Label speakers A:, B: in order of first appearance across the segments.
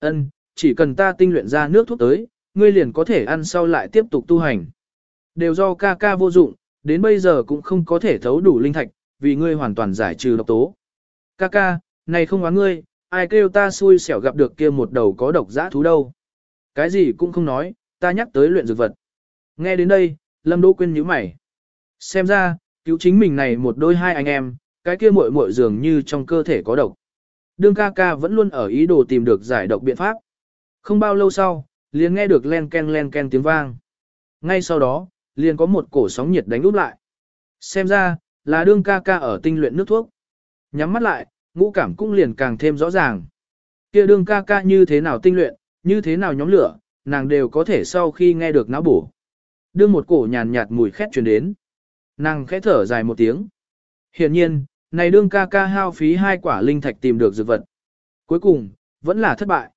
A: Ân, chỉ cần ta tinh luyện ra nước thuốc tới, ngươi liền có thể ăn sau lại tiếp tục tu hành. Đều do ca ca vô dụng, đến bây giờ cũng không có thể thấu đủ linh thạch, vì ngươi hoàn toàn giải trừ độc tố. Ca ca, này không oán ngươi, ai kêu ta xui xẻo gặp được kia một đầu có độc dã thú đâu. Cái gì cũng không nói, ta nhắc tới luyện dược vật. Nghe đến đây, Lâm Đỗ Quyên nhíu mày. Xem ra, cứu chính mình này một đôi hai anh em, cái kia muội muội dường như trong cơ thể có độc. Đương ca ca vẫn luôn ở ý đồ tìm được giải độc biện pháp. Không bao lâu sau, liền nghe được len ken len ken tiếng vang. Ngay sau đó, liền có một cổ sóng nhiệt đánh úp lại. Xem ra, là đương ca ca ở tinh luyện nước thuốc. Nhắm mắt lại, ngũ cảm cũng liền càng thêm rõ ràng. Kia đương ca ca như thế nào tinh luyện, như thế nào nhóm lửa, nàng đều có thể sau khi nghe được não bổ. Đương một cổ nhàn nhạt mùi khét truyền đến. Nàng khẽ thở dài một tiếng. Hiển nhiên, này đương ca ca hao phí hai quả linh thạch tìm được dược vật. Cuối cùng, vẫn là thất bại.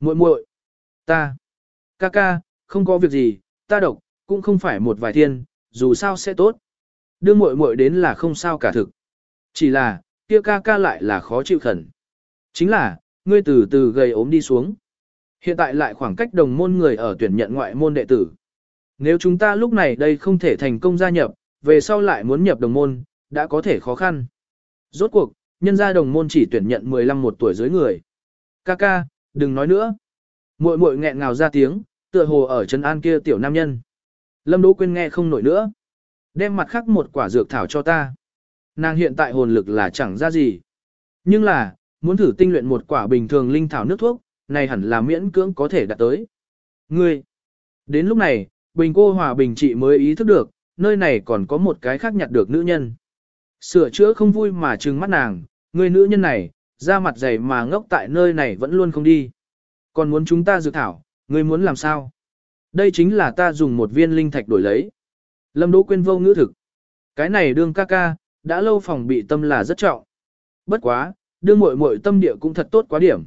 A: muội muội, ta, ca ca, không có việc gì, ta độc, cũng không phải một vài thiên, dù sao sẽ tốt. Đương muội muội đến là không sao cả thực. Chỉ là, kia ca ca lại là khó chịu khẩn. Chính là, ngươi từ từ gầy ốm đi xuống. Hiện tại lại khoảng cách đồng môn người ở tuyển nhận ngoại môn đệ tử. Nếu chúng ta lúc này đây không thể thành công gia nhập, về sau lại muốn nhập đồng môn, đã có thể khó khăn. Rốt cuộc, nhân gia đồng môn chỉ tuyển nhận 15 một tuổi dưới người. Ca ca, đừng nói nữa. Muội muội nghẹn ngào ra tiếng, tựa hồ ở chân an kia tiểu nam nhân. Lâm Đỗ Quyên nghe không nổi nữa. Đem mặt khác một quả dược thảo cho ta. Nàng hiện tại hồn lực là chẳng ra gì. Nhưng là, muốn thử tinh luyện một quả bình thường linh thảo nước thuốc, này hẳn là miễn cưỡng có thể đạt tới. Ngươi! Đến lúc này, Bình cô hòa bình trị mới ý thức được, nơi này còn có một cái khác nhặt được nữ nhân. Sửa chữa không vui mà trừng mắt nàng, người nữ nhân này, da mặt dày mà ngốc tại nơi này vẫn luôn không đi. Còn muốn chúng ta dự thảo, ngươi muốn làm sao? Đây chính là ta dùng một viên linh thạch đổi lấy. Lâm Đỗ Quyên vô ngữ thực. Cái này đương ca ca, đã lâu phòng bị tâm là rất trọng. Bất quá, đương muội muội tâm địa cũng thật tốt quá điểm.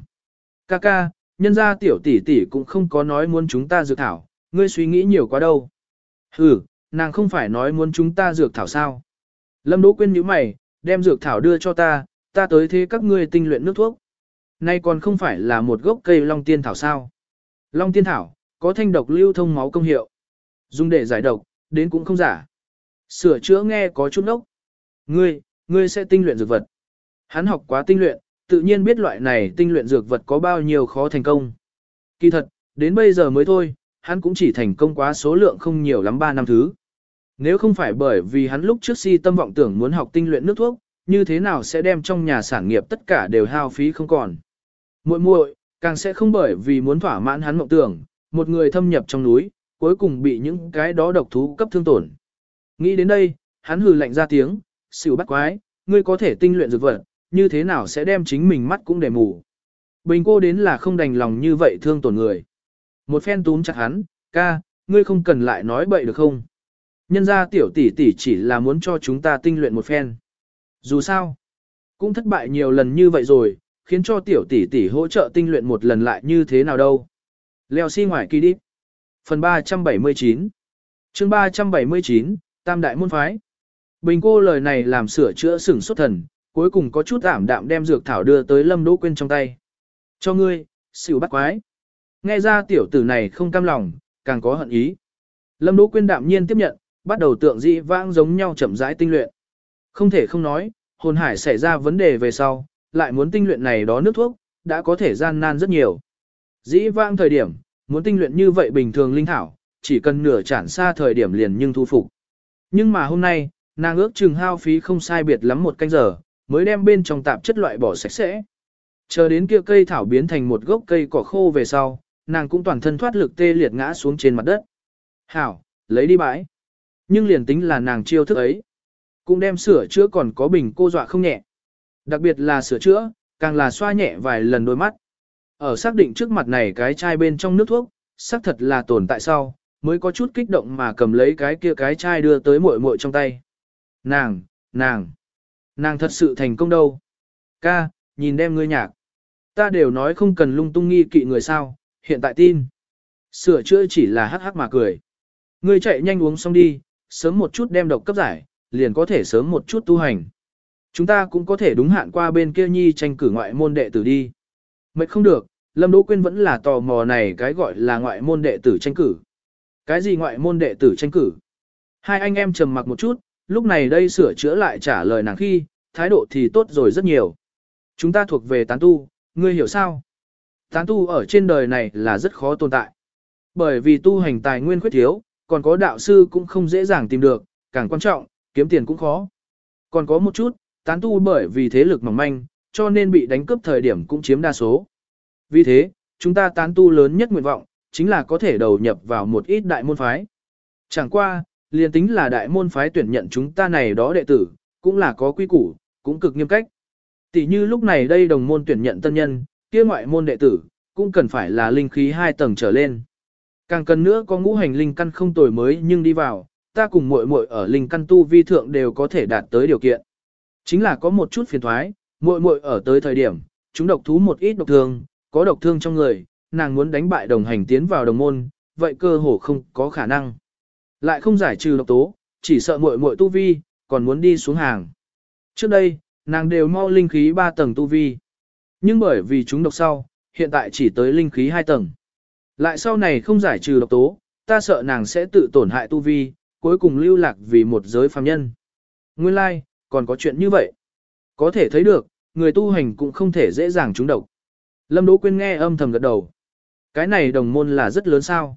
A: Ca ca, nhân gia tiểu tỷ tỷ cũng không có nói muốn chúng ta dược thảo, ngươi suy nghĩ nhiều quá đâu. hừ, nàng không phải nói muốn chúng ta dược thảo sao. Lâm Đỗ Quyên nhíu mày, đem dược thảo đưa cho ta, ta tới thế các ngươi tinh luyện nước thuốc. Nay còn không phải là một gốc cây long tiên thảo sao. Long tiên thảo, có thanh độc lưu thông máu công hiệu. Dùng để giải độc, đến cũng không giả. Sửa chữa nghe có chút ốc. Ngươi, ngươi sẽ tinh luyện dược vật. Hắn học quá tinh luyện, tự nhiên biết loại này tinh luyện dược vật có bao nhiêu khó thành công. Kỳ thật, đến bây giờ mới thôi, hắn cũng chỉ thành công quá số lượng không nhiều lắm 3 năm thứ. Nếu không phải bởi vì hắn lúc trước si tâm vọng tưởng muốn học tinh luyện nước thuốc, như thế nào sẽ đem trong nhà sản nghiệp tất cả đều hao phí không còn. Muội muội, càng sẽ không bởi vì muốn thỏa mãn hắn mộng tưởng, một người thâm nhập trong núi, cuối cùng bị những cái đó độc thú cấp thương tổn. Nghĩ đến đây, hắn hừ lạnh ra tiếng, xỉu bắt quái, ngươi có thể tinh luyện dược vật, như thế nào sẽ đem chính mình mắt cũng để mù. Bình cô đến là không đành lòng như vậy thương tổn người. Một phen túm chặt hắn, ca, ngươi không cần lại nói bậy được không? Nhân ra tiểu tỷ tỷ chỉ là muốn cho chúng ta tinh luyện một phen. Dù sao, cũng thất bại nhiều lần như vậy rồi, khiến cho tiểu tỷ tỷ hỗ trợ tinh luyện một lần lại như thế nào đâu. Leo xi si ngoài kỳ đi. Phần 379 chương 379, Tam Đại Môn Phái Bình cô lời này làm sửa chữa sửng xuất thần, cuối cùng có chút ảm đạm đem dược thảo đưa tới Lâm Đỗ Quyên trong tay. Cho ngươi, xỉu bắt quái. Nghe ra tiểu tử này không cam lòng, càng có hận ý. Lâm Đỗ Quyên đạm nhiên tiếp nhận, bắt đầu tượng dị vãng giống nhau chậm rãi tinh luyện. Không thể không nói, hồn hải xảy ra vấn đề về sau, lại muốn tinh luyện này đó nước thuốc, đã có thể gian nan rất nhiều. Dĩ vãng thời điểm, muốn tinh luyện như vậy bình thường linh thảo, chỉ cần nửa chản xa thời điểm liền nhưng thu phục. Nhưng mà hôm nay, nàng ước chừng hao phí không sai biệt lắm một canh giờ, mới đem bên trong tạp chất loại bỏ sạch sẽ. Chờ đến kia cây thảo biến thành một gốc cây cỏ khô về sau, nàng cũng toàn thân thoát lực tê liệt ngã xuống trên mặt đất. Hảo, lấy đi bãi. Nhưng liền tính là nàng chiêu thức ấy, cũng đem sửa chữa còn có bình cô dọa không nhẹ. Đặc biệt là sửa chữa, càng là xoa nhẹ vài lần đôi mắt. Ở xác định trước mặt này cái chai bên trong nước thuốc, xác thật là tồn tại sau, mới có chút kích động mà cầm lấy cái kia cái chai đưa tới muội muội trong tay. Nàng, nàng, nàng thật sự thành công đâu. Ca, nhìn đem ngươi nhạc. Ta đều nói không cần lung tung nghi kỵ người sao, hiện tại tin. Sửa chữa chỉ là hắc hắc mà cười. Ngươi chạy nhanh uống xong đi, sớm một chút đem độc cấp giải, liền có thể sớm một chút tu hành. Chúng ta cũng có thể đúng hạn qua bên kia nhi tranh cử ngoại môn đệ tử đi. Mệt không được, Lâm Đỗ Quyên vẫn là tò mò này cái gọi là ngoại môn đệ tử tranh cử. Cái gì ngoại môn đệ tử tranh cử? Hai anh em trầm mặc một chút, lúc này đây sửa chữa lại trả lời nàng khi, thái độ thì tốt rồi rất nhiều. Chúng ta thuộc về tán tu, ngươi hiểu sao? Tán tu ở trên đời này là rất khó tồn tại. Bởi vì tu hành tài nguyên khuyết thiếu, còn có đạo sư cũng không dễ dàng tìm được, càng quan trọng, kiếm tiền cũng khó. Còn có một chút, tán tu bởi vì thế lực mỏng manh, cho nên bị đánh cướp thời điểm cũng chiếm đa số. Vì thế, chúng ta tán tu lớn nhất nguyện vọng, chính là có thể đầu nhập vào một ít đại môn phái. Chẳng qua, liền tính là đại môn phái tuyển nhận chúng ta này đó đệ tử, cũng là có quy củ, cũng cực nghiêm cách. Tỷ như lúc này đây đồng môn tuyển nhận tân nhân, kia ngoại môn đệ tử, cũng cần phải là linh khí hai tầng trở lên. Càng cần nữa có ngũ hành linh căn không tồi mới nhưng đi vào, ta cùng muội muội ở linh căn tu vi thượng đều có thể đạt tới điều kiện. Chính là có một chút phiền thoái, muội muội ở tới thời điểm, chúng độc thú một ít độc thương, có độc thương trong người, nàng muốn đánh bại đồng hành tiến vào đồng môn, vậy cơ hồ không có khả năng. Lại không giải trừ độc tố, chỉ sợ muội muội tu vi, còn muốn đi xuống hàng. Trước đây, nàng đều mau linh khí 3 tầng tu vi. Nhưng bởi vì chúng độc sau, hiện tại chỉ tới linh khí 2 tầng. Lại sau này không giải trừ độc tố, ta sợ nàng sẽ tự tổn hại tu vi, cuối cùng lưu lạc vì một giới phàm nhân. Nguyên lai, like, còn có chuyện như vậy. Có thể thấy được, người tu hành cũng không thể dễ dàng trúng độc. Lâm Đỗ Quyên nghe âm thầm gật đầu. Cái này đồng môn là rất lớn sao.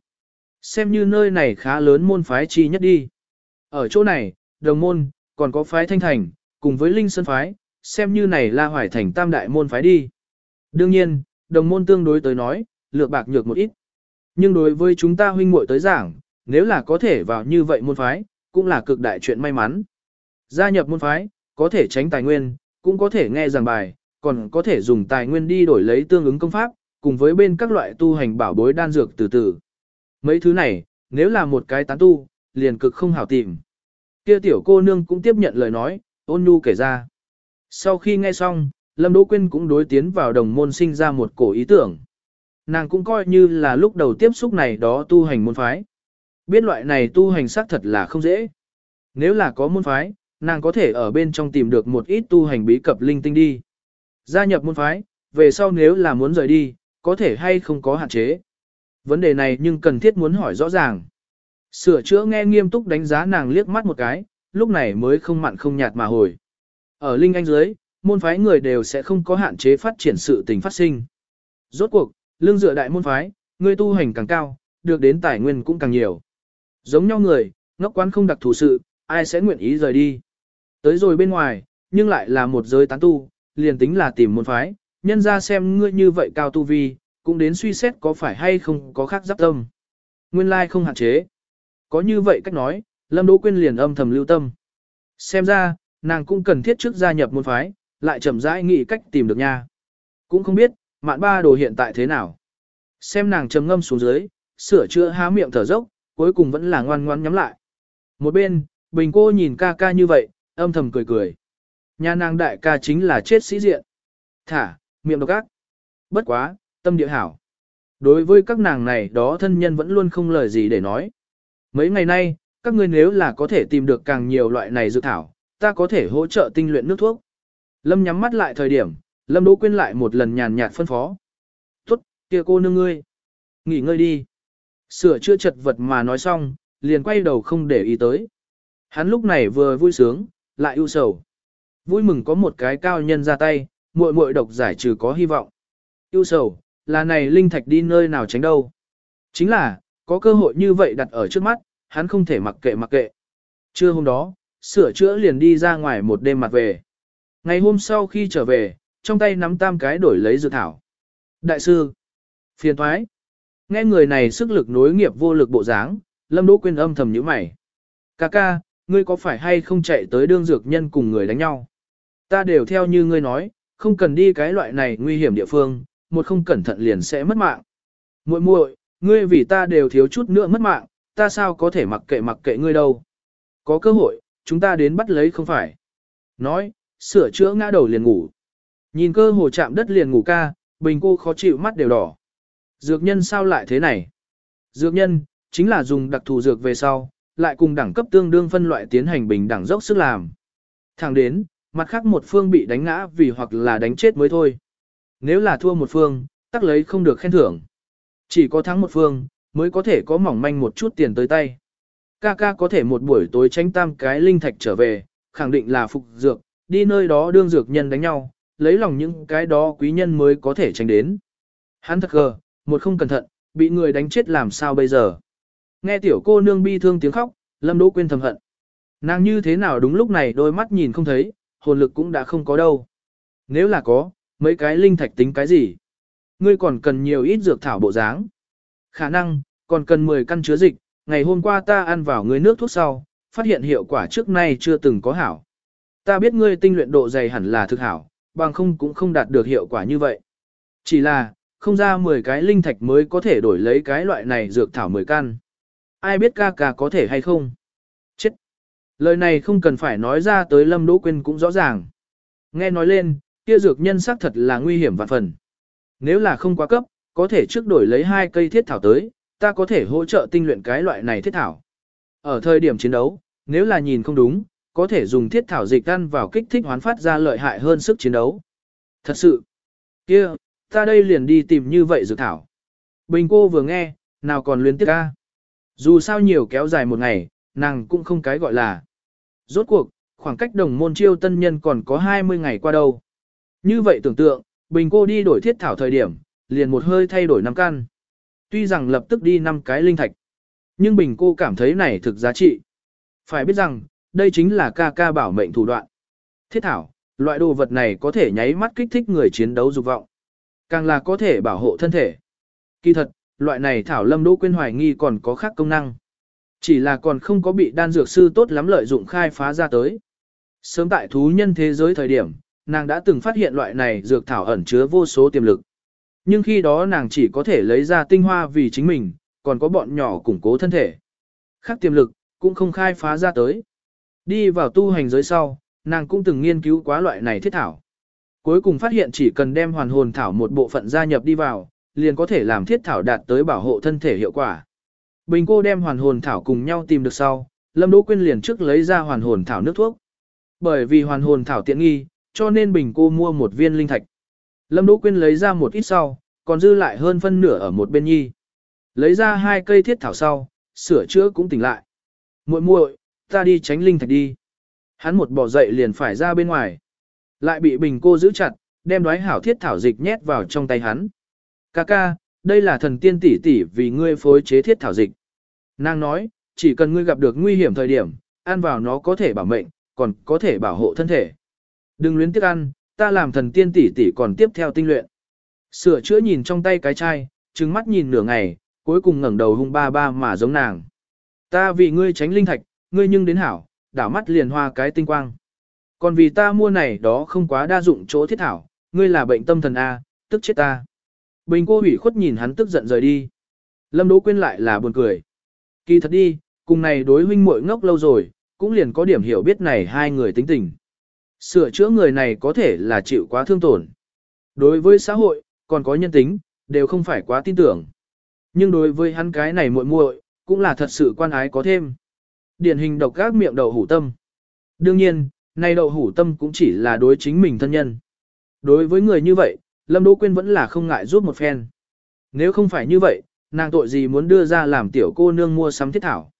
A: Xem như nơi này khá lớn môn phái chi nhất đi. Ở chỗ này, đồng môn, còn có phái thanh thành, cùng với linh sơn phái, xem như này là hoài thành tam đại môn phái đi. Đương nhiên, đồng môn tương đối tới nói, lược bạc nhược một ít. Nhưng đối với chúng ta huynh muội tới giảng, nếu là có thể vào như vậy môn phái, cũng là cực đại chuyện may mắn. Gia nhập môn phái, có thể tránh tài nguyên, cũng có thể nghe giảng bài, còn có thể dùng tài nguyên đi đổi lấy tương ứng công pháp, cùng với bên các loại tu hành bảo bối đan dược từ từ. Mấy thứ này, nếu là một cái tán tu, liền cực không hảo tìm. Kia tiểu cô nương cũng tiếp nhận lời nói, ôn nhu kể ra. Sau khi nghe xong, Lâm Đỗ Quyên cũng đối tiến vào đồng môn sinh ra một cổ ý tưởng. Nàng cũng coi như là lúc đầu tiếp xúc này đó tu hành môn phái. Biết loại này tu hành xác thật là không dễ. Nếu là có môn phái, nàng có thể ở bên trong tìm được một ít tu hành bí cập linh tinh đi. Gia nhập môn phái, về sau nếu là muốn rời đi, có thể hay không có hạn chế. Vấn đề này nhưng cần thiết muốn hỏi rõ ràng. Sửa chữa nghe nghiêm túc đánh giá nàng liếc mắt một cái, lúc này mới không mặn không nhạt mà hồi. Ở Linh Anh dưới, môn phái người đều sẽ không có hạn chế phát triển sự tình phát sinh. Rốt cuộc, lương dựa đại môn phái, người tu hành càng cao, được đến tài nguyên cũng càng nhiều. Giống nhau người, ngốc quán không đặc thù sự, ai sẽ nguyện ý rời đi. Tới rồi bên ngoài, nhưng lại là một giới tán tu, liền tính là tìm môn phái, nhân ra xem ngươi như vậy cao tu vi, cũng đến suy xét có phải hay không có khác giáp tâm. Nguyên lai like không hạn chế. Có như vậy cách nói, Lâm Đỗ Quyên liền âm thầm lưu tâm. Xem ra, nàng cũng cần thiết trước gia nhập môn phái, lại chậm rãi nghĩ cách tìm được nha. Cũng không biết, mạn ba đồ hiện tại thế nào. Xem nàng trầm ngâm xuống dưới, sửa chữa há miệng thở dốc, cuối cùng vẫn là ngoan ngoan nhắm lại. Một bên, bình cô nhìn ca ca như vậy, âm thầm cười cười. Nhà nàng đại ca chính là chết sĩ diện. Thả, miệng độc ác. Bất quá, tâm địa hảo. Đối với các nàng này đó thân nhân vẫn luôn không lời gì để nói. Mấy ngày nay, các ngươi nếu là có thể tìm được càng nhiều loại này dược thảo, ta có thể hỗ trợ tinh luyện nước thuốc. Lâm nhắm mắt lại thời điểm, Lâm Đỗ Quyên lại một lần nhàn nhạt phân phó. Tốt, kia cô nương ngươi. Nghỉ ngơi đi. Sửa chữa chật vật mà nói xong, liền quay đầu không để ý tới. Hắn lúc này vừa vui sướng, lại ưu sầu. Vui mừng có một cái cao nhân ra tay, muội muội độc giải trừ có hy vọng. Ưu sầu, là này linh thạch đi nơi nào tránh đâu. Chính là, có cơ hội như vậy đặt ở trước mắt, hắn không thể mặc kệ mặc kệ. Trưa hôm đó, sửa chữa liền đi ra ngoài một đêm mặt về. Ngày hôm sau khi trở về, trong tay nắm tam cái đổi lấy dự thảo. Đại sư, phiền thoái. Nghe người này sức lực nối nghiệp vô lực bộ dáng, Lâm Đỗ Quyên âm thầm nhíu mày. Ca ca, ngươi có phải hay không chạy tới đương dược nhân cùng người đánh nhau? Ta đều theo như ngươi nói, không cần đi cái loại này nguy hiểm địa phương, một không cẩn thận liền sẽ mất mạng. Muội muội, ngươi vì ta đều thiếu chút nữa mất mạng, ta sao có thể mặc kệ mặc kệ ngươi đâu. Có cơ hội, chúng ta đến bắt lấy không phải. Nói, sửa chữa ngã đầu liền ngủ. Nhìn cơ hồ chạm đất liền ngủ ca, bình cô khó chịu mắt đều đỏ. Dược nhân sao lại thế này? Dược nhân, chính là dùng đặc thù dược về sau, lại cùng đẳng cấp tương đương phân loại tiến hành bình đẳng dốc sức làm. Thẳng đến, mặt khác một phương bị đánh ngã vì hoặc là đánh chết mới thôi. Nếu là thua một phương, tắc lấy không được khen thưởng. Chỉ có thắng một phương, mới có thể có mỏng manh một chút tiền tới tay. Ca ca có thể một buổi tối tranh tam cái linh thạch trở về, khẳng định là phục dược, đi nơi đó đương dược nhân đánh nhau, lấy lòng những cái đó quý nhân mới có thể tránh đến. Hắn thật gờ, một không cẩn thận, bị người đánh chết làm sao bây giờ. Nghe tiểu cô nương bi thương tiếng khóc, Lâm Đỗ quên thầm hận. Nàng như thế nào đúng lúc này đôi mắt nhìn không thấy, hồn lực cũng đã không có đâu. Nếu là có, mấy cái linh thạch tính cái gì? Ngươi còn cần nhiều ít dược thảo bộ dáng. Khả năng, còn cần 10 căn chứa dịch, ngày hôm qua ta ăn vào ngươi nước thuốc sau, phát hiện hiệu quả trước nay chưa từng có hảo. Ta biết ngươi tinh luyện độ dày hẳn là thực hảo, bằng không cũng không đạt được hiệu quả như vậy. Chỉ là, không ra 10 cái linh thạch mới có thể đổi lấy cái loại này dược thảo 10 căn. Ai biết ca ca có thể hay không? Chết! Lời này không cần phải nói ra tới Lâm Đỗ Quyên cũng rõ ràng. Nghe nói lên, kia dược nhân sắc thật là nguy hiểm vạn phần. Nếu là không quá cấp, có thể trước đổi lấy hai cây thiết thảo tới, ta có thể hỗ trợ tinh luyện cái loại này thiết thảo. Ở thời điểm chiến đấu, nếu là nhìn không đúng, có thể dùng thiết thảo dịch ăn vào kích thích hoán phát ra lợi hại hơn sức chiến đấu. Thật sự, kia, ta đây liền đi tìm như vậy dược thảo. Bình cô vừa nghe, nào còn luyến tiếc ca. Dù sao nhiều kéo dài một ngày, nàng cũng không cái gọi là. Rốt cuộc, khoảng cách đồng môn chiêu tân nhân còn có 20 ngày qua đâu. Như vậy tưởng tượng, bình cô đi đổi thiết thảo thời điểm, liền một hơi thay đổi năm căn. Tuy rằng lập tức đi năm cái linh thạch, nhưng bình cô cảm thấy này thực giá trị. Phải biết rằng, đây chính là ca ca bảo mệnh thủ đoạn. Thiết thảo, loại đồ vật này có thể nháy mắt kích thích người chiến đấu dục vọng. Càng là có thể bảo hộ thân thể. Kỳ thật, loại này thảo lâm đỗ quên hoài nghi còn có khác công năng. Chỉ là còn không có bị đan dược sư tốt lắm lợi dụng khai phá ra tới. Sớm tại thú nhân thế giới thời điểm, nàng đã từng phát hiện loại này dược thảo ẩn chứa vô số tiềm lực. Nhưng khi đó nàng chỉ có thể lấy ra tinh hoa vì chính mình, còn có bọn nhỏ củng cố thân thể. Khác tiềm lực, cũng không khai phá ra tới. Đi vào tu hành giới sau, nàng cũng từng nghiên cứu quá loại này thiết thảo. Cuối cùng phát hiện chỉ cần đem hoàn hồn thảo một bộ phận gia nhập đi vào, liền có thể làm thiết thảo đạt tới bảo hộ thân thể hiệu quả. Bình cô đem hoàn hồn thảo cùng nhau tìm được sau, Lâm Đỗ Quyên liền trước lấy ra hoàn hồn thảo nước thuốc. Bởi vì hoàn hồn thảo tiện nghi, cho nên Bình cô mua một viên linh thạch. Lâm Đỗ Quyên lấy ra một ít sau, còn dư lại hơn phân nửa ở một bên nhi. Lấy ra hai cây thiết thảo sau, sửa chữa cũng tỉnh lại. Muội muội, ta đi tránh linh thạch đi. Hắn một bỏ dậy liền phải ra bên ngoài. Lại bị bình cô giữ chặt, đem đoái hảo thiết thảo dịch nhét vào trong tay hắn. Ca ca, đây là thần tiên tỷ tỷ vì ngươi phối chế thiết thảo dịch. Nàng nói, chỉ cần ngươi gặp được nguy hiểm thời điểm, ăn vào nó có thể bảo mệnh, còn có thể bảo hộ thân thể. Đừng luyến tiếc ăn, ta làm thần tiên tỷ tỷ còn tiếp theo tinh luyện. Sửa chữa nhìn trong tay cái chai, trừng mắt nhìn nửa ngày, cuối cùng ngẩng đầu hung ba ba mà giống nàng. Ta vì ngươi tránh linh thạch, ngươi nhưng đến hảo, đảo mắt liền hoa cái tinh quang. Còn vì ta mua này đó không quá đa dụng chỗ thiết thảo, ngươi là bệnh tâm thần A, tức chết ta. Bình cô ủy khuất nhìn hắn tức giận rời đi. Lâm Đỗ Quyên lại là buồn cười. Kỳ thật đi, cùng này đối huynh muội ngốc lâu rồi, cũng liền có điểm hiểu biết này hai người tính tình. Sửa chữa người này có thể là chịu quá thương tổn. Đối với xã hội, còn có nhân tính, đều không phải quá tin tưởng. Nhưng đối với hắn cái này muội muội, cũng là thật sự quan ái có thêm. Điển hình độc gác miệng đậu hủ tâm. Đương nhiên, nay đậu hủ tâm cũng chỉ là đối chính mình thân nhân. Đối với người như vậy, Lâm Đỗ Quyên vẫn là không ngại giúp một phen. Nếu không phải như vậy, nàng tội gì muốn đưa ra làm tiểu cô nương mua sắm thiết thảo.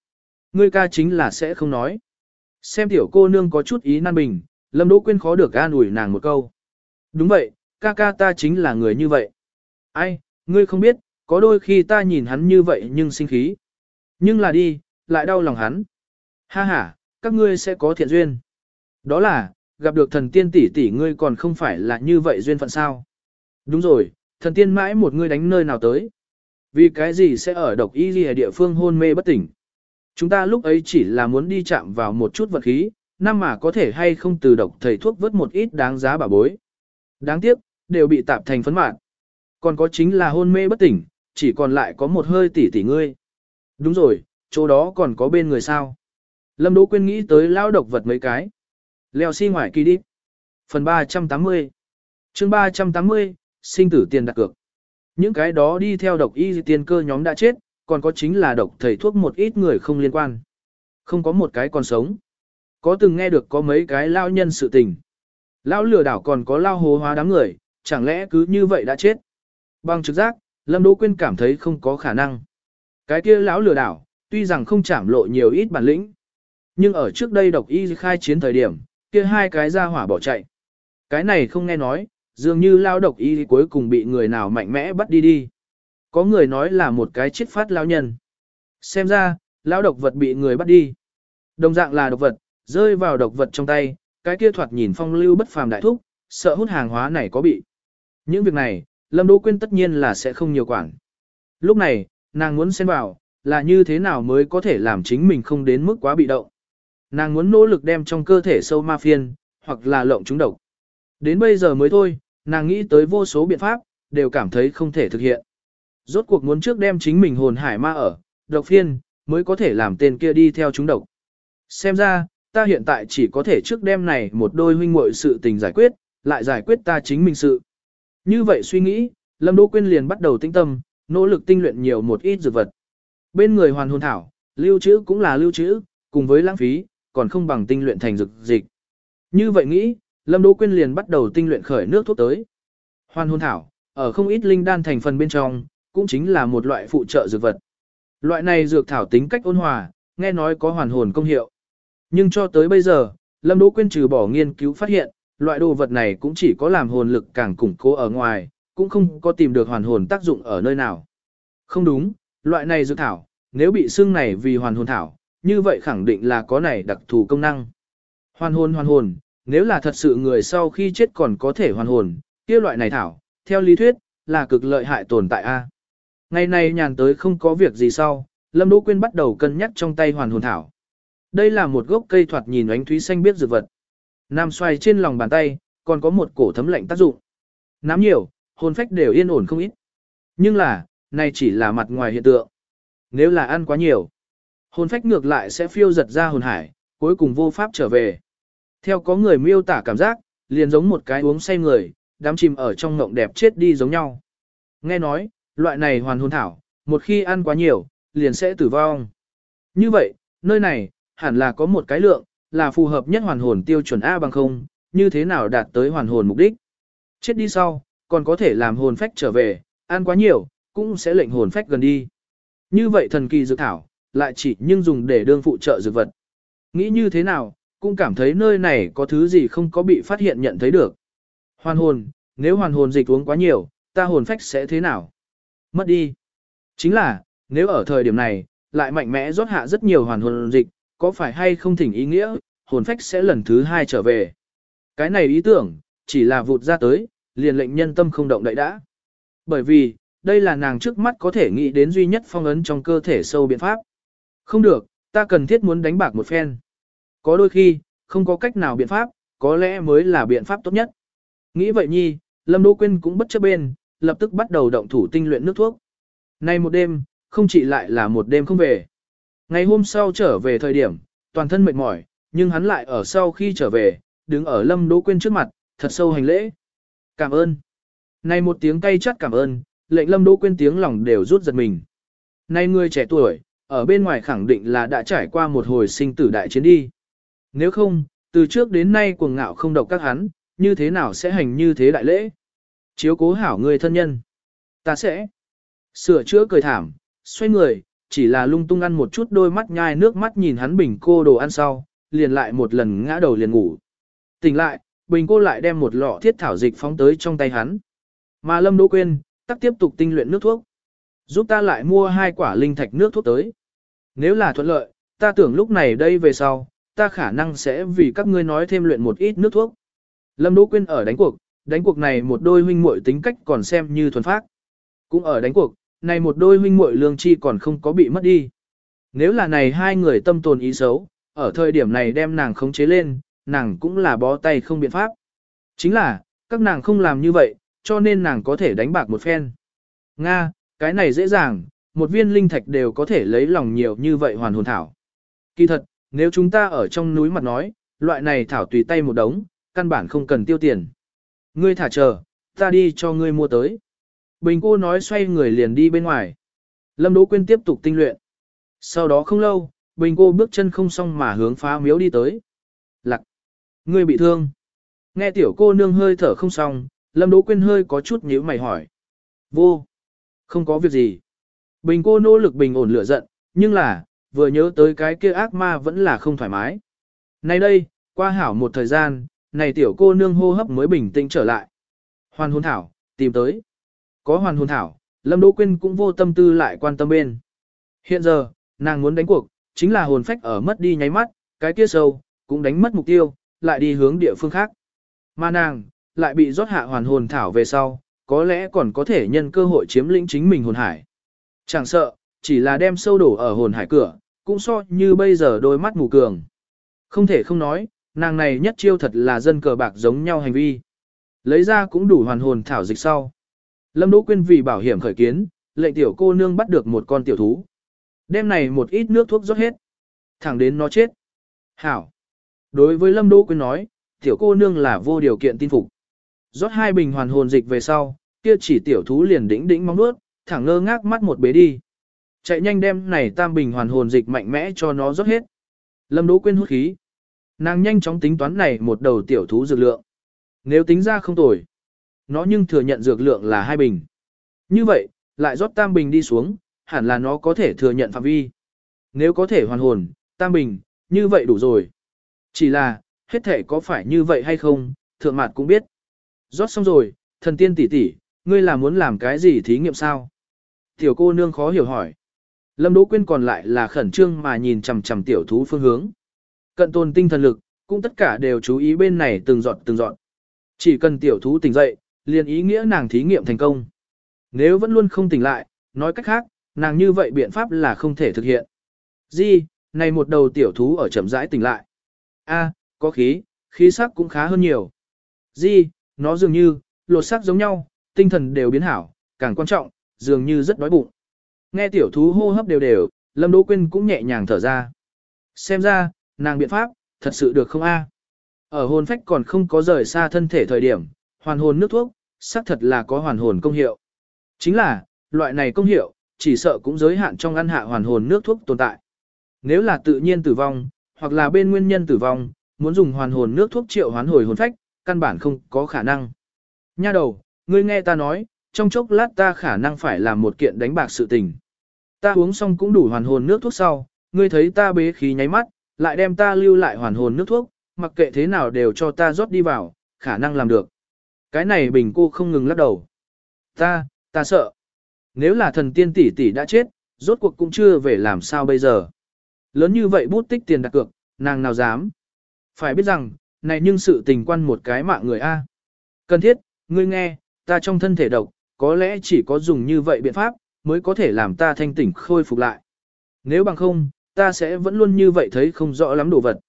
A: Ngươi ca chính là sẽ không nói. Xem tiểu cô nương có chút ý nan bình, Lâm Đỗ Quyên khó được an ủi nàng một câu. Đúng vậy, ca ca ta chính là người như vậy. Ai, ngươi không biết, có đôi khi ta nhìn hắn như vậy nhưng sinh khí. Nhưng là đi, lại đau lòng hắn. Ha ha, các ngươi sẽ có thiện duyên. Đó là, gặp được thần tiên tỷ tỷ ngươi còn không phải là như vậy duyên phận sao. Đúng rồi, thần tiên mãi một ngươi đánh nơi nào tới. Vì cái gì sẽ ở độc y ghi địa phương hôn mê bất tỉnh. Chúng ta lúc ấy chỉ là muốn đi chạm vào một chút vật khí, năm mà có thể hay không từ độc thầy thuốc vớt một ít đáng giá bà bối. Đáng tiếc, đều bị tạp thành phấn mạng. Còn có chính là hôn mê bất tỉnh, chỉ còn lại có một hơi tỷ tỷ ngươi. Đúng rồi, chỗ đó còn có bên người sao. Lâm Đỗ Quyên nghĩ tới lao độc vật mấy cái. Leo xi si ngoài kỳ đi. Phần 380 chương 380, sinh tử tiền đặt cược. Những cái đó đi theo độc y tiền cơ nhóm đã chết, còn có chính là độc thầy thuốc một ít người không liên quan. Không có một cái còn sống. Có từng nghe được có mấy cái lao nhân sự tình. Lao lừa đảo còn có lao hồ hóa đám người, chẳng lẽ cứ như vậy đã chết. Bằng trực giác, Lâm Đỗ Quyên cảm thấy không có khả năng. Cái kia lão lừa đảo, tuy rằng không chảm lộ nhiều ít bản lĩnh, nhưng ở trước đây độc y khai chiến thời điểm, kia hai cái ra hỏa bỏ chạy. Cái này không nghe nói, dường như lao độc y cuối cùng bị người nào mạnh mẽ bắt đi đi. Có người nói là một cái chết phát lao nhân. Xem ra, lao độc vật bị người bắt đi. Đồng dạng là độc vật, rơi vào độc vật trong tay, cái kia thoạt nhìn phong lưu bất phàm đại thúc, sợ hút hàng hóa này có bị. Những việc này, Lâm Đỗ Quyên tất nhiên là sẽ không nhiều quản. Lúc này, nàng muốn xem vào, là như thế nào mới có thể làm chính mình không đến mức quá bị động. Nàng muốn nỗ lực đem trong cơ thể sâu ma phiên, hoặc là lộng chúng độc. Đến bây giờ mới thôi, nàng nghĩ tới vô số biện pháp, đều cảm thấy không thể thực hiện. Rốt cuộc muốn trước đem chính mình hồn hải ma ở, độc phiên, mới có thể làm tên kia đi theo chúng độc. Xem ra, ta hiện tại chỉ có thể trước đem này một đôi huynh muội sự tình giải quyết, lại giải quyết ta chính mình sự. Như vậy suy nghĩ, Lâm Đỗ Quyên liền bắt đầu tinh tâm, nỗ lực tinh luyện nhiều một ít dược vật. Bên người hoàn hồn thảo, lưu trữ cũng là lưu trữ, cùng với lãng phí, còn không bằng tinh luyện thành dược dịch. Như vậy nghĩ, Lâm Đỗ Quyên liền bắt đầu tinh luyện khởi nước thuốc tới. Hoàn hồn thảo, ở không ít linh đan thành phần bên trong, cũng chính là một loại phụ trợ dược vật. Loại này dược thảo tính cách ôn hòa, nghe nói có hoàn hồn công hiệu. Nhưng cho tới bây giờ, Lâm Đỗ Quyên trừ bỏ nghiên cứu phát hiện, loại đồ vật này cũng chỉ có làm hồn lực càng củng cố ở ngoài, cũng không có tìm được hoàn hồn tác dụng ở nơi nào. Không đúng, loại này dược thảo, nếu bị xưng này vì hoàn hồn thảo, như vậy khẳng định là có này đặc thù công năng. Hoàn hồn hoàn hồn, nếu là thật sự người sau khi chết còn có thể hoàn hồn, kia loại này thảo, theo lý thuyết, là cực lợi hại tồn tại A. Ngày nay nhàn tới không có việc gì sau, Lâm Đỗ Quyên bắt đầu cân nhắc trong tay hoàn hồn thảo. Đây là một gốc cây thoạt nhìn ánh thúy xanh biết dược vật. Nam xoay trên lòng bàn tay, còn có một cổ thấm lạnh tác dụng. Nắm nhiều, hồn phách đều yên ổn không ít. Nhưng là, này chỉ là mặt ngoài hiện tượng. Nếu là ăn quá nhiều, hồn phách ngược lại sẽ phiêu giật ra hồn hải, cuối cùng vô pháp trở về. Theo có người miêu tả cảm giác, liền giống một cái uống say người, đám chìm ở trong ngộng đẹp chết đi giống nhau. Nghe nói, loại này hoàn hồn thảo, một khi ăn quá nhiều, liền sẽ tử vong. Như vậy, nơi này, hẳn là có một cái lượng, là phù hợp nhất hoàn hồn tiêu chuẩn A bằng không, như thế nào đạt tới hoàn hồn mục đích. Chết đi sau, còn có thể làm hồn phách trở về, ăn quá nhiều, cũng sẽ lệnh hồn phách gần đi. Như vậy thần kỳ dược thảo, lại chỉ nhưng dùng để đương phụ trợ dược vật. Nghĩ như thế nào, cũng cảm thấy nơi này có thứ gì không có bị phát hiện nhận thấy được. Hoàn hồn, nếu hoàn hồn dịch uống quá nhiều, ta hồn phách sẽ thế nào? Mất đi. Chính là, nếu ở thời điểm này, lại mạnh mẽ rót hạ rất nhiều hoàn hồn dịch, có phải hay không thỉnh ý nghĩa, hồn phách sẽ lần thứ hai trở về. Cái này ý tưởng, chỉ là vụt ra tới, liền lệnh nhân tâm không động đậy đã. Bởi vì, đây là nàng trước mắt có thể nghĩ đến duy nhất phong ấn trong cơ thể sâu biện pháp. Không được, ta cần thiết muốn đánh bạc một phen. Có đôi khi, không có cách nào biện pháp, có lẽ mới là biện pháp tốt nhất. Nghĩ vậy nhi, Lâm Đỗ Quyên cũng bất chấp bên, lập tức bắt đầu động thủ tinh luyện nước thuốc. Nay một đêm, không chỉ lại là một đêm không về. Ngày hôm sau trở về thời điểm, toàn thân mệt mỏi, nhưng hắn lại ở sau khi trở về, đứng ở Lâm Đỗ Quyên trước mặt, thật sâu hành lễ. Cảm ơn. Này một tiếng cay chát cảm ơn, lệnh Lâm Đỗ Quyên tiếng lòng đều rút giật mình. Này người trẻ tuổi, ở bên ngoài khẳng định là đã trải qua một hồi sinh tử đại chiến đi. Nếu không, từ trước đến nay cuồng ngạo không độc các hắn, như thế nào sẽ hành như thế đại lễ? Chiếu cố hảo người thân nhân. Ta sẽ sửa chữa cười thảm, xoay người, chỉ là lung tung ăn một chút đôi mắt nhai nước mắt nhìn hắn bình cô đồ ăn sau, liền lại một lần ngã đầu liền ngủ. Tỉnh lại, bình cô lại đem một lọ thiết thảo dịch phóng tới trong tay hắn. Mà Lâm Đỗ Quyên, tắc tiếp tục tinh luyện nước thuốc. Giúp ta lại mua hai quả linh thạch nước thuốc tới. Nếu là thuận lợi, ta tưởng lúc này đây về sau, ta khả năng sẽ vì các ngươi nói thêm luyện một ít nước thuốc. Lâm Đỗ Quyên ở đánh cuộc, đánh cuộc này một đôi huynh muội tính cách còn xem như thuần phác. Cũng ở đánh cuộc, này một đôi huynh muội lương chi còn không có bị mất đi. Nếu là này hai người tâm tồn ý xấu, ở thời điểm này đem nàng khống chế lên, nàng cũng là bó tay không biện pháp. Chính là, các nàng không làm như vậy, cho nên nàng có thể đánh bạc một phen. Nga, cái này dễ dàng, một viên linh thạch đều có thể lấy lòng nhiều như vậy hoàn hồn thảo. Kỳ thật, nếu chúng ta ở trong núi mặt nói, loại này thảo tùy tay một đống, căn bản không cần tiêu tiền. Ngươi thả chờ, ta đi cho ngươi mua tới. Bình cô nói xoay người liền đi bên ngoài. Lâm Đỗ Quyên tiếp tục tinh luyện. Sau đó không lâu, Bình cô bước chân không xong mà hướng phá miếu đi tới. Lặc! Ngươi bị thương. Nghe tiểu cô nương hơi thở không xong, Lâm Đỗ Quyên hơi có chút nhíu mày hỏi. Vô. Không có việc gì. Bình cô nỗ lực bình ổn lửa giận, nhưng là, vừa nhớ tới cái kia ác ma vẫn là không thoải mái. Nay đây, qua hảo một thời gian, này tiểu cô nương hô hấp mới bình tĩnh trở lại. Hoàn hồn thảo, tìm tới. Có hoàn hồn thảo, Lâm Đỗ Quyên cũng vô tâm tư lại quan tâm bên. Hiện giờ, nàng muốn đánh cuộc, chính là hồn phách ở mất đi nháy mắt, cái kia sâu, cũng đánh mất mục tiêu, lại đi hướng địa phương khác. Mà nàng, lại bị rót hạ hoàn hồn thảo về sau, có lẽ còn có thể nhân cơ hội chiếm lĩnh chính mình hồn hải. Chẳng sợ, chỉ là đem sâu đổ ở hồn hải cửa, cũng so như bây giờ đôi mắt mù cường. Không thể không nói, nàng này nhất chiêu thật là dân cờ bạc giống nhau hành vi. Lấy ra cũng đủ hoàn hồn thảo dịch sau. Lâm Đỗ Quyên vì bảo hiểm khởi kiến, lệnh tiểu cô nương bắt được một con tiểu thú. Đêm này một ít nước thuốc rót hết. Thẳng đến nó chết. Hảo. Đối với Lâm Đỗ Quyên nói, tiểu cô nương là vô điều kiện tin phục. Rót hai bình hoàn hồn dịch về sau, kia chỉ tiểu thú liền đĩnh đĩnh mong nuốt, thẳng ngơ ngác mắt một bế đi. Chạy nhanh đem này tam bình hoàn hồn dịch mạnh mẽ cho nó rót hết. Lâm Đỗ Quyên hút khí. Nàng nhanh chóng tính toán này một đầu tiểu thú dược lượng. Nếu tính ra không tồi, nó nhưng thừa nhận dược lượng là hai bình. Như vậy, lại rót tam bình đi xuống, hẳn là nó có thể thừa nhận phạm vi. Nếu có thể hoàn hồn, tam bình, như vậy đủ rồi. Chỉ là, hết thể có phải như vậy hay không, thượng mặt cũng biết. Rót xong rồi, thần tiên tỷ tỷ, ngươi là muốn làm cái gì thí nghiệm sao? Tiểu cô nương khó hiểu hỏi. Lâm Đỗ Quyên còn lại là khẩn trương mà nhìn chằm chằm tiểu thú phương hướng. Cận tồn tinh thần lực, cũng tất cả đều chú ý bên này từng dọn từng dọn. Chỉ cần tiểu thú tỉnh dậy, liền ý nghĩa nàng thí nghiệm thành công. Nếu vẫn luôn không tỉnh lại, nói cách khác, nàng như vậy biện pháp là không thể thực hiện. Di, này một đầu tiểu thú ở chậm rãi tỉnh lại. A, có khí, khí sắc cũng khá hơn nhiều. Di, nó dường như, lột sắc giống nhau, tinh thần đều biến hảo, càng quan trọng, dường như rất đói bụng. Nghe tiểu thú hô hấp đều đều, Lâm Đỗ Quyên cũng nhẹ nhàng thở ra. Xem ra, nàng biện pháp, thật sự được không a? Ở hồn phách còn không có rời xa thân thể thời điểm, hoàn hồn nước thuốc, xác thật là có hoàn hồn công hiệu. Chính là, loại này công hiệu, chỉ sợ cũng giới hạn trong ăn hạ hoàn hồn nước thuốc tồn tại. Nếu là tự nhiên tử vong, hoặc là bên nguyên nhân tử vong, muốn dùng hoàn hồn nước thuốc triệu hoán hồi hồn phách, căn bản không có khả năng. Nha đầu, ngươi nghe ta nói, trong chốc lát ta khả năng phải làm một kiện đánh bạc sự tình. Ta uống xong cũng đủ hoàn hồn nước thuốc sau, ngươi thấy ta bế khí nháy mắt, lại đem ta lưu lại hoàn hồn nước thuốc, mặc kệ thế nào đều cho ta rót đi vào, khả năng làm được. Cái này bình cô không ngừng lắc đầu. Ta, ta sợ. Nếu là thần tiên tỷ tỷ đã chết, rốt cuộc cũng chưa về làm sao bây giờ. Lớn như vậy bút tích tiền đặt cược, nàng nào dám. Phải biết rằng, này nhưng sự tình quan một cái mạng người A. Cần thiết, ngươi nghe, ta trong thân thể độc, có lẽ chỉ có dùng như vậy biện pháp, mới có thể làm ta thanh tỉnh khôi phục lại. Nếu bằng không, ta sẽ vẫn luôn như vậy thấy không rõ lắm đồ vật.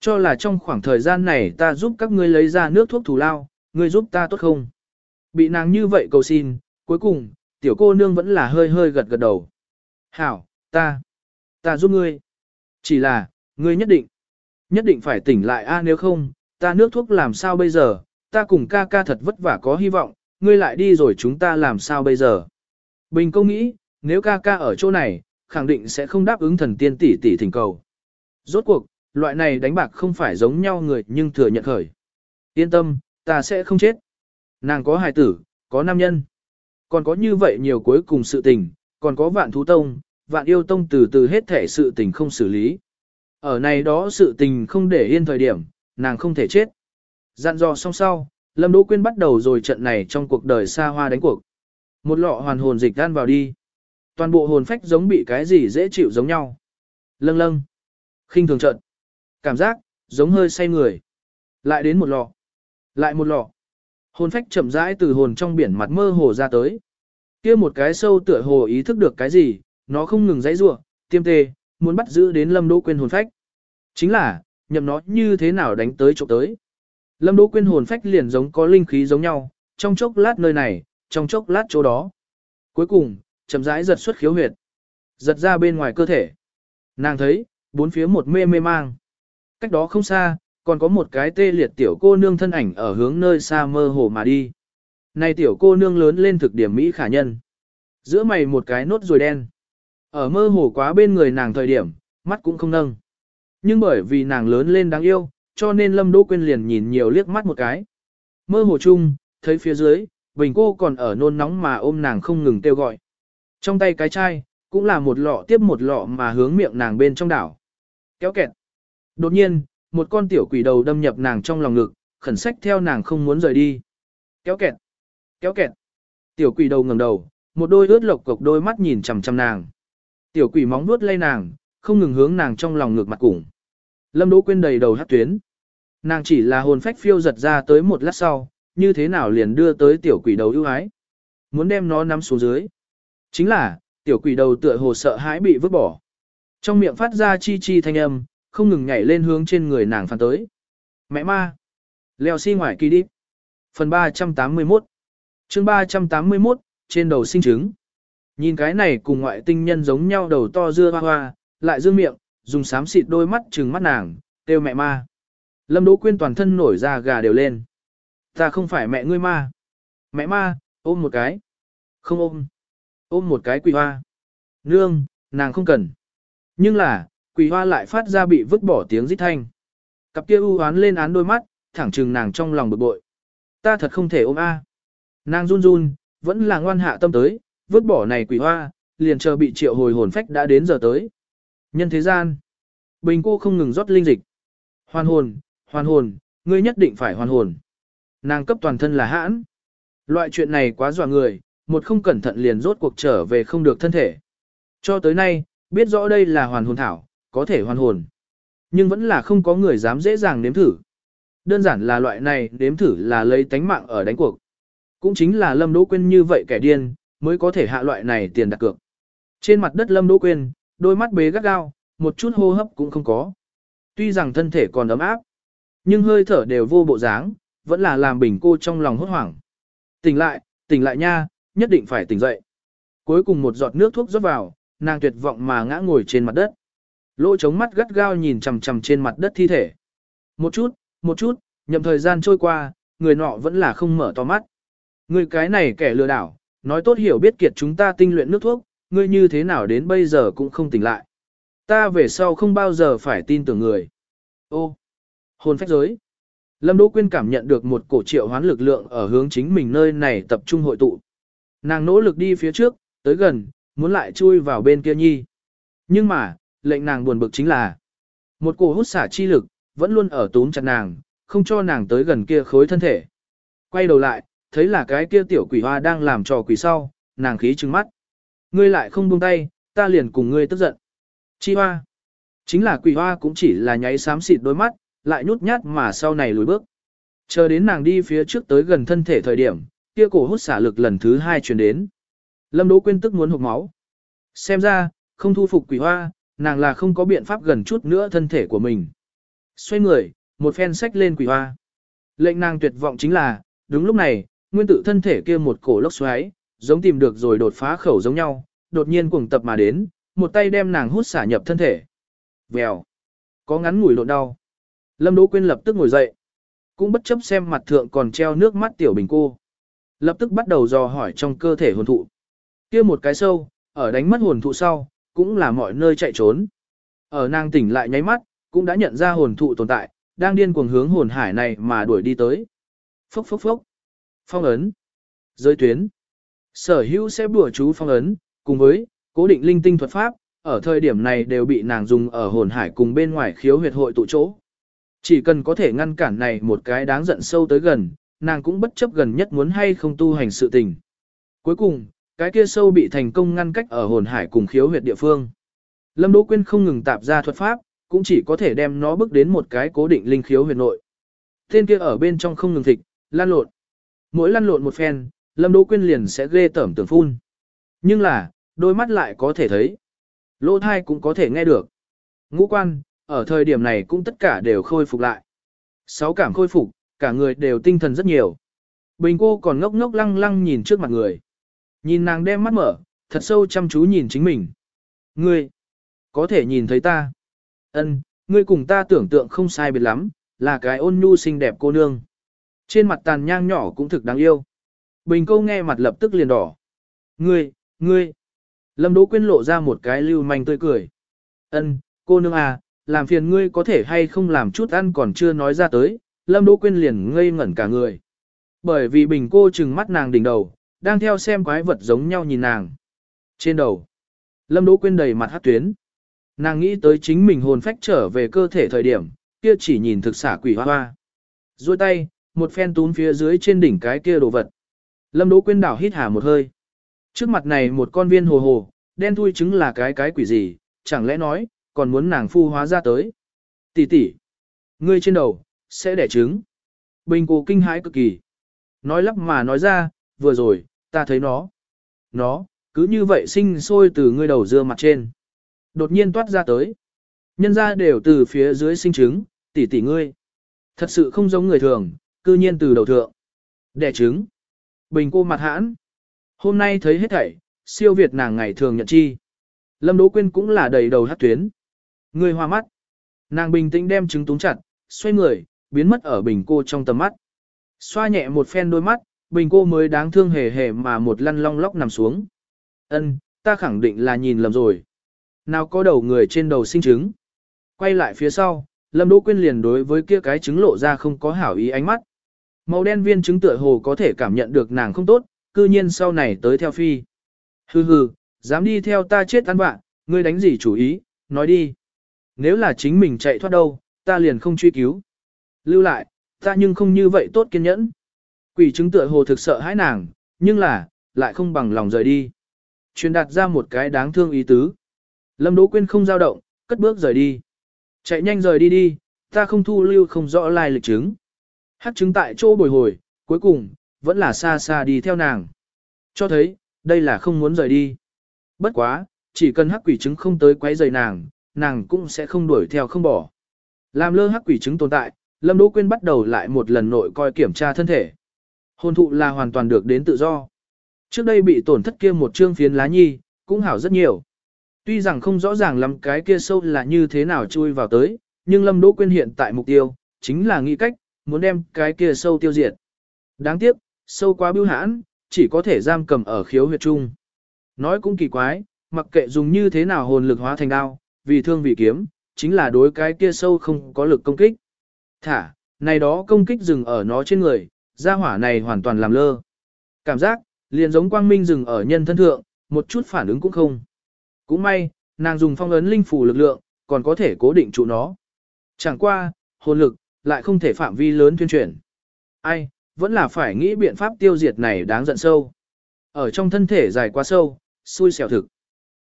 A: Cho là trong khoảng thời gian này ta giúp các ngươi lấy ra nước thuốc thù lao, ngươi giúp ta tốt không? Bị nàng như vậy cầu xin, cuối cùng, tiểu cô nương vẫn là hơi hơi gật gật đầu. Hảo, ta, ta giúp ngươi. Chỉ là, ngươi nhất định, nhất định phải tỉnh lại a nếu không, ta nước thuốc làm sao bây giờ, ta cùng ca ca thật vất vả có hy vọng, ngươi lại đi rồi chúng ta làm sao bây giờ. Bình công nghĩ, nếu ca ca ở chỗ này, khẳng định sẽ không đáp ứng thần tiên tỷ tỷ thỉnh cầu. Rốt cuộc, loại này đánh bạc không phải giống nhau người nhưng thừa nhận khởi. Yên tâm, ta sẽ không chết. Nàng có hài tử, có nam nhân. Còn có như vậy nhiều cuối cùng sự tình, còn có vạn thú tông, vạn yêu tông từ từ hết thể sự tình không xử lý. Ở này đó sự tình không để yên thời điểm, nàng không thể chết. Dặn dò xong sau, Lâm Đỗ Quyên bắt đầu rồi trận này trong cuộc đời xa hoa đánh cuộc. Một lọ hoàn hồn dịch tan vào đi. Toàn bộ hồn phách giống bị cái gì dễ chịu giống nhau. Lâng lâng. khinh thường trận. Cảm giác, giống hơi say người. Lại đến một lọ. Lại một lọ. Hồn phách chậm rãi từ hồn trong biển mặt mơ hồ ra tới. kia một cái sâu tựa hồ ý thức được cái gì, nó không ngừng dãy rủa, tiêm tê, muốn bắt giữ đến Lâm Đỗ Quyên hồn phách. Chính là, nhậm nó như thế nào đánh tới chỗ tới. Lâm Đỗ Quyên hồn phách liền giống có linh khí giống nhau, trong chốc lát nơi này, trong chốc lát chỗ đó. Cuối cùng, chậm rãi giật xuất khiếu huyệt. Giật ra bên ngoài cơ thể. Nàng thấy, bốn phía một mê mê mang. Cách đó không xa, còn có một cái tê liệt tiểu cô nương thân ảnh ở hướng nơi xa mơ hồ mà đi. Này tiểu cô nương lớn lên thực điểm Mỹ khả nhân. Giữa mày một cái nốt ruồi đen. Ở mơ hồ quá bên người nàng thời điểm, mắt cũng không nâng. Nhưng bởi vì nàng lớn lên đáng yêu, cho nên Lâm Đỗ Quyên liền nhìn nhiều liếc mắt một cái. Mơ hồ chung, thấy phía dưới, Bình cô còn ở nôn nóng mà ôm nàng không ngừng kêu gọi. Trong tay cái chai, cũng là một lọ tiếp một lọ mà hướng miệng nàng bên trong đảo. Kéo kẹt. Đột nhiên, một con tiểu quỷ đầu đâm nhập nàng trong lòng ngực, khẩn sách theo nàng không muốn rời đi. Kéo kẹt. Kéo kẹt. Tiểu quỷ đầu ngẩng đầu, một đôi ướt lộc cục đôi mắt nhìn chằm chằm nàng. Tiểu quỷ móng vuốt lay nàng, không ngừng hướng nàng trong lòng ngực mặt cùng. Lâm Đỗ Quyên đầy đầu hát tuyến. Nàng chỉ là hồn phách phiêu giật ra tới một lát sau, như thế nào liền đưa tới tiểu quỷ đầu ưu ái. Muốn đem nó nắm xuống dưới. Chính là, tiểu quỷ đầu tựa hồ sợ hãi bị vứt bỏ. Trong miệng phát ra chi chi thanh âm, không ngừng nhảy lên hướng trên người nàng phản tới. Mẹ ma! Leo xi si ngoài kỳ đi. Phần 381 chương 381, trên đầu sinh trứng. Nhìn cái này cùng ngoại tinh nhân giống nhau đầu to dưa hoa hoa, lại dương miệng, dùng sám xịt đôi mắt trừng mắt nàng, kêu mẹ ma. Lâm Đỗ Quyên toàn thân nổi da gà đều lên. Ta không phải mẹ ngươi ma. Mẹ ma, ôm một cái. Không ôm. Ôm một cái quỷ hoa. Nương, nàng không cần. Nhưng là, quỷ hoa lại phát ra bị vứt bỏ tiếng rít thanh. Cặp kia u hoán lên án đôi mắt, thẳng trừng nàng trong lòng bực bội. Ta thật không thể ôm a. Nàng run run, vẫn là ngoan hạ tâm tới, vứt bỏ này quỷ hoa, liền chờ bị triệu hồi hồn phách đã đến giờ tới. Nhân thế gian, bình cô không ngừng rót linh dịch. Hoàn hồn, hoàn hồn, ngươi nhất định phải hoàn hồn. Nàng cấp toàn thân là hãn. Loại chuyện này quá dọa người, một không cẩn thận liền rốt cuộc trở về không được thân thể. Cho tới nay, biết rõ đây là hoàn hồn thảo, có thể hoàn hồn. Nhưng vẫn là không có người dám dễ dàng nếm thử. Đơn giản là loại này nếm thử là lấy tánh mạng ở đánh cuộc. Cũng chính là Lâm Đỗ Quyên như vậy kẻ điên, mới có thể hạ loại này tiền đặt cược. Trên mặt đất Lâm Đỗ Quyên, đôi mắt bế gắt gao, một chút hô hấp cũng không có. Tuy rằng thân thể còn ấm áp, nhưng hơi thở đều vô bộ dáng, vẫn là làm bình cô trong lòng hốt hoảng. Tỉnh lại, tỉnh lại nha, nhất định phải tỉnh dậy. Cuối cùng một giọt nước thuốc rót vào, nàng tuyệt vọng mà ngã ngồi trên mặt đất. Lỗ trống mắt gắt gao nhìn chằm chằm trên mặt đất thi thể. Một chút, một chút, nhậm thời gian trôi qua, người nọ vẫn là không mở to mắt. Người cái này kẻ lừa đảo, nói tốt hiểu biết kiệt chúng ta tinh luyện nước thuốc, ngươi như thế nào đến bây giờ cũng không tỉnh lại. Ta về sau không bao giờ phải tin tưởng người. Ô, hồn phách giới. Lâm Đỗ Quyên cảm nhận được một cổ triệu hoán lực lượng ở hướng chính mình nơi này tập trung hội tụ. Nàng nỗ lực đi phía trước, tới gần, muốn lại chui vào bên kia nhi. Nhưng mà, lệnh nàng buồn bực chính là một cổ hút xả chi lực, vẫn luôn ở túm chặt nàng, không cho nàng tới gần kia khối thân thể. Quay đầu lại, thấy là cái kia tiểu quỷ hoa đang làm trò quỷ sau, nàng khí trừng mắt. Ngươi lại không buông tay, ta liền cùng ngươi tức giận. Chi hoa. Chính là quỷ hoa cũng chỉ là nháy xám xịt đôi mắt, lại nhút nhát mà sau này lùi bước. Chờ đến nàng đi phía trước tới gần thân thể thời điểm, kia cổ hút xả lực lần thứ hai truyền đến. Lâm Đỗ Quyên tức muốn hụt máu. Xem ra, không thu phục quỷ hoa, nàng là không có biện pháp gần chút nữa thân thể của mình. Xoay người, một phen sách lên quỷ hoa. Lệnh nàng tuyệt vọng chính là, đúng lúc này, nguyên tử thân thể kia một cổ lốc xoáy, giống tìm được rồi đột phá khẩu giống nhau, đột nhiên cuồng tập mà đến, một tay đem nàng hút xả nhập thân thể. Vèo. Có ngắn ngủi lộn đau. Lâm Đỗ Quyên lập tức ngồi dậy. Cũng bất chấp xem mặt thượng còn treo nước mắt tiểu bình cô. Lập tức bắt đầu dò hỏi trong cơ thể hồn thụ. Kia một cái sâu, ở đánh mất hồn thụ sau, cũng là mọi nơi chạy trốn. Ở nàng tỉnh lại nháy mắt, cũng đã nhận ra hồn thụ tồn tại, đang điên cuồng hướng hồn hải này mà đuổi đi tới. Phốc phốc phốc. Phong ấn. Giới tuyến. Sở hữu sẽ bùa chú phong ấn, cùng với cố định linh tinh thuật pháp, ở thời điểm này đều bị nàng dùng ở hồn hải cùng bên ngoài khiếu huyệt hội tụ chỗ. Chỉ cần có thể ngăn cản này một cái đáng giận sâu tới gần, nàng cũng bất chấp gần nhất muốn hay không tu hành sự tình. Cuối cùng, cái kia sâu bị thành công ngăn cách ở hồn hải cùng khiếu huyệt địa phương. Lâm Đỗ Quyên không ngừng tạp ra thuật pháp, cũng chỉ có thể đem nó bước đến một cái cố định linh khiếu huyệt nội. Tên kia ở bên trong không ngừng thịt, lan lộn. Mỗi lăn lộn một phen, Lâm Đỗ Quyên liền sẽ ghê tởm tưởng phun. Nhưng là, đôi mắt lại có thể thấy. Lỗ thai cũng có thể nghe được. Ngũ quan, ở thời điểm này cũng tất cả đều khôi phục lại. Sáu cảm khôi phục, cả người đều tinh thần rất nhiều. Bình cô còn ngốc ngốc lăng lăng nhìn trước mặt người. Nhìn nàng đem mắt mở, thật sâu chăm chú nhìn chính mình. Ngươi, có thể nhìn thấy ta. Ân, ngươi cùng ta tưởng tượng không sai biệt lắm, là cái ôn nhu xinh đẹp cô nương. Trên mặt tàn nhang nhỏ cũng thực đáng yêu. Bình câu nghe mặt lập tức liền đỏ. Ngươi, ngươi. Lâm Đỗ Quyên lộ ra một cái lưu manh tươi cười. Ân, cô nương à, làm phiền ngươi có thể hay không làm chút ăn còn chưa nói ra tới, Lâm Đỗ Quyên liền ngây ngẩn cả người. Bởi vì bình cô trừng mắt nàng đỉnh đầu, đang theo xem quái vật giống nhau nhìn nàng. Trên đầu, Lâm Đỗ Quyên đầy mặt hát tuyến. Nàng nghĩ tới chính mình hồn phách trở về cơ thể thời điểm, kia chỉ nhìn thực xả quỷ hoa hoa. Rồi tay, một phen tún phía dưới trên đỉnh cái kia đồ vật. Lâm Đỗ Quyên đảo hít hà một hơi. Trước mặt này một con viên hồ hồ, đen thui trứng là cái cái quỷ gì, chẳng lẽ nói, còn muốn nàng phu hóa ra tới. Tỷ tỷ, ngươi trên đầu, sẽ đẻ trứng. Bình cô kinh hãi cực kỳ. Nói lắp mà nói ra, vừa rồi, ta thấy nó. Nó, cứ như vậy sinh sôi từ ngươi đầu dưa mặt trên. Đột nhiên toát ra tới. Nhân ra đều từ phía dưới sinh trứng, tỷ tỷ ngươi. Thật sự không giống người thường, cư nhiên từ đầu thượng. Đẻ trứng. Bình cô mặt hãn. Hôm nay thấy hết thảy, siêu việt nàng ngày thường nhận chi. Lâm Đỗ Quyên cũng là đầy đầu hát tuyến. Người hoa mắt. Nàng bình tĩnh đem trứng túng chặt, xoay người, biến mất ở bình cô trong tầm mắt. Xoa nhẹ một phen đôi mắt, bình cô mới đáng thương hề hề mà một lăn long lóc nằm xuống. Ân, ta khẳng định là nhìn lầm rồi. Nào có đầu người trên đầu sinh trứng. Quay lại phía sau, Lâm Đỗ Quyên liền đối với kia cái trứng lộ ra không có hảo ý ánh mắt. Màu đen viên trứng tựa hồ có thể cảm nhận được nàng không tốt, cư nhiên sau này tới theo phi. Hừ hừ, dám đi theo ta chết ăn bạn, ngươi đánh gì chủ ý, nói đi. Nếu là chính mình chạy thoát đâu, ta liền không truy cứu. Lưu lại, ta nhưng không như vậy tốt kiên nhẫn. Quỷ trứng tựa hồ thực sợ hãi nàng, nhưng là, lại không bằng lòng rời đi. Truyền đạt ra một cái đáng thương ý tứ. Lâm Đỗ Quyên không giao động, cất bước rời đi. Chạy nhanh rời đi đi, ta không thu lưu không rõ lai lịch chứng. Hát chứng tại chỗ bồi hồi, cuối cùng, vẫn là xa xa đi theo nàng. Cho thấy, đây là không muốn rời đi. Bất quá, chỉ cần hắc quỷ trứng không tới quấy rầy nàng, nàng cũng sẽ không đuổi theo không bỏ. Làm lơ hắc quỷ trứng tồn tại, Lâm Đỗ Quyên bắt đầu lại một lần nội coi kiểm tra thân thể. Hồn thụ là hoàn toàn được đến tự do. Trước đây bị tổn thất kia một trương phiến lá nhi, cũng hảo rất nhiều. Tuy rằng không rõ ràng lắm cái kia sâu là như thế nào chui vào tới, nhưng Lâm Đỗ Quyên hiện tại mục tiêu, chính là nghĩ cách, muốn đem cái kia sâu tiêu diệt. Đáng tiếc, sâu quá bưu hãn, chỉ có thể giam cầm ở khiếu huyệt trung. Nói cũng kỳ quái, mặc kệ dùng như thế nào hồn lực hóa thành đao, vì thương vì kiếm, chính là đối cái kia sâu không có lực công kích. Thả, này đó công kích dừng ở nó trên người, gia hỏa này hoàn toàn làm lơ. Cảm giác, liền giống quang minh dừng ở nhân thân thượng, một chút phản ứng cũng không. Cũng may, nàng dùng phong ấn linh phủ lực lượng, còn có thể cố định trụ nó. Chẳng qua, hồn lực, lại không thể phạm vi lớn tuyên truyền. Ai, vẫn là phải nghĩ biện pháp tiêu diệt này đáng giận sâu. Ở trong thân thể dài quá sâu, xui xẻo thực.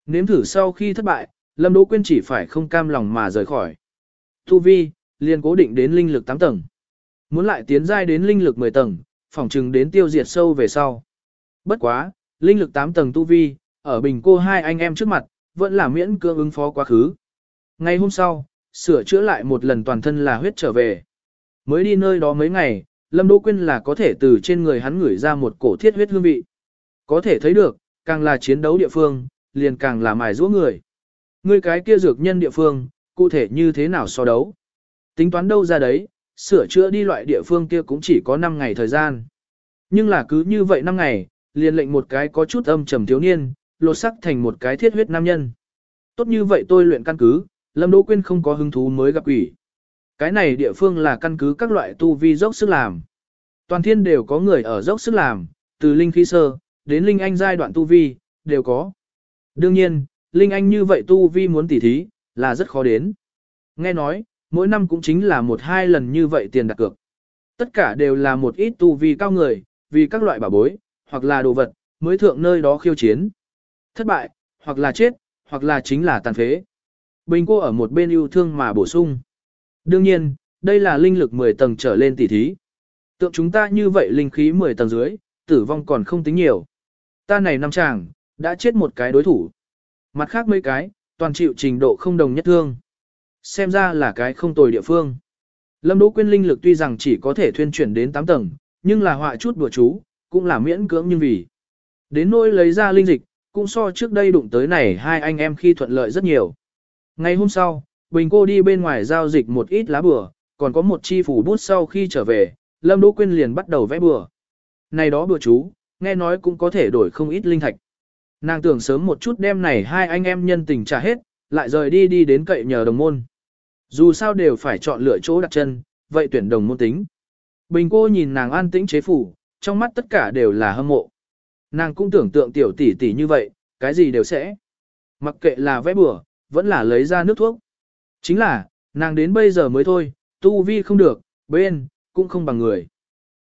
A: Nếm thử sau khi thất bại, Lâm Đỗ Quyên chỉ phải không cam lòng mà rời khỏi. Tu vi, liền cố định đến linh lực 8 tầng. Muốn lại tiến giai đến linh lực 10 tầng, phỏng trừng đến tiêu diệt sâu về sau. Bất quá, linh lực 8 tầng tu vi, ở bình cô hai anh em trước mặt, vẫn là miễn cưỡng ứng phó quá khứ. Ngày hôm sau, sửa chữa lại một lần toàn thân là huyết trở về. Mới đi nơi đó mấy ngày, Lâm Đỗ Quyên là có thể từ trên người hắn ngửi ra một cổ thiết huyết hương vị. Có thể thấy được, càng là chiến đấu địa phương, liền càng là mài giũa người. Người cái kia dược nhân địa phương, cụ thể như thế nào so đấu. Tính toán đâu ra đấy, sửa chữa đi loại địa phương kia cũng chỉ có 5 ngày thời gian. Nhưng là cứ như vậy 5 ngày, liền lệnh một cái có chút âm trầm thiếu niên, lột sắc thành một cái thiết huyết nam nhân. Tốt như vậy tôi luyện căn cứ, Lâm Đỗ Quyên không có hứng thú mới gặp quỷ. Cái này địa phương là căn cứ các loại tu vi dốc sức làm. Toàn thiên đều có người ở dốc sức làm, từ linh khí sơ, đến linh anh giai đoạn tu vi, đều có. Đương nhiên, linh anh như vậy tu vi muốn tỉ thí, là rất khó đến. Nghe nói, mỗi năm cũng chính là một hai lần như vậy tiền đặt cược. Tất cả đều là một ít tu vi cao người, vì các loại bảo bối, hoặc là đồ vật, mới thượng nơi đó khiêu chiến. Thất bại, hoặc là chết, hoặc là chính là tàn phế. Bình cô ở một bên yêu thương mà bổ sung. Đương nhiên, đây là linh lực 10 tầng trở lên tỷ thí. Tượng chúng ta như vậy linh khí 10 tầng dưới, tử vong còn không tính nhiều. Ta này năm chàng, đã chết một cái đối thủ. Mặt khác mấy cái, toàn chịu trình độ không đồng nhất thương. Xem ra là cái không tồi địa phương. Lâm Đỗ Quyên linh lực tuy rằng chỉ có thể thuyên chuyển đến 8 tầng, nhưng là họa chút bùa chú, cũng là miễn cưỡng nhưng vì. Đến nỗi lấy ra linh dịch, cũng so trước đây đụng tới này hai anh em khi thuận lợi rất nhiều. Ngày hôm sau, Bình cô đi bên ngoài giao dịch một ít lá bừa, còn có một chi phủ bút sau khi trở về, Lâm Đỗ Quyên liền bắt đầu vẽ bừa. Này đó bừa chú, nghe nói cũng có thể đổi không ít linh thạch. Nàng tưởng sớm một chút đêm này hai anh em nhân tình trả hết, lại rời đi đi đến cậy nhờ đồng môn. Dù sao đều phải chọn lựa chỗ đặt chân, vậy tuyển đồng môn tính. Bình cô nhìn nàng an tĩnh chế phủ, trong mắt tất cả đều là hâm mộ. Nàng cũng tưởng tượng tiểu tỷ tỷ như vậy, cái gì đều sẽ. Mặc kệ là vẽ bừa, vẫn là lấy ra nước thuốc. Chính là, nàng đến bây giờ mới thôi, tu vi không được, bên, cũng không bằng người.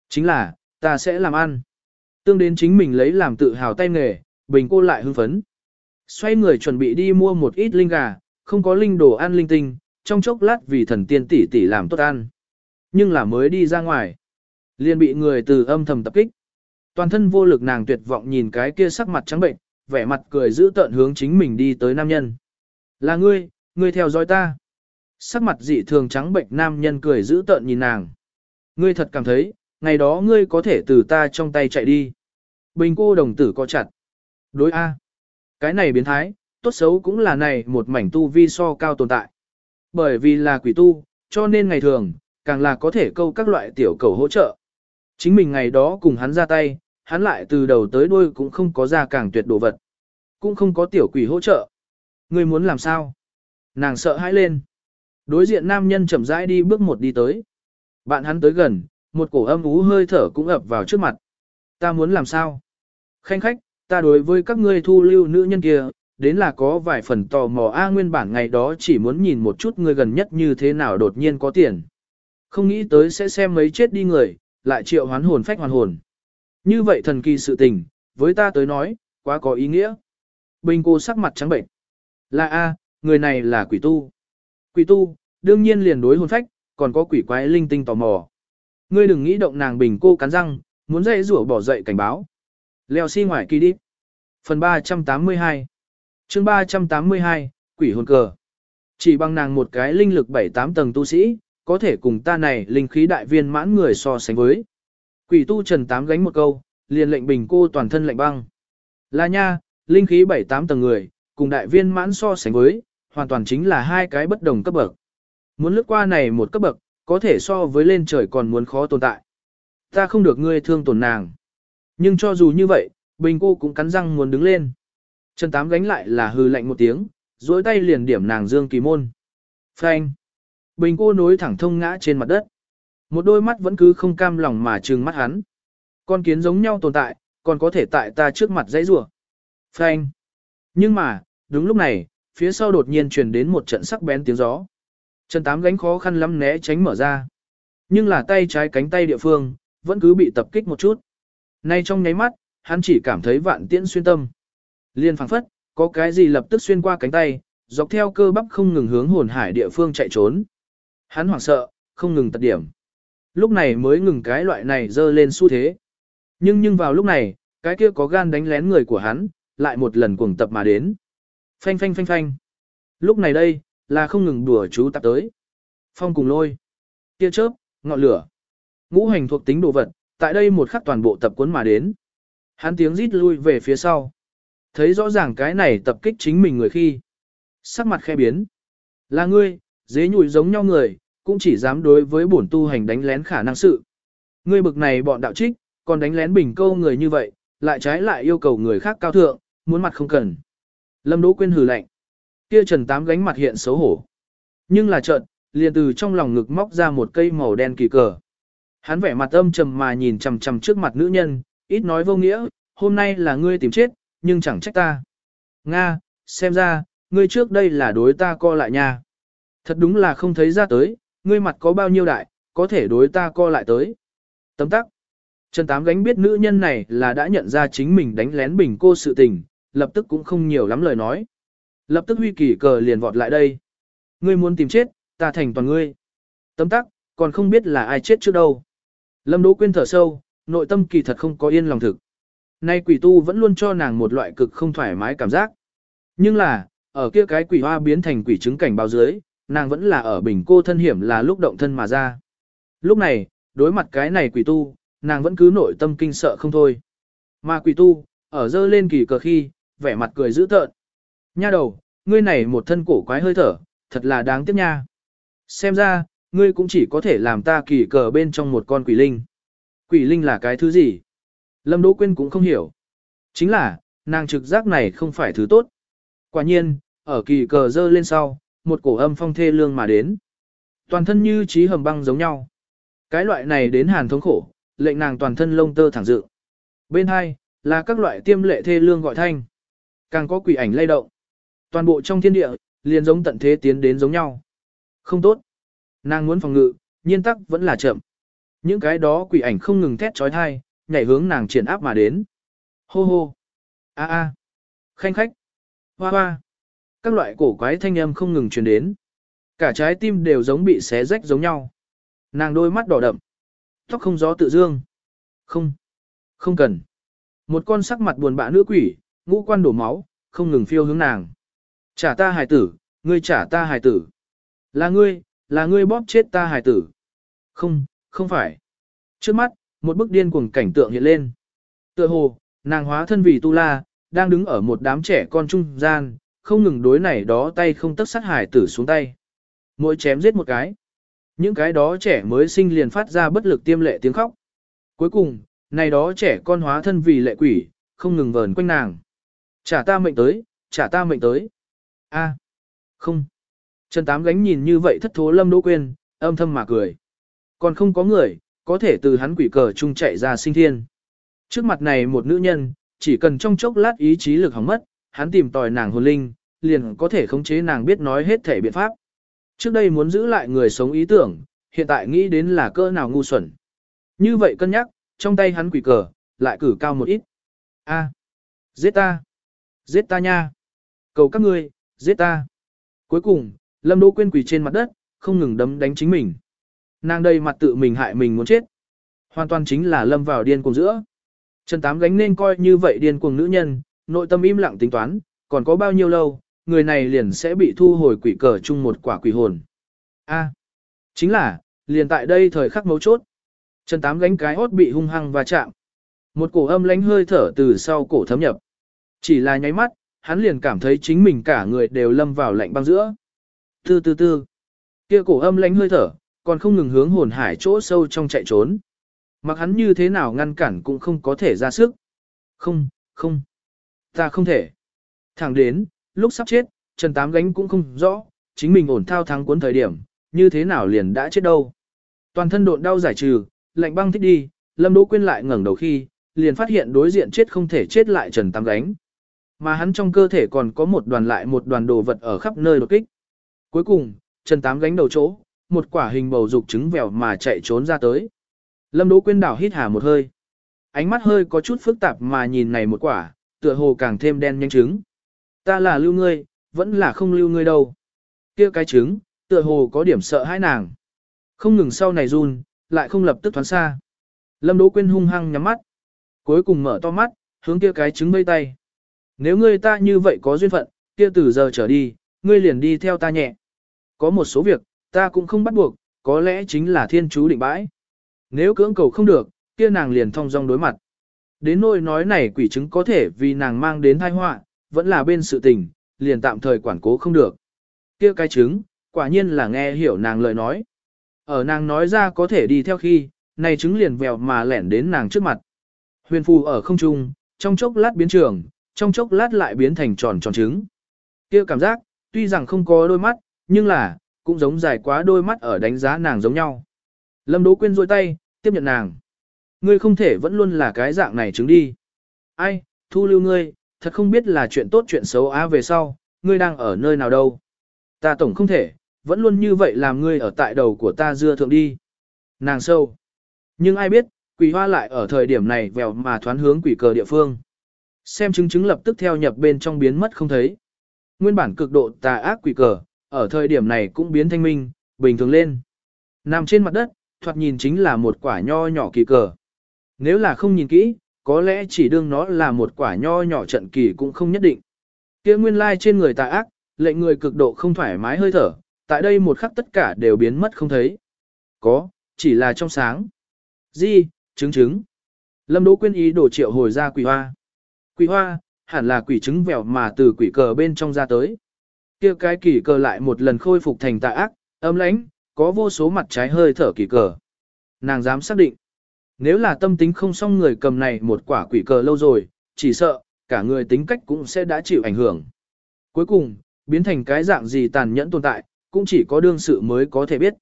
A: Chính là, ta sẽ làm ăn. Tương đến chính mình lấy làm tự hào tay nghề, bình cô lại hưng phấn. Xoay người chuẩn bị đi mua một ít linh gà, không có linh đồ ăn linh tinh, trong chốc lát vì thần tiên tỷ tỷ làm tốt ăn. Nhưng là mới đi ra ngoài. liền bị người từ âm thầm tập kích. Toàn thân vô lực nàng tuyệt vọng nhìn cái kia sắc mặt trắng bệnh, vẻ mặt cười giữ tợn hướng chính mình đi tới nam nhân. Là ngươi, ngươi theo dõi ta. Sắc mặt dị thường trắng bệnh nam nhân cười giữ tợn nhìn nàng. Ngươi thật cảm thấy, ngày đó ngươi có thể từ ta trong tay chạy đi. Bình cô đồng tử co chặt. Đối A. Cái này biến thái, tốt xấu cũng là này một mảnh tu vi so cao tồn tại. Bởi vì là quỷ tu, cho nên ngày thường, càng là có thể câu các loại tiểu cầu hỗ trợ. Chính mình ngày đó cùng hắn ra tay, hắn lại từ đầu tới đuôi cũng không có ra càng tuyệt đồ vật. Cũng không có tiểu quỷ hỗ trợ. Ngươi muốn làm sao? Nàng sợ hãi lên. Đối diện nam nhân chậm rãi đi bước một đi tới. Bạn hắn tới gần, một cổ âm ú hơi thở cũng ập vào trước mặt. Ta muốn làm sao? Khanh khách, ta đối với các ngươi thu lưu nữ nhân kia, đến là có vài phần tò mò A nguyên bản ngày đó chỉ muốn nhìn một chút người gần nhất như thế nào đột nhiên có tiền. Không nghĩ tới sẽ xem mấy chết đi người, lại triệu hoán hồn phách hoàn hồn. Như vậy thần kỳ sự tình, với ta tới nói, quá có ý nghĩa. Bình cô sắc mặt trắng bệnh. Là A, người này là quỷ tu. Quỷ tu, đương nhiên liền đối hồn phách, còn có quỷ quái linh tinh tò mò. Ngươi đừng nghĩ động nàng bình cô cắn răng, muốn dậy rủa bỏ dậy cảnh báo. Leo xi si ngoài kỳ đi. Phần 382 chương 382, quỷ hồn cờ. Chỉ bằng nàng một cái linh lực 7-8 tầng tu sĩ, có thể cùng ta này linh khí đại viên mãn người so sánh với. Quỷ tu trần tám gánh một câu, liền lệnh bình cô toàn thân lạnh băng. Là nha, linh khí 7-8 tầng người, cùng đại viên mãn so sánh với, hoàn toàn chính là hai cái bất đồng cấp bậc. Muốn lướt qua này một cấp bậc, có thể so với lên trời còn muốn khó tồn tại. Ta không được ngươi thương tổn nàng. Nhưng cho dù như vậy, bình cô cũng cắn răng muốn đứng lên. Trần Tám gánh lại là hư lạnh một tiếng, duỗi tay liền điểm nàng Dương Kỳ Môn. Phanh. Bình cô nối thẳng thông ngã trên mặt đất. Một đôi mắt vẫn cứ không cam lòng mà trừng mắt hắn. Con kiến giống nhau tồn tại, còn có thể tại ta trước mặt dãy rủa. Phanh. Nhưng mà, đúng lúc này, phía sau đột nhiên truyền đến một trận sắc bén tiếng gió. Trần Tám gánh khó khăn lắm né tránh mở ra. Nhưng là tay trái cánh tay địa phương, vẫn cứ bị tập kích một chút. Nay trong nháy mắt, hắn chỉ cảm thấy vạn tiễn xuyên tâm. Liên phảng phất, có cái gì lập tức xuyên qua cánh tay, dọc theo cơ bắp không ngừng hướng hồn hải địa phương chạy trốn. Hắn hoảng sợ, không ngừng tật điểm. Lúc này mới ngừng cái loại này dơ lên xu thế. Nhưng nhưng vào lúc này, cái kia có gan đánh lén người của hắn, lại một lần cuồng tập mà đến. Phanh phanh phanh phanh. Lúc này đây, là không ngừng đùa chú tập tới. Phong cùng lôi. Tia chớp, ngọn lửa. Ngũ hành thuộc tính đồ vật, tại đây một khắc toàn bộ tập cuốn mà đến. Hắn tiếng rít lui về phía sau. Thấy rõ ràng cái này tập kích chính mình người khi. Sắc mặt khe biến. Là ngươi, dế nhủi giống nhau người, cũng chỉ dám đối với bổn tu hành đánh lén khả năng sự. Ngươi bực này bọn đạo trích, còn đánh lén bình câu người như vậy, lại trái lại yêu cầu người khác cao thượng, muốn mặt không cần. Lâm Đỗ Quyên hừ lạnh. Kia Trần Tám gánh mặt hiện xấu hổ. Nhưng là chợt, liền từ trong lòng ngực móc ra một cây màu đen kỳ cờ. Hắn vẻ mặt âm trầm mà nhìn chằm chằm trước mặt nữ nhân, ít nói vô nghĩa, hôm nay là ngươi tìm chết, nhưng chẳng trách ta. Nga, xem ra, ngươi trước đây là đối ta co lại nha. Thật đúng là không thấy ra tới, ngươi mặt có bao nhiêu đại, có thể đối ta co lại tới. Tấm tắc. Trần Tám gánh biết nữ nhân này là đã nhận ra chính mình đánh lén bình cô sự tình, lập tức cũng không nhiều lắm lời nói. Lập tức huy kỳ cờ liền vọt lại đây. Ngươi muốn tìm chết, ta thành toàn ngươi. Tấm tắc, còn không biết là ai chết trước đâu. Lâm Đỗ Quyên thở sâu, nội tâm kỳ thật không có yên lòng thực. Nay quỷ tu vẫn luôn cho nàng một loại cực không thoải mái cảm giác. Nhưng là, ở kia cái quỷ hoa biến thành quỷ trứng cảnh báo dưới, nàng vẫn là ở bình cô thân hiểm là lúc động thân mà ra. Lúc này, đối mặt cái này quỷ tu, nàng vẫn cứ nội tâm kinh sợ không thôi. Mà quỷ tu, ở dơ lên kỳ cờ khi, vẻ mặt cười dữ tợn. Nha đầu, ngươi này một thân cổ quái hơi thở, thật là đáng tiếc nha. Xem ra, ngươi cũng chỉ có thể làm ta kỳ cờ bên trong một con quỷ linh. Quỷ linh là cái thứ gì? Lâm Đỗ Quyên cũng không hiểu. Chính là, nàng trực giác này không phải thứ tốt. Quả nhiên, ở kỳ cờ dơ lên sau, một cổ âm phong thê lương mà đến. Toàn thân như trí hầm băng giống nhau. Cái loại này đến hàn thống khổ, lệnh nàng toàn thân lông tơ thẳng dự. Bên hai, là các loại tiêm lệ thê lương gọi thanh. Càng có quỷ ảnh lay động. Toàn bộ trong thiên địa, liền giống tận thế tiến đến giống nhau. Không tốt. Nàng muốn phòng ngự, nhiên tắc vẫn là chậm. Những cái đó quỷ ảnh không ngừng thét trói thai, nhảy hướng nàng triển áp mà đến. Hô hô. A a. Khanh khách. Hoa hoa. Các loại cổ quái thanh âm không ngừng truyền đến. Cả trái tim đều giống bị xé rách giống nhau. Nàng đôi mắt đỏ đậm. Tóc không gió tự dương. Không. Không cần. Một con sắc mặt buồn bã nữ quỷ, ngũ quan đổ máu, không ngừng phiêu hướng nàng. Trả ta hài tử, ngươi trả ta hài tử. Là ngươi, là ngươi bóp chết ta hài tử. Không, không phải. Trước mắt, một bức điên cuồng cảnh tượng hiện lên. Tựa hồ, nàng hóa thân vì tu la, đang đứng ở một đám trẻ con trung gian, không ngừng đối này đó tay không tất sát hài tử xuống tay. Mỗi chém giết một cái. Những cái đó trẻ mới sinh liền phát ra bất lực tiêm lệ tiếng khóc. Cuối cùng, này đó trẻ con hóa thân vì lệ quỷ, không ngừng vờn quanh nàng. Trả ta mệnh tới, trả ta mệnh tới. A, không. Trần Tám gánh nhìn như vậy thất thố Lâm Đỗ Quyên, âm thầm mà cười. Còn không có người, có thể từ hắn quỷ cờ chung chạy ra sinh thiên. Trước mặt này một nữ nhân, chỉ cần trong chốc lát ý chí lực hỏng mất, hắn tìm tòi nàng hồn linh, liền có thể khống chế nàng biết nói hết thể biện pháp. Trước đây muốn giữ lại người sống ý tưởng, hiện tại nghĩ đến là cỡ nào ngu xuẩn. Như vậy cân nhắc, trong tay hắn quỷ cờ, lại cử cao một ít. A, giết ta, giết ta nha, cầu các ngươi, giết ta. Cuối cùng, Lâm Đỗ Quyên quỳ trên mặt đất, không ngừng đấm đánh chính mình. Nàng đây mặt tự mình hại mình muốn chết. Hoàn toàn chính là lâm vào điên cuồng giữa. Trần Tám gánh nên coi như vậy điên cuồng nữ nhân, nội tâm im lặng tính toán, còn có bao nhiêu lâu, người này liền sẽ bị thu hồi quỷ cờ chung một quả quỷ hồn. A, à, chính là, liền tại đây thời khắc mấu chốt. Trần Tám gánh cái hốt bị hung hăng và chạm. Một cổ âm lánh hơi thở từ sau cổ thấm nhập. Chỉ là nháy mắt, hắn liền cảm thấy chính mình cả người đều lâm vào lạnh băng giữa. Tư tư tư. Kia cổ âm lánh hơi thở, còn không ngừng hướng hồn hải chỗ sâu trong chạy trốn. Mặc hắn như thế nào ngăn cản cũng không có thể ra sức. Không, không. Ta không thể. Thẳng đến, lúc sắp chết, Trần Tám gánh cũng không rõ, chính mình ổn thao thắng cuốn thời điểm, như thế nào liền đã chết đâu. Toàn thân độn đau giải trừ, lạnh băng thích đi, Lâm Đỗ Quyên lại ngẩng đầu khi, liền phát hiện đối diện chết không thể chết lại Trần Tám gánh. Mà hắn trong cơ thể còn có một đoàn lại một đoàn đồ vật ở khắp nơi đột kích. Cuối cùng, Trần Tám gánh đầu chỗ, một quả hình bầu dục trứng vèo mà chạy trốn ra tới. Lâm Đỗ Quyên đảo hít hà một hơi. Ánh mắt hơi có chút phức tạp mà nhìn này một quả, tựa hồ càng thêm đen nhanh trứng. Ta là lưu ngươi, vẫn là không lưu ngươi đâu. Kia cái trứng, tựa hồ có điểm sợ hãi nàng. Không ngừng sau này run, lại không lập tức thoáng xa. Lâm Đỗ Quyên hung hăng nhắm mắt. Cuối cùng mở to mắt, hướng kia cái trứng mây tay. Nếu ngươi ta như vậy có duyên phận, kia từ giờ trở đi, ngươi liền đi theo ta nhẹ. Có một số việc, ta cũng không bắt buộc, có lẽ chính là thiên chú định bãi. Nếu cưỡng cầu không được, kia nàng liền thong dong đối mặt. Đến nỗi nói này quỷ chứng có thể vì nàng mang đến tai họa, vẫn là bên sự tình, liền tạm thời quản cố không được. Kia cái chứng, quả nhiên là nghe hiểu nàng lời nói. Ở nàng nói ra có thể đi theo khi, này chứng liền vèo mà lẻn đến nàng trước mặt. Huyền phù ở không trung, trong chốc lát biến trường, trong chốc lát lại biến thành tròn tròn trứng. Kia cảm giác, tuy rằng không có đôi mắt, nhưng là, cũng giống dài quá đôi mắt ở đánh giá nàng giống nhau. Lâm Đỗ Quyên rôi tay, tiếp nhận nàng. Ngươi không thể vẫn luôn là cái dạng này trứng đi. Ai, thu lưu ngươi, thật không biết là chuyện tốt chuyện xấu á về sau, ngươi đang ở nơi nào đâu. Ta tổng không thể, vẫn luôn như vậy làm ngươi ở tại đầu của ta dưa thượng đi. Nàng sâu. Nhưng ai biết, quỷ hoa lại ở thời điểm này vèo mà thoán hướng quỷ cờ địa phương. Xem chứng chứng lập tức theo nhập bên trong biến mất không thấy. Nguyên bản cực độ tà ác quỷ cờ, ở thời điểm này cũng biến thanh minh, bình thường lên. Nằm trên mặt đất, thoạt nhìn chính là một quả nho nhỏ kỳ cờ. Nếu là không nhìn kỹ, có lẽ chỉ đương nó là một quả nho nhỏ trận kỳ cũng không nhất định. Kia nguyên lai trên người tà ác, lệnh người cực độ không thoải mái hơi thở, tại đây một khắc tất cả đều biến mất không thấy. Có, chỉ là trong sáng. Di, chứng chứng. Lâm Đỗ Quyên ý đổ triệu hồi ra quỷ hoa. Quỷ hoa, hẳn là quỷ trứng vẹo mà từ quỷ cờ bên trong ra tới. Kia cái kỳ cờ lại một lần khôi phục thành tà ác, âm lãnh, có vô số mặt trái hơi thở kỳ cờ. Nàng dám xác định, nếu là tâm tính không xong người cầm này một quả quỷ cờ lâu rồi, chỉ sợ, cả người tính cách cũng sẽ đã chịu ảnh hưởng. Cuối cùng, biến thành cái dạng gì tàn nhẫn tồn tại, cũng chỉ có đương sự mới có thể biết.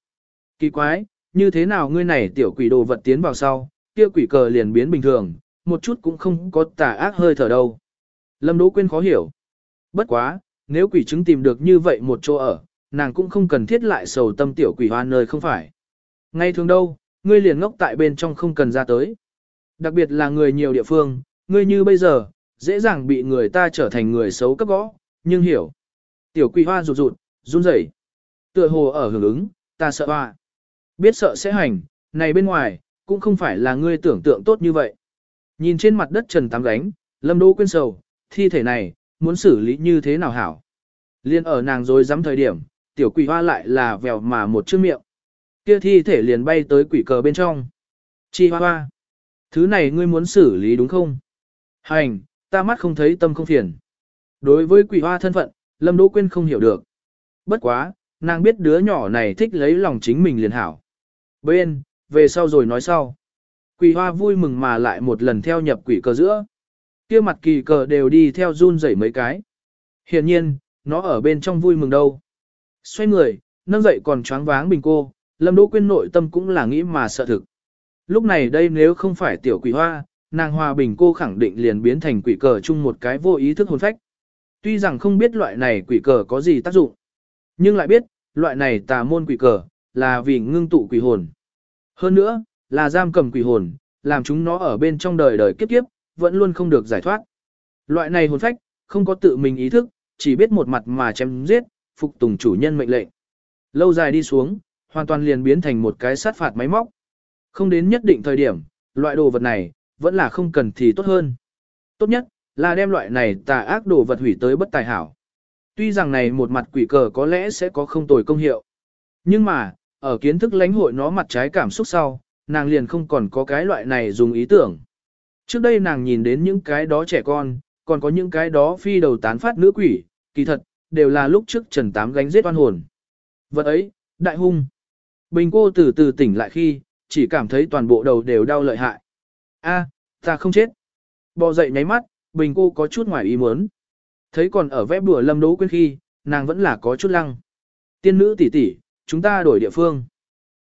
A: Kỳ quái, như thế nào ngươi này tiểu quỷ đồ vật tiến vào sau, kia quỷ cờ liền biến bình thường, một chút cũng không có tà ác hơi thở đâu. Lâm Đỗ Quyên khó hiểu. Bất quá, nếu quỷ chứng tìm được như vậy một chỗ ở, nàng cũng không cần thiết lại sầu tâm tiểu quỷ hoa nơi không phải. Ngay thường đâu, ngươi liền ngốc tại bên trong không cần ra tới. Đặc biệt là người nhiều địa phương, ngươi như bây giờ, dễ dàng bị người ta trở thành người xấu cấp gõ, nhưng hiểu. Tiểu quỷ hoa rụt rụt, run rẩy, tựa hồ ở hưởng ứng, ta sợ hoa. Biết sợ sẽ hành, này bên ngoài, cũng không phải là ngươi tưởng tượng tốt như vậy. Nhìn trên mặt đất trần tám gánh, lâm đỗ quên sầu, thi thể này, muốn xử lý như thế nào hảo. Liên ở nàng rồi dám thời điểm, tiểu quỷ hoa lại là vèo mà một chiếc miệng. Kia thi thể liền bay tới quỷ cờ bên trong. Chi hoa hoa. Thứ này ngươi muốn xử lý đúng không? Hành, ta mắt không thấy tâm không phiền. Đối với quỷ hoa thân phận, Lâm Đỗ Quyên không hiểu được. Bất quá, nàng biết đứa nhỏ này thích lấy lòng chính mình liền hảo. Bên, về sau rồi nói sau. Quỷ hoa vui mừng mà lại một lần theo nhập quỷ cờ giữa. kia mặt kỳ cờ đều đi theo run rẩy mấy cái. Hiện nhiên, nó ở bên trong vui mừng đâu. Xoay người, nâng dậy còn choáng váng bình cô, Lâm Đỗ Quyên nội tâm cũng là nghĩ mà sợ thực. Lúc này đây nếu không phải tiểu quỷ hoa, nàng hòa bình cô khẳng định liền biến thành quỷ cờ chung một cái vô ý thức hồn phách. Tuy rằng không biết loại này quỷ cờ có gì tác dụng, nhưng lại biết, loại này tà môn quỷ cờ, là vì ngưng tụ quỷ hồn. Hơn nữa, là giam cầm quỷ hồn, làm chúng nó ở bên trong đời đời kiếp kiếp, vẫn luôn không được giải thoát. Loại này hồn phách, không có tự mình ý thức, chỉ biết một mặt mà chém giết, phục tùng chủ nhân mệnh lệnh. Lâu dài đi xuống, hoàn toàn liền biến thành một cái sát phạt máy móc. Không đến nhất định thời điểm, loại đồ vật này, vẫn là không cần thì tốt hơn. Tốt nhất, là đem loại này tà ác đồ vật hủy tới bất tài hảo. Tuy rằng này một mặt quỷ cờ có lẽ sẽ có không tồi công hiệu. Nhưng mà, ở kiến thức lãnh hội nó mặt trái cảm xúc sau, nàng liền không còn có cái loại này dùng ý tưởng. Trước đây nàng nhìn đến những cái đó trẻ con, còn có những cái đó phi đầu tán phát nữ quỷ, kỳ thật, đều là lúc trước Trần Tám gánh giết oan hồn. Vật ấy, đại hung. Bình cô từ từ tỉnh lại khi, chỉ cảm thấy toàn bộ đầu đều đau lợi hại. A, ta không chết. Bò dậy nháy mắt, bình cô có chút ngoài ý muốn. Thấy còn ở vẽ bùa lâm đố quên khi, nàng vẫn là có chút lăng. Tiên nữ tỷ tỷ, chúng ta đổi địa phương.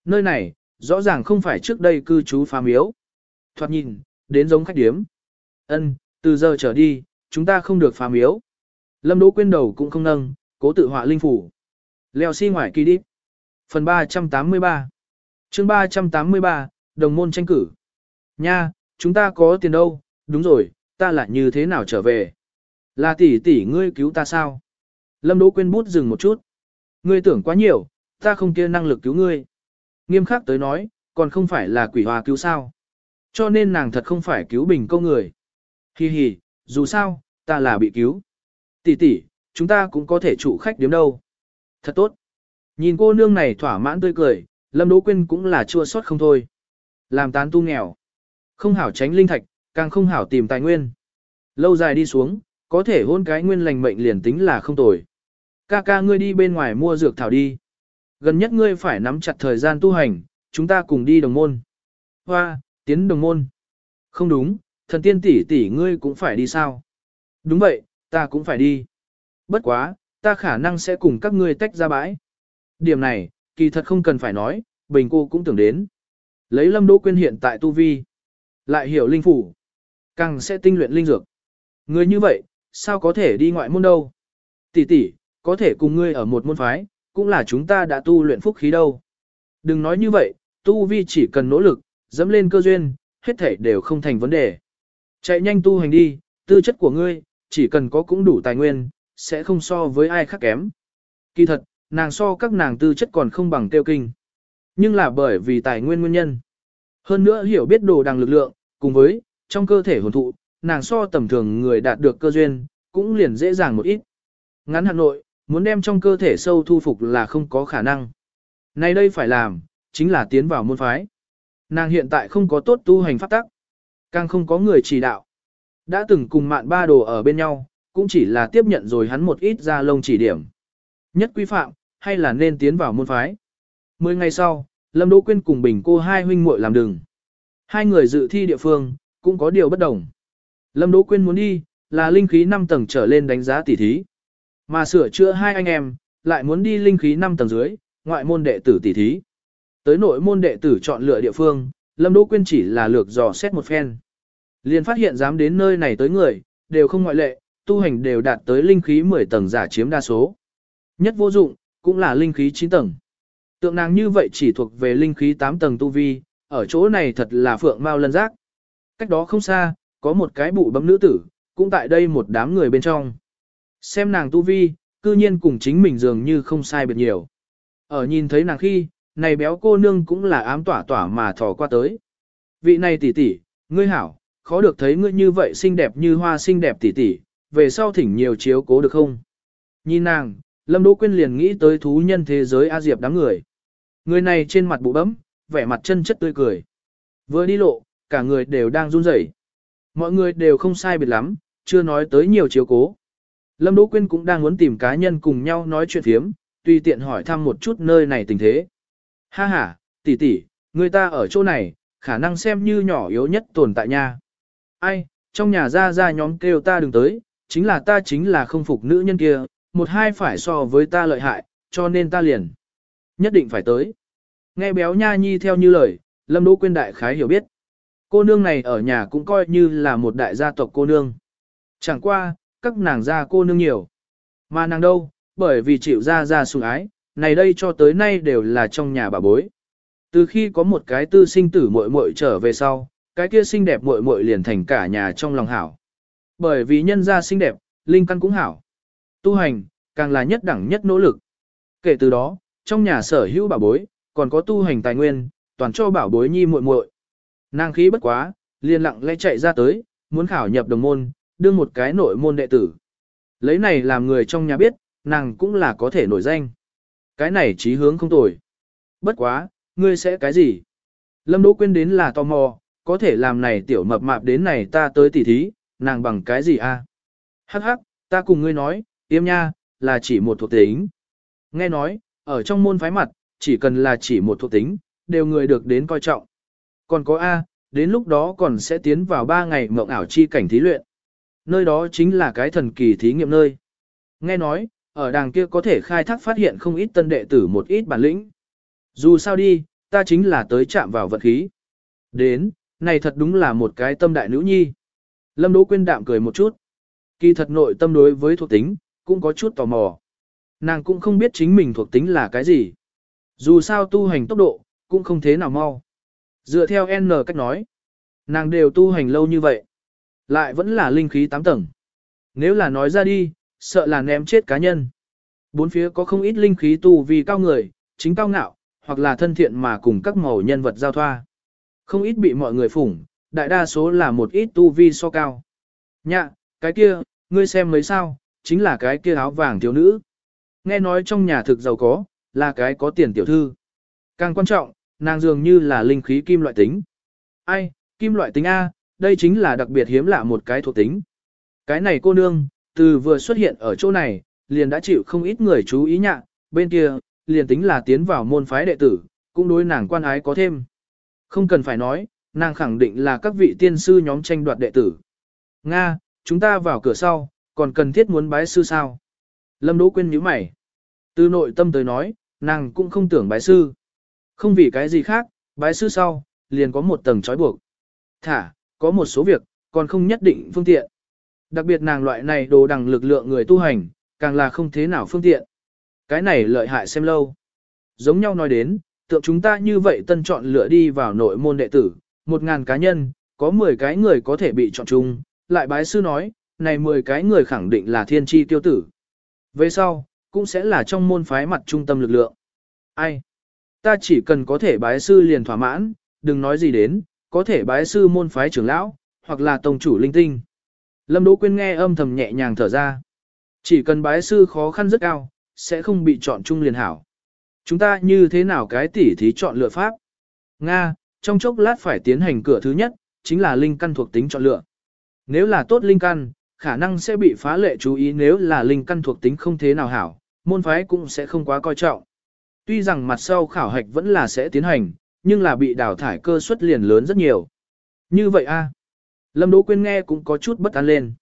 A: Nơi này, rõ ràng không phải trước đây cư trú phá miếu. Thoạt nhìn, đến giống khách điếm. Ân, từ giờ trở đi, chúng ta không được phá miếu. Lâm Đỗ quên đầu cũng không nâng, cố tự họa linh phủ. Leo xi si ngoài kỳ đi. Phần 383 chương 383, đồng môn tranh cử. Nha, chúng ta có tiền đâu, đúng rồi, ta lại như thế nào trở về? Là tỷ tỷ ngươi cứu ta sao? Lâm Đỗ quên bút dừng một chút. Ngươi tưởng quá nhiều, ta không kia năng lực cứu ngươi. Nghiêm khắc tới nói, còn không phải là quỷ hòa cứu sao. Cho nên nàng thật không phải cứu bình câu người. Hi hi, dù sao, ta là bị cứu. Tỷ tỷ, chúng ta cũng có thể trụ khách điếm đâu. Thật tốt. Nhìn cô nương này thỏa mãn tươi cười, Lâm Đỗ Quyên cũng là chua xót không thôi. Làm tán tu nghèo. Không hảo tránh linh thạch, càng không hảo tìm tài nguyên. Lâu dài đi xuống, có thể hôn cái nguyên lành mệnh liền tính là không tồi. Ca ca ngươi đi bên ngoài mua dược thảo đi. Gần nhất ngươi phải nắm chặt thời gian tu hành, chúng ta cùng đi đồng môn. Hoa, tiến đồng môn. Không đúng, thần tiên tỷ tỷ ngươi cũng phải đi sao? Đúng vậy, ta cũng phải đi. Bất quá, ta khả năng sẽ cùng các ngươi tách ra bãi. Điểm này, kỳ thật không cần phải nói, bình cô cũng tưởng đến. Lấy lâm đỗ quyên hiện tại tu vi. Lại hiểu linh phủ. Càng sẽ tinh luyện linh dược. Ngươi như vậy, sao có thể đi ngoại môn đâu? Tỷ tỷ, có thể cùng ngươi ở một môn phái, cũng là chúng ta đã tu luyện phúc khí đâu. Đừng nói như vậy, tu vi chỉ cần nỗ lực, dẫm lên cơ duyên, hết thể đều không thành vấn đề. Chạy nhanh tu hành đi, tư chất của ngươi, chỉ cần có cũng đủ tài nguyên, sẽ không so với ai khác kém. Kỳ thật, nàng so các nàng tư chất còn không bằng tiêu kinh. Nhưng là bởi vì tài nguyên nguyên nhân. Hơn nữa hiểu biết đồ đằng lực lượng, cùng với, trong cơ thể hồn thụ, nàng so tầm thường người đạt được cơ duyên, cũng liền dễ dàng một ít. Ngắn Hà Nội, muốn đem trong cơ thể sâu thu phục là không có khả năng. Nay đây phải làm, chính là tiến vào môn phái. Nàng hiện tại không có tốt tu hành pháp tắc, càng không có người chỉ đạo. Đã từng cùng mạn ba đồ ở bên nhau, cũng chỉ là tiếp nhận rồi hắn một ít ra lông chỉ điểm. Nhất quy phạm, hay là nên tiến vào môn phái. Mười ngày sau, Lâm Đỗ Quyên cùng Bình cô hai huynh muội làm đường. Hai người dự thi địa phương, cũng có điều bất đồng. Lâm Đỗ Quyên muốn đi, là linh khí 5 tầng trở lên đánh giá tỉ thí. Mà sửa chữa hai anh em, lại muốn đi linh khí 5 tầng dưới, ngoại môn đệ tử tỉ thí. Tới nội môn đệ tử chọn lựa địa phương, Lâm Đỗ Quyên chỉ là lược dò xét một phen. Liền phát hiện dám đến nơi này tới người, đều không ngoại lệ, tu hành đều đạt tới linh khí 10 tầng giả chiếm đa số. Nhất vô dụng, cũng là linh khí 9 tầng. Tượng nàng như vậy chỉ thuộc về linh khí 8 tầng tu vi, ở chỗ này thật là phượng mau lân giác. Cách đó không xa, có một cái bụ bấm nữ tử, cũng tại đây một đám người bên trong. Xem nàng tu vi, cư nhiên cùng chính mình dường như không sai biệt nhiều. Ở nhìn thấy nàng khi, này béo cô nương cũng là ám tỏa tỏa mà thò qua tới. Vị này tỷ tỷ, ngươi hảo, khó được thấy ngươi như vậy xinh đẹp như hoa xinh đẹp tỷ tỷ, về sau thỉnh nhiều chiếu cố được không? Nhìn nàng, Lâm Đỗ Quyên liền nghĩ tới thú nhân thế giới A Diệp đám người. Người này trên mặt bụ bấm, vẻ mặt chân chất tươi cười. Vừa đi lộ, cả người đều đang run rẩy. Mọi người đều không sai biệt lắm, chưa nói tới nhiều chiếu cố. Lâm Đỗ Quyên cũng đang muốn tìm cá nhân cùng nhau nói chuyện phiếm, tùy tiện hỏi thăm một chút nơi này tình thế. Ha ha, tỷ tỷ, người ta ở chỗ này, khả năng xem như nhỏ yếu nhất tồn tại nha. Ai, trong nhà ra ra nhóm kêu ta đừng tới, chính là ta chính là không phục nữ nhân kia, một hai phải so với ta lợi hại, cho nên ta liền. Nhất định phải tới. Nghe béo nha nhi theo như lời, Lâm Đỗ Quyên đại khái hiểu biết. Cô nương này ở nhà cũng coi như là một đại gia tộc cô nương. Chẳng qua, các nàng gia cô nương nhiều. Mà nàng đâu, bởi vì chịu ra ra sủng ái, này đây cho tới nay đều là trong nhà bà bối. Từ khi có một cái tư sinh tử muội muội trở về sau, cái kia xinh đẹp muội muội liền thành cả nhà trong lòng hảo. Bởi vì nhân gia xinh đẹp, linh căn cũng hảo. Tu hành, càng là nhất đẳng nhất nỗ lực. Kể từ đó, trong nhà sở hữu bảo bối, còn có tu hành tài nguyên, toàn cho bảo bối nhi muội muội. Nàng khí bất quá, liền lặng lẽ chạy ra tới, muốn khảo nhập đồng môn, đương một cái nội môn đệ tử. Lấy này làm người trong nhà biết, nàng cũng là có thể nổi danh. Cái này trí hướng không tồi. Bất quá, ngươi sẽ cái gì? Lâm Đỗ Quyên đến là tò mò, có thể làm này tiểu mập mạp đến này ta tới tỉ thí, nàng bằng cái gì a? Hắc hắc, ta cùng ngươi nói, yêm nha, là chỉ một thuộc tính. Nghe nói, ở trong môn phái mặt, chỉ cần là chỉ một thuộc tính, đều người được đến coi trọng. Còn có A, đến lúc đó còn sẽ tiến vào 3 ngày mộng ảo chi cảnh thí luyện. Nơi đó chính là cái thần kỳ thí nghiệm nơi. Nghe nói, ở đàng kia có thể khai thác phát hiện không ít tân đệ tử một ít bản lĩnh. Dù sao đi, ta chính là tới chạm vào vật khí. Đến, này thật đúng là một cái tâm đại nữ nhi. Lâm Đỗ Quyên đạm cười một chút. Kỳ thật nội tâm đối với thuộc tính, cũng có chút tò mò. Nàng cũng không biết chính mình thuộc tính là cái gì. Dù sao tu hành tốc độ, cũng không thế nào mau. Dựa theo N cách nói, nàng đều tu hành lâu như vậy. Lại vẫn là linh khí 8 tầng. Nếu là nói ra đi, sợ là ném chết cá nhân. Bốn phía có không ít linh khí tu vì cao người, chính cao ngạo, hoặc là thân thiện mà cùng các màu nhân vật giao thoa. Không ít bị mọi người phủng, đại đa số là một ít tu vi so cao. Nhạ, cái kia, ngươi xem mấy sao, chính là cái kia áo vàng thiếu nữ. Nghe nói trong nhà thực giàu có, là cái có tiền tiểu thư. Càng quan trọng, nàng dường như là linh khí kim loại tính. Ai, kim loại tính A, đây chính là đặc biệt hiếm lạ một cái thuộc tính. Cái này cô nương, từ vừa xuất hiện ở chỗ này, liền đã chịu không ít người chú ý nhạ, bên kia, liền tính là tiến vào môn phái đệ tử, cũng đối nàng quan ái có thêm. Không cần phải nói, nàng khẳng định là các vị tiên sư nhóm tranh đoạt đệ tử. Nga, chúng ta vào cửa sau, còn cần thiết muốn bái sư sao? Lâm Đỗ Quyên nhíu mày. Từ nội tâm tới nói, nàng cũng không tưởng bái sư. Không vì cái gì khác, bái sư sau, liền có một tầng trói buộc. Thả, có một số việc, còn không nhất định phương tiện. Đặc biệt nàng loại này đồ đằng lực lượng người tu hành, càng là không thế nào phương tiện. Cái này lợi hại xem lâu. Giống nhau nói đến, tượng chúng ta như vậy tân chọn lựa đi vào nội môn đệ tử, một ngàn cá nhân, có 10 cái người có thể bị chọn chung, lại bái sư nói, này 10 cái người khẳng định là thiên tri tiêu tử. Về sau, cũng sẽ là trong môn phái mặt trung tâm lực lượng. Ai? Ta chỉ cần có thể bái sư liền thỏa mãn, đừng nói gì đến, có thể bái sư môn phái trưởng lão, hoặc là tông chủ linh tinh. Lâm Đỗ Quyên nghe âm thầm nhẹ nhàng thở ra. Chỉ cần bái sư khó khăn rất cao, sẽ không bị chọn chung liền hảo. Chúng ta như thế nào cái tỉ thí chọn lựa pháp? Nga, trong chốc lát phải tiến hành cửa thứ nhất, chính là linh căn thuộc tính chọn lựa. Nếu là tốt linh căn, khả năng sẽ bị phá lệ chú ý nếu là linh căn thuộc tính không thế nào hảo, môn phái cũng sẽ không quá coi trọng. Tuy rằng mặt sau khảo hạch vẫn là sẽ tiến hành, nhưng là bị đào thải cơ suất liền lớn rất nhiều. Như vậy a Lâm Đỗ Quyên nghe cũng có chút bất an lên.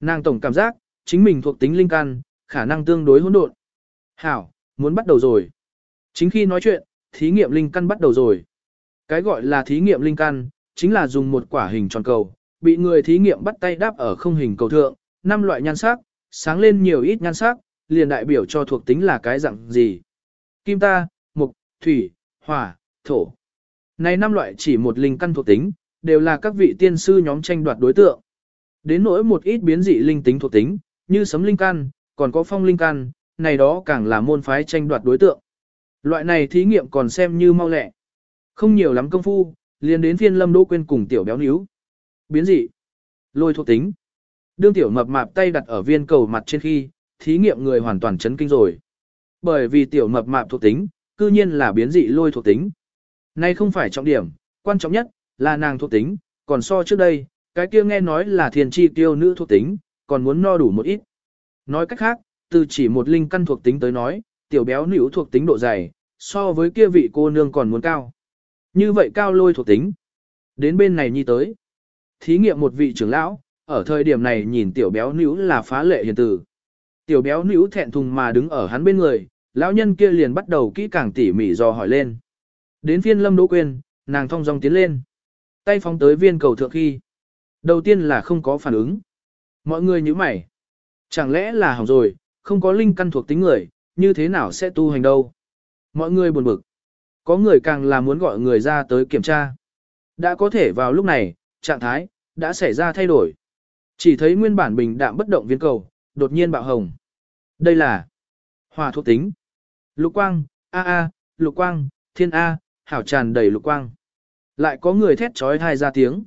A: Nàng tổng cảm giác, chính mình thuộc tính linh căn, khả năng tương đối hỗn độn. Hảo, muốn bắt đầu rồi. Chính khi nói chuyện, thí nghiệm linh căn bắt đầu rồi. Cái gọi là thí nghiệm linh căn, chính là dùng một quả hình tròn cầu, bị người thí nghiệm bắt tay đáp ở không hình cầu thượng, năm loại nhan sắc, sáng lên nhiều ít nhan sắc, liền đại biểu cho thuộc tính là cái dạng gì. Kim ta, mục, thủy, hỏa, thổ. Này năm loại chỉ một linh căn thuộc tính, đều là các vị tiên sư nhóm tranh đoạt đối tượng. Đến nỗi một ít biến dị linh tính thuộc tính, như sấm linh căn, còn có phong linh căn, này đó càng là môn phái tranh đoạt đối tượng. Loại này thí nghiệm còn xem như mau lẹ. Không nhiều lắm công phu, liền đến phiên lâm đỗ quên cùng tiểu béo níu. Biến dị. Lôi thuộc tính. Đương tiểu mập mạp tay đặt ở viên cầu mặt trên khi, thí nghiệm người hoàn toàn chấn kinh rồi. Bởi vì tiểu mập mạp thuộc tính, cư nhiên là biến dị lôi thuộc tính. Nay không phải trọng điểm, quan trọng nhất, là nàng thuộc tính, còn so trước đây, cái kia nghe nói là thiền chi tiêu nữ thuộc tính, còn muốn no đủ một ít. Nói cách khác, từ chỉ một linh căn thuộc tính tới nói, tiểu béo nữ thuộc tính độ dày, so với kia vị cô nương còn muốn cao. Như vậy cao lôi thuộc tính. Đến bên này nhi tới. Thí nghiệm một vị trưởng lão, ở thời điểm này nhìn tiểu béo nữ là phá lệ hiền tử. Tiểu béo nữ thẹn thùng mà đứng ở hắn bên người, lão nhân kia liền bắt đầu kỹ càng tỉ mỉ dò hỏi lên. Đến phiên lâm đỗ quên, nàng thong dong tiến lên. Tay phóng tới viên cầu thượng khi. Đầu tiên là không có phản ứng. Mọi người như mày. Chẳng lẽ là hỏng rồi, không có linh căn thuộc tính người, như thế nào sẽ tu hành đâu? Mọi người buồn bực. Có người càng là muốn gọi người ra tới kiểm tra. Đã có thể vào lúc này, trạng thái, đã xảy ra thay đổi. Chỉ thấy nguyên bản bình đạm bất động viên cầu, đột nhiên bạo hồng. Đây là hỏa thuộc tính. Lục quang, a a, lục quang, thiên a, hảo tràn đầy lục quang. Lại có người thét trói thai ra tiếng.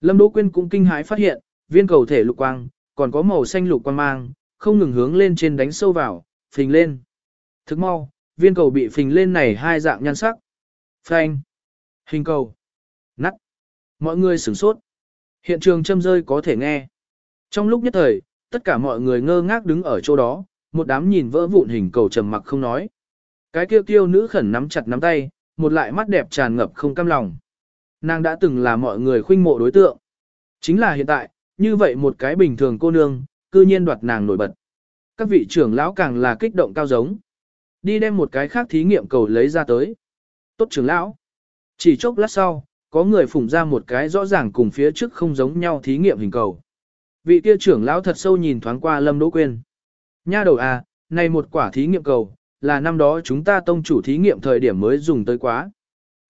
A: Lâm Đỗ Quyên cũng kinh hãi phát hiện, viên cầu thể lục quang, còn có màu xanh lục quang mang, không ngừng hướng lên trên đánh sâu vào, phình lên. Thức mau, viên cầu bị phình lên này hai dạng nhan sắc. Phanh. Hình cầu. Nắt. Mọi người sửng sốt. Hiện trường châm rơi có thể nghe. Trong lúc nhất thời, tất cả mọi người ngơ ngác đứng ở chỗ đó, một đám nhìn vỡ vụn hình cầu trầm mặc không nói. Cái kia kiêu nữ khẩn nắm chặt nắm tay, một lại mắt đẹp tràn ngập không cam lòng. Nàng đã từng là mọi người khuynh mộ đối tượng. Chính là hiện tại, như vậy một cái bình thường cô nương, cư nhiên đoạt nàng nổi bật. Các vị trưởng lão càng là kích động cao giống. Đi đem một cái khác thí nghiệm cầu lấy ra tới. Tốt trưởng lão. Chỉ chốc lát sau, có người phủng ra một cái rõ ràng cùng phía trước không giống nhau thí nghiệm hình cầu. Vị kia trưởng lão thật sâu nhìn thoáng qua Lâm Đỗ Quyên. Nha đầu à, này một quả thí nghiệm cầu, là năm đó chúng ta tông chủ thí nghiệm thời điểm mới dùng tới quá.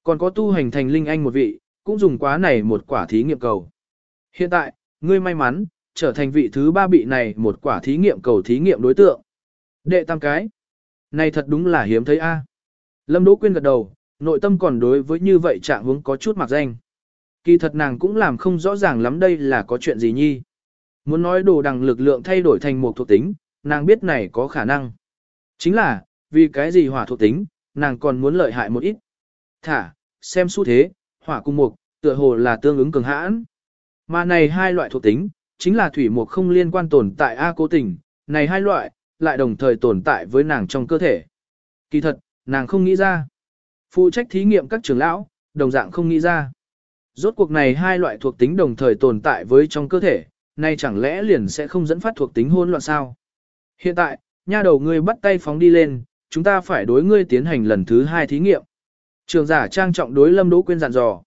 A: Còn có tu hành thành linh anh một vị, cũng dùng quá này một quả thí nghiệm cầu. Hiện tại, ngươi may mắn, trở thành vị thứ ba bị này một quả thí nghiệm cầu thí nghiệm đối tượng. Đệ tam cái. Này thật đúng là hiếm thấy a. Lâm Đỗ Quyên gật đầu, nội tâm còn đối với như vậy trạng hướng có chút mặc danh. Kỳ thật nàng cũng làm không rõ ràng lắm đây là có chuyện gì nhi. Muốn nói đồ đằng lực lượng thay đổi thành một thuộc tính, nàng biết này có khả năng. Chính là, vì cái gì hỏa thuộc tính, nàng còn muốn lợi hại một ít. Thả, xem xu thế, hỏa cùng mục, tựa hồ là tương ứng cường hãn. Mà này hai loại thuộc tính, chính là thủy mục không liên quan tồn tại A cố tình, này hai loại, lại đồng thời tồn tại với nàng trong cơ thể. Kỳ thật, nàng không nghĩ ra. Phụ trách thí nghiệm các trưởng lão, đồng dạng không nghĩ ra. Rốt cuộc này hai loại thuộc tính đồng thời tồn tại với trong cơ thể, nay chẳng lẽ liền sẽ không dẫn phát thuộc tính hỗn loạn sao? Hiện tại, nha đầu ngươi bắt tay phóng đi lên, chúng ta phải đối ngươi tiến hành lần thứ hai thí nghiệm. Trường giả trang trọng đối Lâm Đỗ Quyên dặn dò.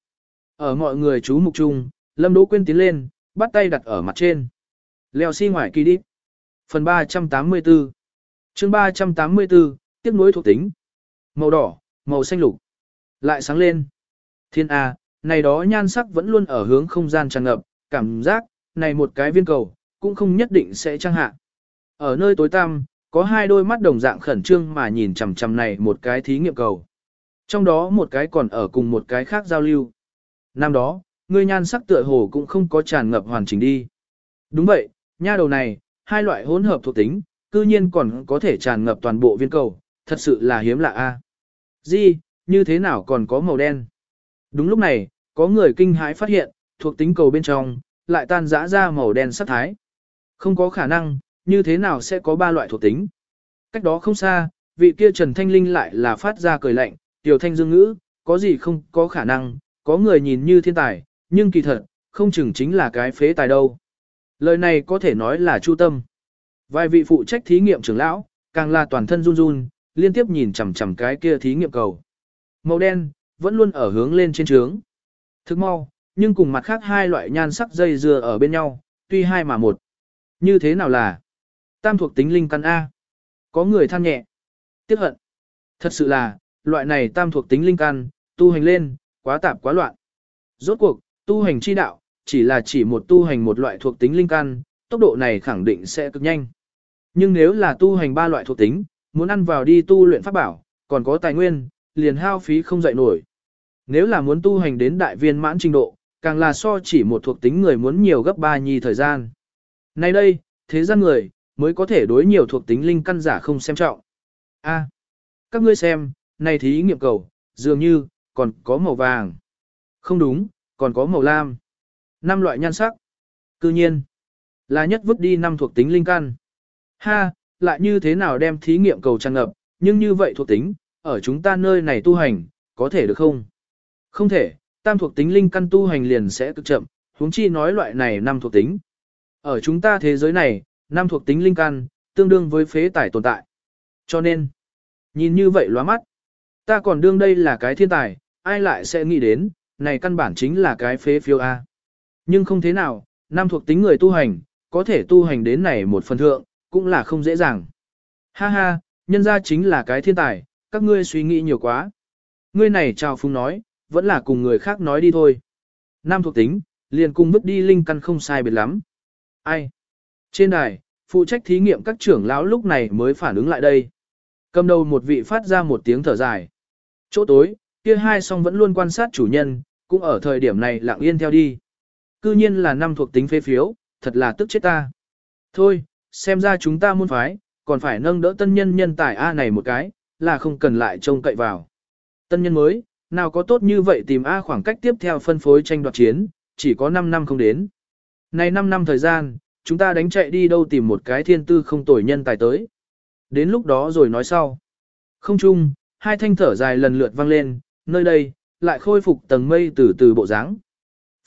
A: Ở mọi người chú mục chung, Lâm Đỗ Quyên tiến lên, bắt tay đặt ở mặt trên. Leo xi si ngoài kỳ đi. Phần 384 chương 384, tiếp nối thuộc tính. Màu đỏ, màu xanh lục. Lại sáng lên. Thiên A, này đó nhan sắc vẫn luôn ở hướng không gian tràn ngập, cảm giác, này một cái viên cầu, cũng không nhất định sẽ trang hạ. Ở nơi tối tăm, có hai đôi mắt đồng dạng khẩn trương mà nhìn chằm chằm này một cái thí nghiệm cầu. Trong đó một cái còn ở cùng một cái khác giao lưu. Năm đó, ngươi nhan sắc tựa hồ cũng không có tràn ngập hoàn chỉnh đi. Đúng vậy, nha đầu này, hai loại hỗn hợp thuộc tính, cư nhiên còn có thể tràn ngập toàn bộ viên cầu, thật sự là hiếm lạ a. À? Gì, như thế nào còn có màu đen? Đúng lúc này, có người kinh hãi phát hiện, thuộc tính cầu bên trong, lại tan rã ra màu đen sắc thái. Không có khả năng, như thế nào sẽ có ba loại thuộc tính? Cách đó không xa, vị kia Trần Thanh Linh lại là phát ra cười lạnh, tiểu thanh dương ngữ, có gì không có khả năng, có người nhìn như thiên tài, nhưng kỳ thật, không chừng chính là cái phế tài đâu. Lời này có thể nói là chu tâm. Vài vị phụ trách thí nghiệm trưởng lão, càng là toàn thân run run, liên tiếp nhìn chằm chằm cái kia thí nghiệm cầu. Màu đen, vẫn luôn ở hướng lên trên trướng. Thức mau, nhưng cùng mặt khác hai loại nhan sắc dây dưa ở bên nhau, tuy hai mà một. Như thế nào là tam thuộc tính linh căn A? Có người than nhẹ. Tiếc hận. Thật sự là, loại này tam thuộc tính linh căn, tu hành lên, quá tạp quá loạn. Rốt cuộc, tu hành chi đạo, chỉ là chỉ một tu hành một loại thuộc tính linh căn, tốc độ này khẳng định sẽ cực nhanh. Nhưng nếu là tu hành ba loại thuộc tính, muốn ăn vào đi tu luyện pháp bảo, còn có tài nguyên, liền hao phí không dậy nổi. Nếu là muốn tu hành đến đại viên mãn trình độ, càng là so chỉ một thuộc tính người muốn nhiều gấp ba nhi thời gian. Nay đây, thế gian người, mới có thể đối nhiều thuộc tính linh căn giả không xem trọng. A, các ngươi xem, này thí nghiệm cầu, dường như, còn có màu vàng. Không đúng, còn có màu lam. Năm loại nhan sắc. Cư nhiên, là nhất vứt đi năm thuộc tính linh căn. Ha, lại như thế nào đem thí nghiệm cầu tràn ngập, nhưng như vậy thuộc tính, ở chúng ta nơi này tu hành, có thể được không? Không thể, tam thuộc tính linh căn tu hành liền sẽ cực chậm, huống chi nói loại này năm thuộc tính. Ở chúng ta thế giới này, năm thuộc tính linh căn, tương đương với phế tài tồn tại. Cho nên, nhìn như vậy lóa mắt. Ta còn đương đây là cái thiên tài, ai lại sẽ nghĩ đến, này căn bản chính là cái phế phiêu A. Nhưng không thế nào, năm thuộc tính người tu hành, có thể tu hành đến này một phần thượng, cũng là không dễ dàng. Ha ha, nhân ra chính là cái thiên tài, các ngươi suy nghĩ nhiều quá. Ngươi này chào phung nói, vẫn là cùng người khác nói đi thôi. Nam thuộc tính, liền cùng vứt đi linh căn không sai biệt lắm. Ai? Trên đài, phụ trách thí nghiệm các trưởng lão lúc này mới phản ứng lại đây. Cầm đầu một vị phát ra một tiếng thở dài. Chỗ tối, kia hai song vẫn luôn quan sát chủ nhân, cũng ở thời điểm này lặng yên theo đi. Cư nhiên là năm thuộc tính phê phiếu, thật là tức chết ta. Thôi, xem ra chúng ta muốn phái, còn phải nâng đỡ tân nhân nhân tài A này một cái, là không cần lại trông cậy vào. Tân nhân mới, nào có tốt như vậy tìm A khoảng cách tiếp theo phân phối tranh đoạt chiến, chỉ có 5 năm không đến. Này 5 năm thời gian, chúng ta đánh chạy đi đâu tìm một cái thiên tư không tồi nhân tài tới. Đến lúc đó rồi nói sau. Không chung, hai thanh thở dài lần lượt vang lên, nơi đây, lại khôi phục tầng mây từ từ bộ dáng.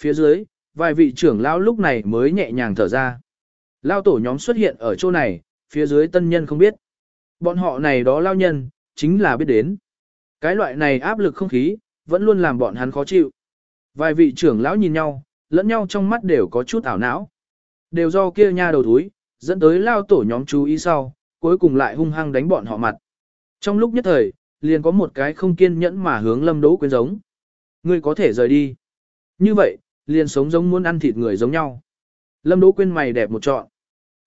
A: Phía dưới, vài vị trưởng lão lúc này mới nhẹ nhàng thở ra. Lao tổ nhóm xuất hiện ở chỗ này, phía dưới tân nhân không biết. Bọn họ này đó lao nhân, chính là biết đến. Cái loại này áp lực không khí, vẫn luôn làm bọn hắn khó chịu. Vài vị trưởng lão nhìn nhau, lẫn nhau trong mắt đều có chút ảo não. Đều do kia nha đầu thúi, dẫn tới lao tổ nhóm chú ý sau, cuối cùng lại hung hăng đánh bọn họ mặt. Trong lúc nhất thời, liền có một cái không kiên nhẫn mà hướng lâm đỗ quyến giống. Ngươi có thể rời đi. Như vậy, liền sống giống muốn ăn thịt người giống nhau. Lâm đỗ quyên mày đẹp một trọn.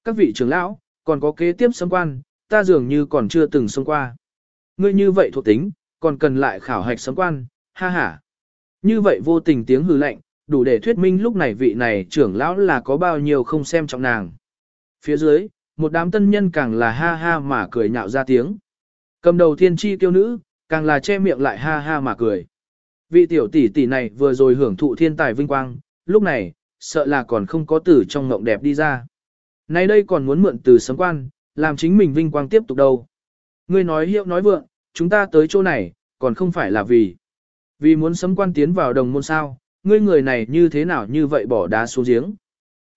A: Các vị trưởng lão, còn có kế tiếp xâm quan, ta dường như còn chưa từng xông qua. Ngươi như vậy thuộc tính, còn cần lại khảo hạch sấm quan, ha ha. Như vậy vô tình tiếng hừ lạnh, đủ để thuyết minh lúc này vị này trưởng lão là có bao nhiêu không xem trọng nàng. Phía dưới, một đám tân nhân càng là ha ha mà cười nhạo ra tiếng. Cầm đầu thiên chi tiêu nữ, càng là che miệng lại ha ha mà cười. Vị tiểu tỷ tỷ này vừa rồi hưởng thụ thiên tài vinh quang, lúc này, sợ là còn không có tử trong ngộng đẹp đi ra. Nay đây còn muốn mượn từ sấm quan, làm chính mình vinh quang tiếp tục đâu. Ngươi nói hiệu nói vượng, chúng ta tới chỗ này, còn không phải là vì. Vì muốn sấm quan tiến vào đồng môn sao, ngươi người này như thế nào như vậy bỏ đá xuống giếng.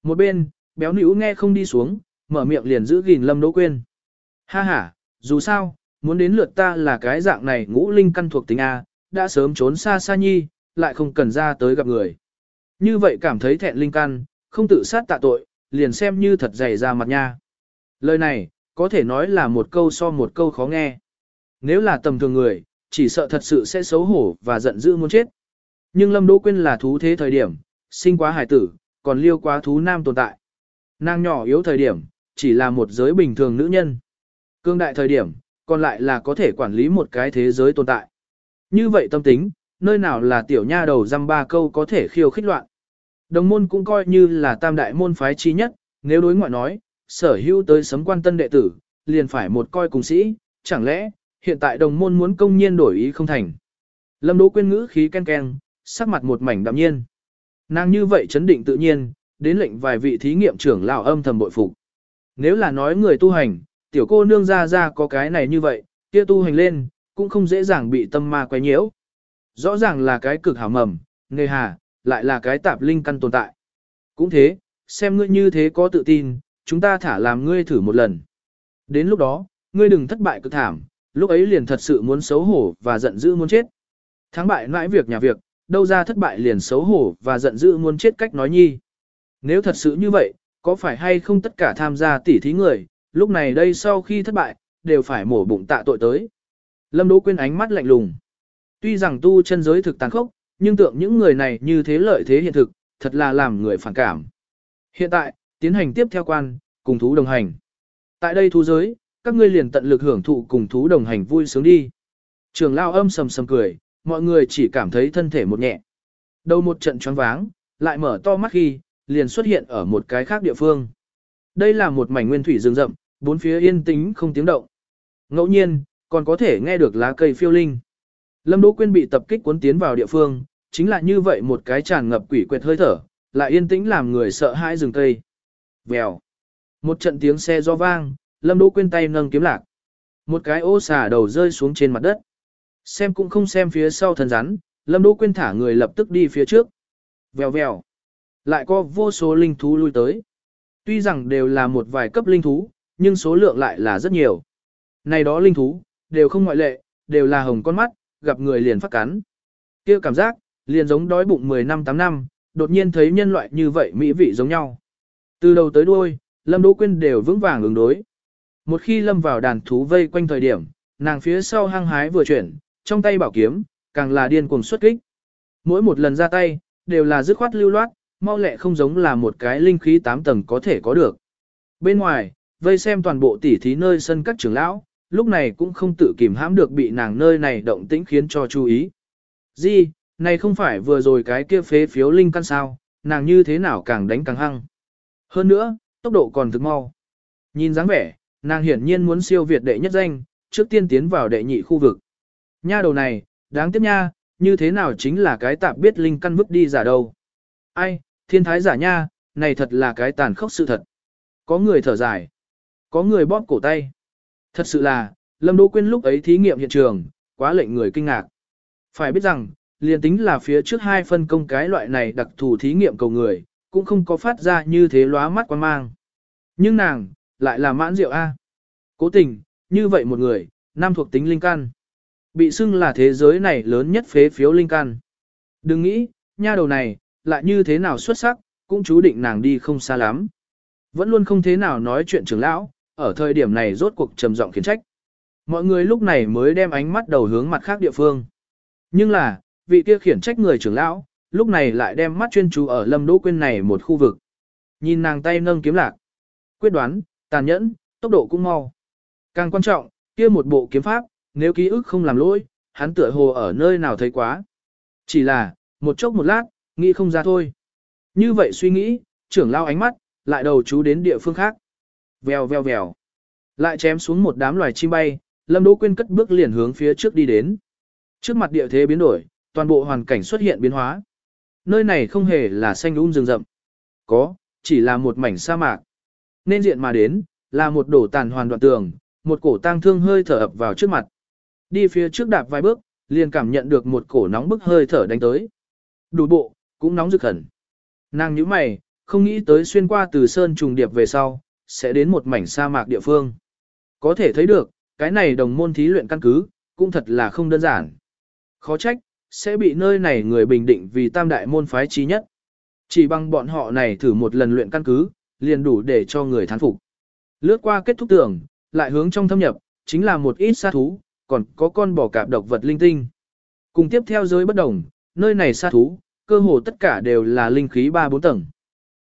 A: Một bên, béo nữ nghe không đi xuống, mở miệng liền giữ gìn lâm đỗ quên. Ha ha, dù sao, muốn đến lượt ta là cái dạng này ngũ linh căn thuộc tính A, đã sớm trốn xa xa nhi, lại không cần ra tới gặp người. Như vậy cảm thấy thẹn linh căn, không tự sát tạ tội, liền xem như thật dày ra mặt nha. Lời này, có thể nói là một câu so một câu khó nghe. Nếu là tầm thường người, chỉ sợ thật sự sẽ xấu hổ và giận dữ muốn chết. Nhưng Lâm Đỗ Quyên là thú thế thời điểm, sinh quá hải tử, còn liêu quá thú nam tồn tại. Nàng nhỏ yếu thời điểm, chỉ là một giới bình thường nữ nhân. Cương đại thời điểm, còn lại là có thể quản lý một cái thế giới tồn tại. Như vậy tâm tính, nơi nào là tiểu nha đầu dăm ba câu có thể khiêu khích loạn. Đồng môn cũng coi như là tam đại môn phái chi nhất, nếu đối ngoại nói, sở hữu tới sấm quan tân đệ tử, liền phải một coi cùng sĩ, chẳng lẽ, hiện tại đồng môn muốn công nhiên đổi ý không thành. Lâm Đỗ Quyên ngữ khí ken ken, sắc mặt một mảnh đạm nhiên. Nàng như vậy chấn định tự nhiên, đến lệnh vài vị thí nghiệm trưởng lão âm thầm bội phục. Nếu là nói người tu hành, tiểu cô nương ra ra có cái này như vậy, kia tu hành lên, cũng không dễ dàng bị tâm ma quấy nhiễu. Rõ ràng là cái cực hảo mầm, nghề hà, lại là cái tạp linh căn tồn tại. Cũng thế, xem ngươi như thế có tự tin, chúng ta thả làm ngươi thử một lần. Đến lúc đó, ngươi đừng thất bại cực thảm, lúc ấy liền thật sự muốn xấu hổ và giận dữ muốn chết. Thắng bại nãi việc nhà việc, đâu ra thất bại liền xấu hổ và giận dữ muốn chết cách nói nhi. Nếu thật sự như vậy, có phải hay không tất cả tham gia tỉ thí người, lúc này đây sau khi thất bại, đều phải mổ bụng tạ tội tới. Lâm Đỗ Quyên ánh mắt lạnh lùng. Tuy rằng tu chân giới thực tàn khốc, nhưng tượng những người này như thế lợi thế hiện thực, thật là làm người phản cảm. Hiện tại, tiến hành tiếp theo quan, cùng thú đồng hành. Tại đây thú giới, các ngươi liền tận lực hưởng thụ cùng thú đồng hành vui sướng đi. Trường lao âm sầm sầm cười, mọi người chỉ cảm thấy thân thể một nhẹ. Đầu một trận choáng váng, lại mở to mắt khi, liền xuất hiện ở một cái khác địa phương. Đây là một mảnh nguyên thủy rừng rậm, bốn phía yên tĩnh không tiếng động. Ngẫu nhiên, còn có thể nghe được lá cây phiêu linh. Lâm Đỗ Quyên bị tập kích cuốn tiến vào địa phương, chính là như vậy một cái tràn ngập quỷ quệt hơi thở, lại yên tĩnh làm người sợ hãi rừng cây. Vèo. Một trận tiếng xe do vang, Lâm Đỗ Quyên tay nâng kiếm lạc. Một cái ô xà đầu rơi xuống trên mặt đất. Xem cũng không xem phía sau thân rắn, Lâm Đỗ Quyên thả người lập tức đi phía trước. Vèo vèo. Lại có vô số linh thú lui tới. Tuy rằng đều là một vài cấp linh thú, nhưng số lượng lại là rất nhiều. Này đó linh thú, đều không ngoại lệ, đều là hồng con mắt, gặp người liền phát cắn. kia cảm giác, liền giống đói bụng 10 năm 8 năm, đột nhiên thấy nhân loại như vậy mỹ vị giống nhau. Từ đầu tới đuôi, Lâm Đỗ Quyên đều vững vàng ứng đối. Một khi lâm vào đàn thú vây quanh thời điểm, nàng phía sau hăng hái vừa chuyển, trong tay bảo kiếm, càng là điên cuồng xuất kích. Mỗi một lần ra tay, đều là dứt khoát lưu loát, mau lẹ không giống là một cái linh khí 8 tầng có thể có được. Bên ngoài, vây xem toàn bộ tỉ thí nơi sân các trưởng lão, lúc này cũng không tự kìm hãm được bị nàng nơi này động tĩnh khiến cho chú ý. gì này không phải vừa rồi cái kia phế phiếu linh căn sao, nàng như thế nào càng đánh càng hăng. Hơn nữa, tốc độ còn thực mau. Nhìn dáng vẻ, nàng hiển nhiên muốn siêu việt đệ nhất danh, trước tiên tiến vào đệ nhị khu vực. Nha đầu này, đáng tiếc nha, như thế nào chính là cái tạp biết linh căn vứt đi giả đâu. Ai, thiên thái giả nha, này thật là cái tàn khốc sự thật. Có người thở dài, có người bóp cổ tay. Thật sự là, Lâm Đỗ Quyên lúc ấy thí nghiệm hiện trường, quá lệnh người kinh ngạc. Phải biết rằng, liền tính là phía trước hai phân công cái loại này đặc thù thí nghiệm cầu người, cũng không có phát ra như thế lóa mắt quan mang. Nhưng nàng, lại là mãn rượu A. Cố tình, như vậy một người, nam thuộc tính linh căn. Bị xưng là thế giới này lớn nhất phế phiếu linh căn. Đừng nghĩ, nha đầu này, lại như thế nào xuất sắc, cũng chú định nàng đi không xa lắm. Vẫn luôn không thế nào nói chuyện trưởng lão, ở thời điểm này rốt cuộc trầm giọng khiển trách. Mọi người lúc này mới đem ánh mắt đầu hướng mặt khác địa phương. Nhưng là, vị kia khiển trách người trưởng lão, lúc này lại đem mắt chuyên chú ở Lâm Đỗ Quyên này một khu vực. Nhìn nàng tay nâng kiếm lạc. Quyết đoán, tàn nhẫn, tốc độ cũng mau. Càng quan trọng, kia một bộ kiếm pháp, nếu ký ức không làm lỗi, hắn tựa hồ ở nơi nào thấy quá. Chỉ là, một chốc một lát, nghĩ không ra thôi. Như vậy suy nghĩ, trưởng lao ánh mắt, lại đầu chú đến địa phương khác. Vèo vèo vèo. Lại chém xuống một đám loài chim bay, Lâm Đỗ Quyên cất bước liền hướng phía trước đi đến. Trước mặt địa thế biến đổi, toàn bộ hoàn cảnh xuất hiện biến hóa. Nơi này không hề là xanh um rừng rậm. Có, chỉ là một mảnh sa mạc. Nên diện mà đến, là một đổ tàn hoàn đoạn tường, một cổ tang thương hơi thở ập vào trước mặt. Đi phía trước đạp vài bước, liền cảm nhận được một cổ nóng bức hơi thở đánh tới. Đủ bộ, cũng nóng rực hẳn. Nàng nhíu mày, không nghĩ tới xuyên qua từ sơn trùng điệp về sau, sẽ đến một mảnh sa mạc địa phương. Có thể thấy được, cái này đồng môn thí luyện căn cứ, cũng thật là không đơn giản. Khó trách, sẽ bị nơi này người bình định vì tam đại môn phái trí nhất. Chỉ bằng bọn họ này thử một lần luyện căn cứ, liền đủ để cho người thán phục. Lướt qua kết thúc tưởng, lại hướng trong thâm nhập, chính là một ít sát thú, còn có con bò cạp độc vật linh tinh. Cùng tiếp theo giới bất đồng, nơi này xa thú, cơ hồ tất cả đều là linh khí 3-4 tầng.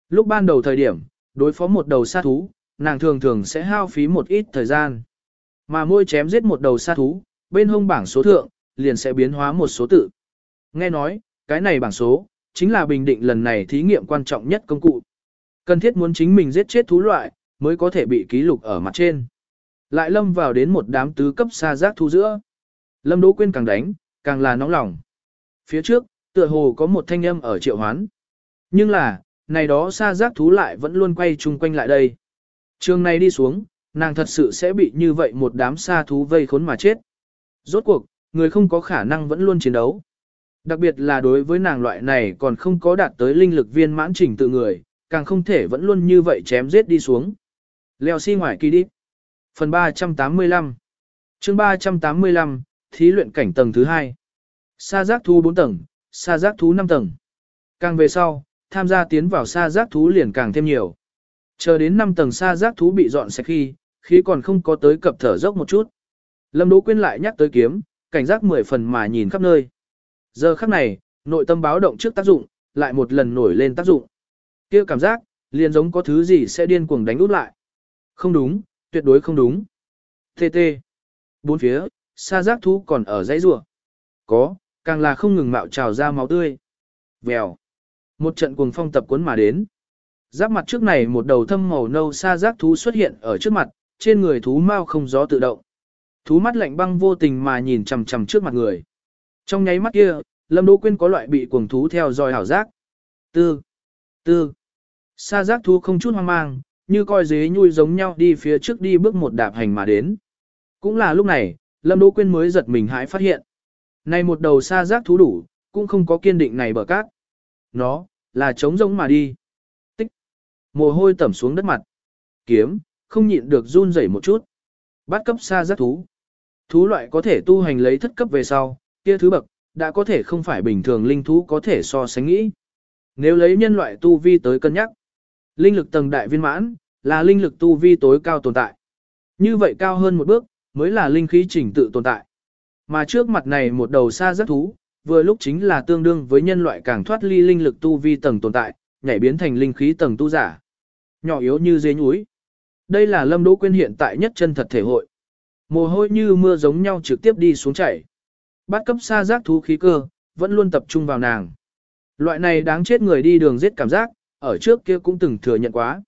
A: Lúc ban đầu thời điểm, đối phó một đầu xa thú, nàng thường thường sẽ hao phí một ít thời gian. Mà môi chém giết một đầu xa thú, bên hông bảng số thượng, liền sẽ biến hóa một số tự. Nghe nói, cái này bảng số, chính là bình định lần này thí nghiệm quan trọng nhất công cụ. Cần thiết muốn chính mình giết chết thú loại, mới có thể bị ký lục ở mặt trên. Lại lâm vào đến một đám tứ cấp xa giác thu giữa. Lâm Đỗ Quyên càng đánh, càng là nóng lòng. Phía trước, tựa hồ có một thanh âm ở triệu hoán. Nhưng là, này đó xa giác thú lại vẫn luôn quay chung quanh lại đây. Trường này đi xuống, nàng thật sự sẽ bị như vậy một đám xa thú vây khốn mà chết. Rốt cuộc, người không có khả năng vẫn luôn chiến đấu. Đặc biệt là đối với nàng loại này còn không có đạt tới linh lực viên mãn trình tự người, càng không thể vẫn luôn như vậy chém giết đi xuống. Leo xi si ngoài kỳ đi. Phần 385 chương 385, thí luyện cảnh tầng thứ 2 Sa giác thú 4 tầng, sa giác thú 5 tầng. Càng về sau, tham gia tiến vào sa giác thú liền càng thêm nhiều. Chờ đến 5 tầng sa giác thú bị dọn sạch khi, khí còn không có tới cập thở dốc một chút. Lâm Đỗ Quyên lại nhắc tới kiếm, cảnh giác mười phần mà nhìn khắp nơi. Giờ khắc này, nội tâm báo động trước tác dụng, lại một lần nổi lên tác dụng. kia cảm giác, liền giống có thứ gì sẽ điên cuồng đánh út lại. Không đúng, tuyệt đối không đúng. TT. Bốn phía, sa giác thú còn ở dãy rùa. Có, càng là không ngừng mạo trào ra máu tươi. Vèo. Một trận cuồng phong tập cuốn mà đến. Giáp mặt trước này một đầu thâm màu nâu sa giác thú xuất hiện ở trước mặt, trên người thú mau không gió tự động. Thú mắt lạnh băng vô tình mà nhìn chằm chằm trước mặt người. Trong nháy mắt kia, Lâm Đỗ Quyên có loại bị cuồng thú theo dõi hảo giác. Tư, tư. Sa giác thú không chút hoang mang, như coi dế nhui giống nhau đi phía trước đi bước một đạp hành mà đến. Cũng là lúc này, Lâm Đỗ Quyên mới giật mình hãi phát hiện. Này một đầu sa giác thú đủ, cũng không có kiên định này bờ cát. Nó, là trống rỗng mà đi. Tích. Mồ hôi tẩm xuống đất mặt. Kiếm, không nhịn được run rẩy một chút. Bắt cấp sa giác thú. Thú loại có thể tu hành lấy thất cấp về sau, kia thứ bậc, đã có thể không phải bình thường linh thú có thể so sánh nghĩ. Nếu lấy nhân loại tu vi tới cân nhắc, linh lực tầng đại viên mãn, là linh lực tu vi tối cao tồn tại. Như vậy cao hơn một bước, mới là linh khí chỉnh tự tồn tại. Mà trước mặt này một đầu xa rất thú, vừa lúc chính là tương đương với nhân loại càng thoát ly linh lực tu vi tầng tồn tại, nhảy biến thành linh khí tầng tu giả. Nhỏ yếu như dế núi. Đây là Lâm Đỗ Quyên hiện tại nhất chân thật thể hội. Mồ hôi như mưa giống nhau trực tiếp đi xuống chảy. Bát cấp xa giác thú khí cơ, vẫn luôn tập trung vào nàng. Loại này đáng chết người đi đường giết cảm giác, ở trước kia cũng từng thừa nhận quá.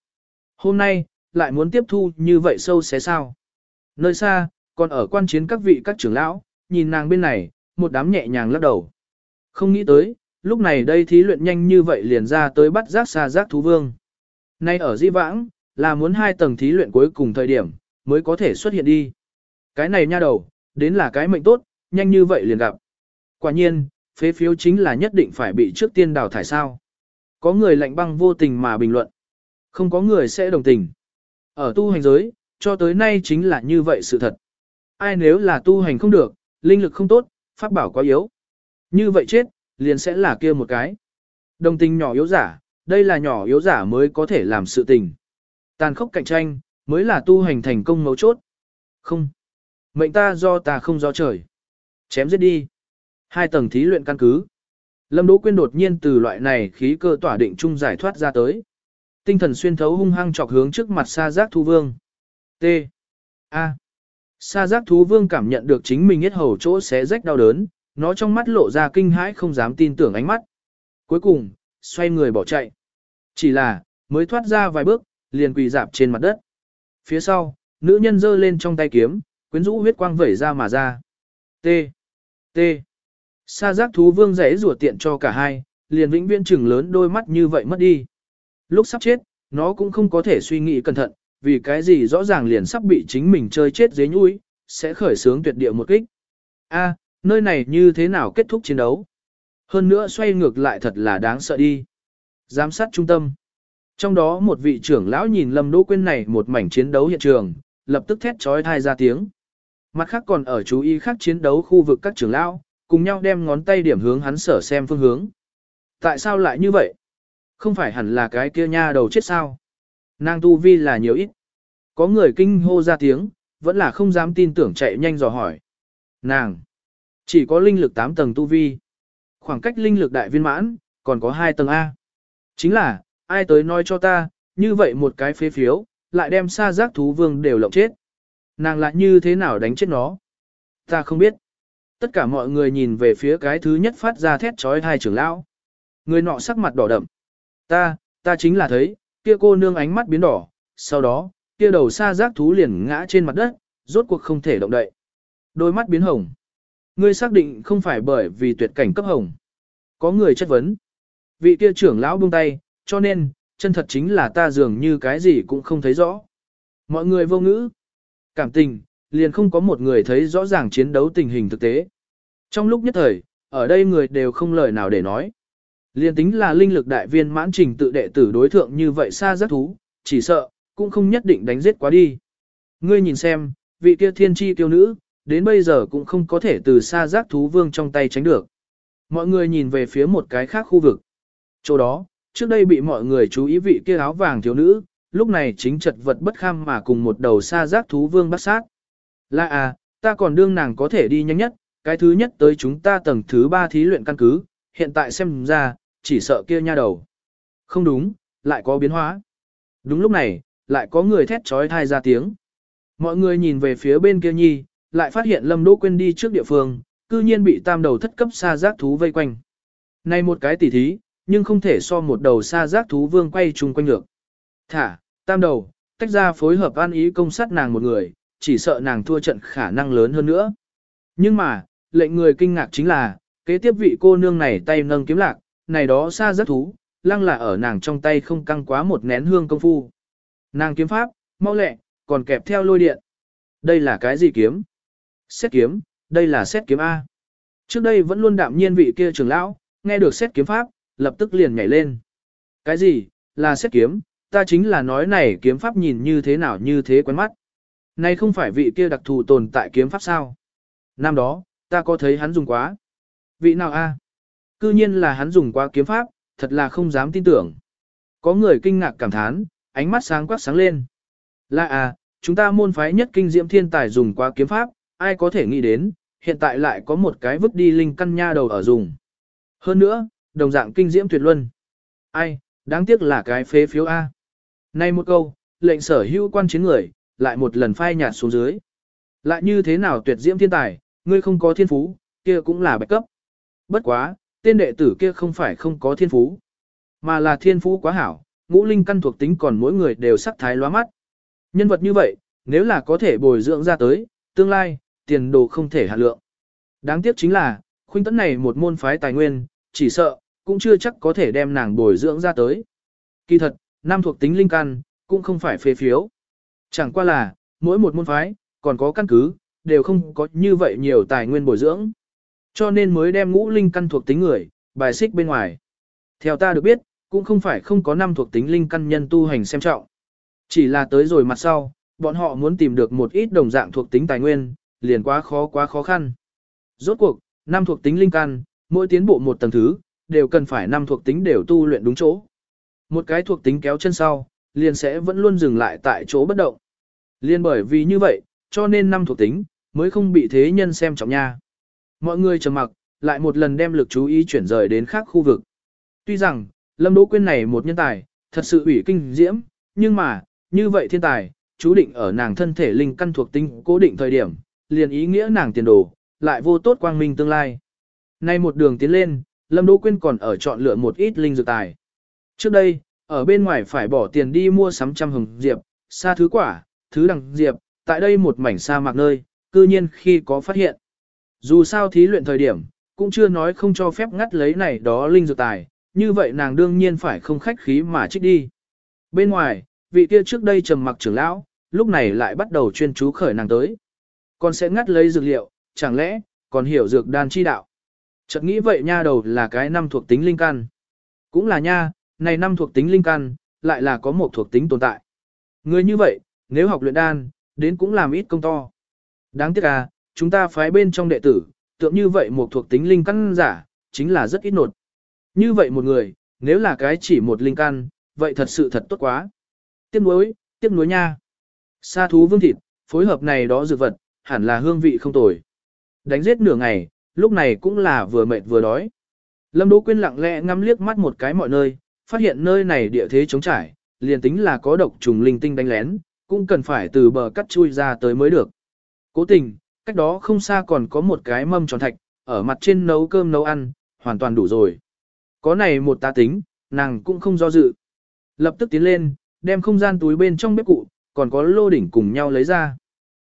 A: Hôm nay, lại muốn tiếp thu như vậy sâu xé sao. Nơi xa, còn ở quan chiến các vị các trưởng lão, nhìn nàng bên này, một đám nhẹ nhàng lắc đầu. Không nghĩ tới, lúc này đây thí luyện nhanh như vậy liền ra tới bắt giác xa giác thú vương. Nay ở di vãng, là muốn hai tầng thí luyện cuối cùng thời điểm, mới có thể xuất hiện đi. Cái này nha đầu, đến là cái mệnh tốt, nhanh như vậy liền gặp. Quả nhiên, phế phiếu chính là nhất định phải bị trước tiên đào thải sao. Có người lạnh băng vô tình mà bình luận. Không có người sẽ đồng tình. Ở tu hành giới, cho tới nay chính là như vậy sự thật. Ai nếu là tu hành không được, linh lực không tốt, pháp bảo quá yếu. Như vậy chết, liền sẽ là kia một cái. Đồng tình nhỏ yếu giả, đây là nhỏ yếu giả mới có thể làm sự tình. Tàn khốc cạnh tranh, mới là tu hành thành công mấu chốt. Không. Mệnh ta do ta không do trời. Chém giết đi. Hai tầng thí luyện căn cứ. Lâm Đỗ Quyên đột nhiên từ loại này khí cơ tỏa định trung giải thoát ra tới. Tinh thần xuyên thấu hung hăng chọc hướng trước mặt sa giác thú vương. T. A. Sa giác thú vương cảm nhận được chính mình hết hầu chỗ xé rách đau đớn, nó trong mắt lộ ra kinh hãi không dám tin tưởng ánh mắt. Cuối cùng, xoay người bỏ chạy. Chỉ là, mới thoát ra vài bước, liền quỳ dạp trên mặt đất. Phía sau, nữ nhân giơ lên trong tay kiếm, quyến rũ huyết quang vẩy ra mà ra. T. T. Sa giác thú vương rẽ rủa tiện cho cả hai, liền vĩnh viễn chừng lớn đôi mắt như vậy mất đi. Lúc sắp chết, nó cũng không có thể suy nghĩ cẩn thận, vì cái gì rõ ràng liền sắp bị chính mình chơi chết dế nhui, sẽ khởi sướng tuyệt địa một kích. A, nơi này như thế nào kết thúc chiến đấu? Hơn nữa xoay ngược lại thật là đáng sợ đi. Giám sát trung tâm. Trong đó một vị trưởng lão nhìn Lâm Đỗ Quyên này một mảnh chiến đấu hiện trường, lập tức thét chói tai ra tiếng. Mặt khác còn ở chú ý khác chiến đấu khu vực các trưởng lão, cùng nhau đem ngón tay điểm hướng hắn sở xem phương hướng. Tại sao lại như vậy? Không phải hẳn là cái kia nha đầu chết sao? Nàng tu vi là nhiều ít. Có người kinh hô ra tiếng, vẫn là không dám tin tưởng chạy nhanh dò hỏi. Nàng! Chỉ có linh lực 8 tầng tu vi. Khoảng cách linh lực đại viên mãn, còn có 2 tầng A. Chính là, ai tới nói cho ta, như vậy một cái phế phiếu, lại đem xa giác thú vương đều lộng chết. Nàng lại như thế nào đánh chết nó? Ta không biết. Tất cả mọi người nhìn về phía cái thứ nhất phát ra thét trói hai trưởng lão. Người nọ sắc mặt đỏ đậm. Ta, ta chính là thấy, kia cô nương ánh mắt biến đỏ, sau đó, kia đầu xa giác thú liền ngã trên mặt đất, rốt cuộc không thể động đậy. Đôi mắt biến hồng. Ngươi xác định không phải bởi vì tuyệt cảnh cấp hồng. Có người chất vấn. Vị kia trưởng lão buông tay, cho nên, chân thật chính là ta dường như cái gì cũng không thấy rõ. Mọi người vô ngữ. Cảm tình, liền không có một người thấy rõ ràng chiến đấu tình hình thực tế. Trong lúc nhất thời, ở đây người đều không lời nào để nói. Liên tính là linh lực đại viên mãn trình tự đệ tử đối thượng như vậy xa rất thú, chỉ sợ, cũng không nhất định đánh giết quá đi. Ngươi nhìn xem, vị kia thiên tri tiêu nữ, đến bây giờ cũng không có thể từ xa giác thú vương trong tay tránh được. Mọi người nhìn về phía một cái khác khu vực. Chỗ đó, trước đây bị mọi người chú ý vị kia áo vàng thiếu nữ, lúc này chính chật vật bất kham mà cùng một đầu xa giác thú vương bắt sát. Là à, ta còn đương nàng có thể đi nhanh nhất, cái thứ nhất tới chúng ta tầng thứ ba thí luyện căn cứ, hiện tại xem ra, chỉ sợ kia nha đầu. Không đúng, lại có biến hóa. Đúng lúc này, lại có người thét trói thai ra tiếng. Mọi người nhìn về phía bên kia nhi, lại phát hiện Lâm Đỗ Quyên đi trước địa phương, cư nhiên bị tam đầu thất cấp sa giác thú vây quanh. Này một cái tỉ thí, nhưng không thể so một đầu sa giác thú vương quay chung quanh được. Thả, tam đầu, tách ra phối hợp an ý công sát nàng một người, chỉ sợ nàng thua trận khả năng lớn hơn nữa. Nhưng mà, lệnh người kinh ngạc chính là, kế tiếp vị cô nương này tay nâng kiếm lạc, này đó xa rất thú, lăng là ở nàng trong tay không căng quá một nén hương công phu. Nàng kiếm pháp, mau lẹ, còn kẹp theo lôi điện. Đây là cái gì kiếm? Xét kiếm, đây là xét kiếm A. Trước đây vẫn luôn đạm nhiên vị kia trưởng lão, nghe được xét kiếm pháp, lập tức liền nhảy lên. Cái gì, là xét kiếm, ta chính là nói này kiếm pháp nhìn như thế nào như thế quen mắt. Này không phải vị kia đặc thù tồn tại kiếm pháp sao? Năm đó, ta có thấy hắn dùng quá. Vị nào a? Cư nhiên là hắn dùng quá kiếm pháp, thật là không dám tin tưởng. Có người kinh ngạc cảm thán, ánh mắt sáng quắc sáng lên. Là à, chúng ta môn phái nhất kinh diễm thiên tài dùng quá kiếm pháp, ai có thể nghĩ đến, hiện tại lại có một cái vứt đi linh căn nha đầu ở dùng. Hơn nữa, đồng dạng kinh diễm tuyệt luân. Ai, đáng tiếc là cái phế phiếu A. Nay một câu, lệnh sở hữu quan chiến người, lại một lần phai nhạt xuống dưới. Lại như thế nào tuyệt diễm thiên tài, ngươi không có thiên phú, kia cũng là bạch cấp. Bất quá, tên đệ tử kia không phải không có thiên phú, mà là thiên phú quá hảo, ngũ linh căn thuộc tính còn mỗi người đều sắc thái lóa mắt. Nhân vật như vậy, nếu là có thể bồi dưỡng ra tới, tương lai, tiền đồ không thể hạ lượng. Đáng tiếc chính là, khuynh tấn này một môn phái tài nguyên, chỉ sợ, cũng chưa chắc có thể đem nàng bồi dưỡng ra tới. Kỳ thật, nam thuộc tính linh căn, cũng không phải phê phiếu. Chẳng qua là, mỗi một môn phái, còn có căn cứ, đều không có như vậy nhiều tài nguyên bồi dưỡng. Cho nên mới đem ngũ linh căn thuộc tính người, bài xích bên ngoài. Theo ta được biết, cũng không phải không có năm thuộc tính linh căn nhân tu hành xem trọng. Chỉ là tới rồi mặt sau, bọn họ muốn tìm được một ít đồng dạng thuộc tính tài nguyên, liền quá khó quá khó khăn. Rốt cuộc, năm thuộc tính linh căn, mỗi tiến bộ một tầng thứ, đều cần phải năm thuộc tính đều tu luyện đúng chỗ. Một cái thuộc tính kéo chân sau, liền sẽ vẫn luôn dừng lại tại chỗ bất động. Liên bởi vì như vậy, cho nên năm thuộc tính, mới không bị thế nhân xem trọng nha. Mọi người trầm mặc, lại một lần đem lực chú ý chuyển rời đến khác khu vực. Tuy rằng, Lâm Đỗ Quyên này một nhân tài, thật sự ủy kinh diễm, nhưng mà, như vậy thiên tài, chú định ở nàng thân thể linh căn thuộc tính cố định thời điểm, liền ý nghĩa nàng tiền đồ, lại vô tốt quang minh tương lai. Nay một đường tiến lên, Lâm Đỗ Quyên còn ở chọn lựa một ít linh dược tài. Trước đây, ở bên ngoài phải bỏ tiền đi mua sắm trăm hồng diệp, xa thứ quả, thứ đằng diệp, tại đây một mảnh sa mạc nơi, cư nhiên khi có phát hiện. Dù sao thí luyện thời điểm, cũng chưa nói không cho phép ngắt lấy này đó linh dược tài, như vậy nàng đương nhiên phải không khách khí mà trích đi. Bên ngoài, vị kia trước đây trầm mặc trưởng lão, lúc này lại bắt đầu chuyên chú khởi nàng tới. Còn sẽ ngắt lấy dược liệu, chẳng lẽ, còn hiểu dược đan chi đạo. Chợt nghĩ vậy nha đầu là cái năm thuộc tính linh căn. Cũng là nha, này năm thuộc tính linh căn, lại là có một thuộc tính tồn tại. Người như vậy, nếu học luyện đan, đến cũng làm ít công to. Đáng tiếc à, chúng ta phái bên trong đệ tử, tượng như vậy một thuộc tính linh căn giả, chính là rất ít nột. Như vậy một người, nếu là cái chỉ một linh căn, vậy thật sự thật tốt quá. Tiếc nuối, tiếc nuối nha. Sa thú vương thịt, phối hợp này đó dược vật, hẳn là hương vị không tồi. Đánh giết nửa ngày, lúc này cũng là vừa mệt vừa đói. Lâm Đỗ Quyên lặng lẽ ngắm liếc mắt một cái mọi nơi, phát hiện nơi này địa thế trống trải, liền tính là có độc trùng linh tinh đánh lén, cũng cần phải từ bờ cắt chui ra tới mới được. Cố tình, cách đó không xa còn có một cái mâm tròn thạch, ở mặt trên nấu cơm nấu ăn, hoàn toàn đủ rồi. Có này một ta tính, nàng cũng không do dự. Lập tức tiến lên, đem không gian túi bên trong bếp cụ, còn có lô đỉnh cùng nhau lấy ra.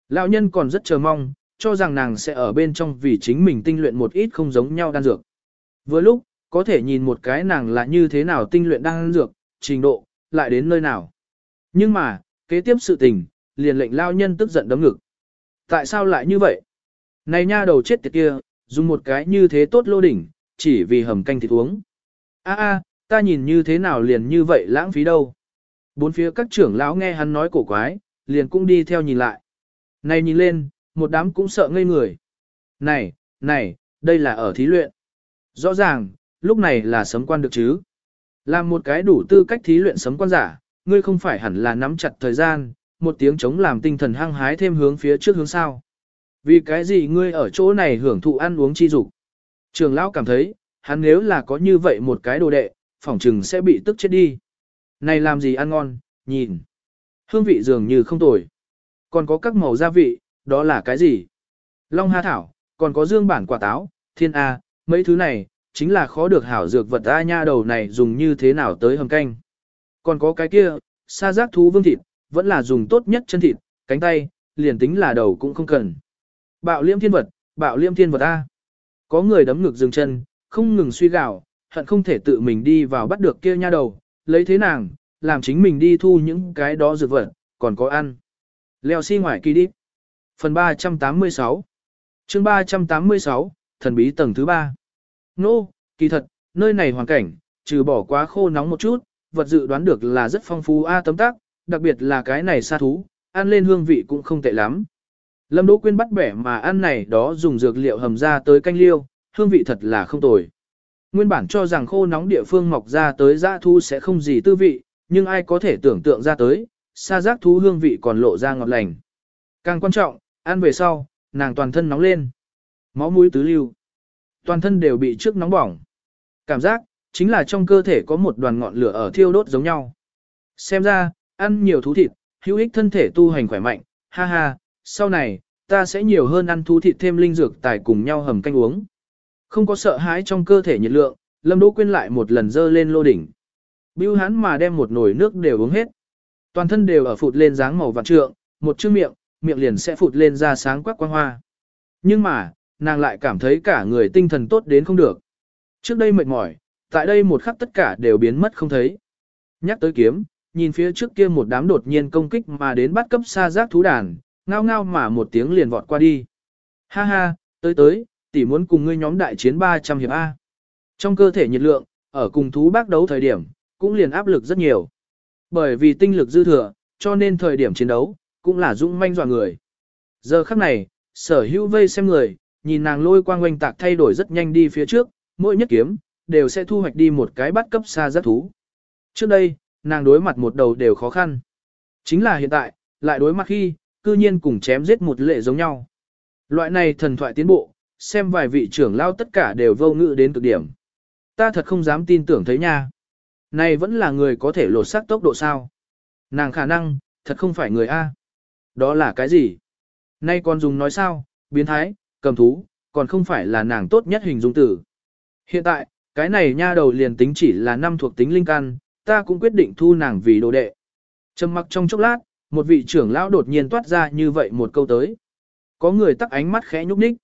A: Lão nhân còn rất chờ mong, cho rằng nàng sẽ ở bên trong vì chính mình tinh luyện một ít không giống nhau đan dược. Vừa lúc, có thể nhìn một cái nàng là như thế nào tinh luyện đan dược, trình độ, lại đến nơi nào. Nhưng mà, kế tiếp sự tình, liền lệnh lao nhân tức giận đấm ngực. Tại sao lại như vậy? Này nha đầu chết tiệt kia, dùng một cái như thế tốt lô đỉnh, chỉ vì hầm canh thịt uống. A a, ta nhìn như thế nào liền như vậy lãng phí đâu. Bốn phía các trưởng lão nghe hắn nói cổ quái, liền cũng đi theo nhìn lại. Này nhìn lên, một đám cũng sợ ngây người. Này, này, đây là ở thí luyện. Rõ ràng, lúc này là sấm quan được chứ. Làm một cái đủ tư cách thí luyện sấm quan giả, ngươi không phải hẳn là nắm chặt thời gian, một tiếng chống làm tinh thần hăng hái thêm hướng phía trước hướng sau. Vì cái gì ngươi ở chỗ này hưởng thụ ăn uống chi dục? Trường lão cảm thấy, hắn nếu là có như vậy một cái đồ đệ, phỏng trừng sẽ bị tức chết đi. Này làm gì ăn ngon, nhìn. Hương vị dường như không tồi. Còn có các màu gia vị, đó là cái gì? Long ha thảo, còn có dương bản quả táo, thiên A, mấy thứ này, chính là khó được hảo dược vật A nha đầu này dùng như thế nào tới hầm canh. Còn có cái kia, sa giác thú vương thịt, vẫn là dùng tốt nhất chân thịt, cánh tay, liền tính là đầu cũng không cần. Bạo liêm thiên vật, bạo liêm thiên vật A. Có người đấm ngực dừng chân, không ngừng suy gạo, hận không thể tự mình đi vào bắt được kia nha đầu, lấy thế nàng, làm chính mình đi thu những cái đó dược vật, còn có ăn. Leo xi si ngoài kỳ đi. Phần 386 chương 386, thần bí tầng thứ 3. Nô, no, kỳ thật, nơi này hoàn cảnh, trừ bỏ quá khô nóng một chút, vật dự đoán được là rất phong phú A tấm tác, đặc biệt là cái này sa thú, ăn lên hương vị cũng không tệ lắm. Lâm Đỗ Quyên bắt bẻ mà ăn này đó dùng dược liệu hầm ra tới canh liêu, hương vị thật là không tồi. Nguyên bản cho rằng khô nóng địa phương mọc ra tới dã thú sẽ không gì tư vị, nhưng ai có thể tưởng tượng ra tới, sa giác thú hương vị còn lộ ra ngọt lành. Càng quan trọng, ăn về sau, nàng toàn thân nóng lên. Máu mũi tứ lưu. Toàn thân đều bị trước nóng bỏng. Cảm giác, chính là trong cơ thể có một đoàn ngọn lửa ở thiêu đốt giống nhau. Xem ra, ăn nhiều thú thịt, hữu ích thân thể tu hành khỏe mạnh, ha ha, sau này, ta sẽ nhiều hơn ăn thú thịt thêm linh dược tài cùng nhau hầm canh uống. Không có sợ hãi trong cơ thể nhiệt lượng, Lâm Đỗ Quyên lại một lần dơ lên lô đỉnh. Bưu hắn mà đem một nồi nước đều uống hết. Toàn thân đều ở phụt lên dáng màu vàng trượng, một chữ miệng, miệng liền sẽ phụt lên ra sáng quắc quang hoa. Nhưng mà, nàng lại cảm thấy cả người tinh thần tốt đến không được. Trước đây mệt mỏi, tại đây một khắc tất cả đều biến mất không thấy. Nhắc tới kiếm, nhìn phía trước kia một đám đột nhiên công kích mà đến bắt cấp xa giác thú đàn, ngao ngao mà một tiếng liền vọt qua đi. Ha ha, tới tới, tỷ muốn cùng ngươi nhóm đại chiến 300 hiệp A. Trong cơ thể nhiệt lượng, ở cùng thú bác đấu thời điểm, cũng liền áp lực rất nhiều. Bởi vì tinh lực dư thừa, cho nên thời điểm chiến đấu, cũng là dũng manh dọa người. Giờ khắc này, sở hữu vây xem người, nhìn nàng lôi quang oanh tạc thay đổi rất nhanh đi phía trước, mỗi nhất kiếm, đều sẽ thu hoạch đi một cái bắt cấp xa giác thú. Trước đây, nàng đối mặt một đầu đều khó khăn. Chính là hiện tại, lại đối mặt khi, cư nhiên cùng chém giết một lệ giống nhau. Loại này thần thoại tiến bộ, xem vài vị trưởng lao tất cả đều vô ngữ đến cực điểm. Ta thật không dám tin tưởng thấy nha. Này vẫn là người có thể lột xác tốc độ sao. Nàng khả năng, thật không phải người A. Đó là cái gì? Nay còn dùng nói sao, biến thái, cầm thú, còn không phải là nàng tốt nhất hình dung tử. Hiện tại, cái này nha đầu liền tính chỉ là năm thuộc tính linh căn, ta cũng quyết định thu nàng vì đồ đệ. Trầm mặc trong chốc lát, một vị trưởng lão đột nhiên toát ra như vậy một câu tới. Có người tắc ánh mắt khẽ nhúc nhích.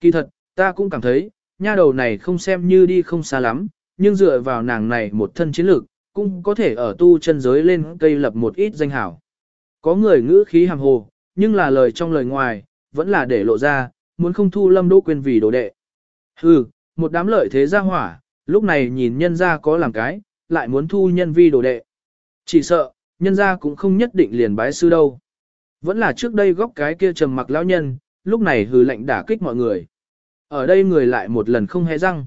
A: Kỳ thật, ta cũng cảm thấy, nha đầu này không xem như đi không xa lắm, nhưng dựa vào nàng này một thân chiến lược, cũng có thể ở tu chân giới lên cây lập một ít danh hảo. Có người ngữ khí hàm hồ, nhưng là lời trong lời ngoài, vẫn là để lộ ra, muốn không thu lâm đỗ quên vì đồ đệ. Hừ, một đám lợi thế ra hỏa, lúc này nhìn nhân ra có làm cái, lại muốn thu nhân vi đồ đệ. Chỉ sợ, nhân ra cũng không nhất định liền bái sư đâu. Vẫn là trước đây góc cái kia trầm mặc lão nhân, lúc này hừ lạnh đả kích mọi người. Ở đây người lại một lần không hề răng.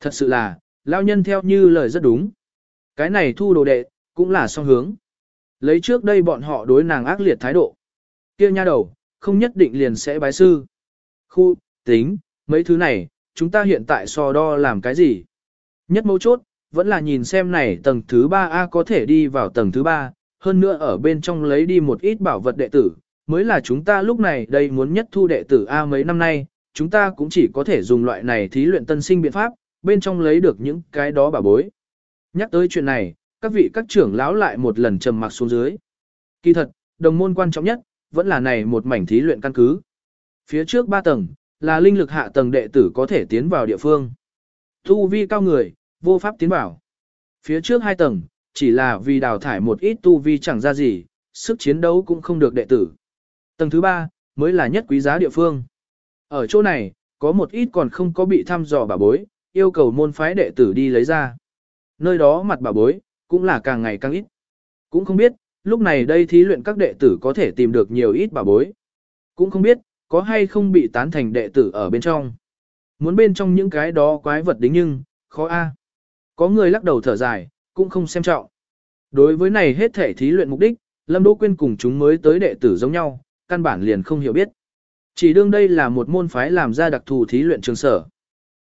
A: Thật sự là, lão nhân theo như lời rất đúng. Cái này thu đồ đệ, cũng là song hướng. Lấy trước đây bọn họ đối nàng ác liệt thái độ. kia nha đầu, không nhất định liền sẽ bái sư. Khu, tính, mấy thứ này, chúng ta hiện tại so đo làm cái gì? Nhất mấu chốt, vẫn là nhìn xem này tầng thứ 3A có thể đi vào tầng thứ 3, hơn nữa ở bên trong lấy đi một ít bảo vật đệ tử, mới là chúng ta lúc này đây muốn nhất thu đệ tử A mấy năm nay, chúng ta cũng chỉ có thể dùng loại này thí luyện tân sinh biện pháp, bên trong lấy được những cái đó bảo bối. Nhắc tới chuyện này, các vị các trưởng lão lại một lần trầm mặc xuống dưới. Kỳ thật, đồng môn quan trọng nhất, vẫn là này một mảnh thí luyện căn cứ. Phía trước ba tầng, là linh lực hạ tầng đệ tử có thể tiến vào địa phương. thu vi cao người, vô pháp tiến vào. Phía trước hai tầng, chỉ là vì đào thải một ít tu vi chẳng ra gì, sức chiến đấu cũng không được đệ tử. Tầng thứ ba, mới là nhất quý giá địa phương. Ở chỗ này, có một ít còn không có bị thăm dò bà bối, yêu cầu môn phái đệ tử đi lấy ra. Nơi đó mặt bà bối, cũng là càng ngày càng ít. Cũng không biết, lúc này đây thí luyện các đệ tử có thể tìm được nhiều ít bà bối. Cũng không biết, có hay không bị tán thành đệ tử ở bên trong. Muốn bên trong những cái đó quái vật đính nhưng, khó a. Có người lắc đầu thở dài, cũng không xem trọng. Đối với này hết thể thí luyện mục đích, Lâm Đỗ Quyên cùng chúng mới tới đệ tử giống nhau, căn bản liền không hiểu biết. Chỉ đương đây là một môn phái làm ra đặc thù thí luyện trường sở.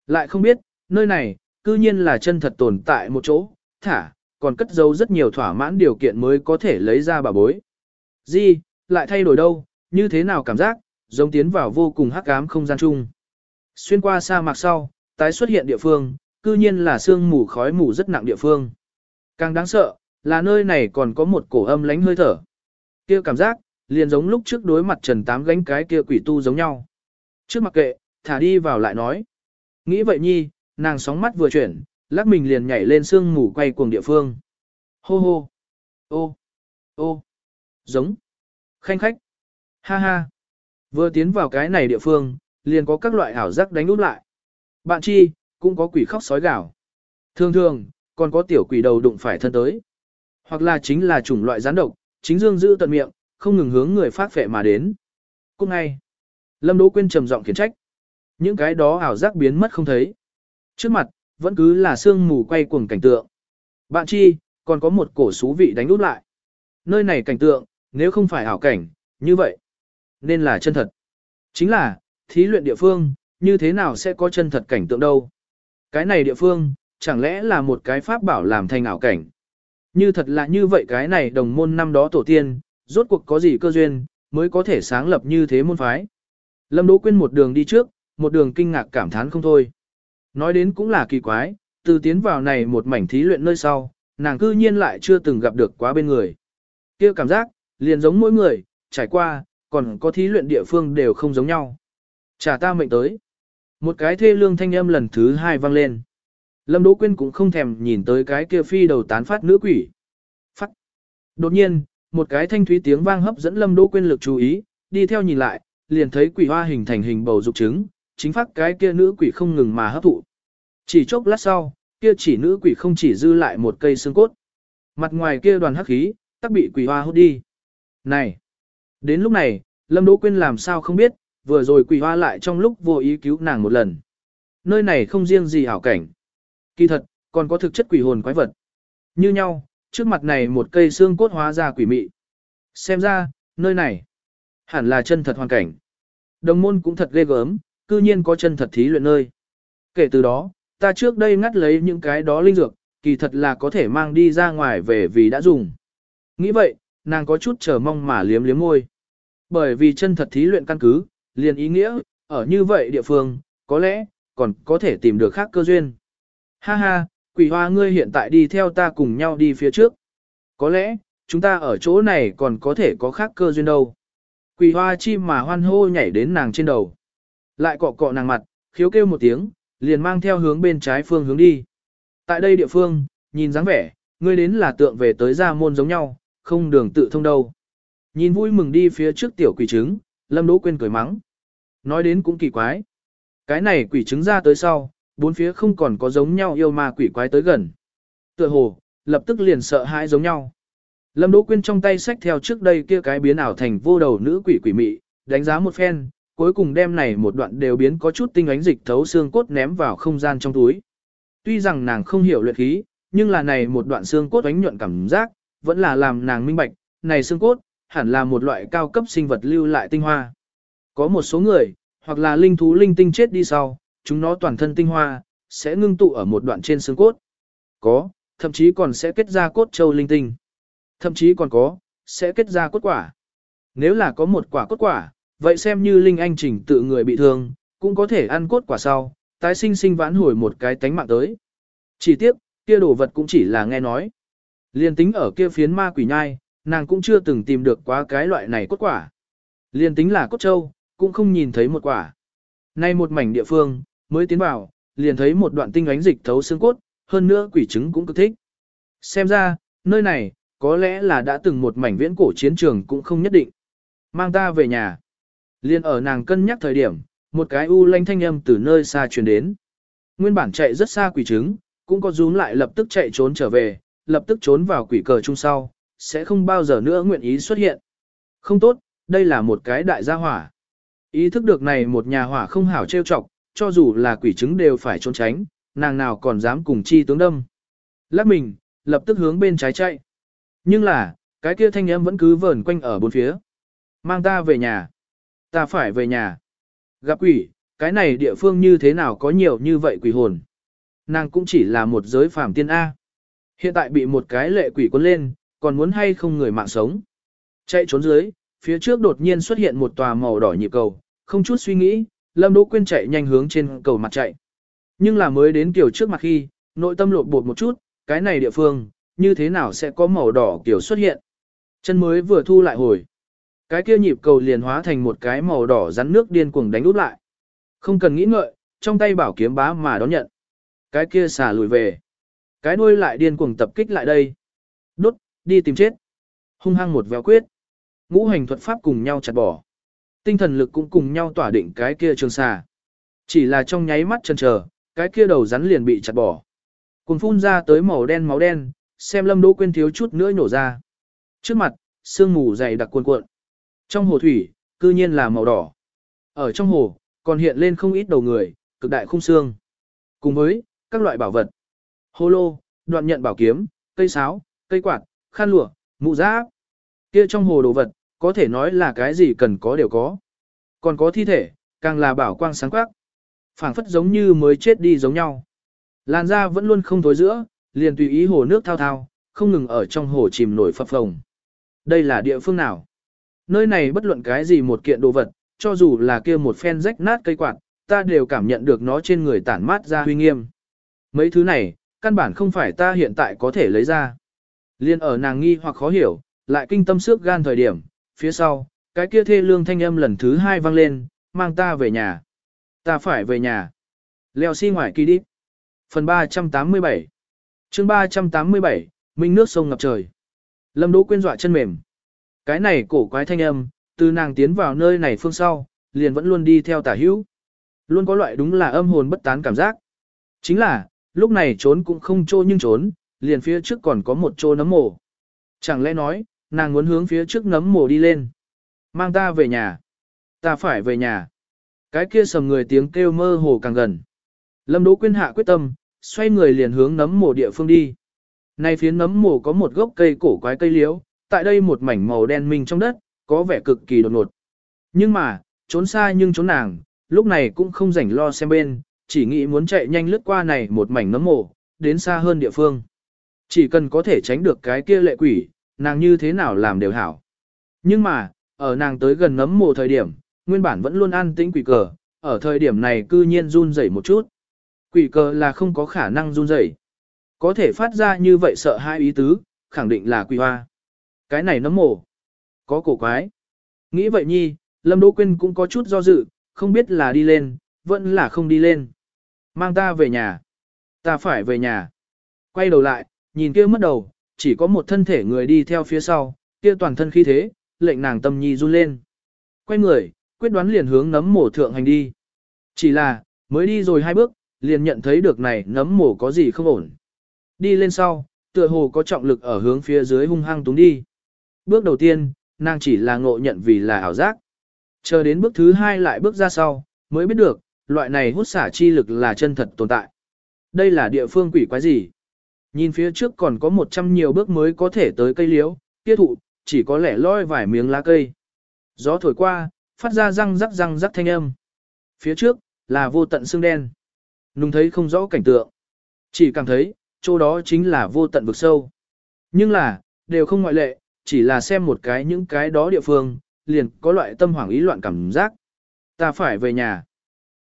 A: Lại không biết, nơi này, cư nhiên là chân thật tồn tại một chỗ, thả, còn cất giấu rất nhiều thỏa mãn điều kiện mới có thể lấy ra bà bối. Gì, lại thay đổi đâu, như thế nào cảm giác, giống tiến vào vô cùng hắc ám không gian chung. Xuyên qua sa mạc sau, tái xuất hiện địa phương, cư nhiên là sương mù khói mù rất nặng địa phương. Càng đáng sợ, là nơi này còn có một cổ âm lánh hơi thở. Kia cảm giác, liền giống lúc trước đối mặt Trần Tám gánh cái kia quỷ tu giống nhau. Trước mặc kệ, thả đi vào lại nói. Nghĩ vậy nhi, nàng sóng mắt vừa chuyển, lắc mình liền nhảy lên sương mù quay cuồng địa phương. Hô hô. Ô. Ô. Giống. Khanh khách. Ha ha. Vừa tiến vào cái này địa phương, liền có các loại ảo giác đánh úp lại. Bạn chi, cũng có quỷ khóc sói gào. Thường thường, còn có tiểu quỷ đầu đụng phải thân tới. Hoặc là chính là chủng loại gián độc, chính dương giữ tận miệng, không ngừng hướng người phát phệ mà đến. Cũng ngay, Lâm Đỗ Quyên trầm giọng khiển trách. Những cái đó ảo giác biến mất không thấy. Trước mặt, vẫn cứ là sương mù quay cuồng cảnh tượng. Bạn chi, còn có một cổ xú vị đánh út lại. Nơi này cảnh tượng, nếu không phải ảo cảnh, như vậy, nên là chân thật. Chính là, thí luyện địa phương, như thế nào sẽ có chân thật cảnh tượng đâu. Cái này địa phương, chẳng lẽ là một cái pháp bảo làm thành ảo cảnh. Như thật là như vậy cái này đồng môn năm đó tổ tiên, rốt cuộc có gì cơ duyên, mới có thể sáng lập như thế môn phái. Lâm Đỗ Quyên một đường đi trước, một đường kinh ngạc cảm thán không thôi. Nói đến cũng là kỳ quái, từ tiến vào này một mảnh thí luyện nơi sau, nàng cư nhiên lại chưa từng gặp được quá bên người. kia cảm giác, liền giống mỗi người, trải qua, còn có thí luyện địa phương đều không giống nhau. Trả ta mệnh tới. Một cái thê lương thanh âm lần thứ hai vang lên. Lâm Đỗ Quyên cũng không thèm nhìn tới cái kia phi đầu tán phát nữ quỷ. Phát. Đột nhiên, một cái thanh thúy tiếng vang hấp dẫn Lâm Đỗ Quyên lực chú ý, đi theo nhìn lại, liền thấy quỷ hoa hình thành hình bầu dục trứng, chính phát cái kia nữ quỷ không ngừng mà hấp thụ. Chỉ chốc lát sau, kia chỉ nữ quỷ không chỉ dư lại một cây xương cốt. Mặt ngoài kia đoàn hắc khí, tắc bị quỷ hoa hút đi. Này! Đến lúc này, Lâm Đỗ Quyên làm sao không biết, vừa rồi quỷ hoa lại trong lúc vô ý cứu nàng một lần. Nơi này không riêng gì hảo cảnh. Kỳ thật, còn có thực chất quỷ hồn quái vật. Như nhau, trước mặt này một cây xương cốt hóa ra quỷ mị. Xem ra, nơi này, hẳn là chân thật hoàn cảnh. Đồng môn cũng thật ghê gớm, cư nhiên có chân thật thí luyện nơi. Kể từ đó, ta trước đây ngắt lấy những cái đó linh dược, kỳ thật là có thể mang đi ra ngoài về vì đã dùng. Nghĩ vậy, nàng có chút chờ mong mà liếm liếm môi. Bởi vì chân thật thí luyện căn cứ, liền ý nghĩa, ở như vậy địa phương, có lẽ, còn có thể tìm được khác cơ duyên. Ha ha, quỷ hoa ngươi hiện tại đi theo ta cùng nhau đi phía trước. Có lẽ, chúng ta ở chỗ này còn có thể có khác cơ duyên đâu. Quỷ hoa chim mà hoan hô nhảy đến nàng trên đầu. Lại cọ cọ nàng mặt, khiếu kêu một tiếng, liền mang theo hướng bên trái phương hướng đi. Tại đây địa phương, nhìn dáng vẻ, ngươi đến là tượng về tới gia môn giống nhau, không đường tự thông đâu. Nhìn vui mừng đi phía trước tiểu quỷ trứng, Lâm Đỗ quên cười mắng. Nói đến cũng kỳ quái. Cái này quỷ trứng ra tới sau, bốn phía không còn có giống nhau yêu ma quỷ quái tới gần. Tựa hồ, lập tức liền sợ hãi giống nhau. Lâm Đỗ Quyên trong tay sách theo trước đây kia cái biến ảo thành vô đầu nữ quỷ quỷ mị, đánh giá một phen, cuối cùng đem này một đoạn đều biến có chút tinh ánh dịch thấu xương cốt ném vào không gian trong túi. Tuy rằng nàng không hiểu luyện khí, nhưng là này một đoạn xương cốt ánh nhuận cảm giác, vẫn là làm nàng minh bạch, này xương cốt, hẳn là một loại cao cấp sinh vật lưu lại tinh hoa. Có một số người, hoặc là linh thú linh tinh chết đi sau, chúng nó toàn thân tinh hoa, sẽ ngưng tụ ở một đoạn trên xương cốt. Có, thậm chí còn sẽ kết ra cốt châu linh tinh. Thậm chí còn có, sẽ kết ra cốt quả. Nếu là có một quả cốt quả, vậy xem như linh anh chỉnh tự người bị thương, cũng có thể ăn cốt quả sau, tái sinh sinh vãn hồi một cái tánh mạng tới. Chỉ tiếc, kia đồ vật cũng chỉ là nghe nói. Liên tính ở kia phiến ma quỷ nhai, nàng cũng chưa từng tìm được quá cái loại này cốt quả. Liên tính là cốt châu, cũng không nhìn thấy một quả. Nay một mảnh địa phương, mới tiến vào, liền thấy một đoạn tinh ánh dịch thấu xương cốt, hơn nữa quỷ trứng cũng cực thích. Xem ra, nơi này, có lẽ là đã từng một mảnh viễn cổ chiến trường cũng không nhất định. Mang ta về nhà. Liên ở nàng cân nhắc thời điểm, một cái u lanh thanh âm từ nơi xa truyền đến. Nguyên bản chạy rất xa quỷ trứng, cũng có rúm lại lập tức chạy trốn trở về, lập tức trốn vào quỷ cờ chung sau, sẽ không bao giờ nữa nguyện ý xuất hiện. Không tốt, đây là một cái đại gia hỏa. Ý thức được này một nhà hỏa không hảo trêu chọc, cho dù là quỷ trứng đều phải trốn tránh, nàng nào còn dám cùng chi tướng đâm. Lắc mình, lập tức hướng bên trái chạy. Nhưng là, cái kia thanh âm vẫn cứ vờn quanh ở bốn phía. Mang ta về nhà. Ta phải về nhà. Gặp quỷ, cái này địa phương như thế nào có nhiều như vậy quỷ hồn. Nàng cũng chỉ là một giới phàm tiên A. Hiện tại bị một cái lệ quỷ cuốn lên, còn muốn hay không người mạng sống. Chạy trốn dưới, phía trước đột nhiên xuất hiện một tòa màu đỏ nhịp cầu, không chút suy nghĩ, Lâm Đỗ Quyên chạy nhanh hướng trên cầu mặt chạy. Nhưng là mới đến kiểu trước mặt khi, nội tâm lột bột một chút, cái này địa phương, như thế nào sẽ có màu đỏ kiểu xuất hiện. Chân mới vừa thu lại hồi. Cái kia nhịp cầu liền hóa thành một cái màu đỏ rắn nước điên cuồng đánh úp lại. Không cần nghĩ ngợi, trong tay bảo kiếm bá mà đón nhận. Cái kia xả lùi về. Cái đuôi lại điên cuồng tập kích lại đây. Đốt, đi tìm chết. Hung hăng một véo quyết. Ngũ hành thuật pháp cùng nhau chặt bỏ. Tinh thần lực cũng cùng nhau tỏa định cái kia trường xà. Chỉ là trong nháy mắt chân chờ, cái kia đầu rắn liền bị chặt bỏ. Cùng phun ra tới màu đen máu đen, xem lâm đỗ quên thiếu chút nữa nổ ra. Trước mặt, sương mù dày đặc cuồn cuộn. Trong hồ thủy, cư nhiên là màu đỏ. Ở trong hồ, còn hiện lên không ít đầu người, cực đại khung xương. Cùng với, các loại bảo vật. Hô lô, đoạn nhận bảo kiếm, cây sáo, cây quạt, khăn lụa, mũ giáp. Kia trong hồ đồ vật, có thể nói là cái gì cần có đều có. Còn có thi thể, càng là bảo quang sáng quắc. phảng phất giống như mới chết đi giống nhau. Làn da vẫn luôn không thối giữa, liền tùy ý hồ nước thao thao, không ngừng ở trong hồ chìm nổi phập phồng. Đây là địa phương nào? Nơi này bất luận cái gì một kiện đồ vật, cho dù là kia một phen rách nát cây quạt, ta đều cảm nhận được nó trên người tản mát ra huy nghiêm. Mấy thứ này, căn bản không phải ta hiện tại có thể lấy ra. Liên ở nàng nghi hoặc khó hiểu, lại kinh tâm xước gan thời điểm, phía sau, cái kia thê lương thanh âm lần thứ hai vang lên, mang ta về nhà. Ta phải về nhà. Leo xi si ngoài kỳ đi. Phần 387 chương 387, Minh nước sông ngập trời. Lâm Đỗ Quyên dọa chân mềm. Cái này cổ quái thanh âm, từ nàng tiến vào nơi này phương sau, liền vẫn luôn đi theo tả hữu. Luôn có loại đúng là âm hồn bất tán cảm giác. Chính là, lúc này trốn cũng không trô nhưng trốn, liền phía trước còn có một trô nấm mồ. Chẳng lẽ nói, nàng muốn hướng phía trước nấm mồ đi lên. Mang ta về nhà. Ta phải về nhà. Cái kia sầm người tiếng kêu mơ hồ càng gần. Lâm Đỗ Quyên hạ quyết tâm, xoay người liền hướng nấm mồ địa phương đi. Này phía nấm mồ có một gốc cây cổ quái cây liễu, tại đây một mảnh màu đen minh trong đất, có vẻ cực kỳ đột ngột. Nhưng mà, trốn xa nhưng trốn nàng, lúc này cũng không rảnh lo xem bên, chỉ nghĩ muốn chạy nhanh lướt qua này một mảnh nấm mồ, đến xa hơn địa phương. Chỉ cần có thể tránh được cái kia lệ quỷ, nàng như thế nào làm đều hảo. Nhưng mà, ở nàng tới gần nấm mồ thời điểm, nguyên bản vẫn luôn an tĩnh quỷ cờ, ở thời điểm này cư nhiên run rẩy một chút. Quỷ cờ là không có khả năng run rẩy. Có thể phát ra như vậy sợ hai ý tứ, khẳng định là quỷ hoa. Cái này nấm mồ. Có cổ quái. Nghĩ vậy nhi, Lâm Đỗ Quyên cũng có chút do dự, không biết là đi lên, vẫn là không đi lên. Mang ta về nhà. Ta phải về nhà. Quay đầu lại, nhìn kia mất đầu, chỉ có một thân thể người đi theo phía sau, kia toàn thân khí thế, lệnh nàng tâm nhi run lên. Quay người, quyết đoán liền hướng nấm mổ thượng hành đi. Chỉ là, mới đi rồi hai bước, liền nhận thấy được này nấm mổ có gì không ổn. Đi lên sau, tựa hồ có trọng lực ở hướng phía dưới hung hăng túng đi. Bước đầu tiên, nàng chỉ là ngộ nhận vì là ảo giác. Chờ đến bước thứ hai lại bước ra sau, mới biết được, loại này hút xả chi lực là chân thật tồn tại. Đây là địa phương quỷ quái gì? Nhìn phía trước còn có một trăm nhiều bước mới có thể tới cây liễu, kia thụ, chỉ có lẻ loi vài miếng lá cây. Gió thổi qua, phát ra răng rắc răng rắc thanh âm. Phía trước, là vô tận xương đen. Nùng thấy không rõ cảnh tượng. Chỉ cảm thấy, chỗ đó chính là vô tận vực sâu. Nhưng là, đều không ngoại lệ, chỉ là xem một cái những cái đó địa phương, liền có loại tâm hoảng ý loạn cảm giác. Ta phải về nhà.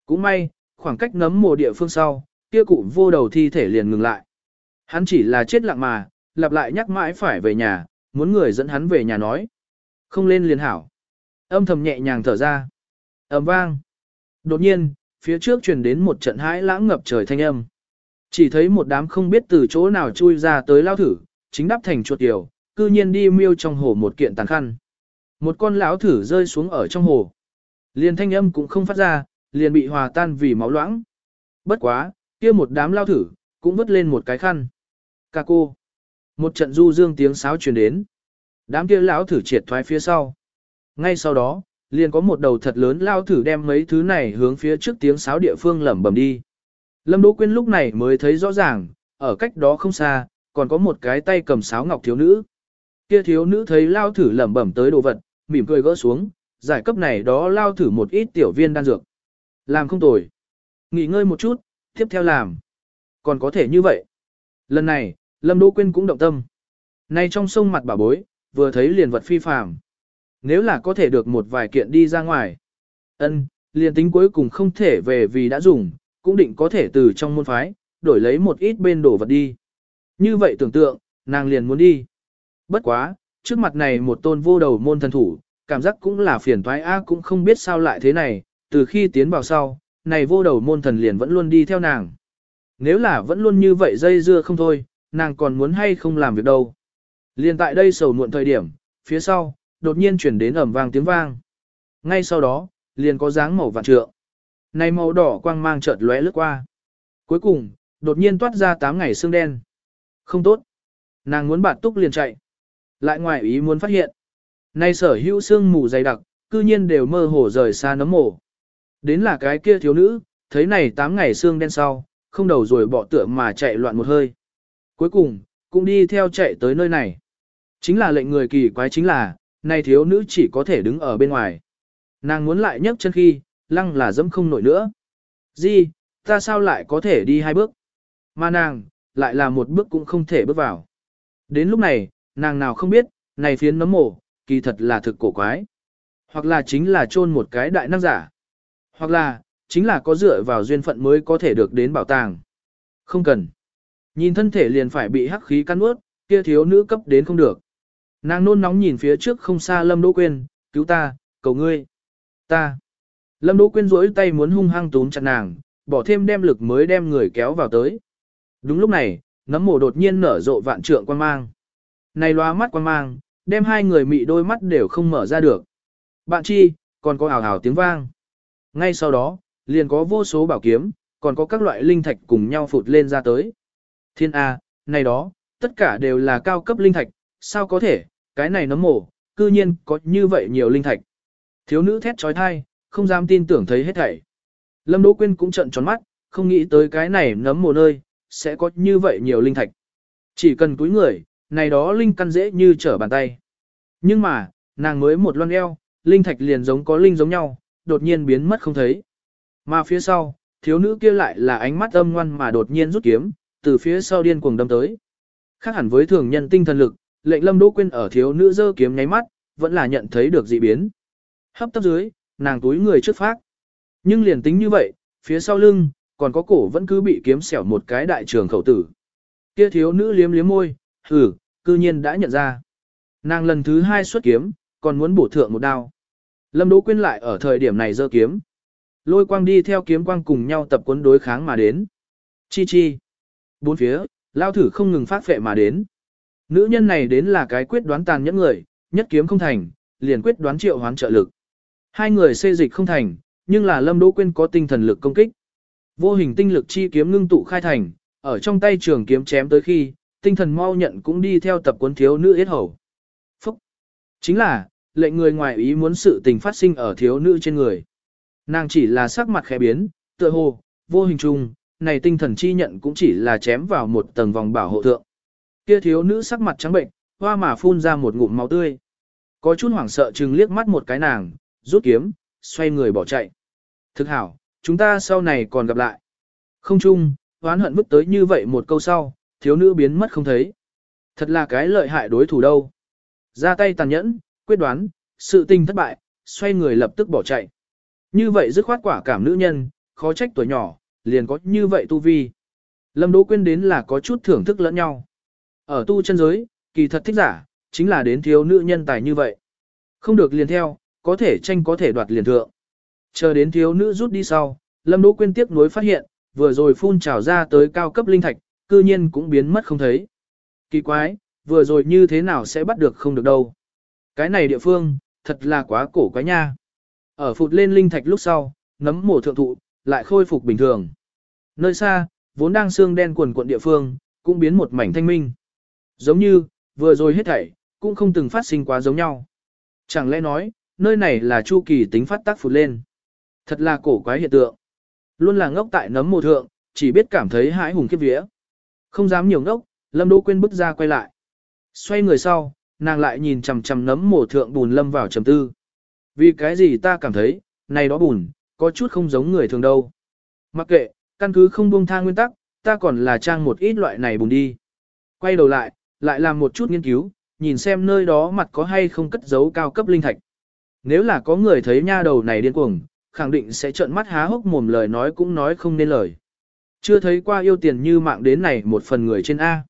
A: Cũng may, khoảng cách nấm mồ địa phương sau, kia cụ vô đầu thi thể liền ngừng lại. Hắn chỉ là chết lặng mà, lặp lại nhắc mãi phải về nhà, muốn người dẫn hắn về nhà nói. Không lên liền hảo. Âm thầm nhẹ nhàng thở ra. ầm vang. Đột nhiên, phía trước truyền đến một trận hãi lãng ngập trời thanh âm. Chỉ thấy một đám không biết từ chỗ nào chui ra tới lao thử, chính đắp thành chuột tiểu, cư nhiên đi miêu trong hồ một kiện tàn khăn. Một con lão thử rơi xuống ở trong hồ. Liền thanh âm cũng không phát ra, liền bị hòa tan vì máu loãng. Bất quá, kia một đám lao thử, cũng vứt lên một cái khăn. Ca cô. Một trận du dương tiếng sáo truyền đến. Đám kia lão thử triệt thoái phía sau. Ngay sau đó, liền có một đầu thật lớn lao thử đem mấy thứ này hướng phía trước tiếng sáo địa phương lẩm bẩm đi. Lâm Đỗ Quyên lúc này mới thấy rõ ràng, ở cách đó không xa, còn có một cái tay cầm sáo ngọc thiếu nữ. Kia thiếu nữ thấy lao thử lẩm bẩm tới đồ vật, mỉm cười gỡ xuống, giải cấp này đó lao thử một ít tiểu viên đan dược. Làm không tồi. Nghỉ ngơi một chút, tiếp theo làm. Còn có thể như vậy. Lần này, Lâm Đỗ Quyên cũng động tâm. Nay trong sông mặt bà bối, vừa thấy liền vật phi phàm. Nếu là có thể được một vài kiện đi ra ngoài. ân liền tính cuối cùng không thể về vì đã dùng, cũng định có thể từ trong môn phái, đổi lấy một ít bên đổ vật đi. Như vậy tưởng tượng, nàng liền muốn đi. Bất quá, trước mặt này một tôn vô đầu môn thần thủ, cảm giác cũng là phiền toái a cũng không biết sao lại thế này, từ khi tiến vào sau, này vô đầu môn thần liền vẫn luôn đi theo nàng. Nếu là vẫn luôn như vậy dây dưa không thôi, nàng còn muốn hay không làm việc đâu. Liền tại đây sầu muộn thời điểm, phía sau, đột nhiên chuyển đến ẩm vang tiếng vang. Ngay sau đó, liền có dáng màu vạn trượng. Này màu đỏ quang mang chợt lóe lướt qua. Cuối cùng, đột nhiên toát ra 8 ngày xương đen. Không tốt. Nàng muốn bạt túc liền chạy. Lại ngoài ý muốn phát hiện. Này sở hữu xương mù dày đặc, cư nhiên đều mơ hồ rời xa nấm mồ. Đến là cái kia thiếu nữ, thấy này 8 ngày xương đen sau, không đầu rồi bỏ tựa mà chạy loạn một hơi. Cuối cùng, cũng đi theo chạy tới nơi này. Chính là lệnh người kỳ quái chính là, này thiếu nữ chỉ có thể đứng ở bên ngoài. Nàng muốn lại nhấc chân khi, lăng là dẫm không nổi nữa. Di, ta sao lại có thể đi hai bước? Mà nàng, lại là một bước cũng không thể bước vào. Đến lúc này, nàng nào không biết, này phiến nấm mổ, kỳ thật là thực cổ quái. Hoặc là chính là chôn một cái đại năng giả. Hoặc là, chính là có dựa vào duyên phận mới có thể được đến bảo tàng. Không cần. Nhìn thân thể liền phải bị hắc khí cắn ướt, kia thiếu nữ cấp đến không được. Nàng nôn nóng nhìn phía trước không xa Lâm Đỗ Quyên, cứu ta, cầu ngươi. Ta. Lâm Đỗ Quyên rỗi tay muốn hung hăng túm chặt nàng, bỏ thêm đem lực mới đem người kéo vào tới. Đúng lúc này, nấm mồ đột nhiên nở rộ vạn trượng quan mang. Này loa mắt quan mang, đem hai người mị đôi mắt đều không mở ra được. Bạn chi, còn có ảo ảo tiếng vang. Ngay sau đó, liền có vô số bảo kiếm, còn có các loại linh thạch cùng nhau phụt lên ra tới. Thiên A, này đó, tất cả đều là cao cấp linh thạch, sao có thể, cái này nấm mồ, cư nhiên có như vậy nhiều linh thạch. Thiếu nữ thét trói thai, không dám tin tưởng thấy hết thảy. Lâm Đỗ Quyên cũng trợn tròn mắt, không nghĩ tới cái này nấm mồ nơi, sẽ có như vậy nhiều linh thạch. Chỉ cần túi người, này đó linh căn dễ như trở bàn tay. Nhưng mà, nàng mới một loan eo, linh thạch liền giống có linh giống nhau, đột nhiên biến mất không thấy. Mà phía sau, thiếu nữ kia lại là ánh mắt âm ngoan mà đột nhiên rút kiếm, từ phía sau điên cuồng đâm tới. Khác hẳn với thường nhân tinh thần lực, lệnh lâm đỗ quên ở thiếu nữ giơ kiếm nháy mắt, vẫn là nhận thấy được dị biến. Hấp tấp dưới, nàng túi người trước phát. Nhưng liền tính như vậy, phía sau lưng, còn có cổ vẫn cứ bị kiếm xẻo một cái đại trường khẩu tử. Kia thiếu nữ liếm liếm môi, hử, cư nhiên đã nhận ra. Nàng lần thứ hai xuất kiếm, còn muốn bổ thượng một đao. Lâm Đỗ Quyên lại ở thời điểm này giơ kiếm. Lôi quang đi theo kiếm quang cùng nhau tập quấn đối kháng mà đến. Chi chi. Bốn phía, lao thử không ngừng phát phệ mà đến. Nữ nhân này đến là cái quyết đoán tàn nhẫn người, nhất kiếm không thành, liền quyết đoán triệu hoán trợ lực. Hai người xê dịch không thành, nhưng là Lâm Đỗ Quyên có tinh thần lực công kích. Vô hình tinh lực chi kiếm ngưng tụ khai thành, ở trong tay trường kiếm chém tới khi, tinh thần mau nhận cũng đi theo tập cuốn thiếu nữ yết hầu. Phúc! Chính là, lệnh người ngoài ý muốn sự tình phát sinh ở thiếu nữ trên người. Nàng chỉ là sắc mặt khẽ biến, tựa hồ, vô hình trùng, này tinh thần chi nhận cũng chỉ là chém vào một tầng vòng bảo hộ thượng. Kia thiếu nữ sắc mặt trắng bệnh, hoa mà phun ra một ngụm máu tươi. Có chút hoảng sợ chừng liếc mắt một cái nàng, rút kiếm, xoay người bỏ chạy. Thực hảo, chúng ta sau này còn gặp lại. Không chung, hoán hận vứt tới như vậy một câu sau, thiếu nữ biến mất không thấy. Thật là cái lợi hại đối thủ đâu. Ra tay tàn nhẫn, quyết đoán, sự tình thất bại, xoay người lập tức bỏ chạy. Như vậy dứt khoát quả cảm nữ nhân, khó trách tuổi nhỏ, liền có như vậy tu vi. Lâm Đỗ Quyên đến là có chút thưởng thức lẫn nhau. Ở tu chân giới, kỳ thật thích giả, chính là đến thiếu nữ nhân tài như vậy. Không được liền theo, có thể tranh có thể đoạt liền thượng. Chờ đến thiếu nữ rút đi sau, Lâm Đỗ Quyên tiếp nối phát hiện, vừa rồi phun trào ra tới cao cấp linh thạch, cư nhiên cũng biến mất không thấy. Kỳ quái, vừa rồi như thế nào sẽ bắt được không được đâu. Cái này địa phương, thật là quá cổ quái nha. Ở phụt lên linh thạch lúc sau, nấm mổ thượng thụ, lại khôi phục bình thường. Nơi xa, vốn đang xương đen quần quận địa phương, cũng biến một mảnh thanh minh. Giống như, vừa rồi hết thảy, cũng không từng phát sinh quá giống nhau. Chẳng lẽ nói, nơi này là chu kỳ tính phát tác phụt lên. Thật là cổ quái hiện tượng. Luôn là ngốc tại nấm mồ thượng, chỉ biết cảm thấy hãi hùng khiếp vía. Không dám nhiều ngốc, Lâm Đỗ quên bước ra quay lại. Xoay người sau, nàng lại nhìn chằm chằm nấm mồ thượng bùn lâm vào trầm tư. Vì cái gì ta cảm thấy, này đó bùn, có chút không giống người thường đâu. Mặc kệ, căn cứ không buông tha nguyên tắc, ta còn là trang một ít loại này bùng đi. Quay đầu lại, lại làm một chút nghiên cứu, nhìn xem nơi đó mặt có hay không cất giấu cao cấp linh thạch. Nếu là có người thấy nha đầu này điên cuồng, khẳng định sẽ trợn mắt há hốc mồm lời nói cũng nói không nên lời. Chưa thấy qua yêu tiền như mạng đến này một phần người trên A.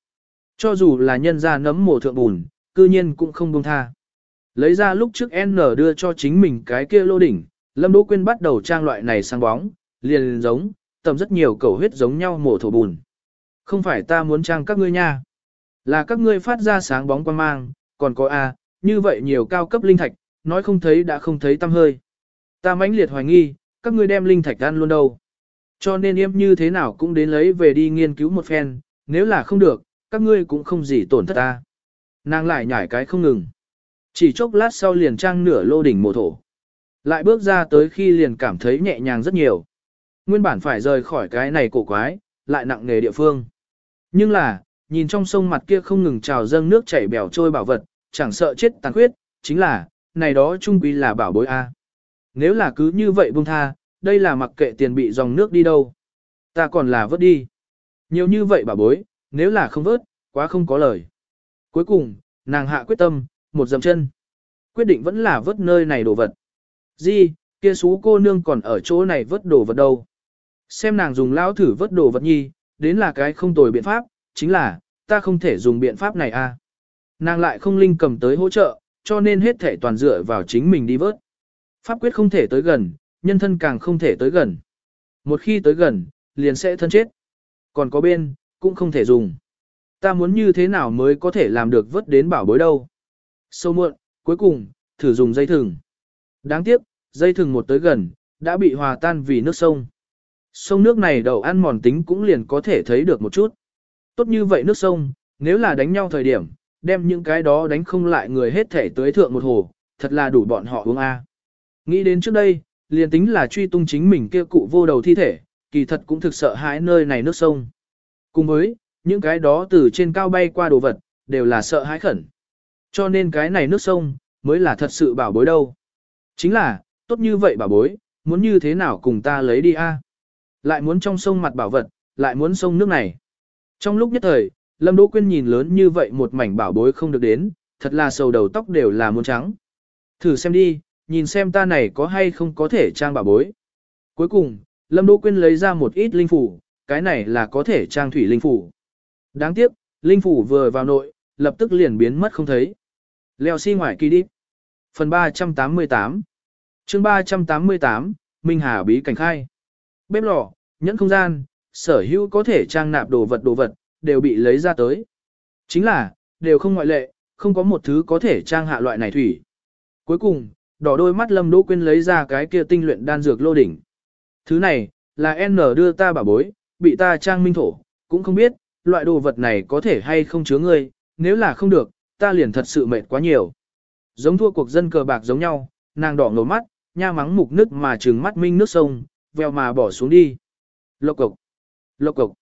A: Cho dù là nhân ra nấm mồ thượng bùn, cư nhiên cũng không buông tha. Lấy ra lúc trước N đưa cho chính mình cái kia lô đỉnh, Lâm Đỗ Quyên bắt đầu trang loại này sang bóng, liền giống, tầm rất nhiều cầu huyết giống nhau mổ thổ bùn. Không phải ta muốn trang các ngươi nha. Là các ngươi phát ra sáng bóng quan mang, còn có A, như vậy nhiều cao cấp linh thạch, nói không thấy đã không thấy tâm hơi. Ta mãnh liệt hoài nghi, các ngươi đem linh thạch ăn luôn đâu. Cho nên yêm như thế nào cũng đến lấy về đi nghiên cứu một phen, nếu là không được, các ngươi cũng không gì tổn thất ta. Nàng lại nhảy cái không ngừng. Chỉ chốc lát sau liền trang nửa lô đỉnh mộ thổ. Lại bước ra tới khi liền cảm thấy nhẹ nhàng rất nhiều. Nguyên bản phải rời khỏi cái này cổ quái, lại nặng nghề địa phương. Nhưng là, nhìn trong sông mặt kia không ngừng trào dâng nước chảy bèo trôi bảo vật, chẳng sợ chết tàn khuyết, chính là, này đó trung quy là bảo bối A. Nếu là cứ như vậy buông tha, đây là mặc kệ tiền bị dòng nước đi đâu. Ta còn là vớt đi. Nhiều như vậy bảo bối, nếu là không vớt, quá không có lời. Cuối cùng, nàng hạ quyết tâm, một dầm chân. Quyết định vẫn là vớt nơi này đồ vật. Di, kia xú cô nương còn ở chỗ này vớt đồ vật đâu. Xem nàng dùng lão thử vớt đồ vật nhi, đến là cái không tồi biện pháp, chính là, ta không thể dùng biện pháp này a. À. Nàng lại không linh cầm tới hỗ trợ, cho nên hết thể toàn dựa vào chính mình đi vớt. Pháp quyết không thể tới gần, nhân thân càng không thể tới gần. Một khi tới gần, liền sẽ thân chết. Còn có bên, cũng không thể dùng. Ta muốn như thế nào mới có thể làm được vớt đến bảo bối đâu. Sâu muộn, cuối cùng, thử dùng dây thừng. Đáng tiếc, dây thừng một tới gần, đã bị hòa tan vì nước sông. Sông nước này đầu ăn mòn tính cũng liền có thể thấy được một chút. Tốt như vậy nước sông, nếu là đánh nhau thời điểm, đem những cái đó đánh không lại người hết thể tới thượng một hồ, thật là đủ bọn họ uống A. Nghĩ đến trước đây, liền tính là truy tung chính mình kia cụ vô đầu thi thể, kỳ thật cũng thực sợ hãi nơi này nước sông. Cùng với, những cái đó từ trên cao bay qua đồ vật, đều là sợ hãi khẩn. Cho nên cái này nước sông, mới là thật sự bảo bối đâu. Chính là, tốt như vậy bảo bối, muốn như thế nào cùng ta lấy đi a? Lại muốn trong sông mặt bảo vật, lại muốn sông nước này. Trong lúc nhất thời, Lâm Đỗ Quyên nhìn lớn như vậy một mảnh bảo bối không được đến, thật là sầu đầu tóc đều là muôn trắng. Thử xem đi, nhìn xem ta này có hay không có thể trang bảo bối. Cuối cùng, Lâm Đỗ Quyên lấy ra một ít linh phủ, cái này là có thể trang thủy linh phủ. Đáng tiếc, linh phủ vừa vào nội, lập tức liền biến mất không thấy. Leo xi si ngoài kỳ đi. Phần 388 chương 388, Minh Hà bí cảnh khai. Bếp lò, nhẫn không gian, sở hữu có thể trang nạp đồ vật đồ vật, đều bị lấy ra tới. Chính là, đều không ngoại lệ, không có một thứ có thể trang hạ loại này thủy. Cuối cùng, đỏ đôi mắt Lâm Đỗ Quyên lấy ra cái kia tinh luyện đan dược lô đỉnh. Thứ này, là N đưa ta bảo bối, bị ta trang minh thổ, cũng không biết, loại đồ vật này có thể hay không chứa ngươi, nếu là không được, ta liền thật sự mệt quá nhiều. Giống thua cuộc dân cờ bạc giống nhau, nàng đỏ ngầu mắt, nha mắng mục nước mà trừng mắt minh nước sông, veo mà bỏ xuống đi. Lộc cộc, lộc cộc,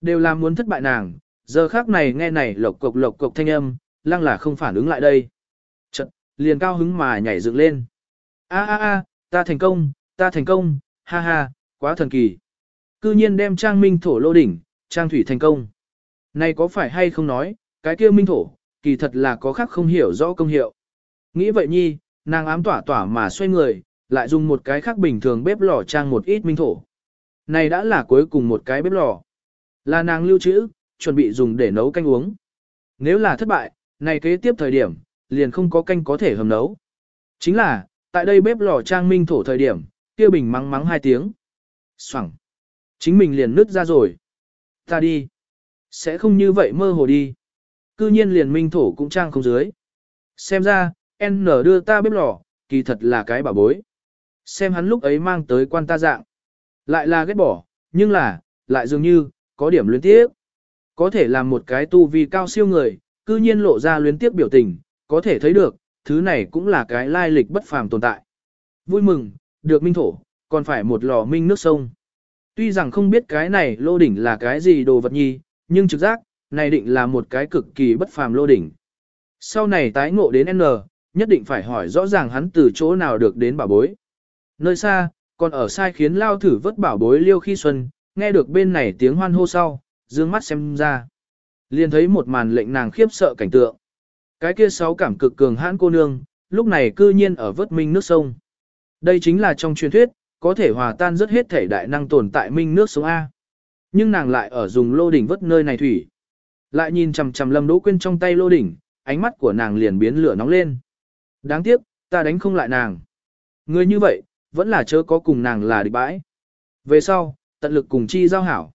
A: đều là muốn thất bại nàng, giờ khác này nghe này lộc cộc lộc cộc thanh âm, lăng là không phản ứng lại đây. Chật, liền cao hứng mà nhảy dựng lên. A a a, ta thành công, ta thành công, ha ha, quá thần kỳ. Cư nhiên đem trang minh thổ lô đỉnh, trang thủy thành công. Này có phải hay không nói, cái kia minh thổ, kỳ thật là có khác không hiểu rõ công hiệu. Nghĩ vậy nhi, nàng ám tỏa tỏa mà xoay người, lại dùng một cái khác bình thường bếp lò trang một ít minh thổ. Này đã là cuối cùng một cái bếp lò. Là nàng lưu trữ, chuẩn bị dùng để nấu canh uống. Nếu là thất bại, này kế tiếp thời điểm, liền không có canh có thể hầm nấu. Chính là, tại đây bếp lò trang minh thổ thời điểm, kia bình mắng mắng hai tiếng. Xoẳng. Chính mình liền nứt ra rồi. Ta đi. Sẽ không như vậy mơ hồ đi. Cư nhiên liền minh thổ cũng trang không dưới. Xem ra, N đưa ta bếp lò, kỳ thật là cái bảo bối. Xem hắn lúc ấy mang tới quan ta dạng. Lại là ghét bỏ, nhưng là, lại dường như, có điểm luyến tiếp. Có thể làm một cái tu vi cao siêu người, cư nhiên lộ ra luyến tiếp biểu tình, có thể thấy được, thứ này cũng là cái lai lịch bất phàm tồn tại. Vui mừng, được minh thổ, còn phải một lò minh nước sông. Tuy rằng không biết cái này lô đỉnh là cái gì đồ vật nhi, nhưng trực giác, này định là một cái cực kỳ bất phàm lô đỉnh. Sau này tái ngộ đến N, nhất định phải hỏi rõ ràng hắn từ chỗ nào được đến bảo bối. Nơi xa, còn ở sai khiến lao thử vất bảo bối liêu khi xuân, nghe được bên này tiếng hoan hô sau, dương mắt xem ra. Liền thấy một màn lệnh nàng khiếp sợ cảnh tượng. Cái kia sáu cảm cực cường hãn cô nương, lúc này cư nhiên ở vớt minh nước sông. Đây chính là trong truyền thuyết, có thể hòa tan rất hết thể đại năng tồn tại minh nước sông A. Nhưng nàng lại ở dùng lô đỉnh vớt nơi này thủy. Lại nhìn chằm chằm lâm đỗ quên trong tay lô đỉnh, ánh mắt của nàng liền biến lửa nóng lên. Đáng tiếc, ta đánh không lại nàng. Người như vậy, vẫn là chớ có cùng nàng là địch bãi. Về sau, tận lực cùng chi giao hảo.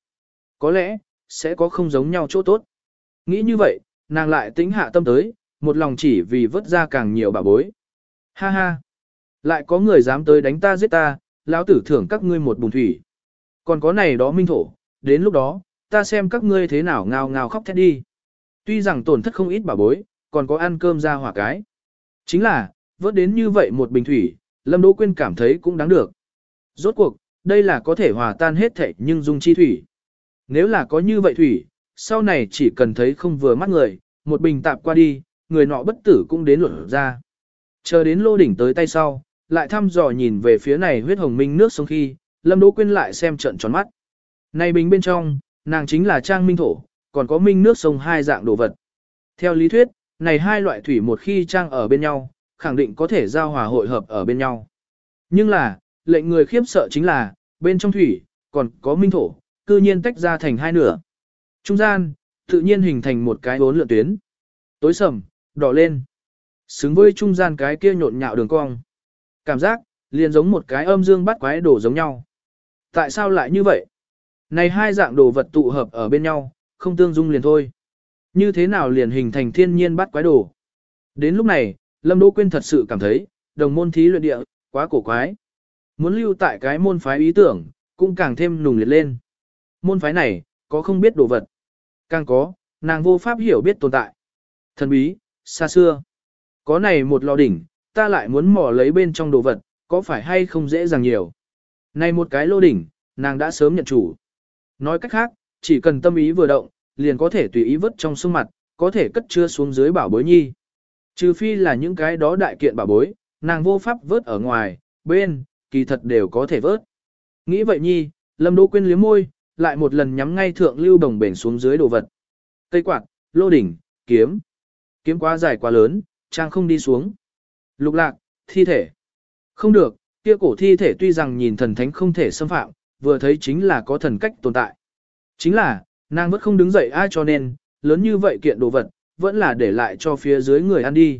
A: Có lẽ, sẽ có không giống nhau chỗ tốt. Nghĩ như vậy, nàng lại tính hạ tâm tới, một lòng chỉ vì vớt ra càng nhiều bà bối. Ha ha! Lại có người dám tới đánh ta giết ta, lão tử thưởng các ngươi một bùng thủy. Còn có này đó minh thổ, đến lúc đó, ta xem các ngươi thế nào ngao ngao khóc thét đi. Tuy rằng tổn thất không ít bà bối, còn có ăn cơm ra hỏa cái. Chính là, vớt đến như vậy một bình thủy, Lâm Đỗ Quyên cảm thấy cũng đáng được. Rốt cuộc, đây là có thể hòa tan hết thảy nhưng dung chi thủy. Nếu là có như vậy thủy, sau này chỉ cần thấy không vừa mắt người, một bình tạp qua đi, người nọ bất tử cũng đến luận ra. Chờ đến lô đỉnh tới tay sau, lại thăm dò nhìn về phía này huyết hồng minh nước sông khi, Lâm Đỗ Quyên lại xem trận tròn mắt. Này bình bên trong, nàng chính là trang minh thổ, còn có minh nước sông hai dạng đồ vật. Theo lý thuyết, này hai loại thủy một khi trang ở bên nhau, khẳng định có thể giao hòa hội hợp ở bên nhau. Nhưng là, lệnh người khiếp sợ chính là, bên trong thủy, còn có minh thổ, cư nhiên tách ra thành hai nửa. Trung gian, tự nhiên hình thành một cái bốn lượn tuyến. Tối sầm, đỏ lên. Xứng với trung gian cái kia nhộn nhạo đường cong. Cảm giác, liền giống một cái âm dương bắt quái đổ giống nhau. Tại sao lại như vậy? Này hai dạng đồ vật tụ hợp ở bên nhau, không tương dung liền thôi. Như thế nào liền hình thành thiên nhiên bắt quái đồ? Đến lúc này, Lâm Đỗ Quyên thật sự cảm thấy, đồng môn thí luyện địa, quá cổ quái. Muốn lưu tại cái môn phái ý tưởng, cũng càng thêm nùng liệt lên. Môn phái này, có không biết đồ vật. Càng có, nàng vô pháp hiểu biết tồn tại. Thần bí, xa xưa. Có này một lò đỉnh, ta lại muốn mò lấy bên trong đồ vật, có phải hay không dễ dàng nhiều. Này một cái lô đỉnh, nàng đã sớm nhận chủ. Nói cách khác, chỉ cần tâm ý vừa động, liền có thể tùy ý vứt trong sông mặt, có thể cất chứa xuống dưới bảo bối nhi. Trừ phi là những cái đó đại kiện bảo bối, nàng vô pháp vớt ở ngoài, bên, kỳ thật đều có thể vớt. Nghĩ vậy nhi, Lâm Đỗ Quyên liếm môi, lại một lần nhắm ngay thượng lưu đồng bền xuống dưới đồ vật. Cây quạt, lô đỉnh, kiếm. Kiếm quá dài quá lớn, trang không đi xuống. Lục lạc, thi thể. Không được, kia cổ thi thể tuy rằng nhìn thần thánh không thể xâm phạm, vừa thấy chính là có thần cách tồn tại. Chính là, nàng vẫn không đứng dậy ai cho nên, lớn như vậy kiện đồ vật, vẫn là để lại cho phía dưới người ăn đi.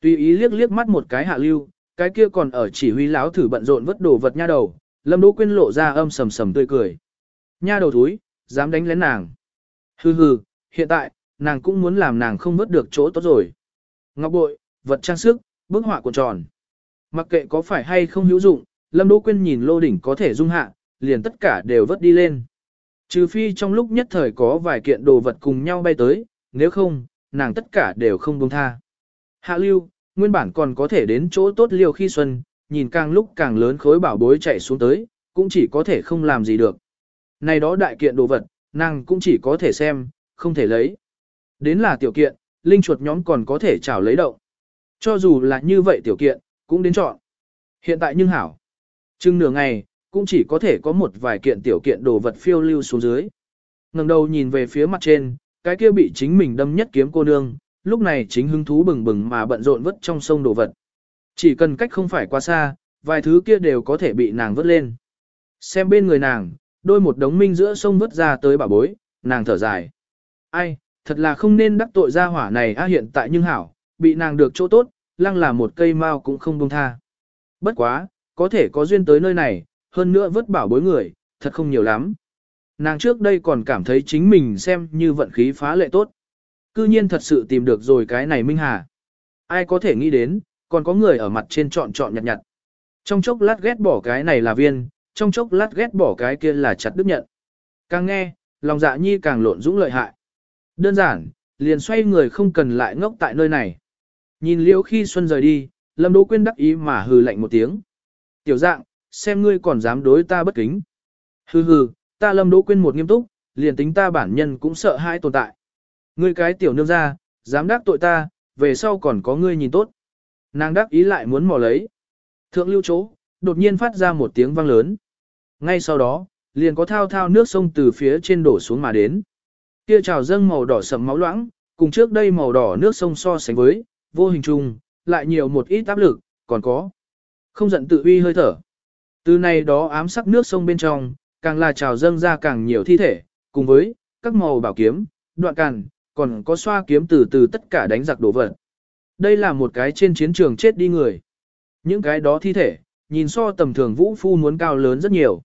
A: Tùy ý liếc liếc mắt một cái hạ lưu, cái kia còn ở chỉ huy láo thử bận rộn vất đồ vật nha đầu, Lâm Đỗ Quyên lộ ra âm sầm sầm tươi cười. Nha đầu thúi, dám đánh lén nàng. Hừ hừ, hiện tại, nàng cũng muốn làm nàng không mất được chỗ tốt rồi. Ngọc bội, vật trang sức, bức họa cuộn tròn. Mặc kệ có phải hay không hữu dụng, Lâm Đỗ Quyên nhìn lô đỉnh có thể dung hạ, liền tất cả đều vớt đi lên. Trừ phi trong lúc nhất thời có vài kiện đồ vật cùng nhau bay tới, nếu không, nàng tất cả đều không buông tha. Hạ lưu, nguyên bản còn có thể đến chỗ tốt liều khi xuân, nhìn càng lúc càng lớn khối bảo bối chạy xuống tới, cũng chỉ có thể không làm gì được. Này đó đại kiện đồ vật, nàng cũng chỉ có thể xem, không thể lấy. Đến là tiểu kiện, linh chuột nhóm còn có thể chảo lấy động. Cho dù là như vậy tiểu kiện, cũng đến chọn. Hiện tại nhưng hảo. Chừng nửa ngày, cũng chỉ có thể có một vài kiện tiểu kiện đồ vật phiêu lưu xuống dưới. ngẩng đầu nhìn về phía mặt trên, cái kia bị chính mình đâm nhất kiếm cô nương, lúc này chính hứng thú bừng bừng mà bận rộn vứt trong sông đồ vật. Chỉ cần cách không phải quá xa, vài thứ kia đều có thể bị nàng vứt lên. Xem bên người nàng, đôi một đống minh giữa sông vứt ra tới bà bối, nàng thở dài. Ai, thật là không nên đắc tội ra hỏa này a hiện tại nhưng hảo, bị nàng được chỗ tốt, lăng là một cây mao cũng không buông tha. Bất quá, có thể có duyên tới nơi này, hơn nữa vớt bảo bối người, thật không nhiều lắm. Nàng trước đây còn cảm thấy chính mình xem như vận khí phá lệ tốt. Cư nhiên thật sự tìm được rồi cái này Minh Hà. Ai có thể nghĩ đến, còn có người ở mặt trên chọn chọn nhặt nhặt. Trong chốc lát ghét bỏ cái này là viên, trong chốc lát ghét bỏ cái kia là chặt đức nhận. Càng nghe, lòng dạ nhi càng lộn dũng lợi hại. Đơn giản, liền xoay người không cần lại ngốc tại nơi này. Nhìn liễu khi xuân rời đi, Lâm Đỗ Quyên đắc ý mà hừ lạnh một tiếng. Tiểu dạng, xem ngươi còn dám đối ta bất kính. Hừ hừ, ta Lâm Đỗ Quyên một nghiêm túc, liền tính ta bản nhân cũng sợ hãi tồn tại. Ngươi cái tiểu nương ra, dám đắc tội ta, về sau còn có ngươi nhìn tốt. Nàng đắc ý lại muốn mò lấy. Thượng lưu chỗ, đột nhiên phát ra một tiếng vang lớn. Ngay sau đó, liền có thao thao nước sông từ phía trên đổ xuống mà đến. Kia trào dâng màu đỏ sẫm máu loãng, cùng trước đây màu đỏ nước sông so sánh với, vô hình trùng, lại nhiều một ít áp lực, còn có. Không giận tự uy hơi thở. Từ này đó ám sắc nước sông bên trong, càng là trào dâng ra càng nhiều thi thể, cùng với, các màu bảo kiếm, đoạn càn, còn có xoa kiếm từ từ tất cả đánh giặc đổ vật. Đây là một cái trên chiến trường chết đi người. Những cái đó thi thể, nhìn so tầm thường vũ phu muốn cao lớn rất nhiều.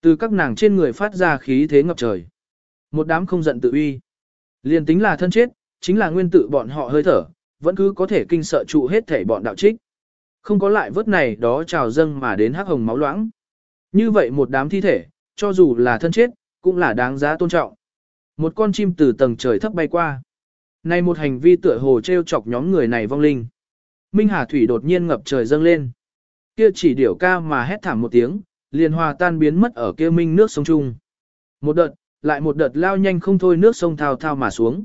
A: Từ các nàng trên người phát ra khí thế ngập trời. Một đám không giận tự uy. Liên tính là thân chết, chính là nguyên tự bọn họ hơi thở, vẫn cứ có thể kinh sợ trụ hết thể bọn đạo trích. Không có lại vớt này đó trào dâng mà đến hắc hồng máu loãng. Như vậy một đám thi thể, cho dù là thân chết, cũng là đáng giá tôn trọng. Một con chim từ tầng trời thấp bay qua. Này một hành vi tựa hồ treo chọc nhóm người này vong linh. Minh Hà Thủy đột nhiên ngập trời dâng lên. Kia chỉ điểu ca mà hét thảm một tiếng, liền hòa tan biến mất ở kia minh nước sông Trung. Một đợt, lại một đợt lao nhanh không thôi nước sông thao thao mà xuống.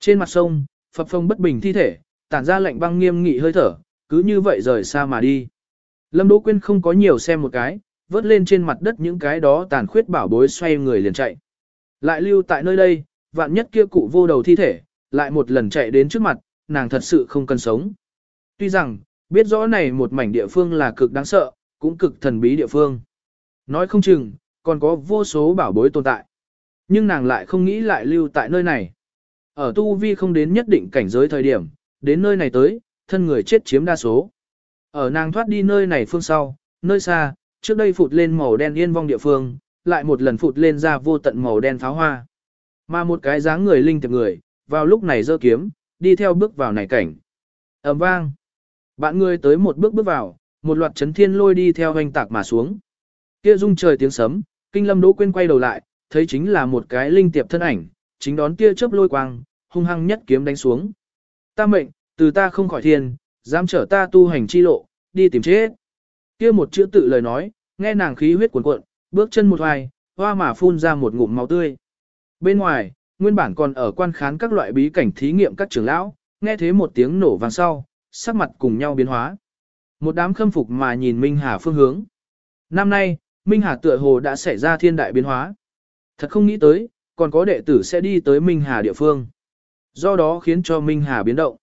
A: Trên mặt sông, phập phồng bất bình thi thể, tản ra lạnh băng nghiêm nghị hơi thở, cứ như vậy rời xa mà đi. Lâm Đỗ Quyên không có nhiều xem một cái, vớt lên trên mặt đất những cái đó tàn khuyết bảo bối xoay người liền chạy. Lại lưu tại nơi đây, vạn nhất kia cụ vô đầu thi thể, lại một lần chạy đến trước mặt, nàng thật sự không cần sống. Tuy rằng, biết rõ này một mảnh địa phương là cực đáng sợ, cũng cực thần bí địa phương. Nói không chừng, còn có vô số bảo bối tồn tại. Nhưng nàng lại không nghĩ lại lưu tại nơi này. Ở tu vi không đến nhất định cảnh giới thời điểm, đến nơi này tới, thân người chết chiếm đa số. Ở nàng thoát đi nơi này phương sau, nơi xa, trước đây phụt lên màu đen yên vong địa phương, lại một lần phụt lên ra vô tận màu đen pháo hoa. Mà một cái dáng người linh tiệp người, vào lúc này giơ kiếm, đi theo bước vào này cảnh. ầm vang. Bạn người tới một bước bước vào, một loạt chấn thiên lôi đi theo hoành tạc mà xuống. Kia rung trời tiếng sấm, kinh lâm đỗ quên quay đầu lại, thấy chính là một cái linh tiệp thân ảnh, chính đón kia chớp lôi quang, hung hăng nhất kiếm đánh xuống. Ta mệnh, từ ta không khỏi thiên, dám trở ta tu hành chi lộ, đi tìm chết. Kia một chữ tự lời nói, nghe nàng khí huyết cuồn cuộn, bước chân một hoài, hoa mà phun ra một ngụm máu tươi. Bên ngoài, nguyên bản còn ở quan khán các loại bí cảnh thí nghiệm các trưởng lão, nghe thế một tiếng nổ vang sau, sắc mặt cùng nhau biến hóa. Một đám khâm phục mà nhìn Minh Hà phương hướng. Năm nay, Minh Hà tựa hồ đã xảy ra thiên đại biến hóa. Thật không nghĩ tới, còn có đệ tử sẽ đi tới Minh Hà địa phương. Do đó khiến cho Minh Hà biến động.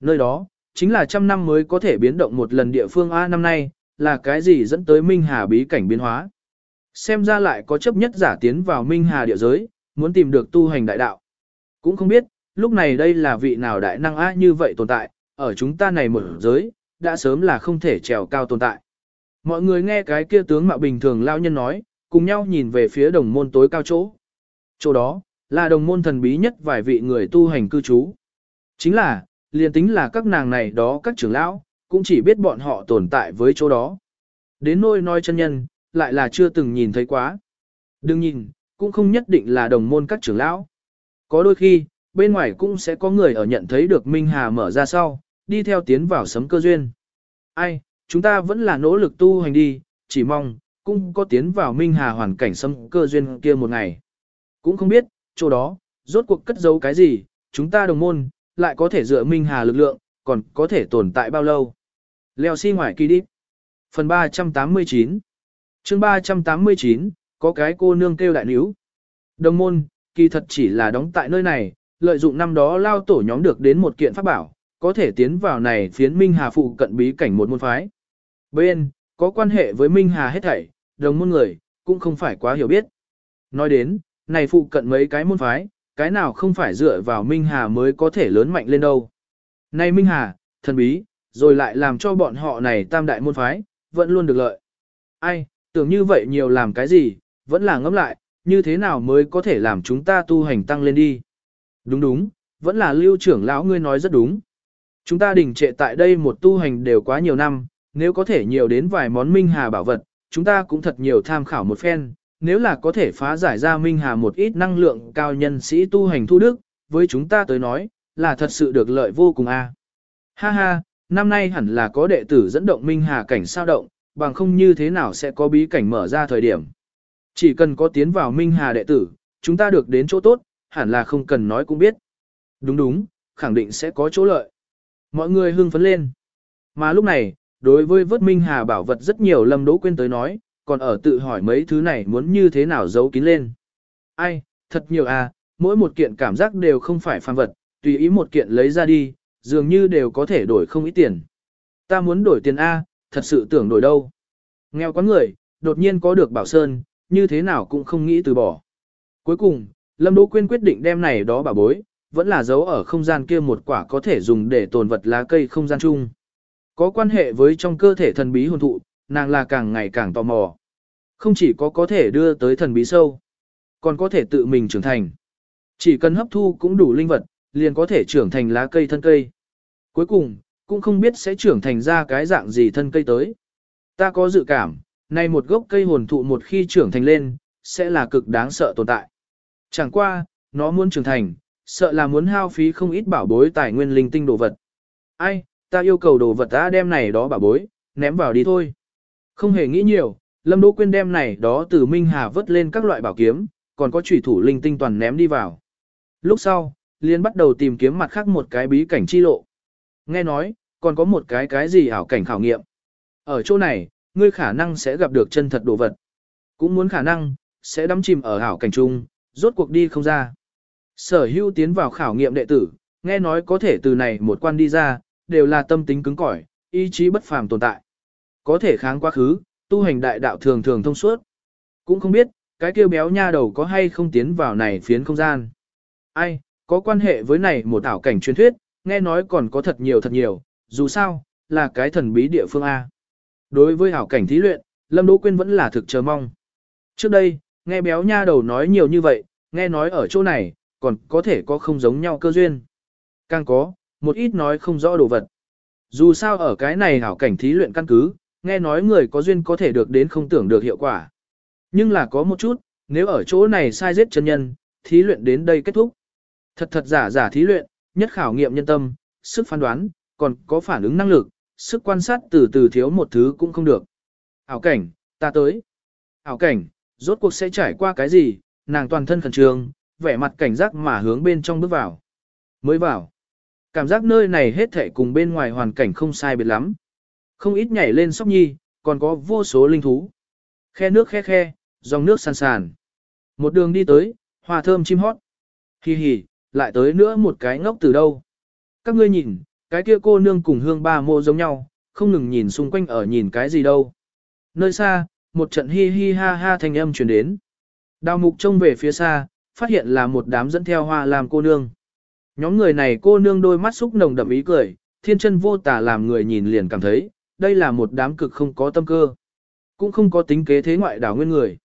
A: Nơi đó, chính là trăm năm mới có thể biến động một lần địa phương A năm nay, là cái gì dẫn tới Minh Hà bí cảnh biến hóa. Xem ra lại có chấp nhất giả tiến vào Minh Hà địa giới, muốn tìm được tu hành đại đạo. Cũng không biết, lúc này đây là vị nào đại năng A như vậy tồn tại, ở chúng ta này một giới, đã sớm là không thể trèo cao tồn tại. Mọi người nghe cái kia tướng mạo bình thường lao nhân nói, cùng nhau nhìn về phía đồng môn tối cao chỗ. Chỗ đó, là đồng môn thần bí nhất vài vị người tu hành cư trú. Chính là, liền tính là các nàng này đó các trưởng lão, cũng chỉ biết bọn họ tồn tại với chỗ đó. Đến nôi nói chân nhân, lại là chưa từng nhìn thấy quá. Đừng nhìn, cũng không nhất định là đồng môn các trưởng lão. Có đôi khi, bên ngoài cũng sẽ có người ở nhận thấy được Minh Hà mở ra sau, đi theo tiến vào sấm cơ duyên. Ai, chúng ta vẫn là nỗ lực tu hành đi, chỉ mong, cũng có tiến vào Minh Hà hoàn cảnh sấm cơ duyên kia một ngày. Cũng không biết, chỗ đó, rốt cuộc cất giấu cái gì, chúng ta đồng môn, lại có thể dựa Minh Hà lực lượng, còn có thể tồn tại bao lâu. Leo xi si ngoài kỳ đi. Phần 389 chương 389, có cái cô nương kêu đại níu. Đồng môn, kỳ thật chỉ là đóng tại nơi này, lợi dụng năm đó lao tổ nhóm được đến một kiện pháp bảo, có thể tiến vào này phiến Minh Hà phụ cận bí cảnh một môn phái. Bên, có quan hệ với Minh Hà hết thảy, đồng môn người, cũng không phải quá hiểu biết. Nói đến, này phụ cận mấy cái môn phái, cái nào không phải dựa vào Minh Hà mới có thể lớn mạnh lên đâu. Này Minh Hà, thần bí, rồi lại làm cho bọn họ này tam đại môn phái, vẫn luôn được lợi. Ai, tưởng như vậy nhiều làm cái gì, vẫn là ngẫm lại, như thế nào mới có thể làm chúng ta tu hành tăng lên đi. Đúng đúng, vẫn là lưu trưởng lão ngươi nói rất đúng. Chúng ta đình trệ tại đây một tu hành đều quá nhiều năm, nếu có thể nhiều đến vài món minh hà bảo vật, chúng ta cũng thật nhiều tham khảo một phen, nếu là có thể phá giải ra minh hà một ít năng lượng cao nhân sĩ tu hành thu đức, với chúng ta tới nói, là thật sự được lợi vô cùng a. À. Ha ha, năm nay hẳn là có đệ tử dẫn động Minh Hà cảnh sao động, bằng không như thế nào sẽ có bí cảnh mở ra thời điểm. Chỉ cần có tiến vào Minh Hà đệ tử, chúng ta được đến chỗ tốt, hẳn là không cần nói cũng biết. Đúng đúng, khẳng định sẽ có chỗ lợi. Mọi người hưng phấn lên. Mà lúc này, đối với vớt Minh Hà bảo vật rất nhiều Lâm Đỗ Quyên tới nói, còn ở tự hỏi mấy thứ này muốn như thế nào giấu kín lên. Ai, thật nhiều à, mỗi một kiện cảm giác đều không phải phàm vật, tùy ý một kiện lấy ra đi, dường như đều có thể đổi không ít tiền. Ta muốn đổi tiền A, thật sự tưởng đổi đâu. Nghèo quá người, đột nhiên có được bảo sơn, như thế nào cũng không nghĩ từ bỏ. Cuối cùng, Lâm Đỗ Quyên quyết định đem này đó bảo bối, vẫn là giấu ở không gian kia một quả có thể dùng để tồn vật lá cây không gian chung. Có quan hệ với trong cơ thể thần bí hồn thụ, nàng là càng ngày càng tò mò. Không chỉ có có thể đưa tới thần bí sâu, còn có thể tự mình trưởng thành. Chỉ cần hấp thu cũng đủ linh vật, liền có thể trưởng thành lá cây thân cây. Cuối cùng, cũng không biết sẽ trưởng thành ra cái dạng gì thân cây tới. Ta có dự cảm, này một gốc cây hồn thụ một khi trưởng thành lên, sẽ là cực đáng sợ tồn tại. Chẳng qua, nó muốn trưởng thành, sợ là muốn hao phí không ít bảo bối tài nguyên linh tinh đồ vật. Ai, ta yêu cầu đồ vật ta đem này đó bảo bối, ném vào đi thôi. Không hề nghĩ nhiều, Lâm Đỗ Quyên đem này đó từ Minh Hà vớt lên các loại bảo kiếm, còn có chủy thủ linh tinh toàn ném đi vào. Lúc sau, liền bắt đầu tìm kiếm mặt khác một cái bí cảnh chi lộ. Nghe nói, còn có một cái cái gì ảo cảnh khảo nghiệm. Ở chỗ này, ngươi khả năng sẽ gặp được chân thật đồ vật. Cũng muốn khả năng, sẽ đắm chìm ở ảo cảnh chung, rốt cuộc đi không ra. Sở hưu tiến vào khảo nghiệm đệ tử, nghe nói có thể từ này một quan đi ra, đều là tâm tính cứng cỏi, ý chí bất phàm tồn tại. Có thể kháng quá khứ, tu hành đại đạo thường thường thông suốt. Cũng không biết, cái kêu béo nha đầu có hay không tiến vào này phiến không gian. Ai, có quan hệ với này một ảo cảnh truyền thuyết, nghe nói còn có thật nhiều thật nhiều, dù sao, là cái thần bí địa phương A. Đối với ảo cảnh thí luyện, Lâm Đỗ Quyên vẫn là thực chờ mong. Trước đây, nghe béo nha đầu nói nhiều như vậy, nghe nói ở chỗ này, còn có thể có không giống nhau cơ duyên. Càng có, một ít nói không rõ đồ vật. Dù sao ở cái này ảo cảnh thí luyện căn cứ, nghe nói người có duyên có thể được đến không tưởng được hiệu quả. Nhưng là có một chút, nếu ở chỗ này sai giết chân nhân, thí luyện đến đây kết thúc. Thật thật giả giả thí luyện, nhất khảo nghiệm nhân tâm, sức phán đoán, còn có phản ứng năng lực, sức quan sát từ từ thiếu một thứ cũng không được. Ảo cảnh, ta tới. Ảo cảnh, rốt cuộc sẽ trải qua cái gì, nàng toàn thân khẩn trương, vẻ mặt cảnh giác mà hướng bên trong bước vào. Mới vào. Cảm giác nơi này hết thảy cùng bên ngoài hoàn cảnh không sai biệt lắm. Không ít nhảy lên sóc nhi, còn có vô số linh thú. Khe nước khe khe, dòng nước sàn sàn. Một đường đi tới, hòa thơm chim hót. Hi hi, lại tới nữa một cái ngốc từ đâu. Các ngươi nhìn, cái kia cô nương cùng hương ba mô giống nhau, không ngừng nhìn xung quanh ở nhìn cái gì đâu. Nơi xa, một trận hi hi ha ha thanh âm truyền đến. Đào mục trông về phía xa, phát hiện là một đám dẫn theo hoa làm cô nương. Nhóm người này cô nương đôi mắt xúc nồng đậm ý cười, thiên chân vô tả làm người nhìn liền cảm thấy, đây là một đám cực không có tâm cơ. Cũng không có tính kế thế ngoại đảo nguyên người.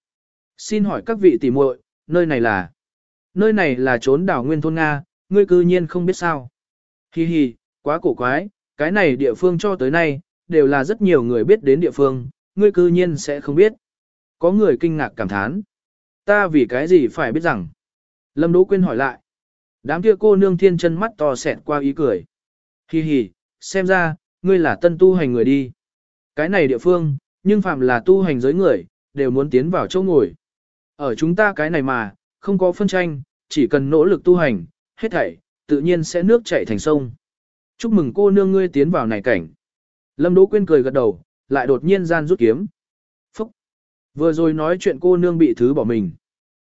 A: Xin hỏi các vị tỷ muội, nơi này là? Nơi này là trốn đảo nguyên thôn Nga, ngươi cư nhiên không biết sao. Hi hi, quá cổ quái, cái này địa phương cho tới nay, đều là rất nhiều người biết đến địa phương, ngươi cư nhiên sẽ không biết. Có người kinh ngạc cảm thán. Ta vì cái gì phải biết rằng? Lâm Đỗ Quyên hỏi lại. Đám kia cô nương thiên chân mắt to xẹt qua ý cười. Hi hi, xem ra, ngươi là tân tu hành người đi. Cái này địa phương, nhưng phạm là tu hành giới người, đều muốn tiến vào chỗ ngồi. Ở chúng ta cái này mà, không có phân tranh, chỉ cần nỗ lực tu hành, hết thảy, tự nhiên sẽ nước chảy thành sông. Chúc mừng cô nương ngươi tiến vào này cảnh. Lâm Đỗ Quyên cười gật đầu, lại đột nhiên gian rút kiếm. Phúc! Vừa rồi nói chuyện cô nương bị thứ bỏ mình.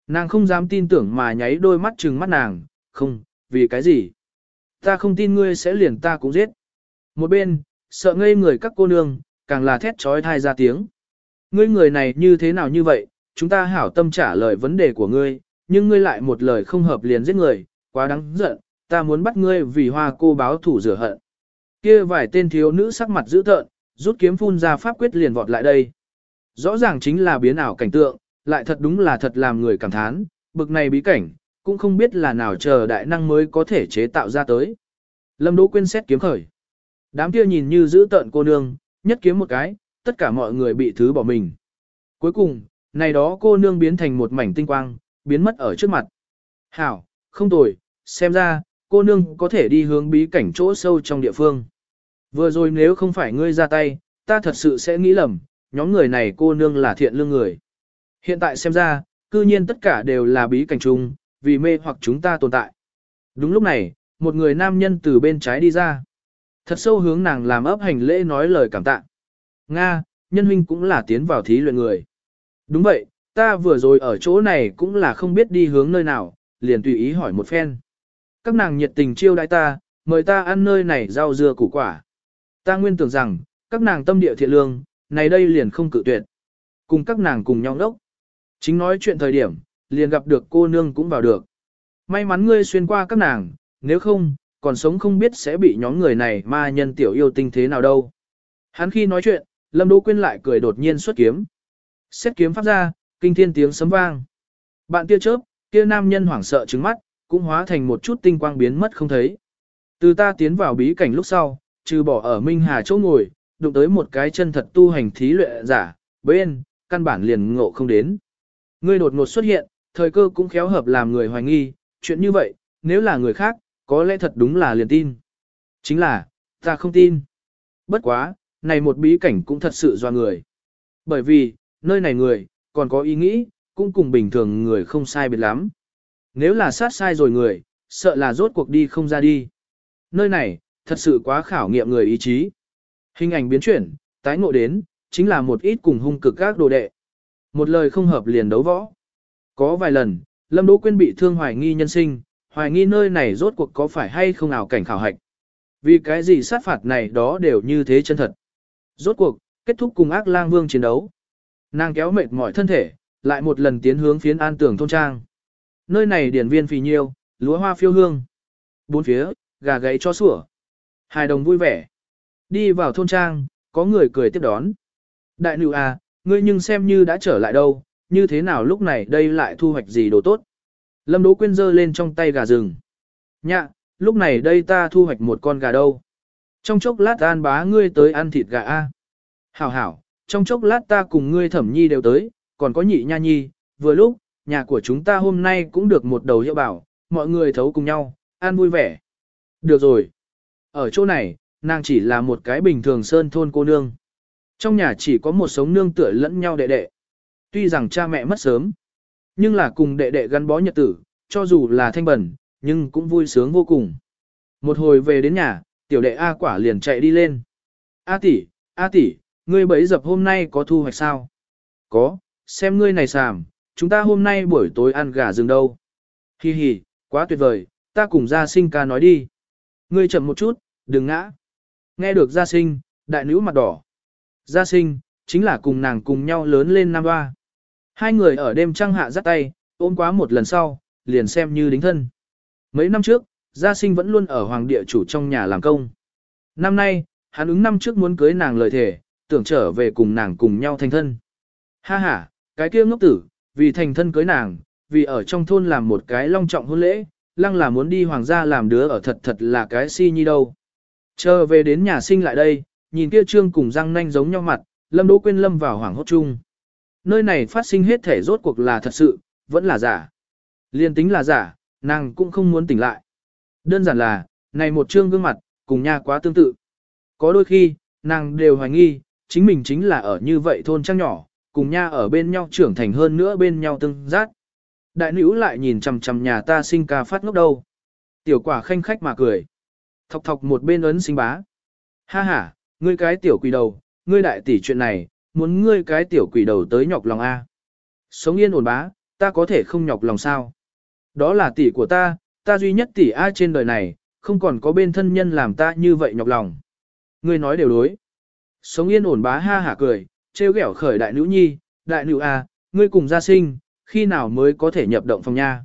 A: Nàng không dám tin tưởng mà nháy đôi mắt trừng mắt nàng, không, vì cái gì? Ta không tin ngươi sẽ liền ta cũng giết. Một bên, sợ ngây người các cô nương, càng là thét trói thai ra tiếng. Ngươi người này như thế nào như vậy, chúng ta hảo tâm trả lời vấn đề của ngươi, nhưng ngươi lại một lời không hợp liền giết người, quá đáng giận, ta muốn bắt ngươi vì hoa cô báo thủ rửa hận. Kia vài tên thiếu nữ sắc mặt dữ tợn, rút kiếm phun ra pháp quyết liền vọt lại đây. Rõ ràng chính là biến ảo cảnh tượng, lại thật đúng là thật làm người cảm thán, bực này bí cảnh, cũng không biết là nào chờ đại năng mới có thể chế tạo ra tới. Lâm Đỗ Quyên xét kiếm khởi. Đám kia nhìn như giữ tợn cô nương, nhất kiếm một cái, tất cả mọi người bị thứ bỏ mình. Cuối cùng, này đó cô nương biến thành một mảnh tinh quang, biến mất ở trước mặt. Hảo, không tồi, xem ra, cô nương có thể đi hướng bí cảnh chỗ sâu trong địa phương. Vừa rồi nếu không phải ngươi ra tay, ta thật sự sẽ nghĩ lầm, nhóm người này cô nương là thiện lương người. Hiện tại xem ra, cư nhiên tất cả đều là bí cảnh chung, vì mê hoặc chúng ta tồn tại. Đúng lúc này, một người nam nhân từ bên trái đi ra. Thật sâu hướng nàng làm ấp hành lễ nói lời cảm tạ. Nga, nhân huynh cũng là tiến vào thí luyện người. Đúng vậy, ta vừa rồi ở chỗ này cũng là không biết đi hướng nơi nào, liền tùy ý hỏi một phen. Các nàng nhiệt tình chiêu đãi ta, mời ta ăn nơi này rau dưa củ quả. Ta nguyên tưởng rằng, các nàng tâm địa thiện lương, này đây liền không cự tuyệt. Cùng các nàng cùng nhau đốc. Chính nói chuyện thời điểm, liền gặp được cô nương cũng vào được. May mắn ngươi xuyên qua các nàng, nếu không, còn sống không biết sẽ bị nhóm người này ma nhân tiểu yêu tinh thế nào đâu. Hắn khi nói chuyện, Lâm Đỗ Quyên lại cười đột nhiên xuất kiếm. Xét kiếm phát ra, kinh thiên tiếng sấm vang. Bạn kia chớp, kia nam nhân hoảng sợ trứng mắt, cũng hóa thành một chút tinh quang biến mất không thấy. Từ ta tiến vào bí cảnh lúc sau, trừ bỏ ở Minh Hà chỗ ngồi, đụng tới một cái chân thật tu hành thí luyện giả, bên, căn bản liền ngộ không đến. Ngươi đột ngột xuất hiện, thời cơ cũng khéo hợp làm người hoài nghi, chuyện như vậy, nếu là người khác, có lẽ thật đúng là liền tin. Chính là, ta không tin. Bất quá, này một bí cảnh cũng thật sự do người. Bởi vì, nơi này người, còn có ý nghĩ, cũng cùng bình thường người không sai biệt lắm. Nếu là sát sai rồi người, sợ là rốt cuộc đi không ra đi. Nơi này, thật sự quá khảo nghiệm người ý chí. Hình ảnh biến chuyển, tái ngộ đến, chính là một ít cùng hung cực các đồ đệ. Một lời không hợp liền đấu võ. Có vài lần, Lâm Đỗ Quyên bị thương hoài nghi nhân sinh, hoài nghi nơi này rốt cuộc có phải hay không ảo cảnh khảo hạch. Vì cái gì sát phạt này đó đều như thế chân thật. Rốt cuộc, kết thúc cùng ác lang vương chiến đấu. Nàng kéo mệt mỏi thân thể, lại một lần tiến hướng phiến an tường thôn trang. Nơi này điển viên phì nhiêu, lúa hoa phiêu hương. Bốn phía, gà gáy cho sủa. Hài đồng vui vẻ. Đi vào thôn trang, có người cười tiếp đón. Đại nữ à, ngươi nhưng xem như đã trở lại đâu, như thế nào lúc này đây lại thu hoạch gì đồ tốt. Lâm Đỗ Quyên giơ lên trong tay gà rừng. Nhạ, lúc này đây ta thu hoạch một con gà đâu. Trong chốc lát an bá ngươi tới ăn thịt gà a. Hảo hảo, trong chốc lát ta cùng ngươi thẩm nhi đều tới, còn có nhị nha nhi, vừa lúc, nhà của chúng ta hôm nay cũng được một đầu hiệu bảo, mọi người thấu cùng nhau, ăn vui vẻ. Được rồi. Ở chỗ này, nàng chỉ là một cái bình thường sơn thôn cô nương. Trong nhà chỉ có một sống nương tựa lẫn nhau đệ đệ. Tuy rằng cha mẹ mất sớm, nhưng là cùng đệ đệ gắn bó nhật tử, cho dù là thanh bẩn, nhưng cũng vui sướng vô cùng. Một hồi về đến nhà, tiểu đệ A quả liền chạy đi lên. A tỷ, A tỷ, ngươi bấy dập hôm nay có thu hoạch sao? Có, xem ngươi này sàm, chúng ta hôm nay buổi tối ăn gà rừng đâu. Hi hi, quá tuyệt vời, ta cùng gia sinh ca nói đi. Ngươi chậm một chút, đừng ngã. Nghe được gia sinh, đại nữ mặt đỏ. Gia sinh, chính là cùng nàng cùng nhau lớn lên năm ba. Hai người ở đêm trăng hạ dắt tay, ôm quá một lần sau, liền xem như đính thân. Mấy năm trước, gia sinh vẫn luôn ở hoàng địa chủ trong nhà làm công. Năm nay, hắn ứng năm trước muốn cưới nàng lời thể, tưởng trở về cùng nàng cùng nhau thành thân. Ha ha, cái kia ngốc tử, vì thành thân cưới nàng, vì ở trong thôn làm một cái long trọng hôn lễ, lăng là muốn đi hoàng gia làm đứa ở thật thật là cái si nhi đâu. Chờ về đến nhà sinh lại đây, nhìn kia trương cùng răng nanh giống nhau mặt, lâm đỗ quên lâm vào hoàng hốt chung. Nơi này phát sinh hết thể rốt cuộc là thật sự, vẫn là giả. Liên tính là giả, nàng cũng không muốn tỉnh lại. Đơn giản là, này một trương gương mặt, cùng nha quá tương tự. Có đôi khi, nàng đều hoài nghi, chính mình chính là ở như vậy thôn trang nhỏ, cùng nha ở bên nhau trưởng thành hơn nữa bên nhau tương giác. Đại nữ lại nhìn chằm chằm nhà ta sinh ca phát ngốc đâu. Tiểu quả khanh khách mà cười. Thọc thọc một bên ấn sinh bá. Ha ha, ngươi cái tiểu quỷ đầu, ngươi đại tỷ chuyện này, muốn ngươi cái tiểu quỷ đầu tới nhọc lòng A. Sống yên ổn bá, ta có thể không nhọc lòng sao. Đó là tỷ của ta, ta duy nhất tỷ A trên đời này, không còn có bên thân nhân làm ta như vậy nhọc lòng. Ngươi nói đều đối. Sống yên ổn bá ha hả cười, trêu ghẹo khởi đại nữ nhi, đại nữ A, ngươi cùng gia sinh, khi nào mới có thể nhập động phòng nha.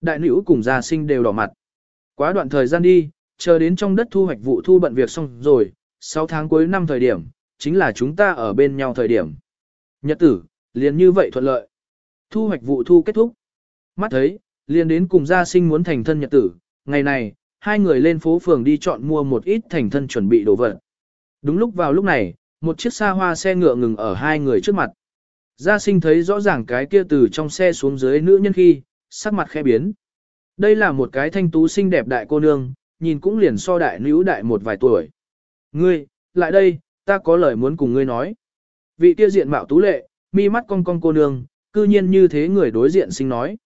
A: Đại nữ cùng gia sinh đều đỏ mặt. Quá đoạn thời gian đi, chờ đến trong đất thu hoạch vụ thu bận việc xong rồi, 6 tháng cuối năm thời điểm, chính là chúng ta ở bên nhau thời điểm. Nhật tử, liền như vậy thuận lợi. Thu hoạch vụ thu kết thúc. Mắt thấy, liền đến cùng gia sinh muốn thành thân nhật tử, ngày này, hai người lên phố phường đi chọn mua một ít thành thân chuẩn bị đồ vật. Đúng lúc vào lúc này, một chiếc xa hoa xe ngựa ngừng ở hai người trước mặt. Gia sinh thấy rõ ràng cái kia từ trong xe xuống dưới nữ nhân khi, sắc mặt khẽ biến. Đây là một cái thanh tú xinh đẹp đại cô nương, nhìn cũng liền so đại nữ đại một vài tuổi. Ngươi, lại đây, ta có lời muốn cùng ngươi nói. Vị kia diện mạo tú lệ, mi mắt cong cong cô nương, cư nhiên như thế người đối diện sinh nói.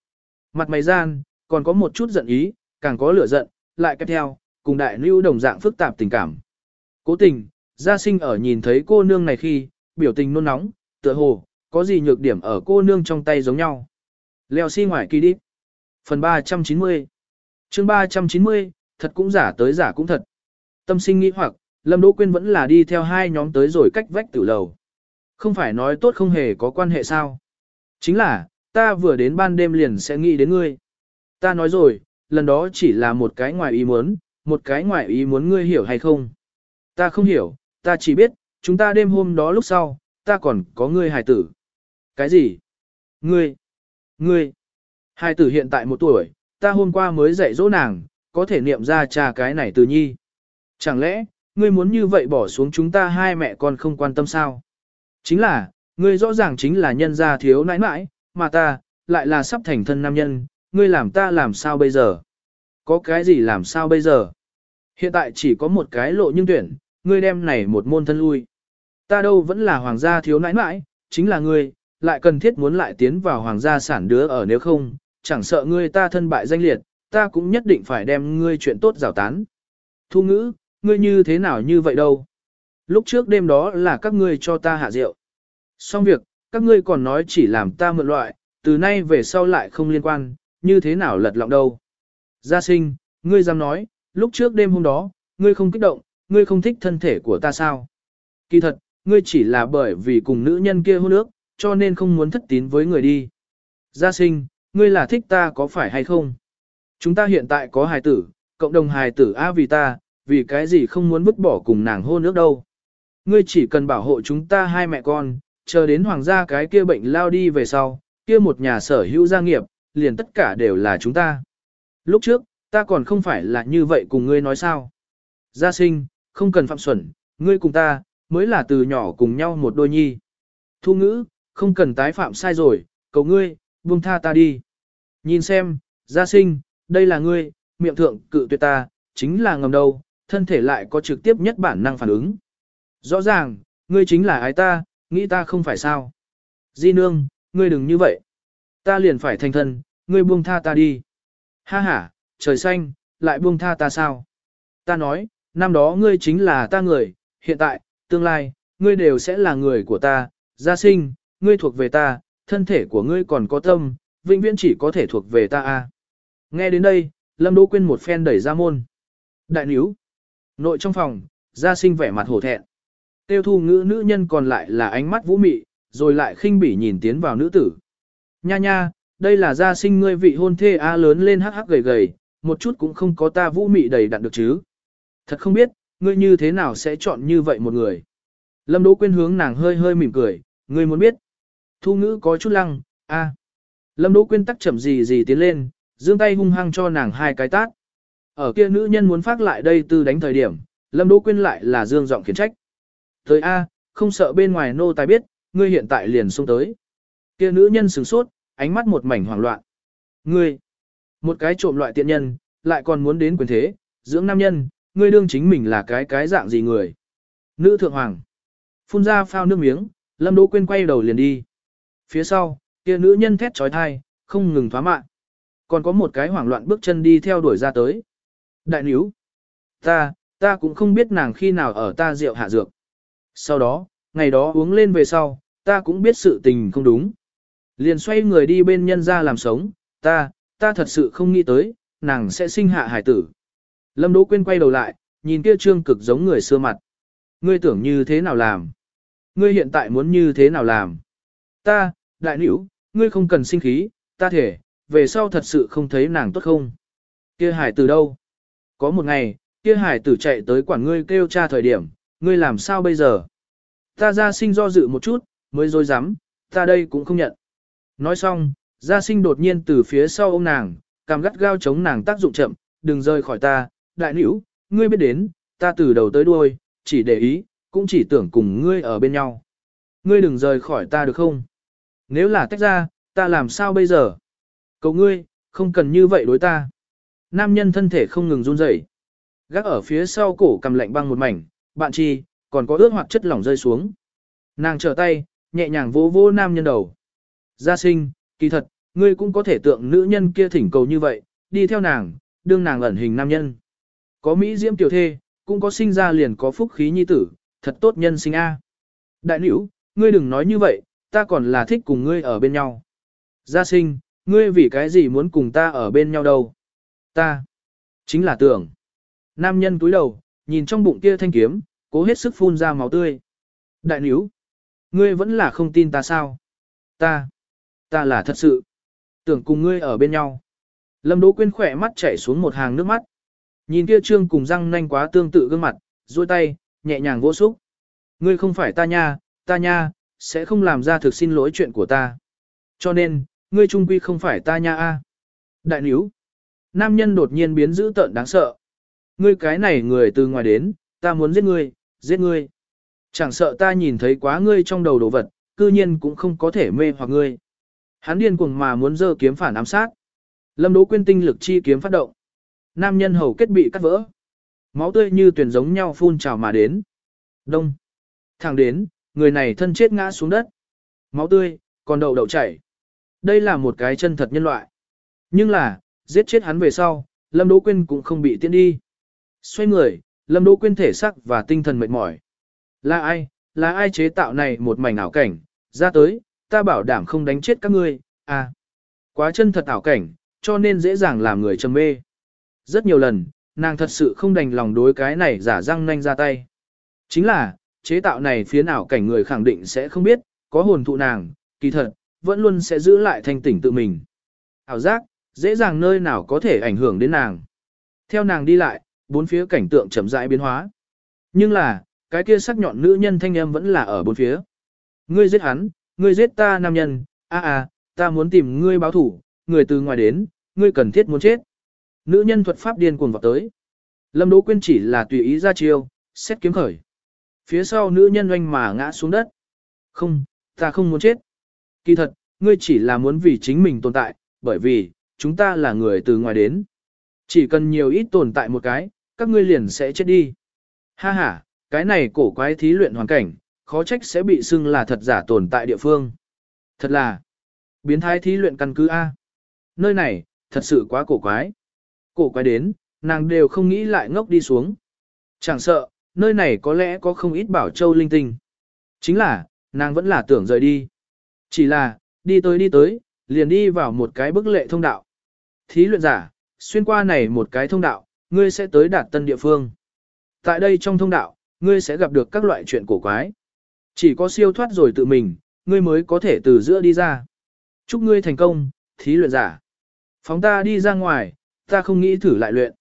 A: Mặt mày gian, còn có một chút giận ý, càng có lửa giận, lại kép theo, cùng đại lưu đồng dạng phức tạp tình cảm. Cố tình, gia sinh ở nhìn thấy cô nương này khi, biểu tình nôn nóng, tựa hồ, có gì nhược điểm ở cô nương trong tay giống nhau. Leo xi si ngoài kỳ đi. Phần 390 chương 390, thật cũng giả tới giả cũng thật. Tâm sinh nghĩ hoặc, Lâm Đỗ Quyên vẫn là đi theo hai nhóm tới rồi cách vách tử lầu. Không phải nói tốt không hề có quan hệ sao. Chính là, ta vừa đến ban đêm liền sẽ nghĩ đến ngươi. Ta nói rồi, lần đó chỉ là một cái ngoài ý muốn, một cái ngoài ý muốn ngươi hiểu hay không. Ta không hiểu, ta chỉ biết, chúng ta đêm hôm đó lúc sau, ta còn có ngươi hài tử. Cái gì? Ngươi? Ngươi? Hài tử hiện tại một tuổi, ta hôm qua mới dạy dỗ nàng, có thể niệm ra cha cái này từ nhi. Chẳng lẽ, ngươi muốn như vậy bỏ xuống chúng ta hai mẹ con không quan tâm sao? Chính là, ngươi rõ ràng chính là nhân gia thiếu nãi nãi, mà ta, lại là sắp thành thân nam nhân, ngươi làm ta làm sao bây giờ? Có cái gì làm sao bây giờ? Hiện tại chỉ có một cái lộ nhưng tuyển, ngươi đem này một môn thân lui. Ta đâu vẫn là hoàng gia thiếu nãi nãi, chính là ngươi, lại cần thiết muốn lại tiến vào hoàng gia sản đứa ở nếu không, chẳng sợ ngươi ta thân bại danh liệt, ta cũng nhất định phải đem ngươi chuyện tốt rào tán. Thu ngữ, ngươi như thế nào như vậy đâu? Lúc trước đêm đó là các ngươi cho ta hạ rượu. Xong việc, các ngươi còn nói chỉ làm ta mượn loại, từ nay về sau lại không liên quan, như thế nào lật lọng đâu. Gia sinh, ngươi dám nói, lúc trước đêm hôm đó, ngươi không kích động, ngươi không thích thân thể của ta sao? Kỳ thật, ngươi chỉ là bởi vì cùng nữ nhân kia hôn ước, cho nên không muốn thất tín với người đi. Gia sinh, ngươi là thích ta có phải hay không? Chúng ta hiện tại có hài tử, cộng đồng hài tử A vì ta, vì cái gì không muốn vứt bỏ cùng nàng hôn nước đâu. Ngươi chỉ cần bảo hộ chúng ta hai mẹ con, chờ đến hoàng gia cái kia bệnh lao đi về sau, kia một nhà sở hữu gia nghiệp, liền tất cả đều là chúng ta. Lúc trước, ta còn không phải là như vậy cùng ngươi nói sao. Gia sinh, không cần phạm xuẩn, ngươi cùng ta, mới là từ nhỏ cùng nhau một đôi nhi. Thu ngữ, không cần tái phạm sai rồi, cầu ngươi, buông tha ta đi. Nhìn xem, gia sinh, đây là ngươi, miệng thượng cự tuyệt ta, chính là ngầm đầu thân thể lại có trực tiếp nhất bản năng phản ứng. Rõ ràng, ngươi chính là ái ta, nghĩ ta không phải sao. Di nương, ngươi đừng như vậy. Ta liền phải thành thân, ngươi buông tha ta đi. Ha ha, trời xanh, lại buông tha ta sao? Ta nói, năm đó ngươi chính là ta người, hiện tại, tương lai, ngươi đều sẽ là người của ta, gia sinh, ngươi thuộc về ta, thân thể của ngươi còn có tâm, vĩnh viễn chỉ có thể thuộc về ta a. Nghe đến đây, Lâm Đỗ Quyên một phen đẩy ra môn. Đại níu. Nội trong phòng, gia sinh vẻ mặt hổ thẹn. Tiêu thu ngữ nữ nhân còn lại là ánh mắt vũ mị, rồi lại khinh bỉ nhìn tiến vào nữ tử. Nha nha, đây là gia sinh ngươi vị hôn thê A lớn lên hắc hắc gầy gầy, một chút cũng không có ta vũ mị đầy đặn được chứ. Thật không biết, ngươi như thế nào sẽ chọn như vậy một người. Lâm Đỗ Quyên hướng nàng hơi hơi mỉm cười, ngươi muốn biết. Thu ngữ có chút lăng, a. Lâm Đỗ Quyên tắc chậm gì gì tiến lên, giương tay hung hăng cho nàng hai cái tát. Ở kia nữ nhân muốn phát lại đây từ đánh thời điểm, Lâm Đỗ Quyên lại là dương giọng khiển trách. Tới A, không sợ bên ngoài nô tài biết, ngươi hiện tại liền xông tới. Kia nữ nhân sửng sốt, ánh mắt một mảnh hoảng loạn. Ngươi, một cái trộm loại tiện nhân, lại còn muốn đến quyền thế, dưỡng nam nhân, ngươi đương chính mình là cái cái dạng gì người. Nữ thượng hoàng, phun ra phao nước miếng, Lâm Đỗ Quyên quay đầu liền đi. Phía sau, kia nữ nhân thét chói tai không ngừng phá mạng. Còn có một cái hoảng loạn bước chân đi theo đuổi ra tới. Đại níu, ta, ta cũng không biết nàng khi nào ở ta rượu hạ dược. Sau đó, ngày đó uống lên về sau, ta cũng biết sự tình không đúng. Liền xoay người đi bên nhân ra làm sống, ta, ta thật sự không nghĩ tới, nàng sẽ sinh hạ hải tử. Lâm Đỗ Quyên quay đầu lại, nhìn kia trương cực giống người xưa mặt. Ngươi tưởng như thế nào làm? Ngươi hiện tại muốn như thế nào làm? Ta, đại nữ, ngươi không cần sinh khí, ta thể, về sau thật sự không thấy nàng tốt không? Kia hải tử đâu? Có một ngày, kia hải tử chạy tới quản ngươi kêu cha thời điểm, ngươi làm sao bây giờ? Ta ra sinh do dự một chút, mới dối dám, ta đây cũng không nhận. Nói xong, gia sinh đột nhiên từ phía sau ôm nàng, cảm gắt gao chống nàng tác dụng chậm, đừng rời khỏi ta, đại nữ, ngươi biết đến, ta từ đầu tới đuôi, chỉ để ý, cũng chỉ tưởng cùng ngươi ở bên nhau. Ngươi đừng rời khỏi ta được không? Nếu là tách ra, ta làm sao bây giờ? Cậu ngươi, không cần như vậy đối ta. Nam nhân thân thể không ngừng run rẩy, gác ở phía sau cổ cầm lạnh băng một mảnh, bạn chi, còn có ướt hoặc chất lỏng rơi xuống. Nàng trở tay, nhẹ nhàng vỗ vỗ nam nhân đầu. Gia sinh, kỳ thật, ngươi cũng có thể tượng nữ nhân kia thỉnh cầu như vậy, đi theo nàng, đương nàng ẩn hình nam nhân. Có Mỹ diễm tiểu thê, cũng có sinh ra liền có phúc khí nhi tử, thật tốt nhân sinh A. Đại nữ, ngươi đừng nói như vậy, ta còn là thích cùng ngươi ở bên nhau. Gia sinh, ngươi vì cái gì muốn cùng ta ở bên nhau đâu? Ta, chính là tưởng. Nam nhân túi đầu, nhìn trong bụng kia thanh kiếm, cố hết sức phun ra máu tươi. Đại níu, ngươi vẫn là không tin ta sao? Ta, ta là thật sự. Tưởng cùng ngươi ở bên nhau. Lâm Đỗ Quyên khỏe mắt chảy xuống một hàng nước mắt. Nhìn kia trương cùng răng nanh quá tương tự gương mặt, duỗi tay, nhẹ nhàng vỗ xúc. Ngươi không phải ta nha, ta nha, sẽ không làm ra thực xin lỗi chuyện của ta. Cho nên, ngươi trung quy không phải ta nha a. Đại níu. Nam nhân đột nhiên biến dữ tợn đáng sợ. Ngươi cái này người từ ngoài đến, ta muốn giết ngươi, giết ngươi. Chẳng sợ ta nhìn thấy quá ngươi trong đầu đồ vật, cư nhiên cũng không có thể mê hoặc ngươi. Hắn điên cuồng mà muốn giơ kiếm phản ám sát. Lâm Đỗ Quyên tinh lực chi kiếm phát động. Nam nhân hầu kết bị cắt vỡ. Máu tươi như tuyển giống nhau phun trào mà đến. Đông. Thẳng đến, người này thân chết ngã xuống đất. Máu tươi, còn đầu đậu chảy. Đây là một cái chân thật nhân loại. Nhưng là, giết chết hắn về sau, Lâm Đỗ Quyên cũng không bị tiễn đi. Xoay người, Lâm Đỗ Quyên thể sắc và tinh thần mệt mỏi. Là ai, là ai chế tạo này một mảnh ảo cảnh, ra tới, ta bảo đảm không đánh chết các ngươi, à. Quá chân thật ảo cảnh, cho nên dễ dàng làm người trầm mê. Rất nhiều lần, nàng thật sự không đành lòng đối cái này giả răng nanh ra tay. Chính là, chế tạo này phía nào cảnh người khẳng định sẽ không biết, có hồn thụ nàng, kỳ thật, vẫn luôn sẽ giữ lại thanh tỉnh tự mình. Ảo giác, dễ dàng nơi nào có thể ảnh hưởng đến nàng. Theo nàng đi lại, bốn phía cảnh tượng chậm rãi biến hóa. Nhưng là, cái kia sắc nhọn nữ nhân thanh âm vẫn là ở bốn phía. Ngươi giết hắn, ngươi giết ta nam nhân, a a, ta muốn tìm ngươi báo thủ, người từ ngoài đến, ngươi cần thiết muốn chết. Nữ nhân thuật pháp điên cuồng vào tới. Lâm Đỗ Quyên chỉ là tùy ý ra chiêu, xét kiếm khởi. Phía sau nữ nhân oanh mà ngã xuống đất. Không, ta không muốn chết. Kỳ thật, ngươi chỉ là muốn vì chính mình tồn tại, bởi vì, chúng ta là người từ ngoài đến. Chỉ cần nhiều ít tồn tại một cái, các ngươi liền sẽ chết đi. Ha ha, cái này cổ quái thí luyện hoàn cảnh, khó trách sẽ bị xưng là thật giả tồn tại địa phương. Thật là, biến thái thí luyện căn cứ A. Nơi này, thật sự quá cổ quái. Cổ quái đến, nàng đều không nghĩ lại ngốc đi xuống. Chẳng sợ, nơi này có lẽ có không ít bảo châu linh tinh. Chính là, nàng vẫn là tưởng rời đi. Chỉ là, đi tới đi tới, liền đi vào một cái bức lệ thông đạo. Thí luyện giả, xuyên qua này một cái thông đạo, ngươi sẽ tới đạt tân địa phương. Tại đây trong thông đạo, ngươi sẽ gặp được các loại chuyện cổ quái. Chỉ có siêu thoát rồi tự mình, ngươi mới có thể từ giữa đi ra. Chúc ngươi thành công, thí luyện giả. Phóng ta đi ra ngoài, ta không nghĩ thử lại luyện.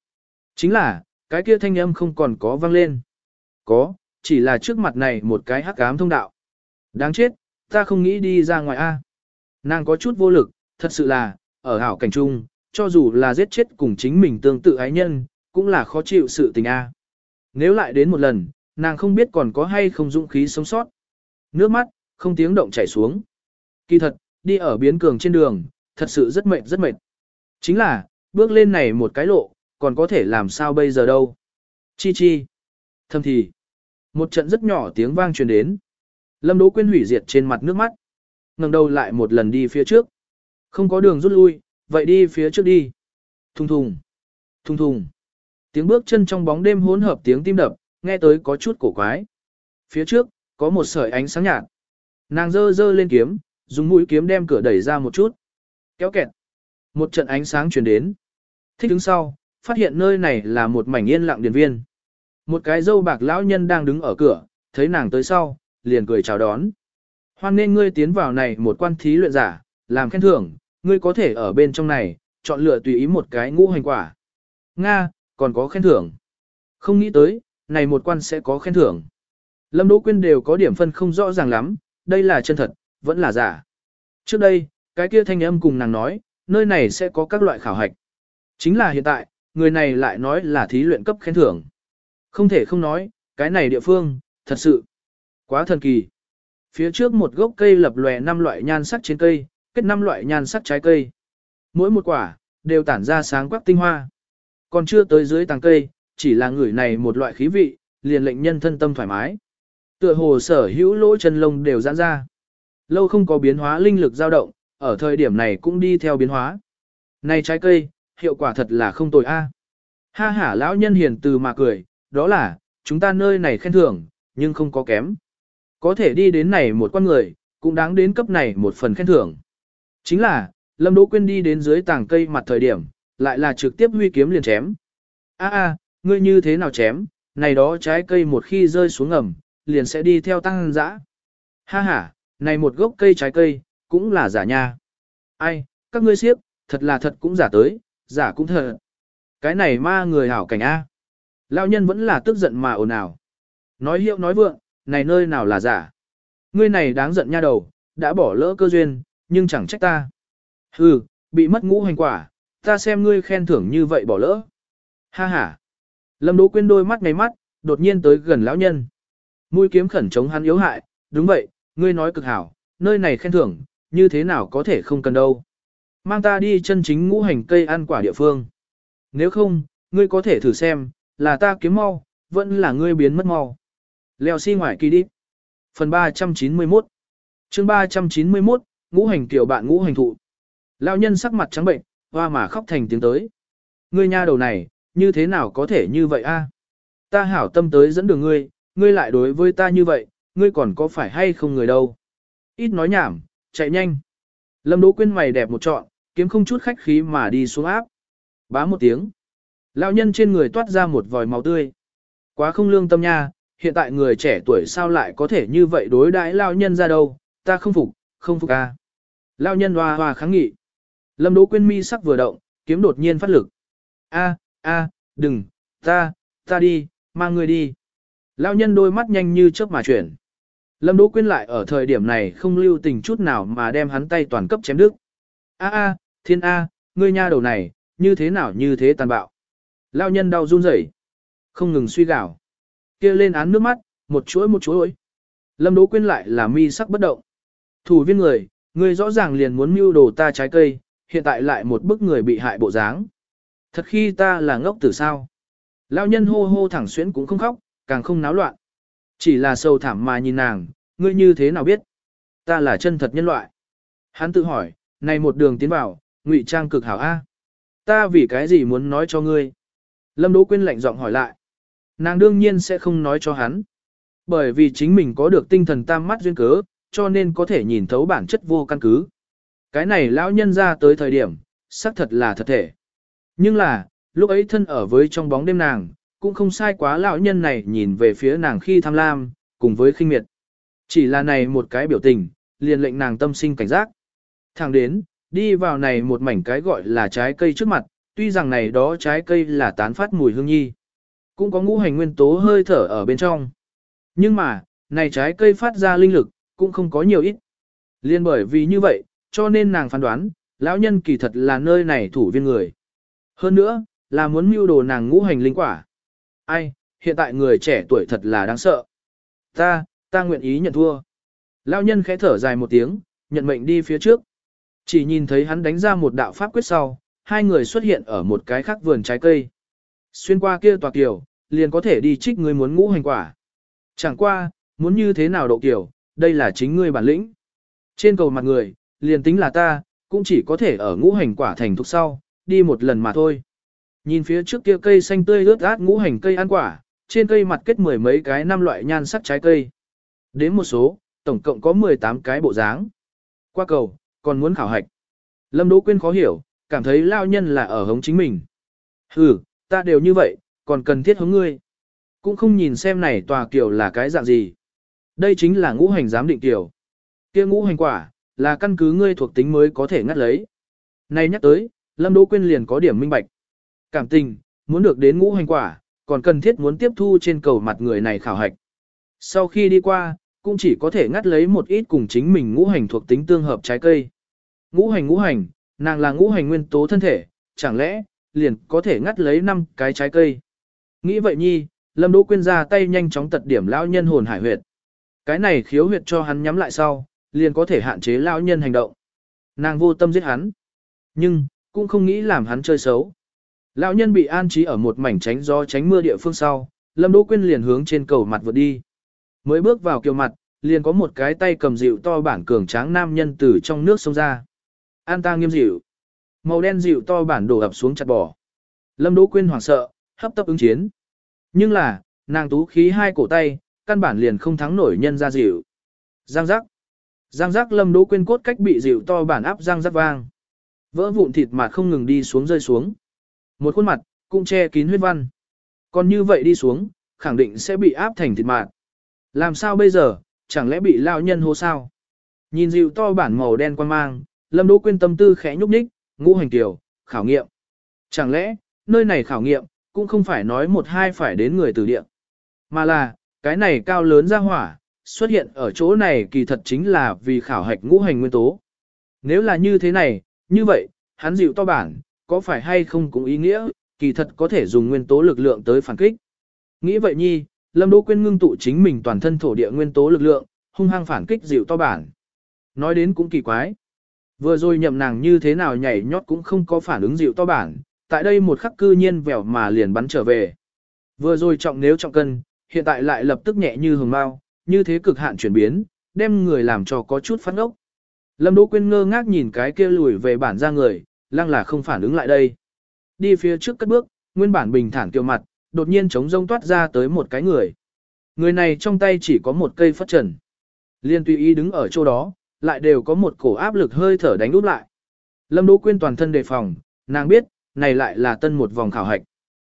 A: Chính là, cái kia thanh âm không còn có vang lên. Có, chỉ là trước mặt này một cái hắc ám thông đạo. Đáng chết, ta không nghĩ đi ra ngoài A. Nàng có chút vô lực, thật sự là, ở hảo cảnh trung, cho dù là giết chết cùng chính mình tương tự ái nhân, cũng là khó chịu sự tình A. Nếu lại đến một lần, nàng không biết còn có hay không dũng khí sống sót. Nước mắt, không tiếng động chảy xuống. Kỳ thật, đi ở biến cường trên đường, thật sự rất mệt rất mệt. Chính là, bước lên này một cái lộ, còn có thể làm sao bây giờ đâu. Chi chi. Thâm thì. Một trận rất nhỏ tiếng vang truyền đến. Lâm Đỗ Quyên hủy diệt trên mặt nước mắt. ngẩng đầu lại một lần đi phía trước. Không có đường rút lui, vậy đi phía trước đi. Thùng thùng. Thùng thùng. Tiếng bước chân trong bóng đêm hỗn hợp tiếng tim đập, nghe tới có chút cổ quái. Phía trước, có một sợi ánh sáng nhạt. Nàng dơ dơ lên kiếm, dùng mũi kiếm đem cửa đẩy ra một chút. Kéo kẹt. Một trận ánh sáng truyền đến. Thích đứng sau, phát hiện nơi này là một mảnh yên lặng điền viên. Một cái dâu bạc lão nhân đang đứng ở cửa, thấy nàng tới sau, liền cười chào đón. Hoan nên ngươi tiến vào này một quan thí luyện giả, làm khen thưởng, ngươi có thể ở bên trong này, chọn lựa tùy ý một cái ngũ hành quả. Nga, còn có khen thưởng. Không nghĩ tới, này một quan sẽ có khen thưởng. Lâm Đỗ Quyên đều có điểm phân không rõ ràng lắm, đây là chân thật, vẫn là giả. Trước đây, cái kia thanh âm cùng nàng nói, nơi này sẽ có các loại khảo hạch. Chính là hiện tại, người này lại nói là thí luyện cấp khen thưởng. Không thể không nói, cái này địa phương, thật sự, quá thần kỳ. Phía trước một gốc cây lập lòe năm loại nhan sắc trên cây, kết năm loại nhan sắc trái cây. Mỗi một quả, đều tản ra sáng quắc tinh hoa. Còn chưa tới dưới tàng cây, chỉ là người này một loại khí vị, liền lệnh nhân thân tâm thoải mái. Tựa hồ sở hữu lỗ chân lông đều giãn ra. Lâu không có biến hóa linh lực dao động, ở thời điểm này cũng đi theo biến hóa. Này trái cây, hiệu quả thật là không tồi a. Ha ha lão nhân hiền từ mà cười, đó là, chúng ta nơi này khen thưởng, nhưng không có kém. Có thể đi đến này một con người, cũng đáng đến cấp này một phần khen thưởng. Chính là, Lâm Đỗ Quyên đi đến dưới tảng cây mặt thời điểm, lại là trực tiếp huy kiếm liền chém. A a, ngươi như thế nào chém, này đó trái cây một khi rơi xuống ngầm, liền sẽ đi theo tăng dã. Ha ha, này một gốc cây trái cây, cũng là giả nha. Ai, các ngươi siếp, thật là thật cũng giả tới, giả cũng thật. Cái này ma người hảo cảnh A. Lão nhân vẫn là tức giận mà ồn ào. Nói hiệu nói vượng, này nơi nào là giả. Ngươi này đáng giận nha đầu, đã bỏ lỡ cơ duyên, nhưng chẳng trách ta. Hừ, bị mất ngũ hành quả, ta xem ngươi khen thưởng như vậy bỏ lỡ. Ha ha. Lâm Đỗ Quyên đôi mắt ngay mắt, đột nhiên tới gần lão nhân. Mũi kiếm khẩn chống hắn yếu hại, đúng vậy, ngươi nói cực hảo, nơi này khen thưởng, như thế nào có thể không cần đâu. Mang ta đi chân chính ngũ hành cây ăn quả địa phương. Nếu không, ngươi có thể thử xem, là ta kiếm mau, vẫn là ngươi biến mất mau. Leo xi si ngoài kỳ đi. Phần 391 chương 391, ngũ hành tiểu bạn ngũ hành thụ. Lão nhân sắc mặt trắng bệnh, hoa mà khóc thành tiếng tới. Ngươi nha đầu này, như thế nào có thể như vậy a? Ta hảo tâm tới dẫn đường ngươi, ngươi lại đối với ta như vậy, ngươi còn có phải hay không người đâu. Ít nói nhảm, chạy nhanh. Lâm Đỗ Quyên mày đẹp một trọn, kiếm không chút khách khí mà đi xuống áp. Bá một tiếng. Lão nhân trên người toát ra một vòi máu tươi. Quá không lương tâm nha, hiện tại người trẻ tuổi sao lại có thể như vậy đối đãi lão nhân ra đâu, ta không phục, không phục a. Lão nhân hoa hoa kháng nghị. Lâm Đỗ Quyên mi sắc vừa động, kiếm đột nhiên phát lực. A, a, đừng, ta, ta đi, mang người đi. Lão nhân đôi mắt nhanh như chớp mà chuyển. Lâm Đỗ Quyên lại ở thời điểm này không lưu tình chút nào mà đem hắn tay toàn cấp chém đứt. A a, thiên a, ngươi nha đầu này, như thế nào như thế tàn bạo. Lão nhân đau run rẩy, không ngừng suy gào. Kia lên án nước mắt, một chuỗi một chuỗi. Lâm Đỗ Quyên lại là mi sắc bất động. Thủ viên người, ngươi rõ ràng liền muốn mưu đồ ta trái cây, hiện tại lại một bức người bị hại bộ dáng. Thật khi ta là ngốc tử sao? Lão nhân hô hô thẳng xuyến cũng không khóc, càng không náo loạn. Chỉ là sâu thảm mà nhìn nàng, ngươi như thế nào biết? Ta là chân thật nhân loại. Hắn tự hỏi, này một đường tiến vào, ngụy trang cực hảo A. Ta vì cái gì muốn nói cho ngươi? Lâm Đỗ Quyên lạnh giọng hỏi lại. Nàng đương nhiên sẽ không nói cho hắn. Bởi vì chính mình có được tinh thần tam mắt duyên cớ, cho nên có thể nhìn thấu bản chất vô căn cứ. Cái này lão nhân ra tới thời điểm, xác thật là thật thể. Nhưng là, lúc ấy thân ở với trong bóng đêm nàng, cũng không sai quá lão nhân này nhìn về phía nàng khi tham lam, cùng với khinh miệt. Chỉ là này một cái biểu tình, liền lệnh nàng tâm sinh cảnh giác. Thẳng đến, đi vào này một mảnh cái gọi là trái cây trước mặt, tuy rằng này đó trái cây là tán phát mùi hương nhi. Cũng có ngũ hành nguyên tố hơi thở ở bên trong. Nhưng mà, này trái cây phát ra linh lực, cũng không có nhiều ít. Liên bởi vì như vậy, cho nên nàng phán đoán, lão nhân kỳ thật là nơi này thủ viên người. Hơn nữa, là muốn mưu đồ nàng ngũ hành linh quả. Ai, hiện tại người trẻ tuổi thật là đáng sợ. Ta, ta nguyện ý nhận thua. Lão nhân khẽ thở dài một tiếng, nhận mệnh đi phía trước. Chỉ nhìn thấy hắn đánh ra một đạo pháp quyết sau, hai người xuất hiện ở một cái khác vườn trái cây. Xuyên qua kia tòa kiểu, liền có thể đi trích người muốn ngũ hành quả. Chẳng qua, muốn như thế nào độ kiểu, đây là chính ngươi bản lĩnh. Trên cầu mặt người, liền tính là ta, cũng chỉ có thể ở ngũ hành quả thành thục sau, đi một lần mà thôi. Nhìn phía trước kia cây xanh tươi ướt át ngũ hành cây ăn quả, trên cây mặt kết mười mấy cái năm loại nhan sắc trái cây. Đến một số, tổng cộng có 18 cái bộ dáng. Qua cầu, còn muốn khảo hạch. Lâm Đỗ Quyên khó hiểu, cảm thấy lao nhân là ở hống chính mình. Hừ, ta đều như vậy, còn cần thiết hống ngươi. Cũng không nhìn xem này tòa kiểu là cái dạng gì. Đây chính là ngũ hành giám định tiểu. Kia ngũ hành quả, là căn cứ ngươi thuộc tính mới có thể ngắt lấy. Này nhắc tới, Lâm Đỗ Quyên liền có điểm minh bạch. Cảm tình, muốn được đến ngũ hành quả, còn cần thiết muốn tiếp thu trên cầu mặt người này khảo hạch. Sau khi đi qua, cũng chỉ có thể ngắt lấy một ít cùng chính mình ngũ hành thuộc tính tương hợp trái cây. Ngũ hành ngũ hành, nàng là ngũ hành nguyên tố thân thể, chẳng lẽ, liền có thể ngắt lấy 5 cái trái cây. Nghĩ vậy nhi, Lâm Đỗ Quyên ra tay nhanh chóng tật điểm lão nhân hồn hải huyệt. Cái này khiếu huyệt cho hắn nhắm lại sau, liền có thể hạn chế lão nhân hành động. Nàng vô tâm giết hắn, nhưng cũng không nghĩ làm hắn chơi xấu. Lão nhân bị an trí ở một mảnh tránh gió tránh mưa địa phương sau, Lâm Đỗ Quyên liền hướng trên cầu mặt vượt đi. Mới bước vào kiều mặt, liền có một cái tay cầm dịu to bản cường tráng nam nhân từ trong nước sông ra. An ta nghiêm dịu. Màu đen dịu to bản đổ ập xuống chặt bỏ. Lâm Đỗ Quyên hoảng sợ, hấp tấp ứng chiến. Nhưng là, nàng tú khí hai cổ tay, căn bản liền không thắng nổi nhân ra dịu. Giang giác. Giang giác Lâm Đỗ quên cốt cách bị dịu to bản áp giang giác vang. Vỡ vụn thịt mà không ngừng đi xuống rơi xuống. Một khuôn mặt, cũng che kín huyết văn. Còn như vậy đi xuống, khẳng định sẽ bị áp thành thịt mạt. Làm sao bây giờ, chẳng lẽ bị lao nhân hô sao? Nhìn dịu to bản màu đen quan mang, Lâm Đỗ quên tâm tư khẽ nhúc nhích, ngũ hành tiểu, khảo nghiệm. Chẳng lẽ, nơi này khảo nghiệm, cũng không phải nói một hai phải đến người từ địa. Mà là, cái này cao lớn ra hỏa, xuất hiện ở chỗ này kỳ thật chính là vì khảo hạch ngũ hành nguyên tố. Nếu là như thế này, như vậy, hắn dịu to bản, có phải hay không cũng ý nghĩa, kỳ thật có thể dùng nguyên tố lực lượng tới phản kích. Nghĩ vậy nhi, Lâm Đỗ Quyên ngưng tụ chính mình toàn thân thổ địa nguyên tố lực lượng, hung hăng phản kích dịu to bản. Nói đến cũng kỳ quái. Vừa rồi nhậm nàng như thế nào nhảy nhót cũng không có phản ứng dịu to bản, tại đây một khắc cư nhiên vèo mà liền bắn trở về. Vừa rồi trọng nếu trọng cân, hiện tại lại lập tức nhẹ như hồng mao, như thế cực hạn chuyển biến, đem người làm cho có chút phát ốc. Lâm Đỗ Quyên ngơ ngác nhìn cái kia lùi về bản ra người, lăng là không phản ứng lại đây. Đi phía trước cất bước, nguyên bản bình thản kiều mặt, đột nhiên chống rông toát ra tới một cái người. Người này trong tay chỉ có một cây phất trần. Liên tùy ý đứng ở chỗ đó, lại đều có một cổ áp lực hơi thở đánh úp lại. Lâm Đỗ Quyên toàn thân đề phòng, nàng biết, này lại là tân một vòng khảo hạch.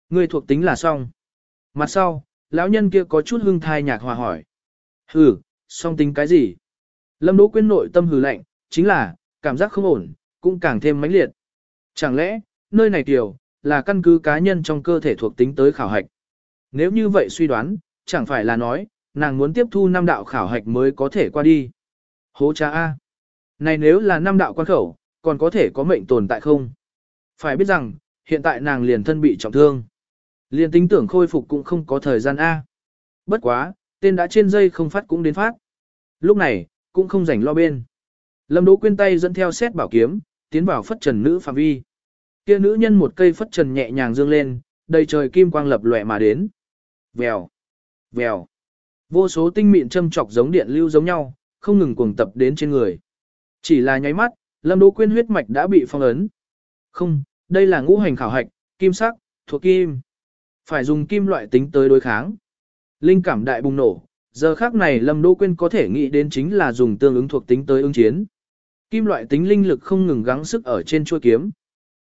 A: Người thuộc tính là xong. Mặt sau, lão nhân kia có chút hưng thai nhạc hòa hỏi. Hừ, song tính cái gì? Lâm Đỗ Quyên nội tâm hừ lạnh, chính là, cảm giác không ổn, cũng càng thêm mãnh liệt. Chẳng lẽ, nơi này tiểu, là căn cứ cá nhân trong cơ thể thuộc tính tới khảo hạch. Nếu như vậy suy đoán, chẳng phải là nói, nàng muốn tiếp thu năm đạo khảo hạch mới có thể qua đi. Hố cha A. Này nếu là năm đạo quan khẩu, còn có thể có mệnh tồn tại không? Phải biết rằng, hiện tại nàng liền thân bị trọng thương. Liền tính tưởng khôi phục cũng không có thời gian A. Bất quá, tên đã trên dây không phát cũng đến phát. Lúc này, cũng không rảnh lo bên. Lâm Đỗ quyên tay dẫn theo xét bảo kiếm, tiến vào phất trần nữ phạm vi. Kia nữ nhân một cây phất trần nhẹ nhàng dương lên, đầy trời kim quang lập lòe mà đến. Vèo, vèo. Vô số tinh mịn châm chọc giống điện lưu giống nhau, không ngừng cuồng tập đến trên người. Chỉ là nháy mắt, Lâm Đỗ Quyên huyết mạch đã bị phong ấn. Không, đây là ngũ hành khảo hạch, kim sắc, thuộc kim. Phải dùng kim loại tính tới đối kháng. Linh cảm đại bùng nổ, giờ khác này Lâm Đỗ Quyên có thể nghĩ đến chính là dùng tương ứng thuộc tính tới ứng chiến. Kim loại tính linh lực không ngừng gắng sức ở trên chuôi kiếm.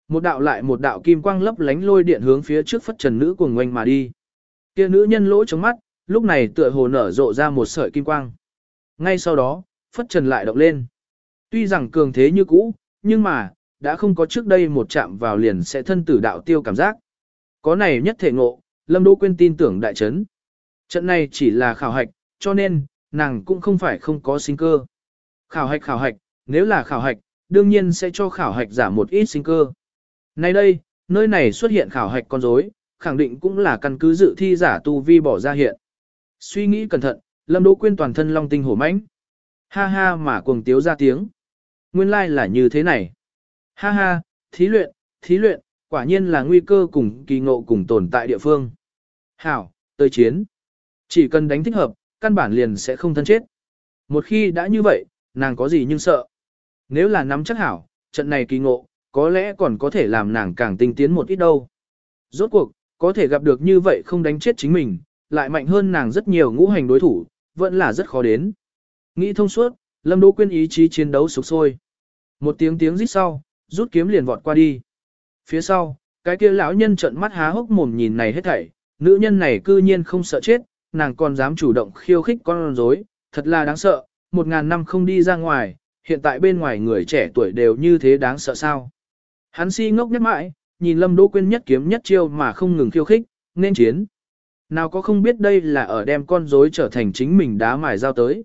A: Một đạo lại một đạo kim quang lấp lánh lôi điện hướng phía trước phất trần nữ cuồng ngoanh mà đi. Kia nữ nhân lỗ trong mắt, lúc này tựa hồ nở rộ ra một sợi kim quang. Ngay sau đó, phất trần lại động lên. Tuy rằng cường thế như cũ, nhưng mà, đã không có trước đây một chạm vào liền sẽ thân tử đạo tiêu cảm giác. Có này nhất thể ngộ, Lâm Đỗ Quyên tin tưởng đại chấn. Trận này chỉ là khảo hạch, cho nên, nàng cũng không phải không có sinh cơ. Khảo hạch khảo hạch, nếu là khảo hạch, đương nhiên sẽ cho khảo hạch giảm một ít sinh cơ. Nay đây, nơi này xuất hiện khảo hạch con rối, khẳng định cũng là căn cứ dự thi giả tu vi bỏ ra hiện. Suy nghĩ cẩn thận, Lâm Đỗ Quyên toàn thân long tinh hổ mãnh. Ha ha mà cuồng tiếu ra tiếng. Nguyên lai like là như thế này. Ha ha, thí luyện, thí luyện, quả nhiên là nguy cơ cùng kỳ ngộ cùng tồn tại địa phương. Hảo, tới chiến. Chỉ cần đánh thích hợp, căn bản liền sẽ không thân chết. Một khi đã như vậy, nàng có gì nhưng sợ. Nếu là nắm chắc hảo, trận này kỳ ngộ, có lẽ còn có thể làm nàng càng tinh tiến một ít đâu. Rốt cuộc, có thể gặp được như vậy không đánh chết chính mình, lại mạnh hơn nàng rất nhiều ngũ hành đối thủ, vẫn là rất khó đến. Nghĩ thông suốt, Lâm Đỗ Quyên ý chí chiến đấu sục sôi. Một tiếng tiếng rít sau, rút kiếm liền vọt qua đi. Phía sau, cái kia lão nhân trợn mắt há hốc mồm nhìn này hết thảy, nữ nhân này cư nhiên không sợ chết, nàng còn dám chủ động khiêu khích con rối, thật là đáng sợ, một ngàn năm không đi ra ngoài, hiện tại bên ngoài người trẻ tuổi đều như thế đáng sợ sao. Hắn si ngốc nhất mãi, nhìn Lâm Đỗ Quyên nhất kiếm nhất chiêu mà không ngừng khiêu khích, nên chiến. Nào có không biết đây là ở đem con rối trở thành chính mình đá mài giao tới.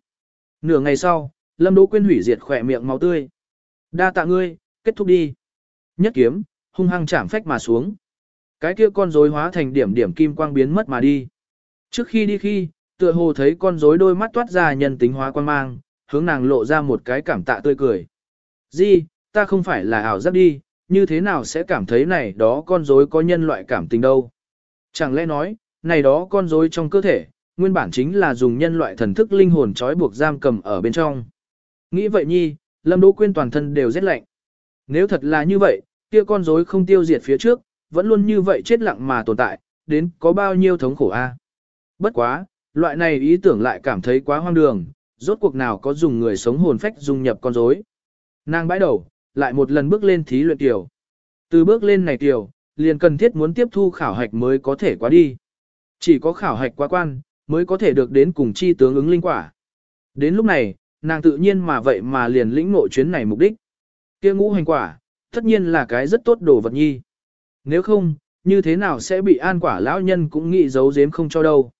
A: Nửa ngày sau, Lâm Đỗ Quyên hủy diệt khỏe miệng máu tươi. Đa tạ ngươi, kết thúc đi. Nhất kiếm, hung hăng chạm phách mà xuống. Cái kia con rối hóa thành điểm điểm kim quang biến mất mà đi. Trước khi đi khi, tựa hồ thấy con rối đôi mắt toát ra nhân tính hóa quan mang, hướng nàng lộ ra một cái cảm tạ tươi cười. Di, ta không phải là ảo giác đi, như thế nào sẽ cảm thấy này đó con rối có nhân loại cảm tình đâu. Chẳng lẽ nói, này đó con rối trong cơ thể, nguyên bản chính là dùng nhân loại thần thức linh hồn trói buộc giam cầm ở bên trong. Nghĩ vậy nhi, Lâm Đỗ Quyên toàn thân đều rét lạnh. Nếu thật là như vậy, kia con rối không tiêu diệt phía trước, vẫn luôn như vậy chết lặng mà tồn tại, đến có bao nhiêu thống khổ a? Bất quá, loại này ý tưởng lại cảm thấy quá hoang đường, rốt cuộc nào có dùng người sống hồn phách dung nhập con rối. Nàng bãi đầu, lại một lần bước lên thí luyện tiểu. Từ bước lên này tiểu, liền cần thiết muốn tiếp thu khảo hạch mới có thể qua đi. Chỉ có khảo hạch quá quan, mới có thể được đến cùng chi tướng ứng linh quả. Đến lúc này, nàng tự nhiên mà vậy mà liền lĩnh ngộ chuyến này mục đích. Kia ngũ hành quả, tất nhiên là cái rất tốt đồ vật nhi. Nếu không, như thế nào sẽ bị an quả lão nhân cũng nghĩ giấu giếm không cho đâu.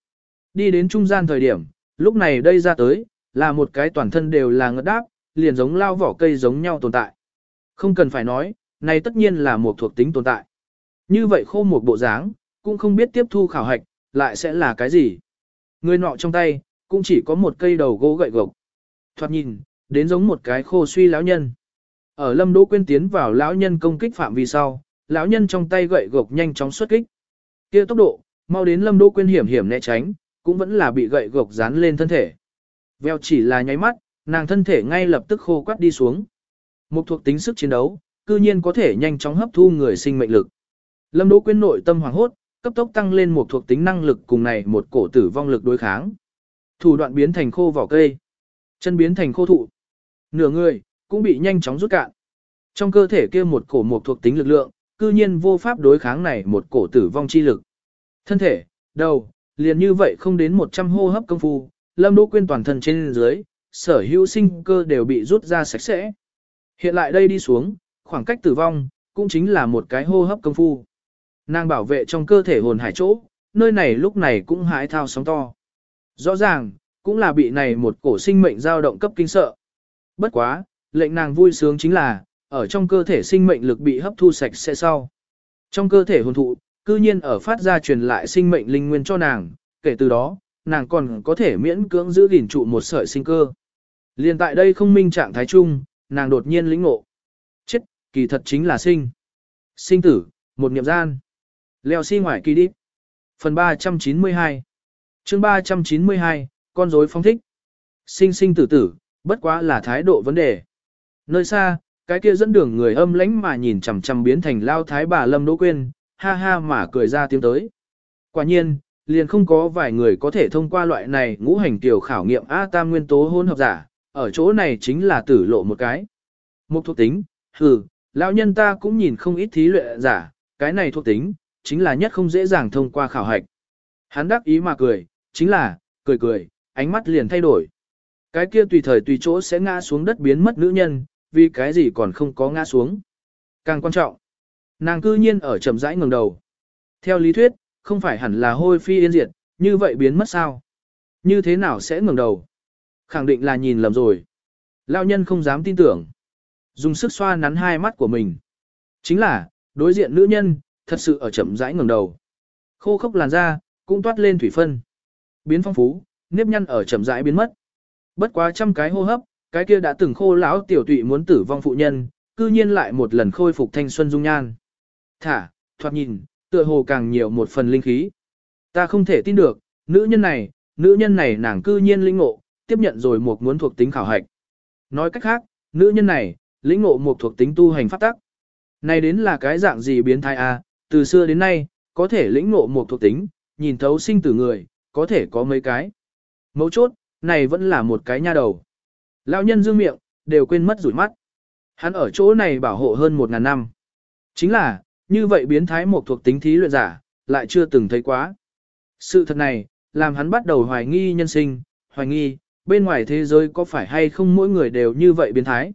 A: Đi đến trung gian thời điểm, lúc này đây ra tới, là một cái toàn thân đều là ngất đáp, liền giống lao vỏ cây giống nhau tồn tại. Không cần phải nói, này tất nhiên là một thuộc tính tồn tại. Như vậy khô một bộ dáng, cũng không biết tiếp thu khảo hạch, lại sẽ là cái gì. Người nọ trong tay, cũng chỉ có một cây đầu gỗ gậy gộc. Thoạt nhìn, đến giống một cái khô suy lão nhân. Ở Lâm Đỗ Quyên tiến vào lão nhân công kích phạm vi sau, lão nhân trong tay gậy gộc nhanh chóng xuất kích. Kia tốc độ, mau đến Lâm Đỗ Quyên hiểm hiểm né tránh, cũng vẫn là bị gậy gộc dán lên thân thể. Veo chỉ là nháy mắt, nàng thân thể ngay lập tức khô quắt đi xuống. Một thuộc tính sức chiến đấu, cư nhiên có thể nhanh chóng hấp thu người sinh mệnh lực. Lâm Đỗ Quyên nội tâm hoàng hốt, cấp tốc tăng lên một thuộc tính năng lực cùng này một cổ tử vong lực đối kháng. Thủ đoạn biến thành khô vỏ cây, chân biến thành khô thụ. Nửa người, cũng bị nhanh chóng rút cạn. Trong cơ thể kia một cổ mục thuộc tính lực lượng, cư nhiên vô pháp đối kháng này một cổ tử vong chi lực. Thân thể, đầu, liền như vậy không đến 100 hô hấp công phu, Lâm Đỗ Quyên toàn thân trên dưới, sở hữu sinh cơ đều bị rút ra sạch sẽ. Hiện lại đây đi xuống, khoảng cách tử vong, cũng chính là một cái hô hấp công phu. Nàng bảo vệ trong cơ thể hồn hải chỗ, nơi này lúc này cũng hãi thao sóng to. Rõ ràng, cũng là bị này một cổ sinh mệnh dao động cấp kinh sợ. Bất quá, lệnh nàng vui sướng chính là, ở trong cơ thể sinh mệnh lực bị hấp thu sạch sẽ sau. Trong cơ thể hồn thụ, cư nhiên ở phát ra truyền lại sinh mệnh linh nguyên cho nàng, kể từ đó, nàng còn có thể miễn cưỡng giữ gìn trụ một sợi sinh cơ. Liên tại đây không minh trạng thái chung, nàng đột nhiên lĩnh ngộ. Chết, kỳ thật chính là sinh. Sinh tử, một niệm gian. Leo xi si ngoài kỳ đi. Phần 392 chương 392, con rối phong thích. Sinh sinh tử tử, bất quá là thái độ vấn đề. Nơi xa, cái kia dẫn đường người âm lãnh mà nhìn chằm chằm biến thành lao thái bà Lâm Đỗ Quyên, ha ha mà cười ra tiếng tới. Quả nhiên, liền không có vài người có thể thông qua loại này ngũ hành tiểu khảo nghiệm A tam nguyên tố hôn hợp giả, ở chỗ này chính là tử lộ một cái. Một thuộc tính, hừ, lão nhân ta cũng nhìn không ít thí luyện giả, cái này thuộc tính, chính là nhất không dễ dàng thông qua khảo hạch. Hắn đắc ý mà cười, chính là, cười cười, ánh mắt liền thay đổi. Cái kia tùy thời tùy chỗ sẽ ngã xuống đất biến mất nữ nhân, vì cái gì còn không có ngã xuống. Càng quan trọng, nàng cư nhiên ở chậm rãi ngừng đầu. Theo lý thuyết, không phải hẳn là hôi phi yên diệt, như vậy biến mất sao? Như thế nào sẽ ngừng đầu? Khẳng định là nhìn lầm rồi. Lão nhân không dám tin tưởng. Dùng sức xoa nắn hai mắt của mình. Chính là, đối diện nữ nhân, thật sự ở chậm rãi ngừng đầu. Khô khốc làn da, cũng toát lên thủy phân. Biến phong phú, nếp nhăn ở chậm rãi biến mất. Bất quá trăm cái hô hấp, cái kia đã từng khô lão tiểu tụy muốn tử vong phụ nhân, cư nhiên lại một lần khôi phục thanh xuân dung nhan. Thả, thoạt nhìn, tựa hồ càng nhiều một phần linh khí. Ta không thể tin được, nữ nhân này, nữ nhân này nàng cư nhiên linh ngộ, tiếp nhận rồi một muốn thuộc tính khảo hạch. Nói cách khác, nữ nhân này, lĩnh ngộ một thuộc tính tu hành pháp tắc. Này đến là cái dạng gì biến thái a? từ xưa đến nay, có thể lĩnh ngộ một thuộc tính, nhìn thấu sinh tử người, có thể có mấy cái. Mấu chốt, này vẫn là một cái nha đầu. Lão nhân dương miệng, đều quên mất rủi mắt. Hắn ở chỗ này bảo hộ hơn một ngàn năm. Chính là, như vậy biến thái một thuộc tính thí luyện giả, lại chưa từng thấy quá. Sự thật này, làm hắn bắt đầu hoài nghi nhân sinh, hoài nghi, bên ngoài thế giới có phải hay không mỗi người đều như vậy biến thái.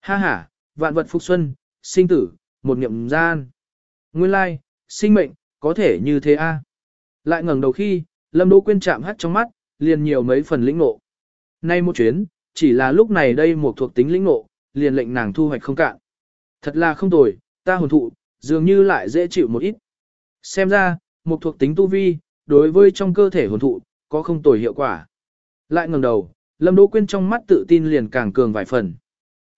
A: Ha ha, vạn vật phục xuân, sinh tử, một niệm gian. Nguyên lai, sinh mệnh, có thể như thế a. Lại ngẩng đầu khi, Lâm Đỗ Quyên chạm hắt trong mắt, liền nhiều mấy phần lĩnh ngộ. Nay một chuyến, chỉ là lúc này đây một thuộc tính lĩnh ngộ, liền lệnh nàng thu hoạch không cạn. Thật là không tồi, ta hồn thụ, dường như lại dễ chịu một ít. Xem ra, một thuộc tính tu vi, đối với trong cơ thể hồn thụ, có không tồi hiệu quả. Lại ngẩng đầu, Lâm Đỗ Quyên trong mắt tự tin liền càng cường vài phần.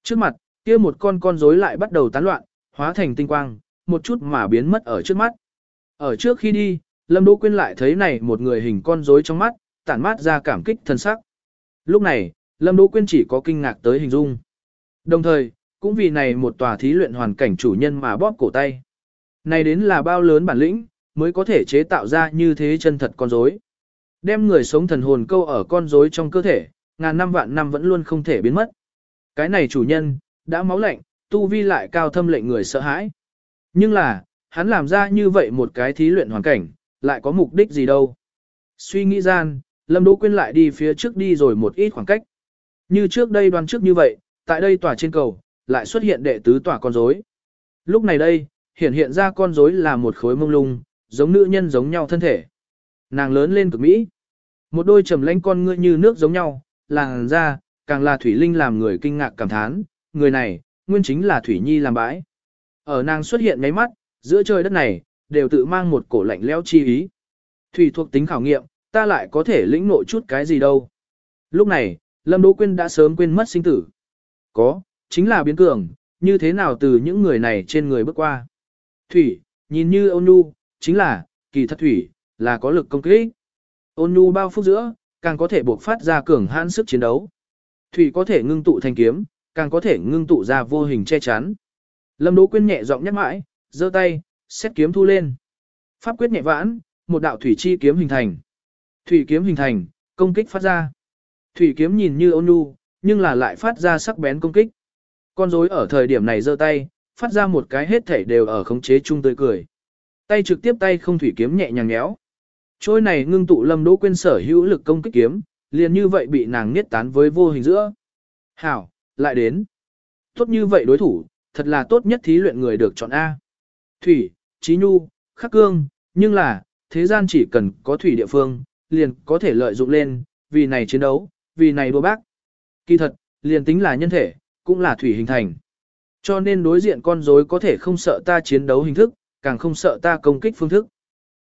A: Trước mặt, kia một con con rối lại bắt đầu tán loạn, hóa thành tinh quang, một chút mà biến mất ở trước mắt. Ở trước khi đi, Lâm Đỗ Quyên lại thấy này một người hình con rối trong mắt, tản mát ra cảm kích thân sắc. Lúc này, Lâm Đỗ Quyên chỉ có kinh ngạc tới hình dung. Đồng thời, cũng vì này một tòa thí luyện hoàn cảnh chủ nhân mà bóp cổ tay. Này đến là bao lớn bản lĩnh, mới có thể chế tạo ra như thế chân thật con rối. Đem người sống thần hồn câu ở con rối trong cơ thể, ngàn năm vạn năm vẫn luôn không thể biến mất. Cái này chủ nhân, đã máu lạnh, tu vi lại cao thâm lệnh người sợ hãi. Nhưng là, hắn làm ra như vậy một cái thí luyện hoàn cảnh, lại có mục đích gì đâu. Suy nghĩ gian, Lâm Đỗ Quyên lại đi phía trước đi rồi một ít khoảng cách. Như trước đây đoán trước như vậy, tại đây tòa trên cầu, lại xuất hiện đệ tứ tòa con rối. Lúc này đây, hiện hiện ra con rối là một khối mông lung, giống nữ nhân giống nhau thân thể. Nàng lớn lên cực mỹ. Một đôi trầm lánh con ngươi như nước giống nhau, làn ra càng là Thủy Linh làm người kinh ngạc cảm thán, người này, nguyên chính là Thủy Nhi làm bãi. Ở nàng xuất hiện mấy mắt, giữa trời đất này, đều tự mang một cổ lạnh lẽo chi ý. Thủy thuộc tính khảo nghiệm, ta lại có thể lĩnh nội chút cái gì đâu. Lúc này, Lâm Đỗ Quyên đã sớm quên mất sinh tử. Có, chính là biến cường, như thế nào từ những người này trên người bước qua. Thủy, nhìn như ôn nhu, chính là, kỳ thật thủy, là có lực công kích. Ôn nhu bao phút giữa, càng có thể buộc phát ra cường hãn sức chiến đấu. Thủy có thể ngưng tụ thành kiếm, càng có thể ngưng tụ ra vô hình che chắn. Lâm Đỗ Quyên nhẹ giọng nhắc mãi, giơ tay, xét kiếm thu lên. Pháp quyết nhẹ vãn, một đạo thủy chi kiếm hình thành. Thủy kiếm hình thành, công kích phát ra. Thủy kiếm nhìn như ôn nhu, nhưng là lại phát ra sắc bén công kích. Con rối ở thời điểm này giơ tay, phát ra một cái hết thảy đều ở khống chế chung tươi cười. Tay trực tiếp tay không thủy kiếm nhẹ nhàng nhéo. Trôi này ngưng tụ Lâm Đỗ quên sở hữu lực công kích kiếm, liền như vậy bị nàng niết tán với vô hình giữa. Hảo, lại đến. Tốt như vậy đối thủ, thật là tốt nhất thí luyện người được chọn A. Thủy, Trí Nhu, Khắc Cương, nhưng là, thế gian chỉ cần có thủy địa phương, liền có thể lợi dụng lên, vì này chiến đấu, vì này đua bác. Kỳ thật, liền tính là nhân thể, cũng là thủy hình thành. Cho nên đối diện con rối có thể không sợ ta chiến đấu hình thức, càng không sợ ta công kích phương thức.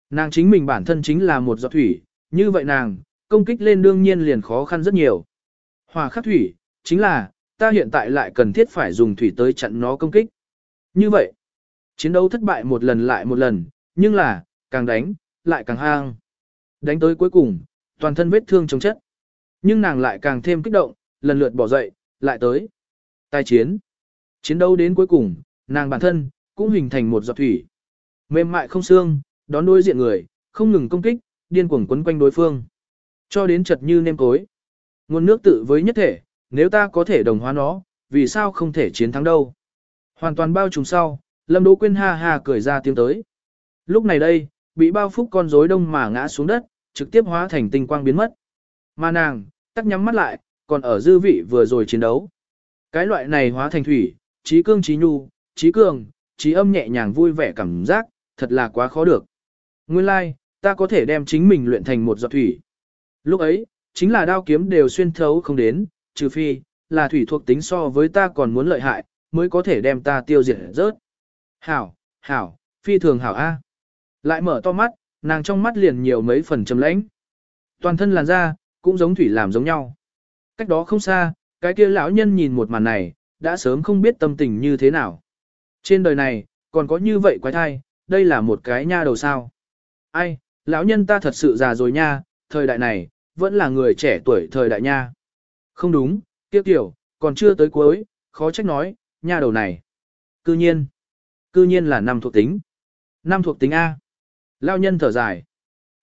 A: Nàng chính mình bản thân chính là một giọt thủy, như vậy nàng, công kích lên đương nhiên liền khó khăn rất nhiều. Hòa khắc thủy, chính là, ta hiện tại lại cần thiết phải dùng thủy tới chặn nó công kích. Như vậy, chiến đấu thất bại một lần lại một lần, nhưng là, càng đánh, lại càng hang. Đánh tới cuối cùng, toàn thân vết thương chống chất. Nhưng nàng lại càng thêm kích động, lần lượt bỏ dậy, lại tới. Tai chiến. Chiến đấu đến cuối cùng, nàng bản thân, cũng hình thành một giọt thủy. Mềm mại không xương, đón đối diện người, không ngừng công kích, điên cuồng quấn quanh đối phương. Cho đến chật như nêm cối. Nguồn nước tự với nhất thể, nếu ta có thể đồng hóa nó, vì sao không thể chiến thắng đâu. Hoàn toàn bao trùm sau, Lâm Đỗ Quyên ha ha cười ra tiếng tới. Lúc này đây, bị bao phúc con rối đông mà ngã xuống đất, trực tiếp hóa thành tinh quang biến mất. Mà nàng, tắt nhắm mắt lại, còn ở dư vị vừa rồi chiến đấu. Cái loại này hóa thành thủy, trí cương trí nhu, trí cường, trí âm nhẹ nhàng vui vẻ cảm giác, thật là quá khó được. Nguyên lai, like, ta có thể đem chính mình luyện thành một giọt thủy. Lúc ấy, chính là đao kiếm đều xuyên thấu không đến, trừ phi, là thủy thuộc tính so với ta còn muốn lợi hại, mới có thể đem ta tiêu diệt rớt. Hảo, hảo, phi thường hảo A. Lại mở to mắt, nàng trong mắt liền nhiều mấy phần trầm lãnh. Toàn thân làn da, cũng giống thủy làm giống nhau. Cách đó không xa, cái kia lão nhân nhìn một màn này, đã sớm không biết tâm tình như thế nào. Trên đời này, còn có như vậy quái thai, đây là một cái nha đầu sao. Ai, lão nhân ta thật sự già rồi nha, thời đại này, vẫn là người trẻ tuổi thời đại nha. Không đúng, tiếp tiểu, còn chưa tới cuối, khó trách nói, nha đầu này. Cư nhiên, cư nhiên là năm thuộc tính. Năm thuộc tính A. Lão nhân thở dài.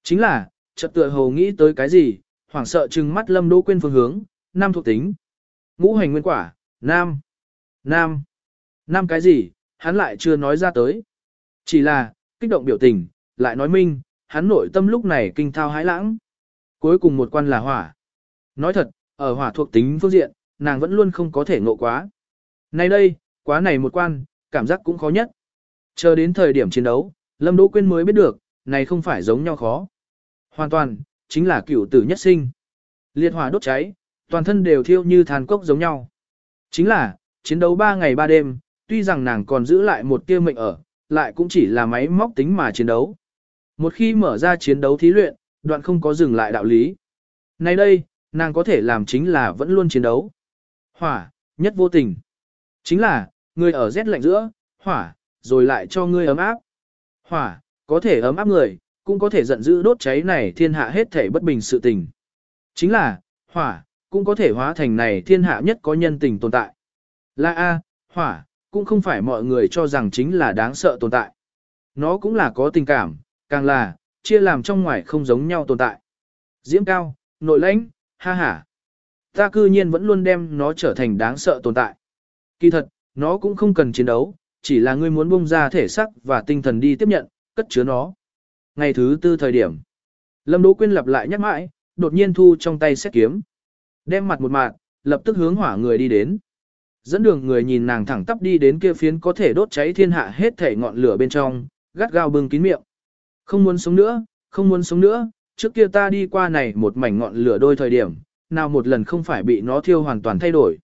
A: Chính là, chợt tựa hồ nghĩ tới cái gì, hoảng sợ trừng mắt lâm đỗ quên phương hướng, nam thuộc tính. Ngũ hành nguyên quả, nam, nam, nam cái gì, hắn lại chưa nói ra tới. Chỉ là, kích động biểu tình, lại nói minh, hắn nội tâm lúc này kinh thao hái lãng. Cuối cùng một quan là hỏa. Nói thật, ở hỏa thuộc tính phương diện, nàng vẫn luôn không có thể ngộ quá. Nay đây, quá này một quan, cảm giác cũng khó nhất. Chờ đến thời điểm chiến đấu, Lâm Đỗ Quyên mới biết được, này không phải giống nhau khó. Hoàn toàn, chính là cửu tử nhất sinh. Liệt hỏa đốt cháy, toàn thân đều thiêu như than cốc giống nhau. Chính là, chiến đấu 3 ngày 3 đêm, tuy rằng nàng còn giữ lại một tia mệnh ở, lại cũng chỉ là máy móc tính mà chiến đấu. Một khi mở ra chiến đấu thí luyện, đoạn không có dừng lại đạo lý. Nay đây, nàng có thể làm chính là vẫn luôn chiến đấu. Hỏa, nhất vô tình. Chính là, người ở rét lạnh giữa, hỏa, rồi lại cho ngươi ấm áp. Hỏa, có thể ấm áp người, cũng có thể giận dữ đốt cháy này thiên hạ hết thể bất bình sự tình. Chính là, hỏa, cũng có thể hóa thành này thiên hạ nhất có nhân tình tồn tại. Là A, hỏa, cũng không phải mọi người cho rằng chính là đáng sợ tồn tại. Nó cũng là có tình cảm, càng là, chia làm trong ngoài không giống nhau tồn tại. Diễm cao, nội lãnh, ha ha. Ta cư nhiên vẫn luôn đem nó trở thành đáng sợ tồn tại. Kỳ thật, nó cũng không cần chiến đấu, chỉ là ngươi muốn bung ra thể xác và tinh thần đi tiếp nhận, cất chứa nó. Ngày thứ tư thời điểm, Lâm Đỗ Quyên lặp lại nhắc mãi, đột nhiên thu trong tay xét kiếm. Đem mặt một mạng, lập tức hướng hỏa người đi đến. Dẫn đường người nhìn nàng thẳng tắp đi đến kia phiến có thể đốt cháy thiên hạ hết thể ngọn lửa bên trong, gắt gao bưng kín miệng. Không muốn sống nữa, không muốn sống nữa, trước kia ta đi qua này một mảnh ngọn lửa đôi thời điểm, nào một lần không phải bị nó thiêu hoàn toàn thay đổi.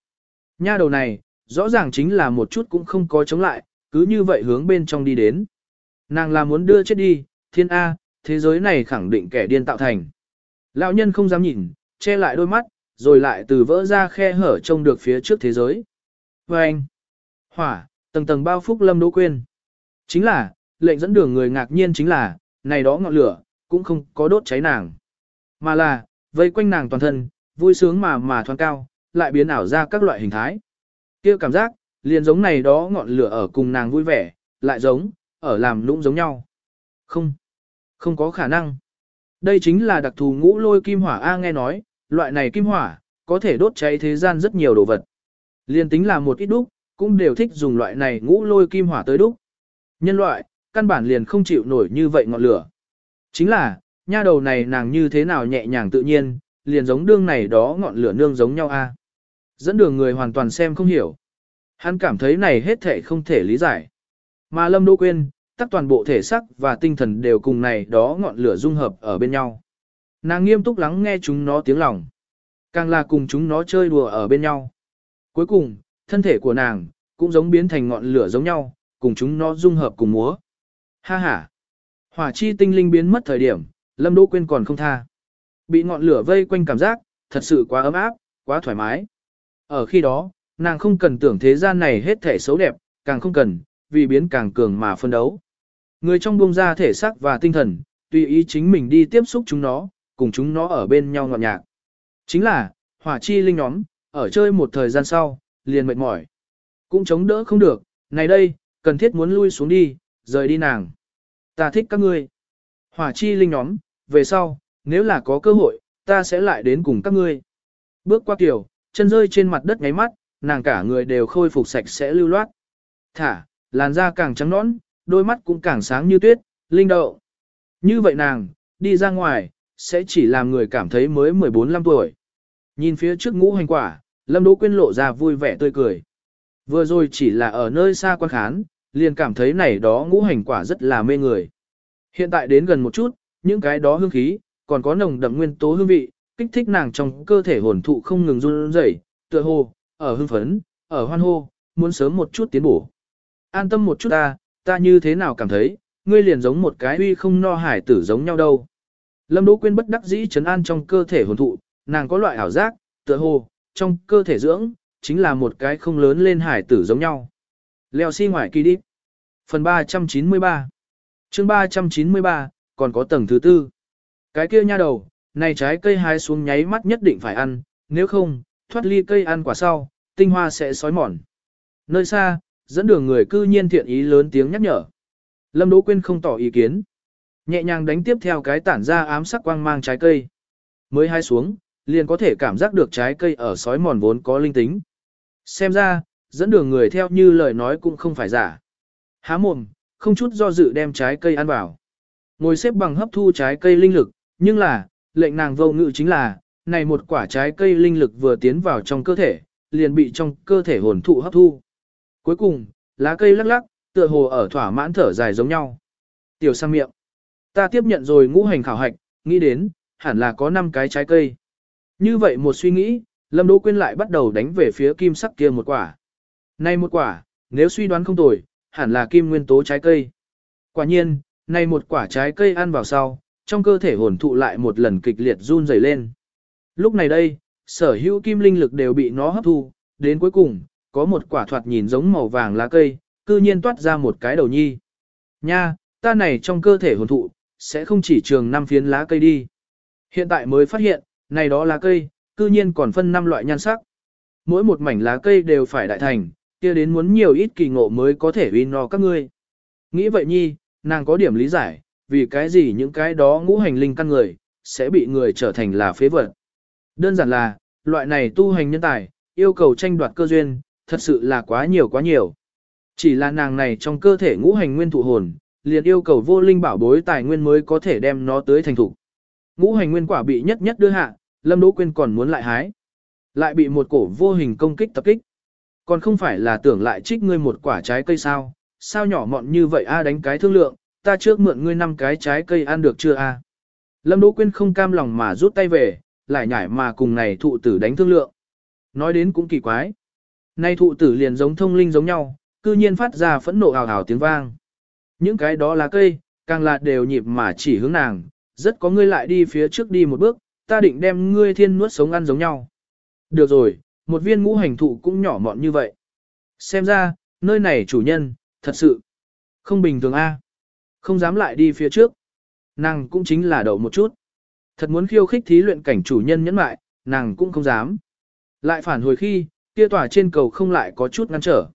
A: Nha đầu này, rõ ràng chính là một chút cũng không có chống lại, cứ như vậy hướng bên trong đi đến. Nàng là muốn đưa chết đi, thiên A, thế giới này khẳng định kẻ điên tạo thành. Lão nhân không dám nhìn, che lại đôi mắt, rồi lại từ vỡ ra khe hở trông được phía trước thế giới. Và anh, hỏa, tầng tầng bao phúc lâm đỗ quên. Chính là, lệnh dẫn đường người ngạc nhiên chính là, này đó ngọn lửa, cũng không có đốt cháy nàng. Mà là, vây quanh nàng toàn thân, vui sướng mà mà thoáng cao, lại biến ảo ra các loại hình thái. kia cảm giác, liền giống này đó ngọn lửa ở cùng nàng vui vẻ, lại giống, ở làm lũng giống nhau. Không, không có khả năng. Đây chính là đặc thù ngũ lôi kim hỏa A nghe nói, loại này kim hỏa, có thể đốt cháy thế gian rất nhiều đồ vật. Liên tính là một ít đúc, cũng đều thích dùng loại này ngũ lôi kim hỏa tới đúc. Nhân loại, căn bản liền không chịu nổi như vậy ngọn lửa. Chính là, nha đầu này nàng như thế nào nhẹ nhàng tự nhiên, liền giống đương này đó ngọn lửa nương giống nhau a. Dẫn đường người hoàn toàn xem không hiểu. Hắn cảm thấy này hết thể không thể lý giải. Mà Lâm Đỗ Quyên, tất toàn bộ thể xác và tinh thần đều cùng này đó ngọn lửa dung hợp ở bên nhau. Nàng nghiêm túc lắng nghe chúng nó tiếng lòng. Càng là cùng chúng nó chơi đùa ở bên nhau. Cuối cùng, thân thể của nàng, cũng giống biến thành ngọn lửa giống nhau, cùng chúng nó dung hợp cùng múa. Ha ha! Hỏa chi tinh linh biến mất thời điểm, Lâm Đỗ Quyên còn không tha. Bị ngọn lửa vây quanh cảm giác, thật sự quá ấm áp, quá thoải mái. Ở khi đó, nàng không cần tưởng thế gian này hết thể xấu đẹp, càng không cần, vì biến càng cường mà phân đấu. Người trong buông ra thể xác và tinh thần, tùy ý chính mình đi tiếp xúc chúng nó, cùng chúng nó ở bên nhau ngọt nhạc. Chính là, hỏa chi linh nhóm, ở chơi một thời gian sau, liền mệt mỏi. Cũng chống đỡ không được, này đây, cần thiết muốn lui xuống đi, rời đi nàng. Ta thích các ngươi. Hỏa chi linh nhóm, về sau, nếu là có cơ hội, ta sẽ lại đến cùng các ngươi. Bước qua kiểu, chân rơi trên mặt đất ngáy mắt, nàng cả người đều khôi phục sạch sẽ lưu loát. Thả, làn da càng trắng nõn, đôi mắt cũng càng sáng như tuyết, linh động. Như vậy nàng, đi ra ngoài, sẽ chỉ làm người cảm thấy mới 14-15 tuổi. Nhìn phía trước ngũ hành quả, Lâm Đỗ Quyên lộ ra vui vẻ tươi cười. Vừa rồi chỉ là ở nơi xa quan khán, liền cảm thấy này đó ngũ hành quả rất là mê người. Hiện tại đến gần một chút, những cái đó hương khí, còn có nồng đậm nguyên tố hương vị, kích thích nàng trong cơ thể hồn thụ không ngừng run rẩy, tựa hồ, ở hưng phấn, ở hoan hô, muốn sớm một chút tiến bổ. An tâm một chút ta, ta như thế nào cảm thấy, ngươi liền giống một cái uy không no hải tử giống nhau đâu. Lâm Đỗ Quyên bất đắc dĩ chấn an trong cơ thể hồn thụ, nàng có loại ảo giác, tựa hồ, trong cơ thể dưỡng, chính là một cái không lớn lên hải tử giống nhau. Leo xi si ngoài kỳ đi. Phần 393 chương 393, còn có tầng thứ tư. Cái kia nha đầu, này trái cây hái xuống nháy mắt nhất định phải ăn, nếu không, thoát ly cây ăn quả sau, tinh hoa sẽ sói mòn. Nơi xa, dẫn đường người cư nhiên thiện ý lớn tiếng nhắc nhở. Lâm Đỗ Quyên không tỏ ý kiến. Nhẹ nhàng đánh tiếp theo cái tản ra ám sắc quang mang trái cây. Mới hai xuống, liền có thể cảm giác được trái cây ở sói mòn vốn có linh tính. Xem ra, dẫn đường người theo như lời nói cũng không phải giả. Há mồm, không chút do dự đem trái cây ăn vào. Ngồi xếp bằng hấp thu trái cây linh lực, nhưng là, lệnh nàng vô ngự chính là, này một quả trái cây linh lực vừa tiến vào trong cơ thể, liền bị trong cơ thể hồn thụ hấp thu. Cuối cùng, lá cây lắc lắc, tựa hồ ở thỏa mãn thở dài giống nhau. Tiểu sang miệng. Ta tiếp nhận rồi ngũ hành khảo hạch, nghĩ đến, hẳn là có 5 cái trái cây. Như vậy một suy nghĩ, Lâm Đỗ Quyên lại bắt đầu đánh về phía kim sắc kia một quả. Này một quả, nếu suy đoán không tồi, hẳn là kim nguyên tố trái cây. Quả nhiên, này một quả trái cây ăn vào sau, trong cơ thể hồn thụ lại một lần kịch liệt run rẩy lên. Lúc này đây, sở hữu kim linh lực đều bị nó hấp thu, đến cuối cùng, có một quả thoạt nhìn giống màu vàng lá cây, cư nhiên toát ra một cái đầu nhi. Nha, ta này trong cơ thể hồn thụ, sẽ không chỉ trường năm phiến lá cây đi. Hiện tại mới phát hiện, này đó lá cây, cư nhiên còn phân năm loại nhan sắc. Mỗi một mảnh lá cây đều phải đại thành, kia đến muốn nhiều ít kỳ ngộ mới có thể uy no các ngươi. Nghĩ vậy nhi, nàng có điểm lý giải, vì cái gì những cái đó ngũ hành linh căn người, sẽ bị người trở thành là phế vật. Đơn giản là, loại này tu hành nhân tài, yêu cầu tranh đoạt cơ duyên, thật sự là quá nhiều quá nhiều. Chỉ là nàng này trong cơ thể ngũ hành nguyên thụ hồn, liền yêu cầu vô linh bảo bối tài nguyên mới có thể đem nó tới thành thủ. Ngũ hành nguyên quả bị nhất nhất đưa hạ, Lâm Đỗ Quyên còn muốn lại hái. Lại bị một cổ vô hình công kích tập kích. Còn không phải là tưởng lại trích ngươi một quả trái cây sao, sao nhỏ mọn như vậy a đánh cái thương lượng, ta trước mượn ngươi năm cái trái cây ăn được chưa a? Lâm Đỗ Quyên không cam lòng mà rút tay về, lại nhảy mà cùng này thụ tử đánh thương lượng. Nói đến cũng kỳ quái. Nay thụ tử liền giống thông linh giống nhau, cư nhiên phát ra phẫn nộ ảo ảo tiếng vang. Những cái đó là cây, càng là đều nhịp mà chỉ hướng nàng, rất có ngươi lại đi phía trước đi một bước, ta định đem ngươi thiên nuốt sống ăn giống nhau. Được rồi, một viên ngũ hành thụ cũng nhỏ mọn như vậy. Xem ra, nơi này chủ nhân, thật sự, không bình thường a, Không dám lại đi phía trước. Nàng cũng chính là đậu một chút. Thật muốn khiêu khích thí luyện cảnh chủ nhân nhẫn mại, nàng cũng không dám. Lại phản hồi khi, kia tòa trên cầu không lại có chút ngăn trở.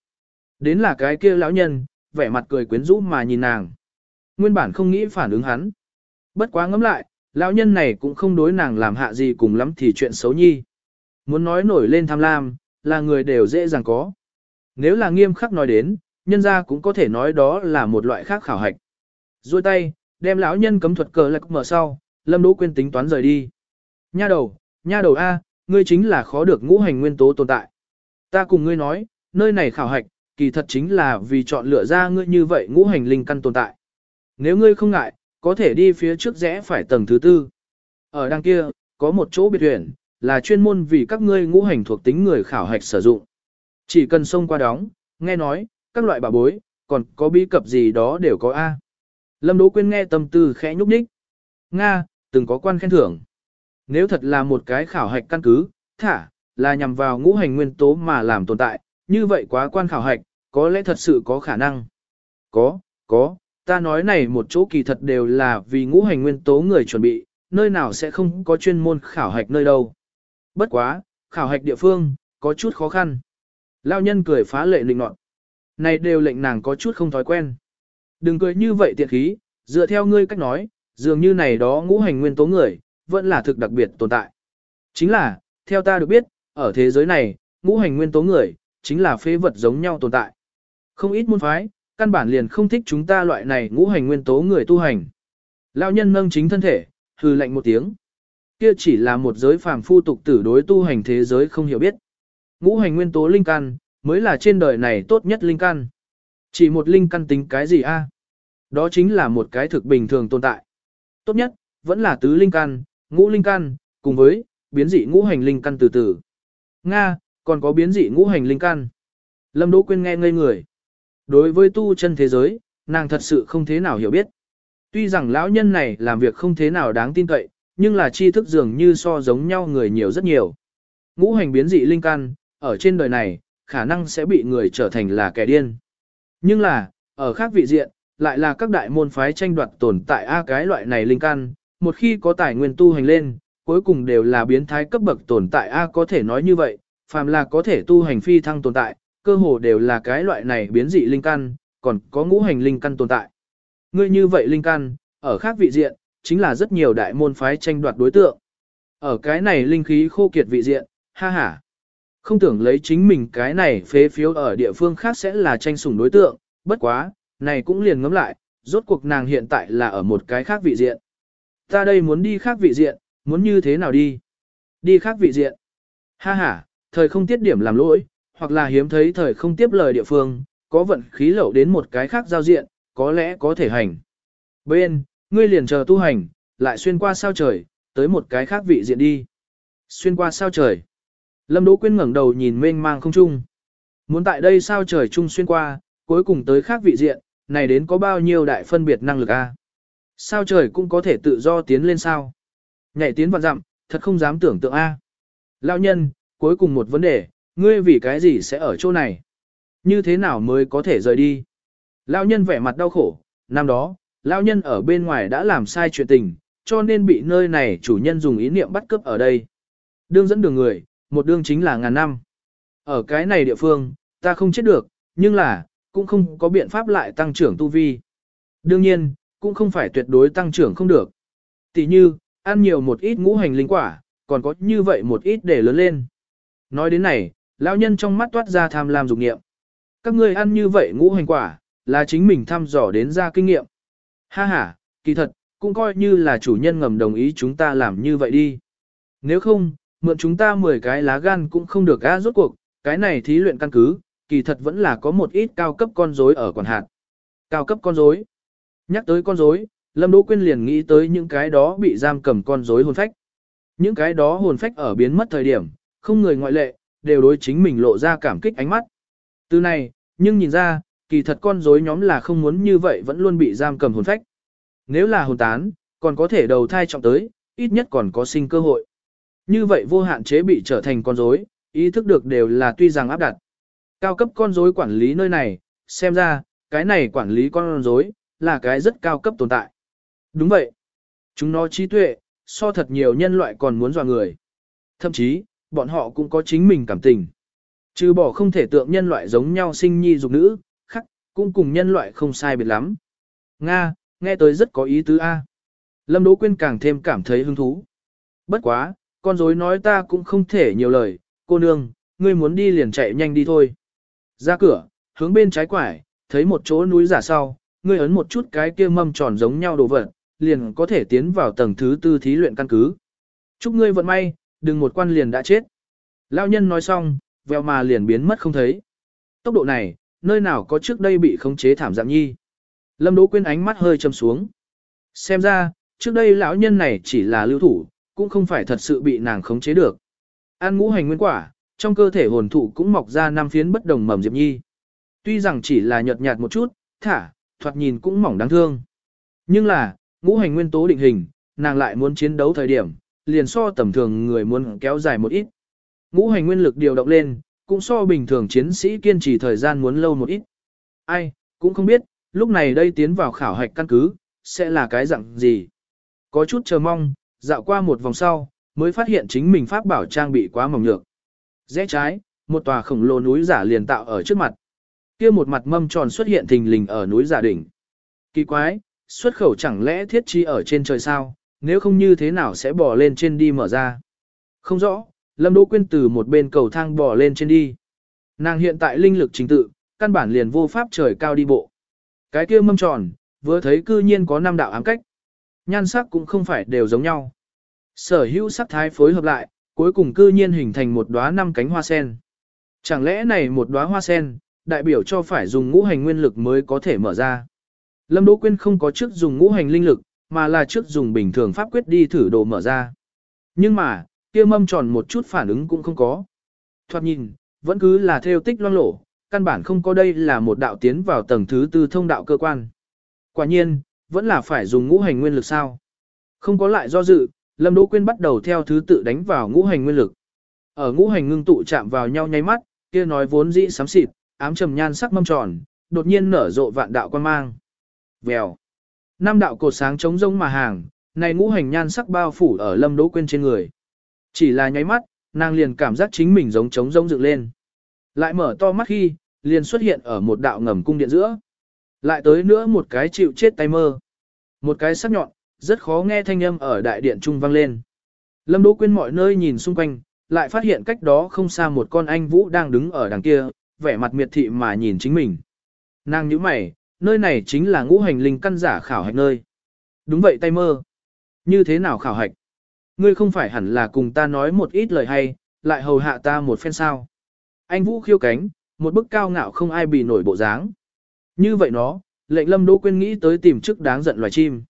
A: Đến là cái kia lão nhân, vẻ mặt cười quyến rũ mà nhìn nàng. Nguyên bản không nghĩ phản ứng hắn. Bất quá ngẫm lại, lão nhân này cũng không đối nàng làm hạ gì cùng lắm thì chuyện xấu nhi. Muốn nói nổi lên tham lam, là người đều dễ dàng có. Nếu là nghiêm khắc nói đến, nhân ra cũng có thể nói đó là một loại khác khảo hạch. Rồi tay, đem lão nhân cấm thuật cờ lạc mở sau, Lâm Đỗ Quyên tính toán rời đi. Nha đầu, nha đầu A, ngươi chính là khó được ngũ hành nguyên tố tồn tại. Ta cùng ngươi nói, nơi này khảo hạch, kỳ thật chính là vì chọn lựa ra ngươi như vậy ngũ hành linh căn tồn tại. Nếu ngươi không ngại, có thể đi phía trước rẽ phải tầng thứ tư. Ở đằng kia, có một chỗ biệt huyện, là chuyên môn vì các ngươi ngũ hành thuộc tính người khảo hạch sử dụng. Chỉ cần xông qua đóng, nghe nói, các loại bà bối, còn có bí cập gì đó đều có A. Lâm Đỗ Quyên nghe tâm tư khẽ nhúc nhích. Nga, từng có quan khen thưởng. Nếu thật là một cái khảo hạch căn cứ, thả, là nhằm vào ngũ hành nguyên tố mà làm tồn tại, như vậy quá quan khảo hạch, có lẽ thật sự có khả năng. Có, có, ta nói này một chỗ kỳ thật đều là vì ngũ hành nguyên tố người chuẩn bị, nơi nào sẽ không có chuyên môn khảo hạch nơi đâu. Bất quá, khảo hạch địa phương, có chút khó khăn. Lao nhân cười phá lệ lịnh nọt. Này đều lệnh nàng có chút không thói quen. Đừng cười như vậy tiện khí, dựa theo ngươi cách nói, dường như này đó ngũ hành nguyên tố người, vẫn là thực đặc biệt tồn tại. Chính là, theo ta được biết, ở thế giới này, ngũ hành nguyên tố người, chính là phế vật giống nhau tồn tại. Không ít môn phái, căn bản liền không thích chúng ta loại này ngũ hành nguyên tố người tu hành. Lão nhân nâng chính thân thể, hư lạnh một tiếng. Kia chỉ là một giới phàm phu tục tử đối tu hành thế giới không hiểu biết. Ngũ hành nguyên tố linh căn, mới là trên đời này tốt nhất linh căn. Chỉ một linh căn tính cái gì a? Đó chính là một cái thực bình thường tồn tại. Tốt nhất, vẫn là tứ linh căn, ngũ linh căn, cùng với, biến dị ngũ hành linh căn từ từ. Nga, còn có biến dị ngũ hành linh căn. Lâm Đỗ Quyên nghe ngây người. Đối với tu chân thế giới, nàng thật sự không thế nào hiểu biết. Tuy rằng lão nhân này làm việc không thế nào đáng tin cậy, nhưng là tri thức dường như so giống nhau người nhiều rất nhiều. Ngũ hành biến dị linh căn, ở trên đời này, khả năng sẽ bị người trở thành là kẻ điên. Nhưng là, ở khác vị diện, lại là các đại môn phái tranh đoạt tồn tại A cái loại này linh căn, một khi có tài nguyên tu hành lên, cuối cùng đều là biến thái cấp bậc tồn tại A có thể nói như vậy, phàm là có thể tu hành phi thăng tồn tại, cơ hồ đều là cái loại này biến dị linh căn, còn có ngũ hành linh căn tồn tại. Ngươi như vậy linh căn, ở khác vị diện, chính là rất nhiều đại môn phái tranh đoạt đối tượng. Ở cái này linh khí khô kiệt vị diện, ha ha. Không tưởng lấy chính mình cái này phế phiếu ở địa phương khác sẽ là tranh sủng đối tượng, bất quá, này cũng liền ngấm lại, rốt cuộc nàng hiện tại là ở một cái khác vị diện. Ta đây muốn đi khác vị diện, muốn như thế nào đi? Đi khác vị diện. Ha ha, thời không tiết điểm làm lỗi, hoặc là hiếm thấy thời không tiếp lời địa phương, có vận khí lậu đến một cái khác giao diện, có lẽ có thể hành. Bên, ngươi liền chờ tu hành, lại xuyên qua sao trời, tới một cái khác vị diện đi. Xuyên qua sao trời. Lâm Đỗ Quyên ngẩng đầu nhìn mênh mang không trung. Muốn tại đây sao trời trung xuyên qua, cuối cùng tới khác vị diện, này đến có bao nhiêu đại phân biệt năng lực a? Sao trời cũng có thể tự do tiến lên sao? Nhảy tiến vạn dặm, thật không dám tưởng tượng a. Lão nhân, cuối cùng một vấn đề, ngươi vì cái gì sẽ ở chỗ này? Như thế nào mới có thể rời đi? Lão nhân vẻ mặt đau khổ, năm đó, lão nhân ở bên ngoài đã làm sai chuyện tình, cho nên bị nơi này chủ nhân dùng ý niệm bắt cướp ở đây. Đương dẫn đường người, một đương chính là ngàn năm. Ở cái này địa phương, ta không chết được, nhưng là, cũng không có biện pháp lại tăng trưởng tu vi. Đương nhiên, cũng không phải tuyệt đối tăng trưởng không được. Tỷ như, ăn nhiều một ít ngũ hành linh quả, còn có như vậy một ít để lớn lên. Nói đến này, lão nhân trong mắt toát ra tham lam dục nghiệm. Các ngươi ăn như vậy ngũ hành quả, là chính mình thăm dò đến ra kinh nghiệm. Ha ha, kỳ thật, cũng coi như là chủ nhân ngầm đồng ý chúng ta làm như vậy đi. Nếu không, mượn chúng ta 10 cái lá gan cũng không được gã rốt cuộc, cái này thí luyện căn cứ, kỳ thật vẫn là có một ít cao cấp con rối ở quản hạt. Cao cấp con rối. Nhắc tới con rối, Lâm Đỗ Quyên liền nghĩ tới những cái đó bị giam cầm con rối hồn phách. Những cái đó hồn phách ở biến mất thời điểm, không người ngoại lệ, đều đối chính mình lộ ra cảm kích ánh mắt. Từ này, nhưng nhìn ra, kỳ thật con rối nhóm là không muốn như vậy vẫn luôn bị giam cầm hồn phách. Nếu là hồn tán, còn có thể đầu thai trọng tới, ít nhất còn có sinh cơ hội. Như vậy vô hạn chế bị trở thành con rối, ý thức được đều là tuy rằng áp đặt. Cao cấp con rối quản lý nơi này, xem ra, cái này quản lý con rối là cái rất cao cấp tồn tại. Đúng vậy. Chúng nó trí tuệ, so thật nhiều nhân loại còn muốn dọa người. Thậm chí, bọn họ cũng có chính mình cảm tình. Trừ bỏ không thể tượng nhân loại giống nhau sinh nhi dục nữ, khắc, cũng cùng nhân loại không sai biệt lắm. Nga, nghe tới rất có ý tứ A. Lâm Đỗ Quyên càng thêm cảm thấy hứng thú. Bất quá, con rối nói ta cũng không thể nhiều lời, cô nương, ngươi muốn đi liền chạy nhanh đi thôi. Ra cửa, hướng bên trái quải, thấy một chỗ núi giả sau, ngươi ấn một chút cái kia mâm tròn giống nhau đồ vật, liền có thể tiến vào tầng thứ tư thí luyện căn cứ. Chúc ngươi vận may, đừng một quan liền đã chết. Lão nhân nói xong, veo mà liền biến mất không thấy. Tốc độ này, nơi nào có trước đây bị khống chế thảm dạng nhi. Lâm Đỗ Quyên ánh mắt hơi châm xuống. Xem ra, trước đây lão nhân này chỉ là lưu thủ, cũng không phải thật sự bị nàng khống chế được. An ngũ hành nguyên quả, trong cơ thể hồn thụ cũng mọc ra năm phiến bất đồng mầm diệp nhi. Tuy rằng chỉ là nhợt nhạt một chút, thả, thoạt nhìn cũng mỏng đáng thương. Nhưng là, ngũ hành nguyên tố định hình, nàng lại muốn chiến đấu thời điểm, liền so tầm thường người muốn kéo dài một ít. Ngũ hành nguyên lực điều động lên, cũng so bình thường chiến sĩ kiên trì thời gian muốn lâu một ít. Ai, cũng không biết, lúc này đây tiến vào khảo hạch căn cứ, sẽ là cái dạng gì. Có chút chờ mong, dạo qua một vòng sau, mới phát hiện chính mình pháp bảo trang bị quá mỏng nhược. Rẽ trái, một tòa khổng lồ núi giả liền tạo ở trước mặt. Kia một mặt mâm tròn xuất hiện thình lình ở núi giả đỉnh. Kỳ quái, xuất khẩu chẳng lẽ thiết chi ở trên trời sao, nếu không như thế nào sẽ bỏ lên trên đi mở ra. Không rõ, Lâm Đỗ Quyên từ một bên cầu thang bỏ lên trên đi. Nàng hiện tại linh lực trình tự, căn bản liền vô pháp trời cao đi bộ. Cái kia mâm tròn, vừa thấy cư nhiên có năm đạo ám cách. Nhan sắc cũng không phải đều giống nhau. Sở hữu sắc thái phối hợp lại, cuối cùng cư nhiên hình thành một đóa năm cánh hoa sen. Chẳng lẽ này một đóa hoa sen, đại biểu cho phải dùng ngũ hành nguyên lực mới có thể mở ra. Lâm Đỗ Quyên không có trước dùng ngũ hành linh lực, mà là trước dùng bình thường pháp quyết đi thử đồ mở ra. Nhưng mà, kia mâm tròn một chút phản ứng cũng không có. Thoạt nhìn, vẫn cứ là theo tích loang lổ, căn bản không có đây là một đạo tiến vào tầng thứ tư thông đạo cơ quan. Quả nhiên, vẫn là phải dùng ngũ hành nguyên lực sao. Không có lại do dự, Lâm Đỗ Quyên bắt đầu theo thứ tự đánh vào ngũ hành nguyên lực. Ở ngũ hành ngưng tụ chạm vào nhau nháy mắt, kia nói vốn dĩ sám xịt, ám trầm nhan sắc mâm tròn, đột nhiên nở rộ vạn đạo quan mang. Vèo. Năm đạo cột sáng chống rông mà hàng, này ngũ hành nhan sắc bao phủ ở Lâm Đỗ Quyên trên người. Chỉ là nháy mắt, nàng liền cảm giác chính mình giống trống rông dựng lên. Lại mở to mắt khi, liền xuất hiện ở một đạo ngầm cung điện giữa. Lại tới nữa một cái chịu chết tay mơ. Một cái sắc nhọn, rất khó nghe thanh âm ở đại điện trung vang lên. Lâm Đỗ Quyên mọi nơi nhìn xung quanh, lại phát hiện cách đó không xa một con anh vũ đang đứng ở đằng kia, vẻ mặt miệt thị mà nhìn chính mình. Nàng nhíu mày, nơi này chính là ngũ hành linh căn giả khảo hạch nơi. Đúng vậy tay mơ. Như thế nào khảo hạch? Ngươi không phải hẳn là cùng ta nói một ít lời hay, lại hầu hạ ta một phen sao. Anh Vũ khiêu cánh, một bức cao ngạo không ai bị nổi bộ dáng. Như vậy nó, lệnh lâm đỗ quên nghĩ tới tìm chức đáng giận loài chim.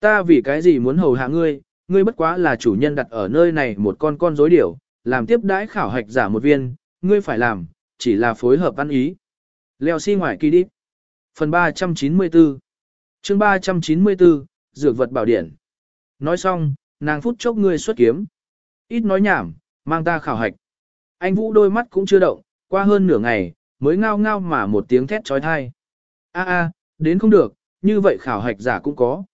A: Ta vì cái gì muốn hầu hạ ngươi, ngươi bất quá là chủ nhân đặt ở nơi này một con con rối điểu, làm tiếp đãi khảo hạch giả một viên, ngươi phải làm, chỉ là phối hợp ăn ý. Leo xi si ngoài kỳ đi. Phần 394 chương 394, Dược vật bảo điển. Nói xong, nàng phút chốc ngươi xuất kiếm. Ít nói nhảm, mang ta khảo hạch. Anh Vũ đôi mắt cũng chưa động, qua hơn nửa ngày, mới ngao ngao mà một tiếng thét trói thai. A a, đến không được, như vậy khảo hạch giả cũng có.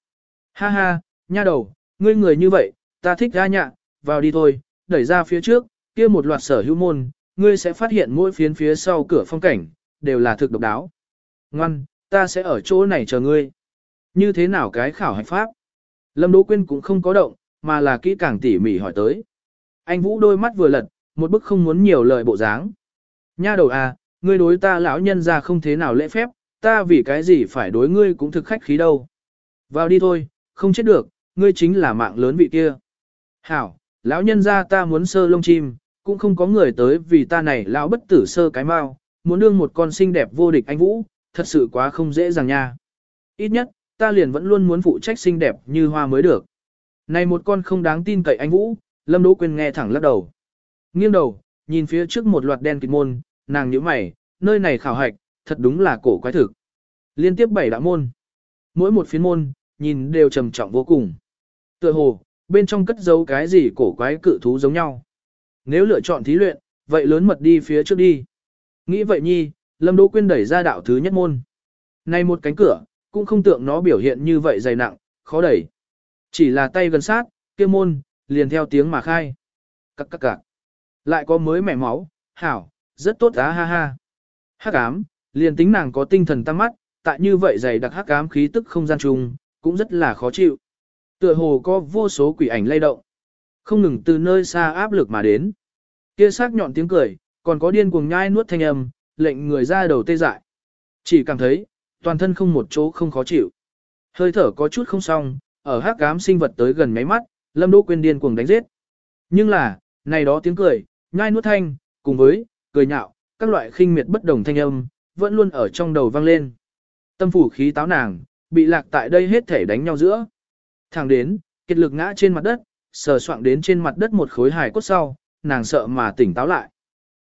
A: Ha ha, nha đầu, ngươi người như vậy, ta thích ra nhạ, vào đi thôi, đẩy ra phía trước, kia một loạt sở hữu môn, ngươi sẽ phát hiện mỗi phiến phía sau cửa phong cảnh, đều là thực độc đáo. Ngoan, ta sẽ ở chỗ này chờ ngươi. Như thế nào cái khảo hạch pháp? Lâm Đỗ Quyên cũng không có động, mà là kỹ càng tỉ mỉ hỏi tới. Anh Vũ đôi mắt vừa lật, một bức không muốn nhiều lời bộ dáng. Nha đầu à, ngươi đối ta lão nhân ra không thế nào lễ phép, ta vì cái gì phải đối ngươi cũng thực khách khí đâu. Vào đi thôi, không chết được, ngươi chính là mạng lớn vị kia. Hảo, lão nhân ra ta muốn sơ lông chim, cũng không có người tới vì ta này lão bất tử sơ cái mau, muốn đương một con xinh đẹp vô địch anh Vũ, thật sự quá không dễ dàng nha. Ít nhất, ta liền vẫn luôn muốn phụ trách xinh đẹp như hoa mới được. Này một con không đáng tin cậy anh Vũ, Lâm Đỗ Quyên nghe thẳng lắc đầu. Nghiêng đầu, nhìn phía trước một loạt đen kịt môn, nàng nhíu mày, nơi này khảo hạch, thật đúng là cổ quái thực. Liên tiếp bảy đạo môn. Mỗi một phiến môn, nhìn đều trầm trọng vô cùng. Tựa hồ, bên trong cất giấu cái gì cổ quái cự thú giống nhau. Nếu lựa chọn thí luyện, vậy lớn mật đi phía trước đi. Nghĩ vậy nhi, Lâm Đỗ Quyên đẩy ra đạo thứ nhất môn. Này một cánh cửa, cũng không tượng nó biểu hiện như vậy dày nặng, khó đẩy. Chỉ là tay gần sát, kia môn, liền theo tiếng mà khai. Cắc cắc cạc. Lại có mới mẻ máu, hảo, rất tốt á ha ha. Hắc ám, liền tính nàng có tinh thần tăng mắt, tại như vậy dày đặc hắc ám khí tức không gian trùng, cũng rất là khó chịu. Tựa hồ có vô số quỷ ảnh lay động. Không ngừng từ nơi xa áp lực mà đến. Kia sắc nhọn tiếng cười, còn có điên cuồng nhai nuốt thanh âm, lệnh người ra đầu tê dại. Chỉ cảm thấy, toàn thân không một chỗ không khó chịu. Hơi thở có chút không xong, ở hắc ám sinh vật tới gần mấy mắt, Lâm Đỗ Quyên điên cuồng đánh giết. Nhưng là, này đó tiếng cười, nhai nuốt thanh, cùng với cười nhạo, các loại khinh miệt bất đồng thanh âm, vẫn luôn ở trong đầu vang lên. Tâm phủ khí táo nàng, bị lạc tại đây hết thể đánh nhau giữa. Thẳng đến, kiệt lực ngã trên mặt đất, sờ soạng đến trên mặt đất một khối hài cốt sau, nàng sợ mà tỉnh táo lại.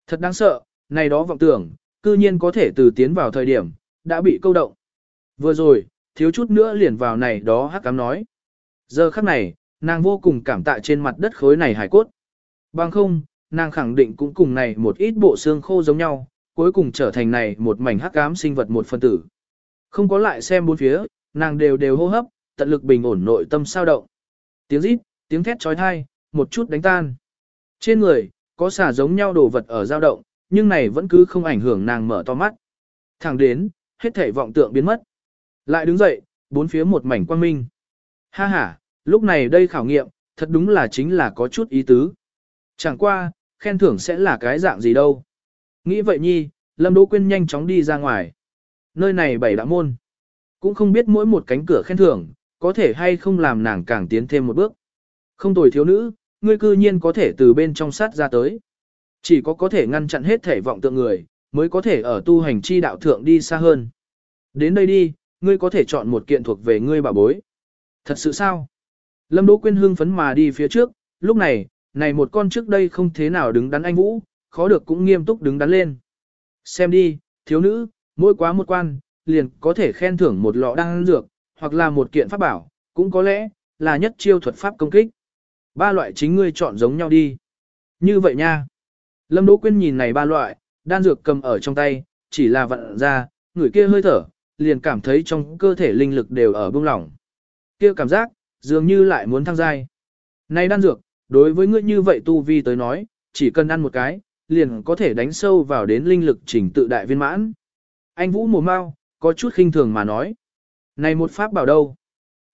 A: Thật đáng sợ, này đó vọng tưởng, cư nhiên có thể từ tiến vào thời điểm, đã bị câu động. Vừa rồi, thiếu chút nữa liền vào này đó hắc cám nói. Giờ khắc này, nàng vô cùng cảm tạ trên mặt đất khối này hải cốt. Bằng không, nàng khẳng định cũng cùng này một ít bộ xương khô giống nhau, cuối cùng trở thành này một mảnh hắc ám sinh vật một phân tử. Không có lại xem bốn phía, nàng đều đều hô hấp, tận lực bình ổn nội tâm sao động. Tiếng rít, tiếng thét trói thai, một chút đánh tan. Trên người, có xả giống nhau đồ vật ở dao động, nhưng này vẫn cứ không ảnh hưởng nàng mở to mắt. Thẳng đến, hết thể vọng tượng biến mất. Lại đứng dậy, bốn phía một mảnh quang minh. Ha ha, lúc này đây khảo nghiệm, thật đúng là chính là có chút ý tứ. Chẳng qua, khen thưởng sẽ là cái dạng gì đâu. Nghĩ vậy nhi, Lâm Đỗ Quyên nhanh chóng đi ra ngoài. Nơi này bảy đã môn. Cũng không biết mỗi một cánh cửa khen thưởng, có thể hay không làm nàng càng tiến thêm một bước. Không tồi thiếu nữ, ngươi cư nhiên có thể từ bên trong sát ra tới. Chỉ có có thể ngăn chặn hết thể vọng tượng người, mới có thể ở tu hành chi đạo thượng đi xa hơn. Đến đây đi, ngươi có thể chọn một kiện thuộc về ngươi bà bối. Thật sự sao? Lâm Đỗ Quyên hưng phấn mà đi phía trước, lúc này, này một con trước đây không thế nào đứng đắn anh Vũ, khó được cũng nghiêm túc đứng đắn lên. Xem đi, thiếu nữ, mỗi quá một quan, liền có thể khen thưởng một lọ đan dược, hoặc là một kiện pháp bảo, cũng có lẽ, là nhất chiêu thuật pháp công kích. Ba loại chính ngươi chọn giống nhau đi. Như vậy nha. Lâm Đỗ Quyên nhìn này ba loại, đan dược cầm ở trong tay, chỉ là vận ra, người kia hơi thở, liền cảm thấy trong cơ thể linh lực đều ở bông lỏng. Kia cảm giác, dường như lại muốn thăng giai. Này đan dược, đối với ngươi như vậy tu vi tới nói, chỉ cần ăn một cái, liền có thể đánh sâu vào đến linh lực trình tự đại viên mãn. Anh Vũ mồm mau, có chút khinh thường mà nói. Này một pháp bảo đâu?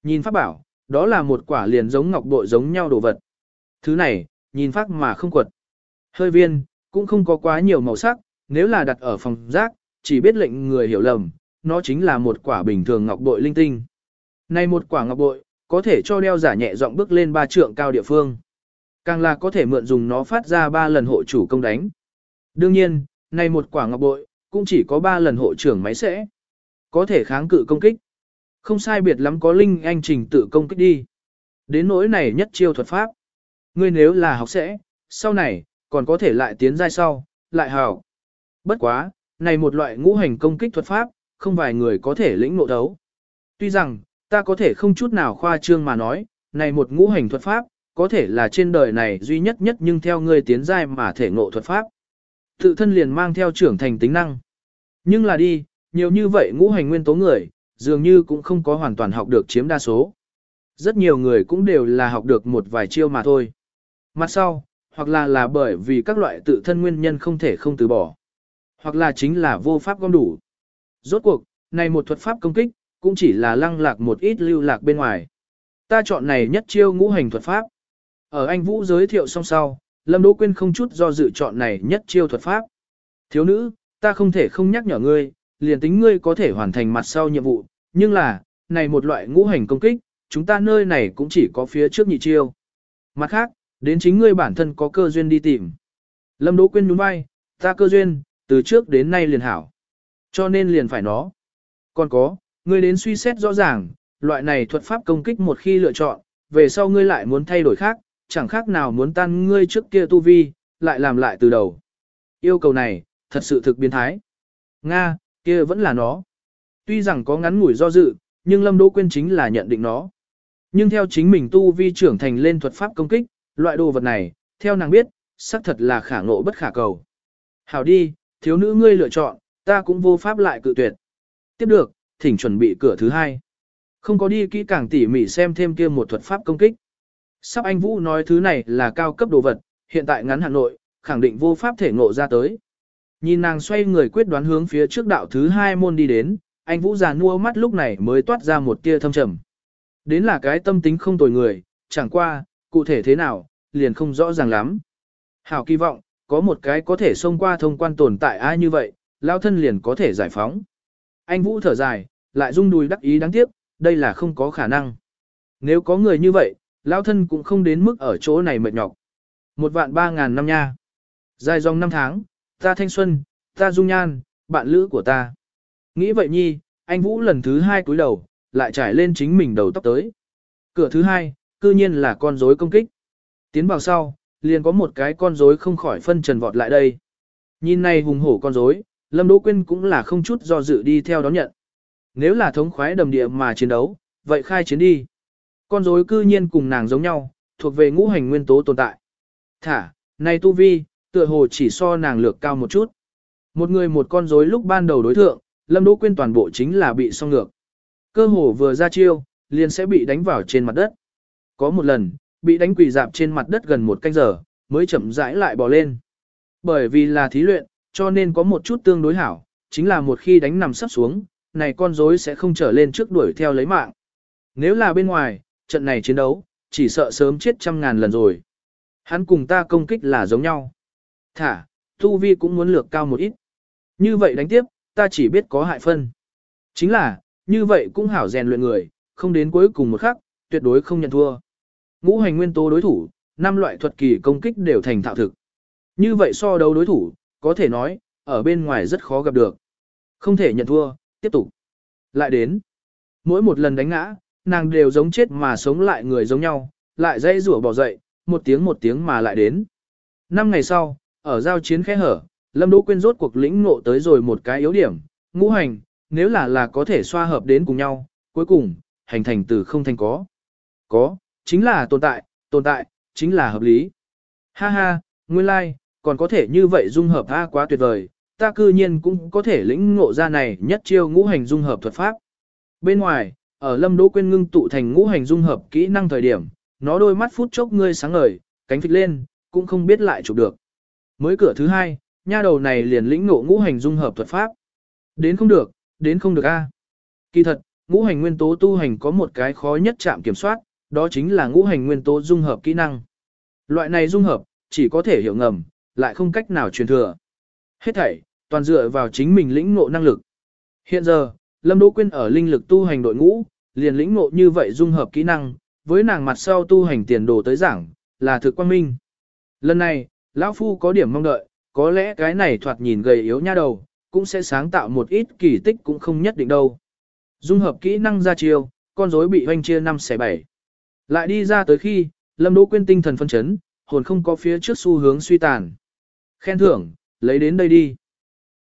A: Nhìn pháp bảo, đó là một quả liền giống ngọc bội giống nhau đồ vật. Thứ này, nhìn pháp mà không quật. Hơi viên, cũng không có quá nhiều màu sắc, nếu là đặt ở phòng rác, chỉ biết lệnh người hiểu lầm, nó chính là một quả bình thường ngọc bội linh tinh. Này một quả ngọc bội, có thể cho đeo giả nhẹ giọng bước lên ba trượng cao địa phương. Càng là có thể mượn dùng nó phát ra ba lần hộ chủ công đánh. Đương nhiên, này một quả ngọc bội, cũng chỉ có ba lần hộ trưởng máy sẽ. Có thể kháng cự công kích. Không sai biệt lắm có linh anh trình tự công kích đi. Đến nỗi này nhất chiêu thuật pháp. Ngươi nếu là học sẽ, sau này, còn có thể lại tiến giai sau, lại hào. Bất quá, này một loại ngũ hành công kích thuật pháp, không vài người có thể lĩnh ngộ đấu. Tuy rằng, ta có thể không chút nào khoa trương mà nói, này một ngũ hành thuật pháp, có thể là trên đời này duy nhất nhất nhưng theo ngươi tiến giai mà thể ngộ thuật pháp. Tự thân liền mang theo trưởng thành tính năng. Nhưng là đi, nhiều như vậy ngũ hành nguyên tố người, dường như cũng không có hoàn toàn học được chiếm đa số. Rất nhiều người cũng đều là học được một vài chiêu mà thôi. Mặt sau, hoặc là là bởi vì các loại tự thân nguyên nhân không thể không từ bỏ, hoặc là chính là vô pháp gom đủ. Rốt cuộc, này một thuật pháp công kích, cũng chỉ là lăng lạc một ít lưu lạc bên ngoài. Ta chọn này nhất chiêu ngũ hành thuật pháp. Ở anh Vũ giới thiệu xong sau, Lâm Đỗ Quyên không chút do dự chọn này nhất chiêu thuật pháp. Thiếu nữ, ta không thể không nhắc nhở ngươi, liền tính ngươi có thể hoàn thành mặt sau nhiệm vụ, nhưng là, này một loại ngũ hành công kích, chúng ta nơi này cũng chỉ có phía trước nhị chiêu. Mặt khác, đến chính ngươi bản thân có cơ duyên đi tìm. Lâm Đỗ Quyên nhún vai, ta cơ duyên, từ trước đến nay liền hảo. Cho nên liền phải nó. Còn có, ngươi đến suy xét rõ ràng, loại này thuật pháp công kích một khi lựa chọn, về sau ngươi lại muốn thay đổi khác, chẳng khác nào muốn tan ngươi trước kia tu vi, lại làm lại từ đầu. Yêu cầu này, thật sự thực biến thái. Nga, kia vẫn là nó. Tuy rằng có ngắn ngủi do dự, nhưng Lâm Đỗ Quyên chính là nhận định nó. Nhưng theo chính mình tu vi trưởng thành lên thuật pháp công kích, loại đồ vật này, theo nàng biết, xác thật là khả ngộ bất khả cầu. Hảo đi, thiếu nữ ngươi lựa chọn, ta cũng vô pháp lại cự tuyệt. Tiếp được, thỉnh chuẩn bị cửa thứ hai. Không có đi kỹ càng tỉ mỉ xem thêm kia một thuật pháp công kích. Sắp anh Vũ nói thứ này là cao cấp đồ vật, hiện tại ngắn Hà Nội, khẳng định vô pháp thể ngộ ra tới. Nhìn nàng xoay người quyết đoán hướng phía trước đạo thứ hai môn đi đến, anh Vũ già nua mắt lúc này mới toát ra một tia thâm trầm. Đến là cái tâm tính không tồi người, chẳng qua, cụ thể thế nào, liền không rõ ràng lắm. Hảo kỳ vọng, có một cái có thể xông qua thông quan tồn tại ai như vậy, lao thân liền có thể giải phóng. Anh Vũ thở dài, lại rung đùi đắc ý đáng tiếc, đây là không có khả năng. Nếu có người như vậy, lao thân cũng không đến mức ở chỗ này mệt nhọc. Một vạn ba ngàn năm nha. Dài dòng năm tháng, ta thanh xuân, ta dung nhan, bạn lữ của ta. Nghĩ vậy nhi, anh Vũ lần thứ hai cúi đầu, lại trải lên chính mình đầu tóc tới. Cửa thứ hai, cư nhiên là con rối công kích. Tiến vào sau, liền có một cái con rối không khỏi phân trần vọt lại đây. Nhìn này hùng hổ con rối, Lâm Đỗ Quyên cũng là không chút do dự đi theo đón nhận. Nếu là thống khoái đầm địa mà chiến đấu, vậy khai chiến đi. Con rối cư nhiên cùng nàng giống nhau, thuộc về ngũ hành nguyên tố tồn tại. Thả, này tu vi, tựa hồ chỉ so nàng lược cao một chút. Một người một con rối lúc ban đầu đối thượng, Lâm Đỗ Quyên toàn bộ chính là bị song ngược. Cơ hồ vừa ra chiêu, liền sẽ bị đánh vào trên mặt đất. Có một lần, bị đánh quỳ dạp trên mặt đất gần một canh giờ, mới chậm rãi lại bò lên. Bởi vì là thí luyện, cho nên có một chút tương đối hảo, chính là một khi đánh nằm sắp xuống, này con rối sẽ không trở lên trước đuổi theo lấy mạng. Nếu là bên ngoài, trận này chiến đấu, chỉ sợ sớm chết trăm ngàn lần rồi. Hắn cùng ta công kích là giống nhau. Thả, thu Vi cũng muốn lược cao một ít. Như vậy đánh tiếp, ta chỉ biết có hại phân. Chính là, như vậy cũng hảo rèn luyện người, không đến cuối cùng một khắc, tuyệt đối không nhận thua. Ngũ hành nguyên tố đối thủ, năm loại thuật kỳ công kích đều thành thạo thực. Như vậy so đấu đối thủ, có thể nói, ở bên ngoài rất khó gặp được. Không thể nhận thua, tiếp tục. Lại đến. Mỗi một lần đánh ngã, nàng đều giống chết mà sống lại người giống nhau, lại dây rủa bỏ dậy, một tiếng một tiếng mà lại đến. Năm ngày sau, ở giao chiến khẽ hở, Lâm Đỗ Quyên rốt cuộc lĩnh ngộ tới rồi một cái yếu điểm, ngũ hành, nếu là là có thể xoa hợp đến cùng nhau, cuối cùng, hành thành từ không thành có. Có, chính là tồn tại, tồn tại, chính là hợp lý. Ha ha, nguyên lai, like, còn có thể như vậy dung hợp A quá tuyệt vời, ta cư nhiên cũng có thể lĩnh ngộ ra này nhất chiêu ngũ hành dung hợp thuật pháp. Bên ngoài, ở Lâm Đỗ Quyên ngưng tụ thành ngũ hành dung hợp kỹ năng thời điểm, nó đôi mắt phút chốc ngươi sáng ngời, cánh phịch lên, cũng không biết lại chụp được. Mới cửa thứ hai, nha đầu này liền lĩnh ngộ ngũ hành dung hợp thuật pháp. Đến không được, đến không được a. Kỳ thật, ngũ hành nguyên tố tu hành có một cái khó nhất chạm kiểm soát, đó chính là ngũ hành nguyên tố dung hợp kỹ năng. Loại này dung hợp, chỉ có thể hiểu ngầm, lại không cách nào truyền thừa. Hết thảy, toàn dựa vào chính mình lĩnh ngộ năng lực. Hiện giờ, Lâm Đỗ Quyên ở linh lực tu hành đội ngũ, liền lĩnh ngộ như vậy dung hợp kỹ năng, với nàng mặt sau tu hành tiền đồ tới giảng, là thực quan minh. Lần này, lão Phu có điểm mong đợi, có lẽ cái này thoạt nhìn gầy yếu nha đầu, cũng sẽ sáng tạo một ít kỳ tích cũng không nhất định đâu. Dung hợp kỹ năng ra chiêu, con rối bị hoanh chia 5 xe 7. Lại đi ra tới khi, Lâm Đỗ Quyên tinh thần phân chấn, hồn không có phía trước xu hướng suy tàn. Khen thưởng, lấy đến đây đi.